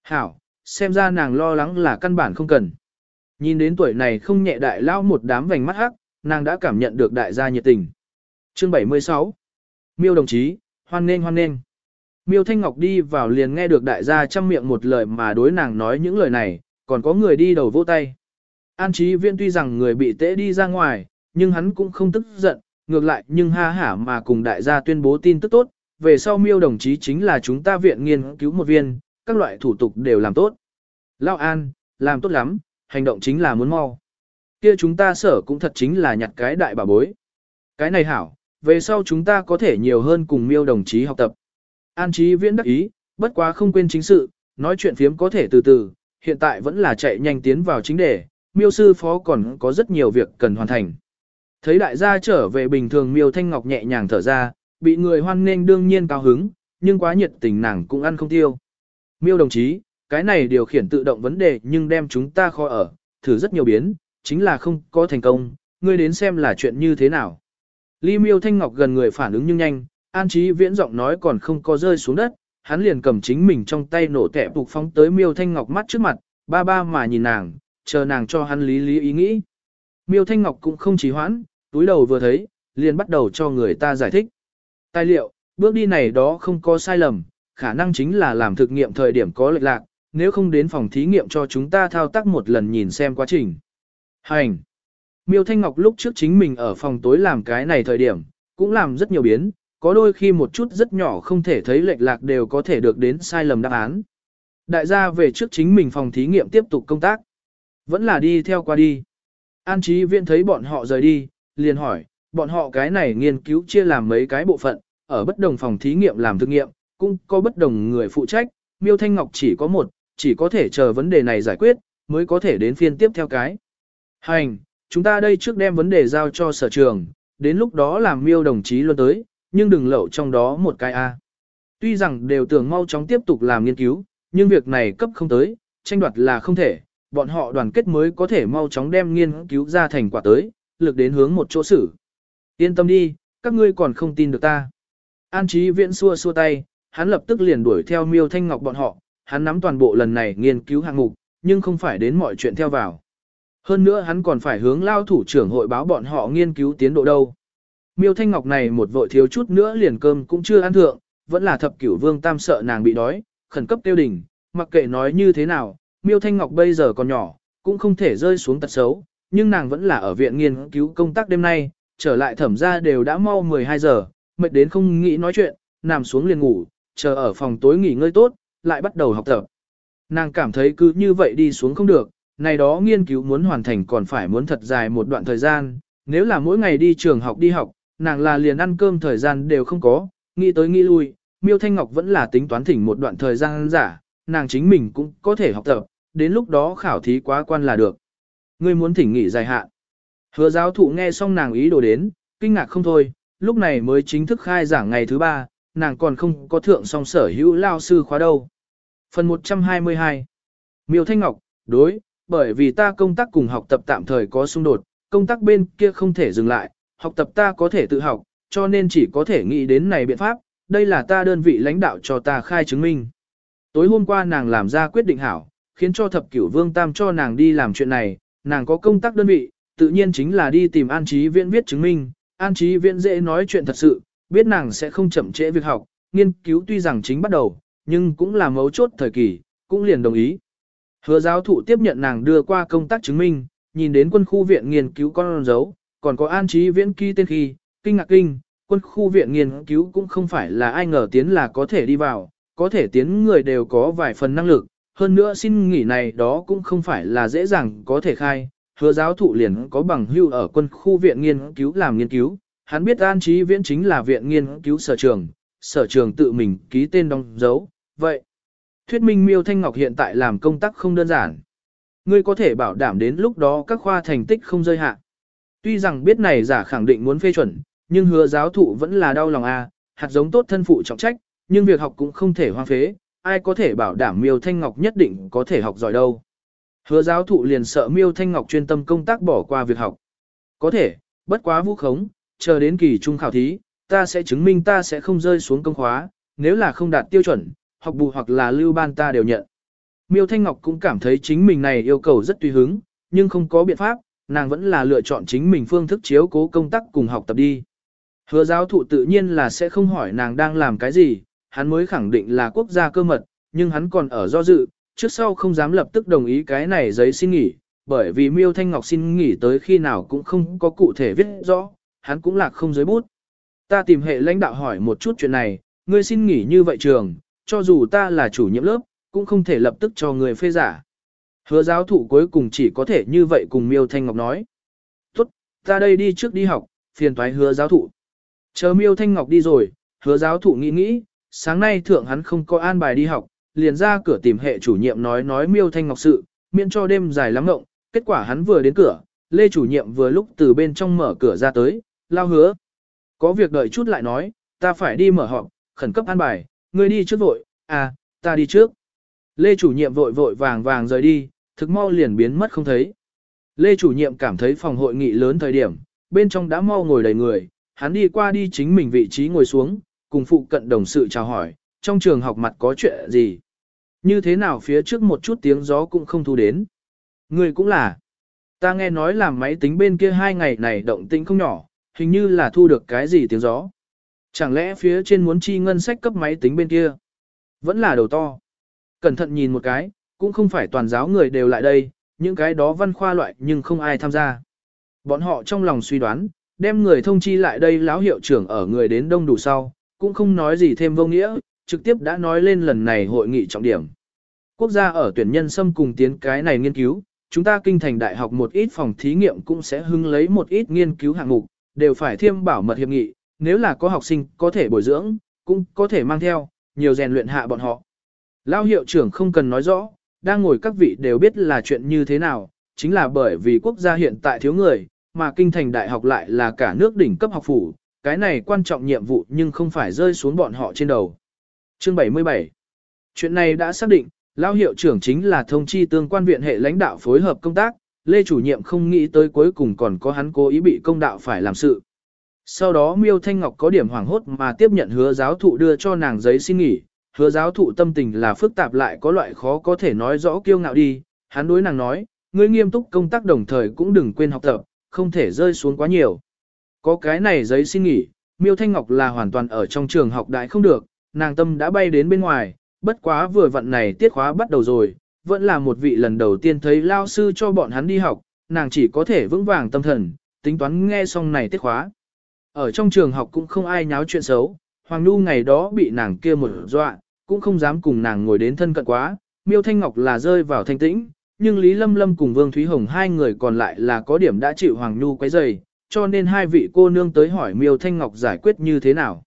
Hảo, xem ra nàng lo lắng là căn bản không cần. Nhìn đến tuổi này không nhẹ đại lao một đám vành mắt hắc, nàng đã cảm nhận được đại gia nhiệt tình. Chương 76 Miêu đồng chí, hoan nghênh hoan nghênh. Miêu Thanh Ngọc đi vào liền nghe được đại gia chăm miệng một lời mà đối nàng nói những lời này, còn có người đi đầu vỗ tay. An Chí Viễn tuy rằng người bị tễ đi ra ngoài, nhưng hắn cũng không tức giận, ngược lại nhưng ha hả mà cùng đại gia tuyên bố tin tức tốt, về sau miêu đồng chí chính là chúng ta viện nghiên cứu một viên, các loại thủ tục đều làm tốt. Lao An, làm tốt lắm, hành động chính là muốn mau. Kia chúng ta sở cũng thật chính là nhặt cái đại bà bối. Cái này hảo, về sau chúng ta có thể nhiều hơn cùng miêu đồng chí học tập. An trí viễn đắc ý, bất quá không quên chính sự, nói chuyện phiếm có thể từ từ, hiện tại vẫn là chạy nhanh tiến vào chính đề, miêu sư phó còn có rất nhiều việc cần hoàn thành. Thấy đại gia trở về bình thường miêu thanh ngọc nhẹ nhàng thở ra, bị người hoan nghênh đương nhiên cao hứng, nhưng quá nhiệt tình nàng cũng ăn không tiêu. Miêu đồng chí, cái này điều khiển tự động vấn đề nhưng đem chúng ta khó ở, thử rất nhiều biến, chính là không có thành công, ngươi đến xem là chuyện như thế nào. Ly miêu thanh ngọc gần người phản ứng nhưng nhanh, an trí viễn giọng nói còn không có rơi xuống đất, hắn liền cầm chính mình trong tay nổ tẻ phục phóng tới miêu thanh ngọc mắt trước mặt, ba ba mà nhìn nàng, chờ nàng cho hắn lý lý ý nghĩ. Miêu thanh ngọc cũng không trì hoãn, túi đầu vừa thấy, liền bắt đầu cho người ta giải thích. Tài liệu, bước đi này đó không có sai lầm, khả năng chính là làm thực nghiệm thời điểm có lệch lạc, nếu không đến phòng thí nghiệm cho chúng ta thao tác một lần nhìn xem quá trình. Hành! Miêu Thanh Ngọc lúc trước chính mình ở phòng tối làm cái này thời điểm, cũng làm rất nhiều biến, có đôi khi một chút rất nhỏ không thể thấy lệch lạc đều có thể được đến sai lầm đáp án. Đại gia về trước chính mình phòng thí nghiệm tiếp tục công tác. Vẫn là đi theo qua đi. An trí viện thấy bọn họ rời đi, liền hỏi, bọn họ cái này nghiên cứu chia làm mấy cái bộ phận, ở bất đồng phòng thí nghiệm làm thực nghiệm, cũng có bất đồng người phụ trách, Miêu Thanh Ngọc chỉ có một, chỉ có thể chờ vấn đề này giải quyết, mới có thể đến phiên tiếp theo cái. Hành, chúng ta đây trước đem vấn đề giao cho sở trường, đến lúc đó làm Miêu đồng chí luôn tới, nhưng đừng lậu trong đó một cái A. Tuy rằng đều tưởng mau chóng tiếp tục làm nghiên cứu, nhưng việc này cấp không tới, tranh đoạt là không thể, bọn họ đoàn kết mới có thể mau chóng đem nghiên cứu ra thành quả tới, lực đến hướng một chỗ xử. Yên tâm đi, các ngươi còn không tin được ta. An trí Viễn xua xua tay, hắn lập tức liền đuổi theo Miêu Thanh Ngọc bọn họ, hắn nắm toàn bộ lần này nghiên cứu hạng mục, nhưng không phải đến mọi chuyện theo vào. Hơn nữa hắn còn phải hướng lao thủ trưởng hội báo bọn họ nghiên cứu tiến độ đâu. Miêu Thanh Ngọc này một vội thiếu chút nữa liền cơm cũng chưa ăn thượng, vẫn là thập cửu vương tam sợ nàng bị đói, khẩn cấp tiêu đỉnh, mặc kệ nói như thế nào, Miêu Thanh Ngọc bây giờ còn nhỏ, cũng không thể rơi xuống tật xấu, nhưng nàng vẫn là ở viện nghiên cứu công tác đêm nay, trở lại thẩm ra đều đã mau 12 giờ, mệt đến không nghĩ nói chuyện, nằm xuống liền ngủ, chờ ở phòng tối nghỉ ngơi tốt, lại bắt đầu học tập. Nàng cảm thấy cứ như vậy đi xuống không được, này đó nghiên cứu muốn hoàn thành còn phải muốn thật dài một đoạn thời gian, nếu là mỗi ngày đi trường học đi học, nàng là liền ăn cơm thời gian đều không có, nghĩ tới nghĩ lui, Miêu Thanh Ngọc vẫn là tính toán thỉnh một đoạn thời gian giả, nàng chính mình cũng có thể học tập, đến lúc đó khảo thí quá quan là được. Ngươi muốn thỉnh nghỉ dài hạn. Hứa giáo thụ nghe xong nàng ý đồ đến, kinh ngạc không thôi, lúc này mới chính thức khai giảng ngày thứ ba, nàng còn không có thượng song sở hữu lao sư khóa đâu. Phần 122 Miêu Thanh Ngọc, đối, bởi vì ta công tác cùng học tập tạm thời có xung đột, công tác bên kia không thể dừng lại, học tập ta có thể tự học, cho nên chỉ có thể nghĩ đến này biện pháp, đây là ta đơn vị lãnh đạo cho ta khai chứng minh. Tối hôm qua nàng làm ra quyết định hảo, khiến cho thập cửu vương tam cho nàng đi làm chuyện này, nàng có công tác đơn vị, tự nhiên chính là đi tìm an trí viện viết chứng minh, an trí viện dễ nói chuyện thật sự, biết nàng sẽ không chậm trễ việc học, nghiên cứu tuy rằng chính bắt đầu, nhưng cũng là mấu chốt thời kỳ, cũng liền đồng ý. Hứa giáo thụ tiếp nhận nàng đưa qua công tác chứng minh, nhìn đến quân khu viện nghiên cứu con dấu, còn có an trí viễn ký tên khi, kinh ngạc kinh, quân khu viện nghiên cứu cũng không phải là ai ngờ tiến là có thể đi vào, có thể tiến người đều có vài phần năng lực, hơn nữa xin nghỉ này đó cũng không phải là dễ dàng có thể khai, hứa giáo thụ liền có bằng hưu ở quân khu viện nghiên cứu làm nghiên cứu, hắn biết an trí viễn chính là viện nghiên cứu sở trường, sở trường tự mình ký tên đóng dấu, vậy. Thuyết minh miêu Thanh Ngọc hiện tại làm công tác không đơn giản. Ngươi có thể bảo đảm đến lúc đó các khoa thành tích không rơi hạ. Tuy rằng biết này giả khẳng định muốn phê chuẩn, nhưng hứa giáo thụ vẫn là đau lòng a, à, hạt giống tốt thân phụ trọng trách, nhưng việc học cũng không thể hoang phế, ai có thể bảo đảm Miêu Thanh Ngọc nhất định có thể học giỏi đâu. Hứa giáo thụ liền sợ Miêu Thanh Ngọc chuyên tâm công tác bỏ qua việc học. Có thể, bất quá vũ khống, chờ đến kỳ trung khảo thí, ta sẽ chứng minh ta sẽ không rơi xuống công khóa, nếu là không đạt tiêu chuẩn, học bù hoặc là lưu ban ta đều nhận. Miêu Thanh Ngọc cũng cảm thấy chính mình này yêu cầu rất tùy hứng, nhưng không có biện pháp, nàng vẫn là lựa chọn chính mình phương thức chiếu cố công tác cùng học tập đi. Hứa giáo thụ tự nhiên là sẽ không hỏi nàng đang làm cái gì, hắn mới khẳng định là quốc gia cơ mật, nhưng hắn còn ở do dự, trước sau không dám lập tức đồng ý cái này giấy xin nghỉ, bởi vì Miêu Thanh Ngọc xin nghỉ tới khi nào cũng không có cụ thể viết rõ, hắn cũng lạc không giới bút. Ta tìm hệ lãnh đạo hỏi một chút chuyện này, ngươi xin nghỉ như vậy trường, cho dù ta là chủ nhiệm lớp, cũng không thể lập tức cho người phê giả. Hứa giáo thụ cuối cùng chỉ có thể như vậy cùng Miêu Thanh Ngọc nói. Tốt, ta đây đi trước đi học, phiền toái hứa giáo thụ. Chờ Miêu Thanh Ngọc đi rồi, hứa giáo thụ nghĩ nghĩ, sáng nay thượng hắn không có an bài đi học, liền ra cửa tìm hệ chủ nhiệm nói nói Miêu Thanh Ngọc sự, miễn cho đêm dài lắm ngộng, kết quả hắn vừa đến cửa, Lê chủ nhiệm vừa lúc từ bên trong mở cửa ra tới, lao hứa. Có việc đợi chút lại nói, ta phải đi mở họp, khẩn cấp an bài, ngươi đi trước vội, à, ta đi trước. Lê chủ nhiệm vội vội vàng vàng rời đi, thực mau liền biến mất không thấy. Lê chủ nhiệm cảm thấy phòng hội nghị lớn thời điểm, bên trong đã mau ngồi đầy người, hắn đi qua đi chính mình vị trí ngồi xuống, cùng phụ cận đồng sự chào hỏi, trong trường học mặt có chuyện gì. Như thế nào phía trước một chút tiếng gió cũng không thu đến. Người cũng là. Ta nghe nói là máy tính bên kia hai ngày này động tĩnh không nhỏ, hình như là thu được cái gì tiếng gió. Chẳng lẽ phía trên muốn chi ngân sách cấp máy tính bên kia? Vẫn là đầu to. Cẩn thận nhìn một cái, cũng không phải toàn giáo người đều lại đây, những cái đó văn khoa loại nhưng không ai tham gia. Bọn họ trong lòng suy đoán, đem người thông chi lại đây láo hiệu trưởng ở người đến đông đủ sau, cũng không nói gì thêm vô nghĩa, trực tiếp đã nói lên lần này hội nghị trọng điểm. Quốc gia ở tuyển nhân xâm cùng tiến cái này nghiên cứu, chúng ta kinh thành đại học một ít phòng thí nghiệm cũng sẽ hưng lấy một ít nghiên cứu hạng mục, đều phải thiêm bảo mật hiệp nghị, nếu là có học sinh có thể bồi dưỡng, cũng có thể mang theo, nhiều rèn luyện hạ bọn họ. Lao hiệu trưởng không cần nói rõ, đang ngồi các vị đều biết là chuyện như thế nào, chính là bởi vì quốc gia hiện tại thiếu người, mà kinh thành đại học lại là cả nước đỉnh cấp học phủ, cái này quan trọng nhiệm vụ nhưng không phải rơi xuống bọn họ trên đầu. Chương 77 Chuyện này đã xác định, Lao hiệu trưởng chính là thông chi tương quan viện hệ lãnh đạo phối hợp công tác, Lê chủ nhiệm không nghĩ tới cuối cùng còn có hắn cố ý bị công đạo phải làm sự. Sau đó Miêu Thanh Ngọc có điểm hoảng hốt mà tiếp nhận hứa giáo thụ đưa cho nàng giấy xin nghỉ, hứa giáo thụ tâm tình là phức tạp lại có loại khó có thể nói rõ kiêu ngạo đi, hắn đối nàng nói, ngươi nghiêm túc công tác đồng thời cũng đừng quên học tập, không thể rơi xuống quá nhiều. Có cái này giấy xin nghỉ, Miêu Thanh Ngọc là hoàn toàn ở trong trường học đại không được, nàng tâm đã bay đến bên ngoài, bất quá vừa vận này tiết khóa bắt đầu rồi, vẫn là một vị lần đầu tiên thấy lao sư cho bọn hắn đi học, nàng chỉ có thể vững vàng tâm thần, tính toán nghe xong này tiết khóa. Ở trong trường học cũng không ai nháo chuyện xấu, Hoàng Nhu ngày đó bị nàng kia một dọa, cũng không dám cùng nàng ngồi đến thân cận quá, Miêu Thanh Ngọc là rơi vào thanh tĩnh, nhưng Lý Lâm Lâm cùng Vương Thúy Hồng hai người còn lại là có điểm đã chịu Hoàng Nhu quấy rầy, cho nên hai vị cô nương tới hỏi Miêu Thanh Ngọc giải quyết như thế nào.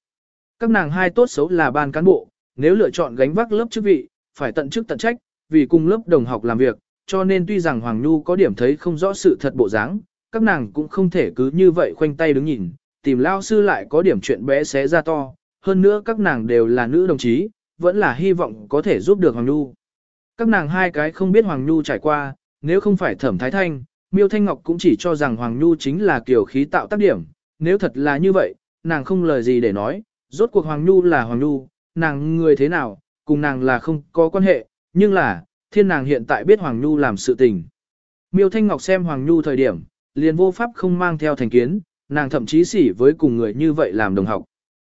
Các nàng hai tốt xấu là ban cán bộ, nếu lựa chọn gánh vác lớp chức vị, phải tận chức tận trách, vì cùng lớp đồng học làm việc, cho nên tuy rằng Hoàng Nhu có điểm thấy không rõ sự thật bộ dáng, các nàng cũng không thể cứ như vậy khoanh tay đứng nhìn, tìm lao sư lại có điểm chuyện bé xé ra to, hơn nữa các nàng đều là nữ đồng chí, vẫn là hy vọng có thể giúp được Hoàng Nhu. Các nàng hai cái không biết Hoàng Nhu trải qua, nếu không phải thẩm thái thanh, Miêu Thanh Ngọc cũng chỉ cho rằng Hoàng Nhu chính là kiểu khí tạo tác điểm, nếu thật là như vậy, nàng không lời gì để nói, rốt cuộc Hoàng Nhu là Hoàng Nhu, nàng người thế nào, cùng nàng là không có quan hệ, nhưng là, thiên nàng hiện tại biết Hoàng Nhu làm sự tình. Miêu Thanh Ngọc xem Hoàng Nhu thời điểm, liền vô pháp không mang theo thành kiến, nàng thậm chí xỉ với cùng người như vậy làm đồng học.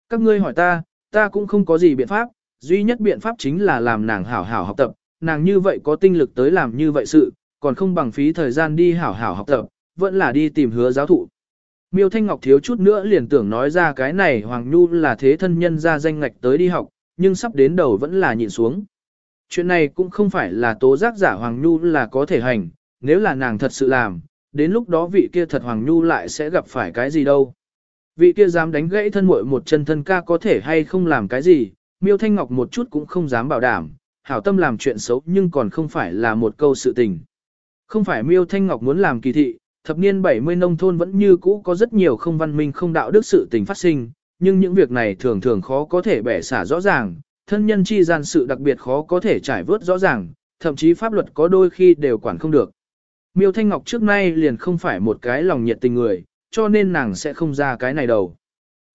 Các ngươi hỏi ta, ta cũng không có gì biện pháp, duy nhất biện pháp chính là làm nàng hảo hảo học tập, nàng như vậy có tinh lực tới làm như vậy sự, còn không bằng phí thời gian đi hảo hảo học tập, vẫn là đi tìm hứa giáo thụ. Miêu Thanh Ngọc thiếu chút nữa liền tưởng nói ra cái này Hoàng Nhu là thế thân nhân ra danh ngạch tới đi học, nhưng sắp đến đầu vẫn là nhịn xuống. Chuyện này cũng không phải là tố giác giả Hoàng Nhu là có thể hành, nếu là nàng thật sự làm, đến lúc đó vị kia thật Hoàng Nhu lại sẽ gặp phải cái gì đâu. Vị kia dám đánh gãy thân muội một chân thân ca có thể hay không làm cái gì, Miêu Thanh Ngọc một chút cũng không dám bảo đảm, hảo tâm làm chuyện xấu nhưng còn không phải là một câu sự tình. Không phải Miêu Thanh Ngọc muốn làm kỳ thị, thập niên 70 nông thôn vẫn như cũ có rất nhiều không văn minh không đạo đức sự tình phát sinh, nhưng những việc này thường thường khó có thể bẻ xả rõ ràng, thân nhân chi gian sự đặc biệt khó có thể trải vớt rõ ràng, thậm chí pháp luật có đôi khi đều quản không được. Miêu Thanh Ngọc trước nay liền không phải một cái lòng nhiệt tình người, cho nên nàng sẽ không ra cái này đầu.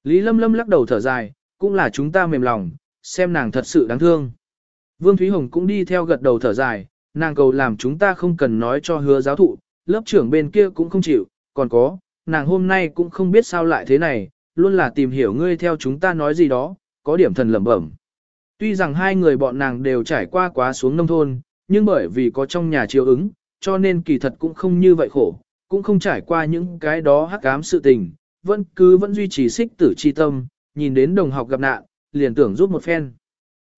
Lý Lâm Lâm lắc đầu thở dài, cũng là chúng ta mềm lòng, xem nàng thật sự đáng thương. Vương Thúy Hồng cũng đi theo gật đầu thở dài, nàng cầu làm chúng ta không cần nói cho hứa giáo thụ, lớp trưởng bên kia cũng không chịu, còn có, nàng hôm nay cũng không biết sao lại thế này, luôn là tìm hiểu ngươi theo chúng ta nói gì đó, có điểm thần lẩm bẩm. Tuy rằng hai người bọn nàng đều trải qua quá xuống nông thôn, nhưng bởi vì có trong nhà chiếu ứng, cho nên kỳ thật cũng không như vậy khổ, cũng không trải qua những cái đó hắc ám sự tình, vẫn cứ vẫn duy trì xích tử chi tâm, nhìn đến đồng học gặp nạn, liền tưởng giúp một phen.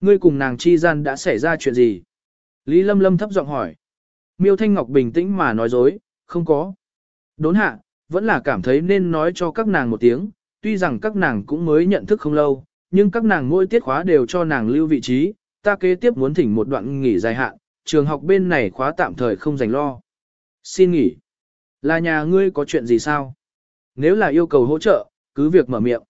Ngươi cùng nàng chi gian đã xảy ra chuyện gì? Lý Lâm Lâm thấp giọng hỏi. Miêu Thanh Ngọc bình tĩnh mà nói dối, không có. Đốn hạ, vẫn là cảm thấy nên nói cho các nàng một tiếng, tuy rằng các nàng cũng mới nhận thức không lâu, nhưng các nàng mỗi tiết khóa đều cho nàng lưu vị trí, ta kế tiếp muốn thỉnh một đoạn nghỉ dài hạn, trường học bên này khóa tạm thời không dành lo. Xin nghỉ. Là nhà ngươi có chuyện gì sao? Nếu là yêu cầu hỗ trợ, cứ việc mở miệng.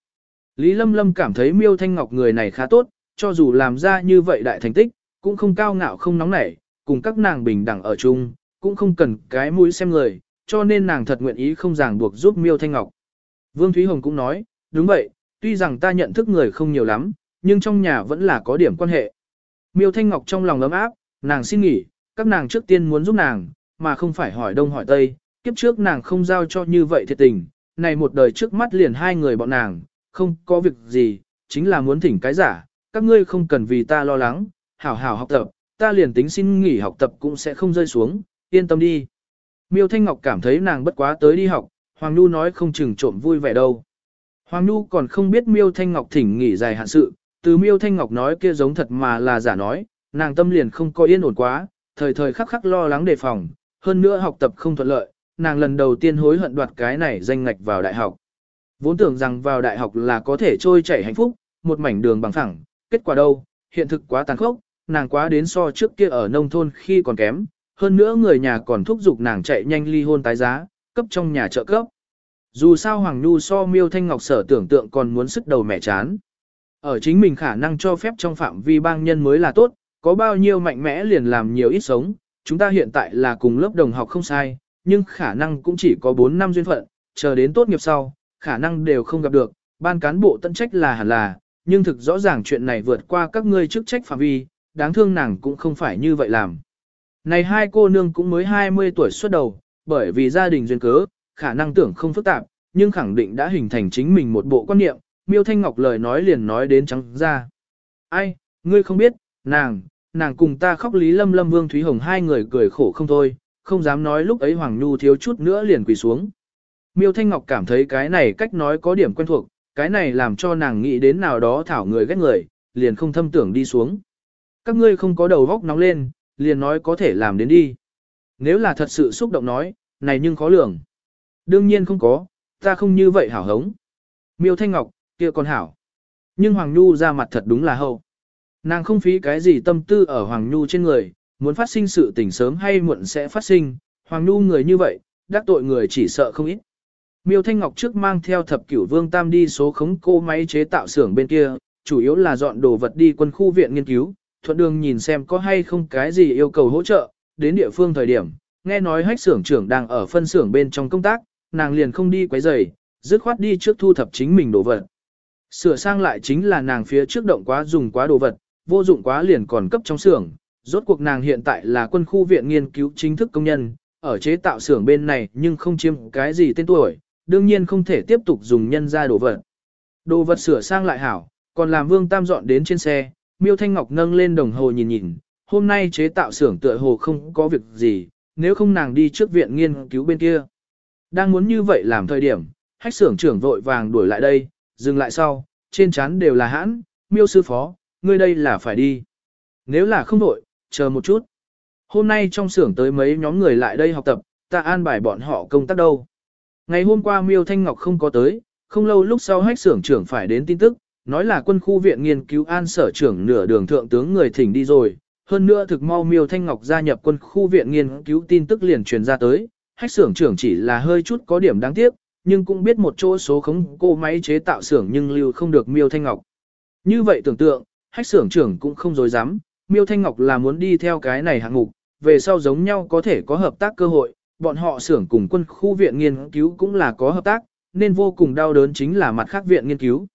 Lý Lâm Lâm cảm thấy Miêu Thanh Ngọc người này khá tốt, cho dù làm ra như vậy đại thành tích, cũng không cao ngạo không nóng nảy, cùng các nàng bình đẳng ở chung, cũng không cần cái mũi xem người, cho nên nàng thật nguyện ý không ràng buộc giúp Miêu Thanh Ngọc. Vương Thúy Hồng cũng nói, đúng vậy, tuy rằng ta nhận thức người không nhiều lắm, nhưng trong nhà vẫn là có điểm quan hệ. Miêu Thanh Ngọc trong lòng ấm áp, nàng xin nghỉ, các nàng trước tiên muốn giúp nàng, mà không phải hỏi đông hỏi tây, kiếp trước nàng không giao cho như vậy thiệt tình, này một đời trước mắt liền hai người bọn nàng, không có việc gì, chính là muốn thỉnh cái giả, các ngươi không cần vì ta lo lắng, hảo hảo học tập, ta liền tính xin nghỉ học tập cũng sẽ không rơi xuống, yên tâm đi. Miêu Thanh Ngọc cảm thấy nàng bất quá tới đi học, Hoàng Nhu nói không chừng trộm vui vẻ đâu. Hoàng Nhu còn không biết Miêu Thanh Ngọc thỉnh nghỉ dài hạn sự, từ Miêu Thanh Ngọc nói kia giống thật mà là giả nói, nàng tâm liền không có yên ổn quá, thời thời khắc khắc lo lắng đề phòng, hơn nữa học tập không thuận lợi, nàng lần đầu tiên hối hận đoạt cái này danh ngạch vào đại học. Vốn tưởng rằng vào đại học là có thể trôi chảy hạnh phúc, một mảnh đường bằng phẳng, kết quả đâu, hiện thực quá tàn khốc, nàng quá đến so trước kia ở nông thôn khi còn kém, hơn nữa người nhà còn thúc giục nàng chạy nhanh ly hôn tái giá, cấp trong nhà trợ cấp. Dù sao Hoàng Nhu so miêu thanh ngọc sở tưởng tượng còn muốn sức đầu mẹ chán. Ở chính mình khả năng cho phép trong phạm vi bang nhân mới là tốt, có bao nhiêu mạnh mẽ liền làm nhiều ít sống, chúng ta hiện tại là cùng lớp đồng học không sai, nhưng khả năng cũng chỉ có 4 năm duyên phận, chờ đến tốt nghiệp sau, khả năng đều không gặp được, ban cán bộ tận trách là hẳn là, nhưng thực rõ ràng chuyện này vượt qua các ngươi chức trách phạm vi, đáng thương nàng cũng không phải như vậy làm. Này hai cô nương cũng mới 20 tuổi xuất đầu, bởi vì gia đình duyên cớ, khả năng tưởng không phức tạp, nhưng khẳng định đã hình thành chính mình một bộ quan niệm, miêu thanh ngọc lời nói liền nói đến trắng ra. Ai, ngươi không biết, nàng, nàng cùng ta khóc lý lâm lâm vương Thúy Hồng hai người cười khổ không thôi, không dám nói lúc ấy Hoàng Nhu thiếu chút nữa liền quỳ xuống. Miêu Thanh Ngọc cảm thấy cái này cách nói có điểm quen thuộc, cái này làm cho nàng nghĩ đến nào đó thảo người ghét người, liền không thâm tưởng đi xuống. Các ngươi không có đầu vóc nóng lên, liền nói có thể làm đến đi. Nếu là thật sự xúc động nói, này nhưng khó lường. Đương nhiên không có, ta không như vậy hảo hống. Miêu Thanh Ngọc, kia còn hảo. Nhưng Hoàng Nhu ra mặt thật đúng là hậu. Nàng không phí cái gì tâm tư ở Hoàng Nhu trên người, muốn phát sinh sự tình sớm hay muộn sẽ phát sinh. Hoàng Nhu người như vậy, đắc tội người chỉ sợ không ít. Miêu Thanh Ngọc trước mang theo thập cửu vương tam đi số khống cô máy chế tạo xưởng bên kia, chủ yếu là dọn đồ vật đi quân khu viện nghiên cứu, thuận đường nhìn xem có hay không cái gì yêu cầu hỗ trợ, đến địa phương thời điểm, nghe nói hách xưởng trưởng đang ở phân xưởng bên trong công tác, nàng liền không đi quấy rầy, dứt khoát đi trước thu thập chính mình đồ vật. Sửa sang lại chính là nàng phía trước động quá dùng quá đồ vật, vô dụng quá liền còn cấp trong xưởng. Rốt cuộc nàng hiện tại là quân khu viện nghiên cứu chính thức công nhân, ở chế tạo xưởng bên này nhưng không chiếm cái gì tên tuổi, đương nhiên không thể tiếp tục dùng nhân ra đồ vật. Đồ vật sửa sang lại hảo, còn làm Vương Tam dọn đến trên xe, Miêu Thanh Ngọc nâng lên đồng hồ nhìn nhìn, hôm nay chế tạo xưởng tựa hồ không có việc gì, nếu không nàng đi trước viện nghiên cứu bên kia. Đang muốn như vậy làm thời điểm, hách xưởng trưởng vội vàng đuổi lại đây, dừng lại sau, trên chán đều là hãn, miêu sư phó, ngươi đây là phải đi. Nếu là không đổi, chờ một chút. Hôm nay trong xưởng tới mấy nhóm người lại đây học tập, ta an bài bọn họ công tác đâu. Ngày hôm qua miêu thanh ngọc không có tới, không lâu lúc sau hách xưởng trưởng phải đến tin tức, nói là quân khu viện nghiên cứu an sở trưởng nửa đường thượng tướng người thỉnh đi rồi. Hơn nữa thực mau miêu thanh ngọc gia nhập quân khu viện nghiên cứu tin tức liền truyền ra tới, hách xưởng trưởng chỉ là hơi chút có điểm đáng tiếc, nhưng cũng biết một chỗ số khống cô máy chế tạo xưởng nhưng lưu không được miêu thanh ngọc. Như vậy tưởng tượng, hách xưởng trưởng cũng không dối dám, miêu thanh ngọc là muốn đi theo cái này hạng mục, về sau giống nhau có thể có hợp tác cơ hội, bọn họ xưởng cùng quân khu viện nghiên cứu cũng là có hợp tác, nên vô cùng đau đớn chính là mặt khác viện nghiên cứu.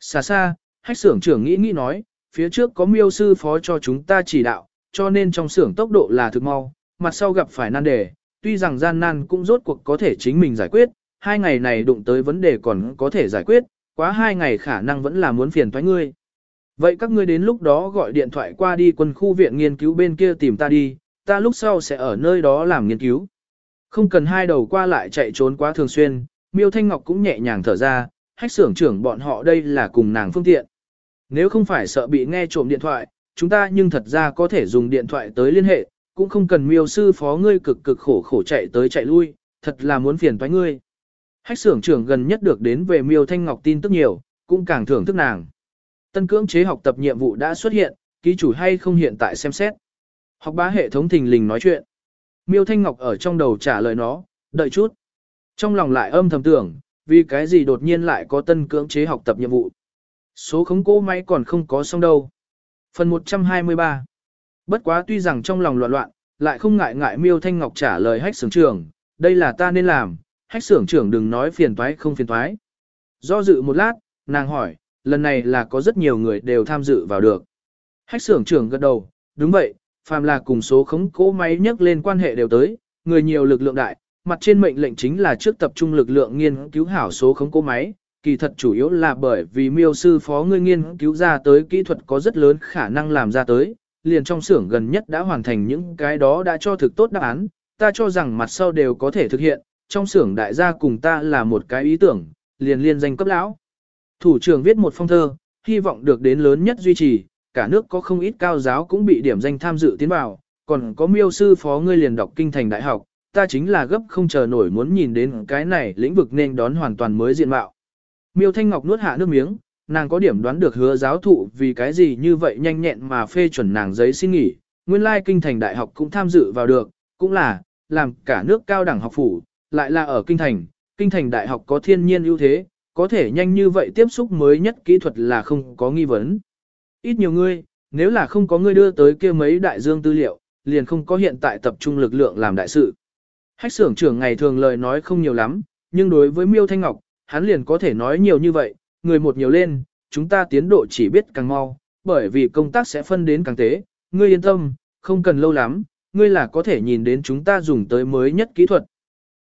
Xa xa, hách xưởng trưởng nghĩ nghĩ nói, phía trước có miêu sư phó cho chúng ta chỉ đạo, cho nên trong xưởng tốc độ là thực mau, mặt sau gặp phải nan đề, tuy rằng gian nan cũng rốt cuộc có thể chính mình giải quyết, hai ngày này đụng tới vấn đề còn có thể giải quyết, quá hai ngày khả năng vẫn là muốn phiền thoái ngươi. Vậy các ngươi đến lúc đó gọi điện thoại qua đi quân khu viện nghiên cứu bên kia tìm ta đi, ta lúc sau sẽ ở nơi đó làm nghiên cứu. Không cần hai đầu qua lại chạy trốn quá thường xuyên, Miêu Thanh Ngọc cũng nhẹ nhàng thở ra, hách xưởng trưởng bọn họ đây là cùng nàng phương tiện. Nếu không phải sợ bị nghe trộm điện thoại, chúng ta nhưng thật ra có thể dùng điện thoại tới liên hệ, cũng không cần miêu sư phó ngươi cực cực khổ khổ chạy tới chạy lui, thật là muốn phiền toái ngươi. Hách xưởng trưởng gần nhất được đến về miêu thanh ngọc tin tức nhiều, cũng càng thưởng thức nàng. Tân cưỡng chế học tập nhiệm vụ đã xuất hiện, ký chủ hay không hiện tại xem xét. Học bá hệ thống thình lình nói chuyện. Miêu thanh ngọc ở trong đầu trả lời nó, đợi chút. Trong lòng lại âm thầm tưởng, vì cái gì đột nhiên lại có tân cưỡng chế học tập nhiệm vụ. Số khống cố máy còn không có xong đâu. Phần 123 Bất quá tuy rằng trong lòng loạn loạn, lại không ngại ngại miêu thanh ngọc trả lời hách Sưởng trưởng, đây là ta nên làm, hách Sưởng trưởng đừng nói phiền toái không phiền toái. Do dự một lát, nàng hỏi, lần này là có rất nhiều người đều tham dự vào được. Hách xưởng trưởng gật đầu, đúng vậy, phàm là cùng số khống cố máy nhắc lên quan hệ đều tới, người nhiều lực lượng đại, mặt trên mệnh lệnh chính là trước tập trung lực lượng nghiên cứu hảo số khống cố máy, kỳ thật chủ yếu là bởi vì miêu sư phó ngươi nghiên cứu ra tới kỹ thuật có rất lớn khả năng làm ra tới, liền trong xưởng gần nhất đã hoàn thành những cái đó đã cho thực tốt đáp án, ta cho rằng mặt sau đều có thể thực hiện, trong xưởng đại gia cùng ta là một cái ý tưởng, liền liên danh cấp lão. Thủ trưởng viết một phong thơ, hy vọng được đến lớn nhất duy trì, cả nước có không ít cao giáo cũng bị điểm danh tham dự tiến vào, còn có miêu sư phó ngươi liền đọc kinh thành đại học, ta chính là gấp không chờ nổi muốn nhìn đến cái này lĩnh vực nên đón hoàn toàn mới diện mạo. Miêu Thanh Ngọc nuốt hạ nước miếng, nàng có điểm đoán được hứa giáo thụ vì cái gì như vậy nhanh nhẹn mà phê chuẩn nàng giấy xin nghỉ, nguyên lai kinh thành đại học cũng tham dự vào được, cũng là, làm cả nước cao đẳng học phủ, lại là ở kinh thành, kinh thành đại học có thiên nhiên ưu thế, có thể nhanh như vậy tiếp xúc mới nhất kỹ thuật là không có nghi vấn. Ít nhiều ngươi, nếu là không có ngươi đưa tới kia mấy đại dương tư liệu, liền không có hiện tại tập trung lực lượng làm đại sự. Hách xưởng trưởng ngày thường lời nói không nhiều lắm, nhưng đối với Miêu Thanh Ngọc, hắn liền có thể nói nhiều như vậy, người một nhiều lên, chúng ta tiến độ chỉ biết càng mau, bởi vì công tác sẽ phân đến càng tế, ngươi yên tâm, không cần lâu lắm, ngươi là có thể nhìn đến chúng ta dùng tới mới nhất kỹ thuật.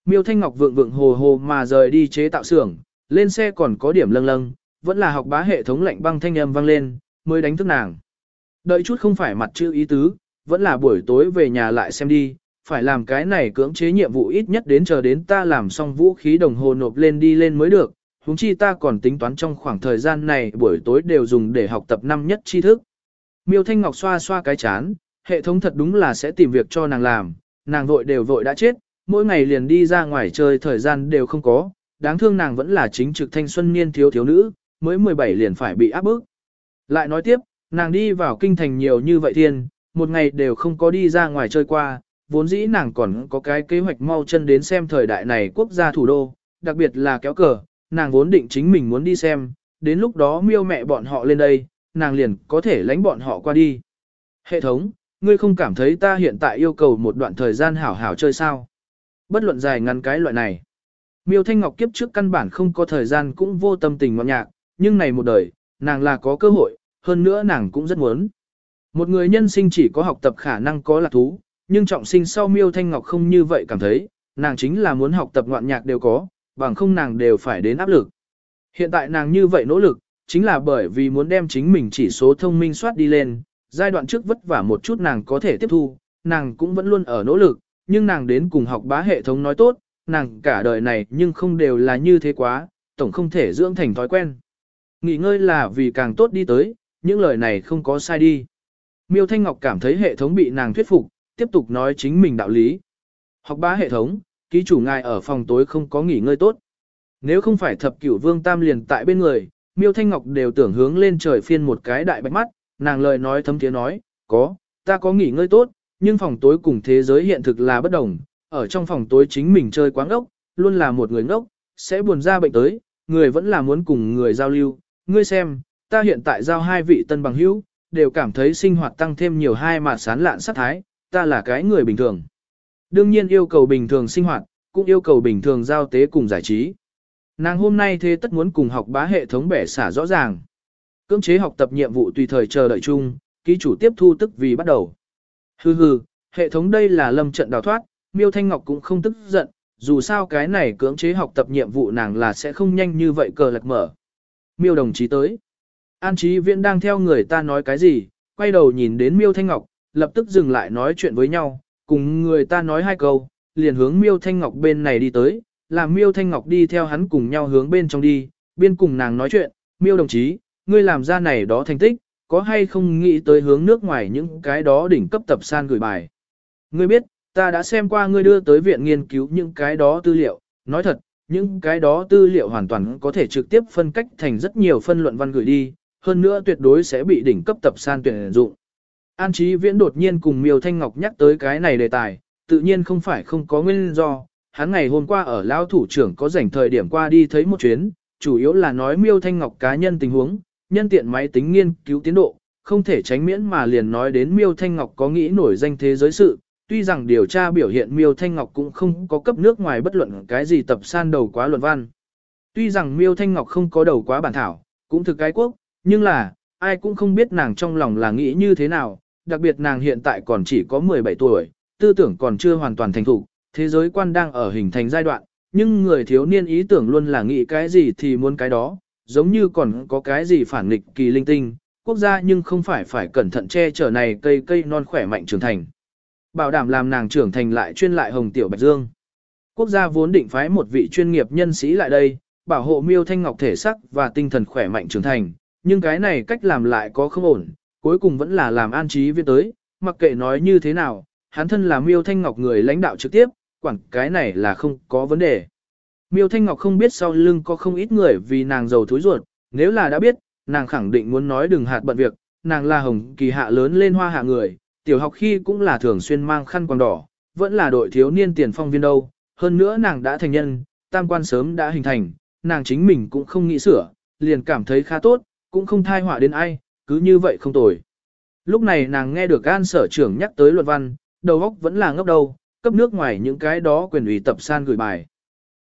Miêu Thanh Ngọc vượng vượng hồ hồ mà rời đi chế tạo xưởng, lên xe còn có điểm lâng lâng, vẫn là học bá hệ thống lạnh băng thanh âm vang lên, mới đánh thức nàng. Đợi chút không phải mặt chữ ý tứ, vẫn là buổi tối về nhà lại xem đi, phải làm cái này cưỡng chế nhiệm vụ ít nhất đến chờ đến ta làm xong vũ khí đồng hồ nộp lên đi lên mới được, huống chi ta còn tính toán trong khoảng thời gian này buổi tối đều dùng để học tập năm nhất tri thức. Miêu Thanh Ngọc xoa xoa cái chán, hệ thống thật đúng là sẽ tìm việc cho nàng làm, nàng vội đều vội đã chết, mỗi ngày liền đi ra ngoài chơi thời gian đều không có, đáng thương nàng vẫn là chính trực thanh xuân niên thiếu thiếu nữ, mới 17 liền phải bị áp bức. Lại nói tiếp, nàng đi vào kinh thành nhiều như vậy thiên, một ngày đều không có đi ra ngoài chơi qua, vốn dĩ nàng còn có cái kế hoạch mau chân đến xem thời đại này quốc gia thủ đô, đặc biệt là kéo cờ, nàng vốn định chính mình muốn đi xem, đến lúc đó miêu mẹ bọn họ lên đây, nàng liền có thể lánh bọn họ qua đi. Hệ thống, ngươi không cảm thấy ta hiện tại yêu cầu một đoạn thời gian hảo hảo chơi sao? Bất luận dài ngắn cái loại này. Miêu Thanh Ngọc kiếp trước căn bản không có thời gian cũng vô tâm tình ngọt nhạc, nhưng này một đời, nàng là có cơ hội, hơn nữa nàng cũng rất muốn. Một người nhân sinh chỉ có học tập khả năng có lạc thú, nhưng trọng sinh sau Miêu Thanh Ngọc không như vậy cảm thấy, nàng chính là muốn học tập ngoạn nhạc đều có, bằng không nàng đều phải đến áp lực. Hiện tại nàng như vậy nỗ lực, chính là bởi vì muốn đem chính mình chỉ số thông minh soát đi lên, giai đoạn trước vất vả một chút nàng có thể tiếp thu, nàng cũng vẫn luôn ở nỗ lực, nhưng nàng đến cùng học bá hệ thống nói tốt, nàng cả đời này nhưng không đều là như thế quá, tổng không thể dưỡng thành thói quen. Nghỉ ngơi là vì càng tốt đi tới, những lời này không có sai đi. Miêu Thanh Ngọc cảm thấy hệ thống bị nàng thuyết phục, tiếp tục nói chính mình đạo lý. Học bá hệ thống, ký chủ ngài ở phòng tối không có nghỉ ngơi tốt. Nếu không phải thập cửu vương tam liền tại bên người, Miêu Thanh Ngọc đều tưởng hướng lên trời phiên một cái đại bạch mắt, nàng lời nói thấm tiếng nói, có, ta có nghỉ ngơi tốt, nhưng phòng tối cùng thế giới hiện thực là bất đồng, ở trong phòng tối chính mình chơi quá ngốc, luôn là một người ngốc, sẽ buồn ra bệnh tới, người vẫn là muốn cùng người giao lưu, ngươi xem, ta hiện tại giao hai vị tân bằng hữu, đều cảm thấy sinh hoạt tăng thêm nhiều hai mà sán lạn sát thái, ta là cái người bình thường. Đương nhiên yêu cầu bình thường sinh hoạt, cũng yêu cầu bình thường giao tế cùng giải trí. Nàng hôm nay thế tất muốn cùng học bá hệ thống bẻ xả rõ ràng. Cưỡng chế học tập nhiệm vụ tùy thời chờ đợi chung, ký chủ tiếp thu tức vì bắt đầu. Hừ hừ, hệ thống đây là lâm trận đào thoát, miêu thanh ngọc cũng không tức giận, dù sao cái này cưỡng chế học tập nhiệm vụ nàng là sẽ không nhanh như vậy cờ lật mở. Miêu đồng chí tới. An trí viễn đang theo người ta nói cái gì, quay đầu nhìn đến miêu thanh ngọc, lập tức dừng lại nói chuyện với nhau, cùng người ta nói hai câu, liền hướng miêu thanh ngọc bên này đi tới, làm miêu thanh ngọc đi theo hắn cùng nhau hướng bên trong đi, biên cùng nàng nói chuyện, miêu đồng chí, ngươi làm ra này đó thành tích, có hay không nghĩ tới hướng nước ngoài những cái đó đỉnh cấp tập san gửi bài. Ngươi biết, ta đã xem qua ngươi đưa tới viện nghiên cứu những cái đó tư liệu, nói thật, những cái đó tư liệu hoàn toàn có thể trực tiếp phân cách thành rất nhiều phân luận văn gửi đi, hơn nữa tuyệt đối sẽ bị đỉnh cấp tập san tuyển dụng. An Chí Viễn đột nhiên cùng Miêu Thanh Ngọc nhắc tới cái này đề tài, tự nhiên không phải không có nguyên do, hắn ngày hôm qua ở Lão thủ trưởng có rảnh thời điểm qua đi thấy một chuyến, chủ yếu là nói Miêu Thanh Ngọc cá nhân tình huống, nhân tiện máy tính nghiên cứu tiến độ, không thể tránh miễn mà liền nói đến Miêu Thanh Ngọc có nghĩ nổi danh thế giới sự, tuy rằng điều tra biểu hiện Miêu Thanh Ngọc cũng không có cấp nước ngoài bất luận cái gì tập san đầu quá luận văn. Tuy rằng Miêu Thanh Ngọc không có đầu quá bản thảo, cũng thực cái quốc, nhưng là, ai cũng không biết nàng trong lòng là nghĩ như thế nào, đặc biệt nàng hiện tại còn chỉ có 17 tuổi, tư tưởng còn chưa hoàn toàn thành thục, thế giới quan đang ở hình thành giai đoạn, nhưng người thiếu niên ý tưởng luôn là nghĩ cái gì thì muốn cái đó, giống như còn có cái gì phản nghịch kỳ linh tinh, quốc gia nhưng không phải phải cẩn thận che chở này cây cây non khỏe mạnh trưởng thành. Bảo đảm làm nàng trưởng thành lại chuyên lại hồng tiểu bạch dương. Quốc gia vốn định phái một vị chuyên nghiệp nhân sĩ lại đây, bảo hộ miêu thanh ngọc thể sắc và tinh thần khỏe mạnh trưởng thành, nhưng cái này cách làm lại có không ổn, cuối cùng vẫn là làm an trí viên tới, mặc kệ nói như thế nào, hắn thân là miêu thanh ngọc người lãnh đạo trực tiếp, quản cái này là không có vấn đề. Miêu Thanh Ngọc không biết sau lưng có không ít người vì nàng giàu thối ruột, nếu là đã biết, nàng khẳng định muốn nói đừng hạt bận việc, nàng là hồng kỳ hạ lớn lên hoa hạ người, tiểu học khi cũng là thường xuyên mang khăn quàng đỏ, vẫn là đội thiếu niên tiền phong viên đâu, hơn nữa nàng đã thành nhân, tam quan sớm đã hình thành, nàng chính mình cũng không nghĩ sửa, liền cảm thấy khá tốt, cũng không thai họa đến ai, cứ như vậy không tồi. Lúc này nàng nghe được an sở trưởng nhắc tới luật văn, đầu óc vẫn là ngốc đầu, cấp nước ngoài những cái đó quyền ủy tập san gửi bài.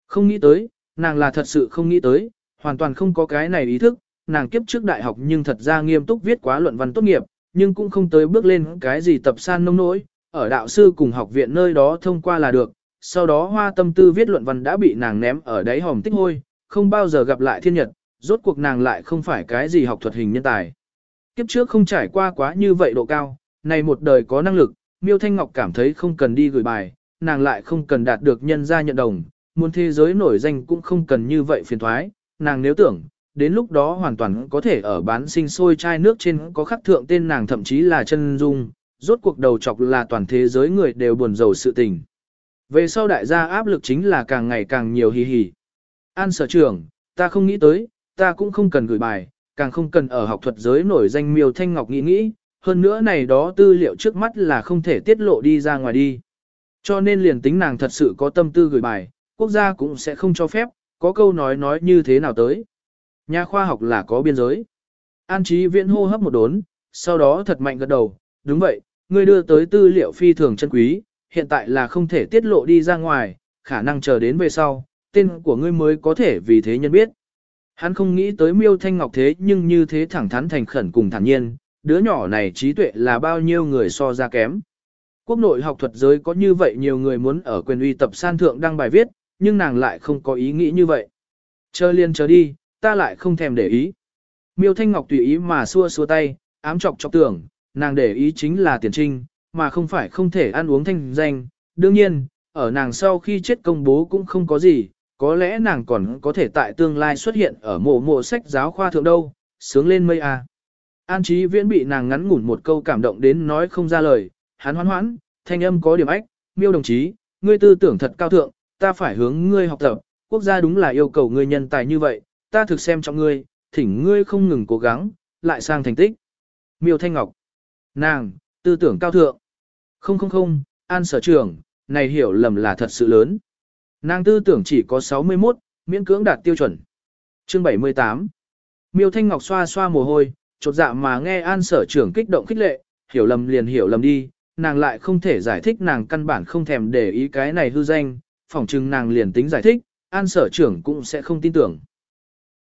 Không nghĩ tới, nàng là thật sự không nghĩ tới, hoàn toàn không có cái này ý thức, nàng kiếp trước đại học nhưng thật ra nghiêm túc viết quá luận văn tốt nghiệp, nhưng cũng không tới bước lên cái gì tập san nông nỗi, ở đạo sư cùng học viện nơi đó thông qua là được, sau đó hoa tâm tư viết luận văn đã bị nàng ném ở đáy hòm tích hôi, không bao giờ gặp lại thiên nhật, rốt cuộc nàng lại không phải cái gì học thuật hình nhân tài. Kiếp trước không trải qua quá như vậy độ cao, này một đời có năng lực, Miêu Thanh Ngọc cảm thấy không cần đi gửi bài, nàng lại không cần đạt được nhân gia nhận đồng, muốn thế giới nổi danh cũng không cần như vậy phiền thoái, nàng nếu tưởng, đến lúc đó hoàn toàn có thể ở bán sinh sôi chai nước trên có khắc thượng tên nàng thậm chí là chân dung, rốt cuộc đầu chọc là toàn thế giới người đều buồn rầu sự tình. Về sau đại gia áp lực chính là càng ngày càng nhiều hì hì. An sở trưởng, ta không nghĩ tới, ta cũng không cần gửi bài, càng không cần ở học thuật giới nổi danh miêu thanh ngọc nghĩ nghĩ, hơn nữa này đó tư liệu trước mắt là không thể tiết lộ đi ra ngoài đi. Cho nên liền tính nàng thật sự có tâm tư gửi bài, quốc gia cũng sẽ không cho phép, có câu nói nói như thế nào tới. Nhà khoa học là có biên giới. An trí viễn hô hấp một đốn, sau đó thật mạnh gật đầu, đúng vậy, ngươi đưa tới tư liệu phi thường chân quý, hiện tại là không thể tiết lộ đi ra ngoài, khả năng chờ đến về sau, tên của ngươi mới có thể vì thế nhân biết. Hắn không nghĩ tới miêu thanh ngọc thế nhưng như thế thẳng thắn thành khẩn cùng thản nhiên, đứa nhỏ này trí tuệ là bao nhiêu người so ra kém. Quốc nội học thuật giới có như vậy nhiều người muốn ở quyền uy tập san thượng đăng bài viết, nhưng nàng lại không có ý nghĩ như vậy. Chờ liền chờ đi, ta lại không thèm để ý. Miêu Thanh Ngọc tùy ý mà xua xua tay, ám chọc chọc tưởng, nàng để ý chính là tiền trinh, mà không phải không thể ăn uống thanh danh. Đương nhiên, ở nàng sau khi chết công bố cũng không có gì, có lẽ nàng còn có thể tại tương lai xuất hiện ở mộ mộ sách giáo khoa thượng đâu, sướng lên mây à. An Chí Viễn bị nàng ngắn ngủn một câu cảm động đến nói không ra lời, hắn hoán hoãn, thanh âm có điểm ách, miêu đồng chí, ngươi tư tưởng thật cao thượng, ta phải hướng ngươi học tập, quốc gia đúng là yêu cầu ngươi nhân tài như vậy, ta thực xem trọng ngươi, thỉnh ngươi không ngừng cố gắng, lại sang thành tích. Miêu Thanh Ngọc, nàng, tư tưởng cao thượng. Không không không, an sở trưởng, này hiểu lầm là thật sự lớn. Nàng tư tưởng chỉ có 61, miễn cưỡng đạt tiêu chuẩn. Chương 78 Miêu Thanh Ngọc xoa xoa mồ hôi, chột dạ mà nghe an sở trưởng kích động khích lệ, hiểu lầm liền hiểu lầm đi, nàng lại không thể giải thích nàng căn bản không thèm để ý cái này hư danh, phỏng chừng nàng liền tính giải thích, an sở trưởng cũng sẽ không tin tưởng.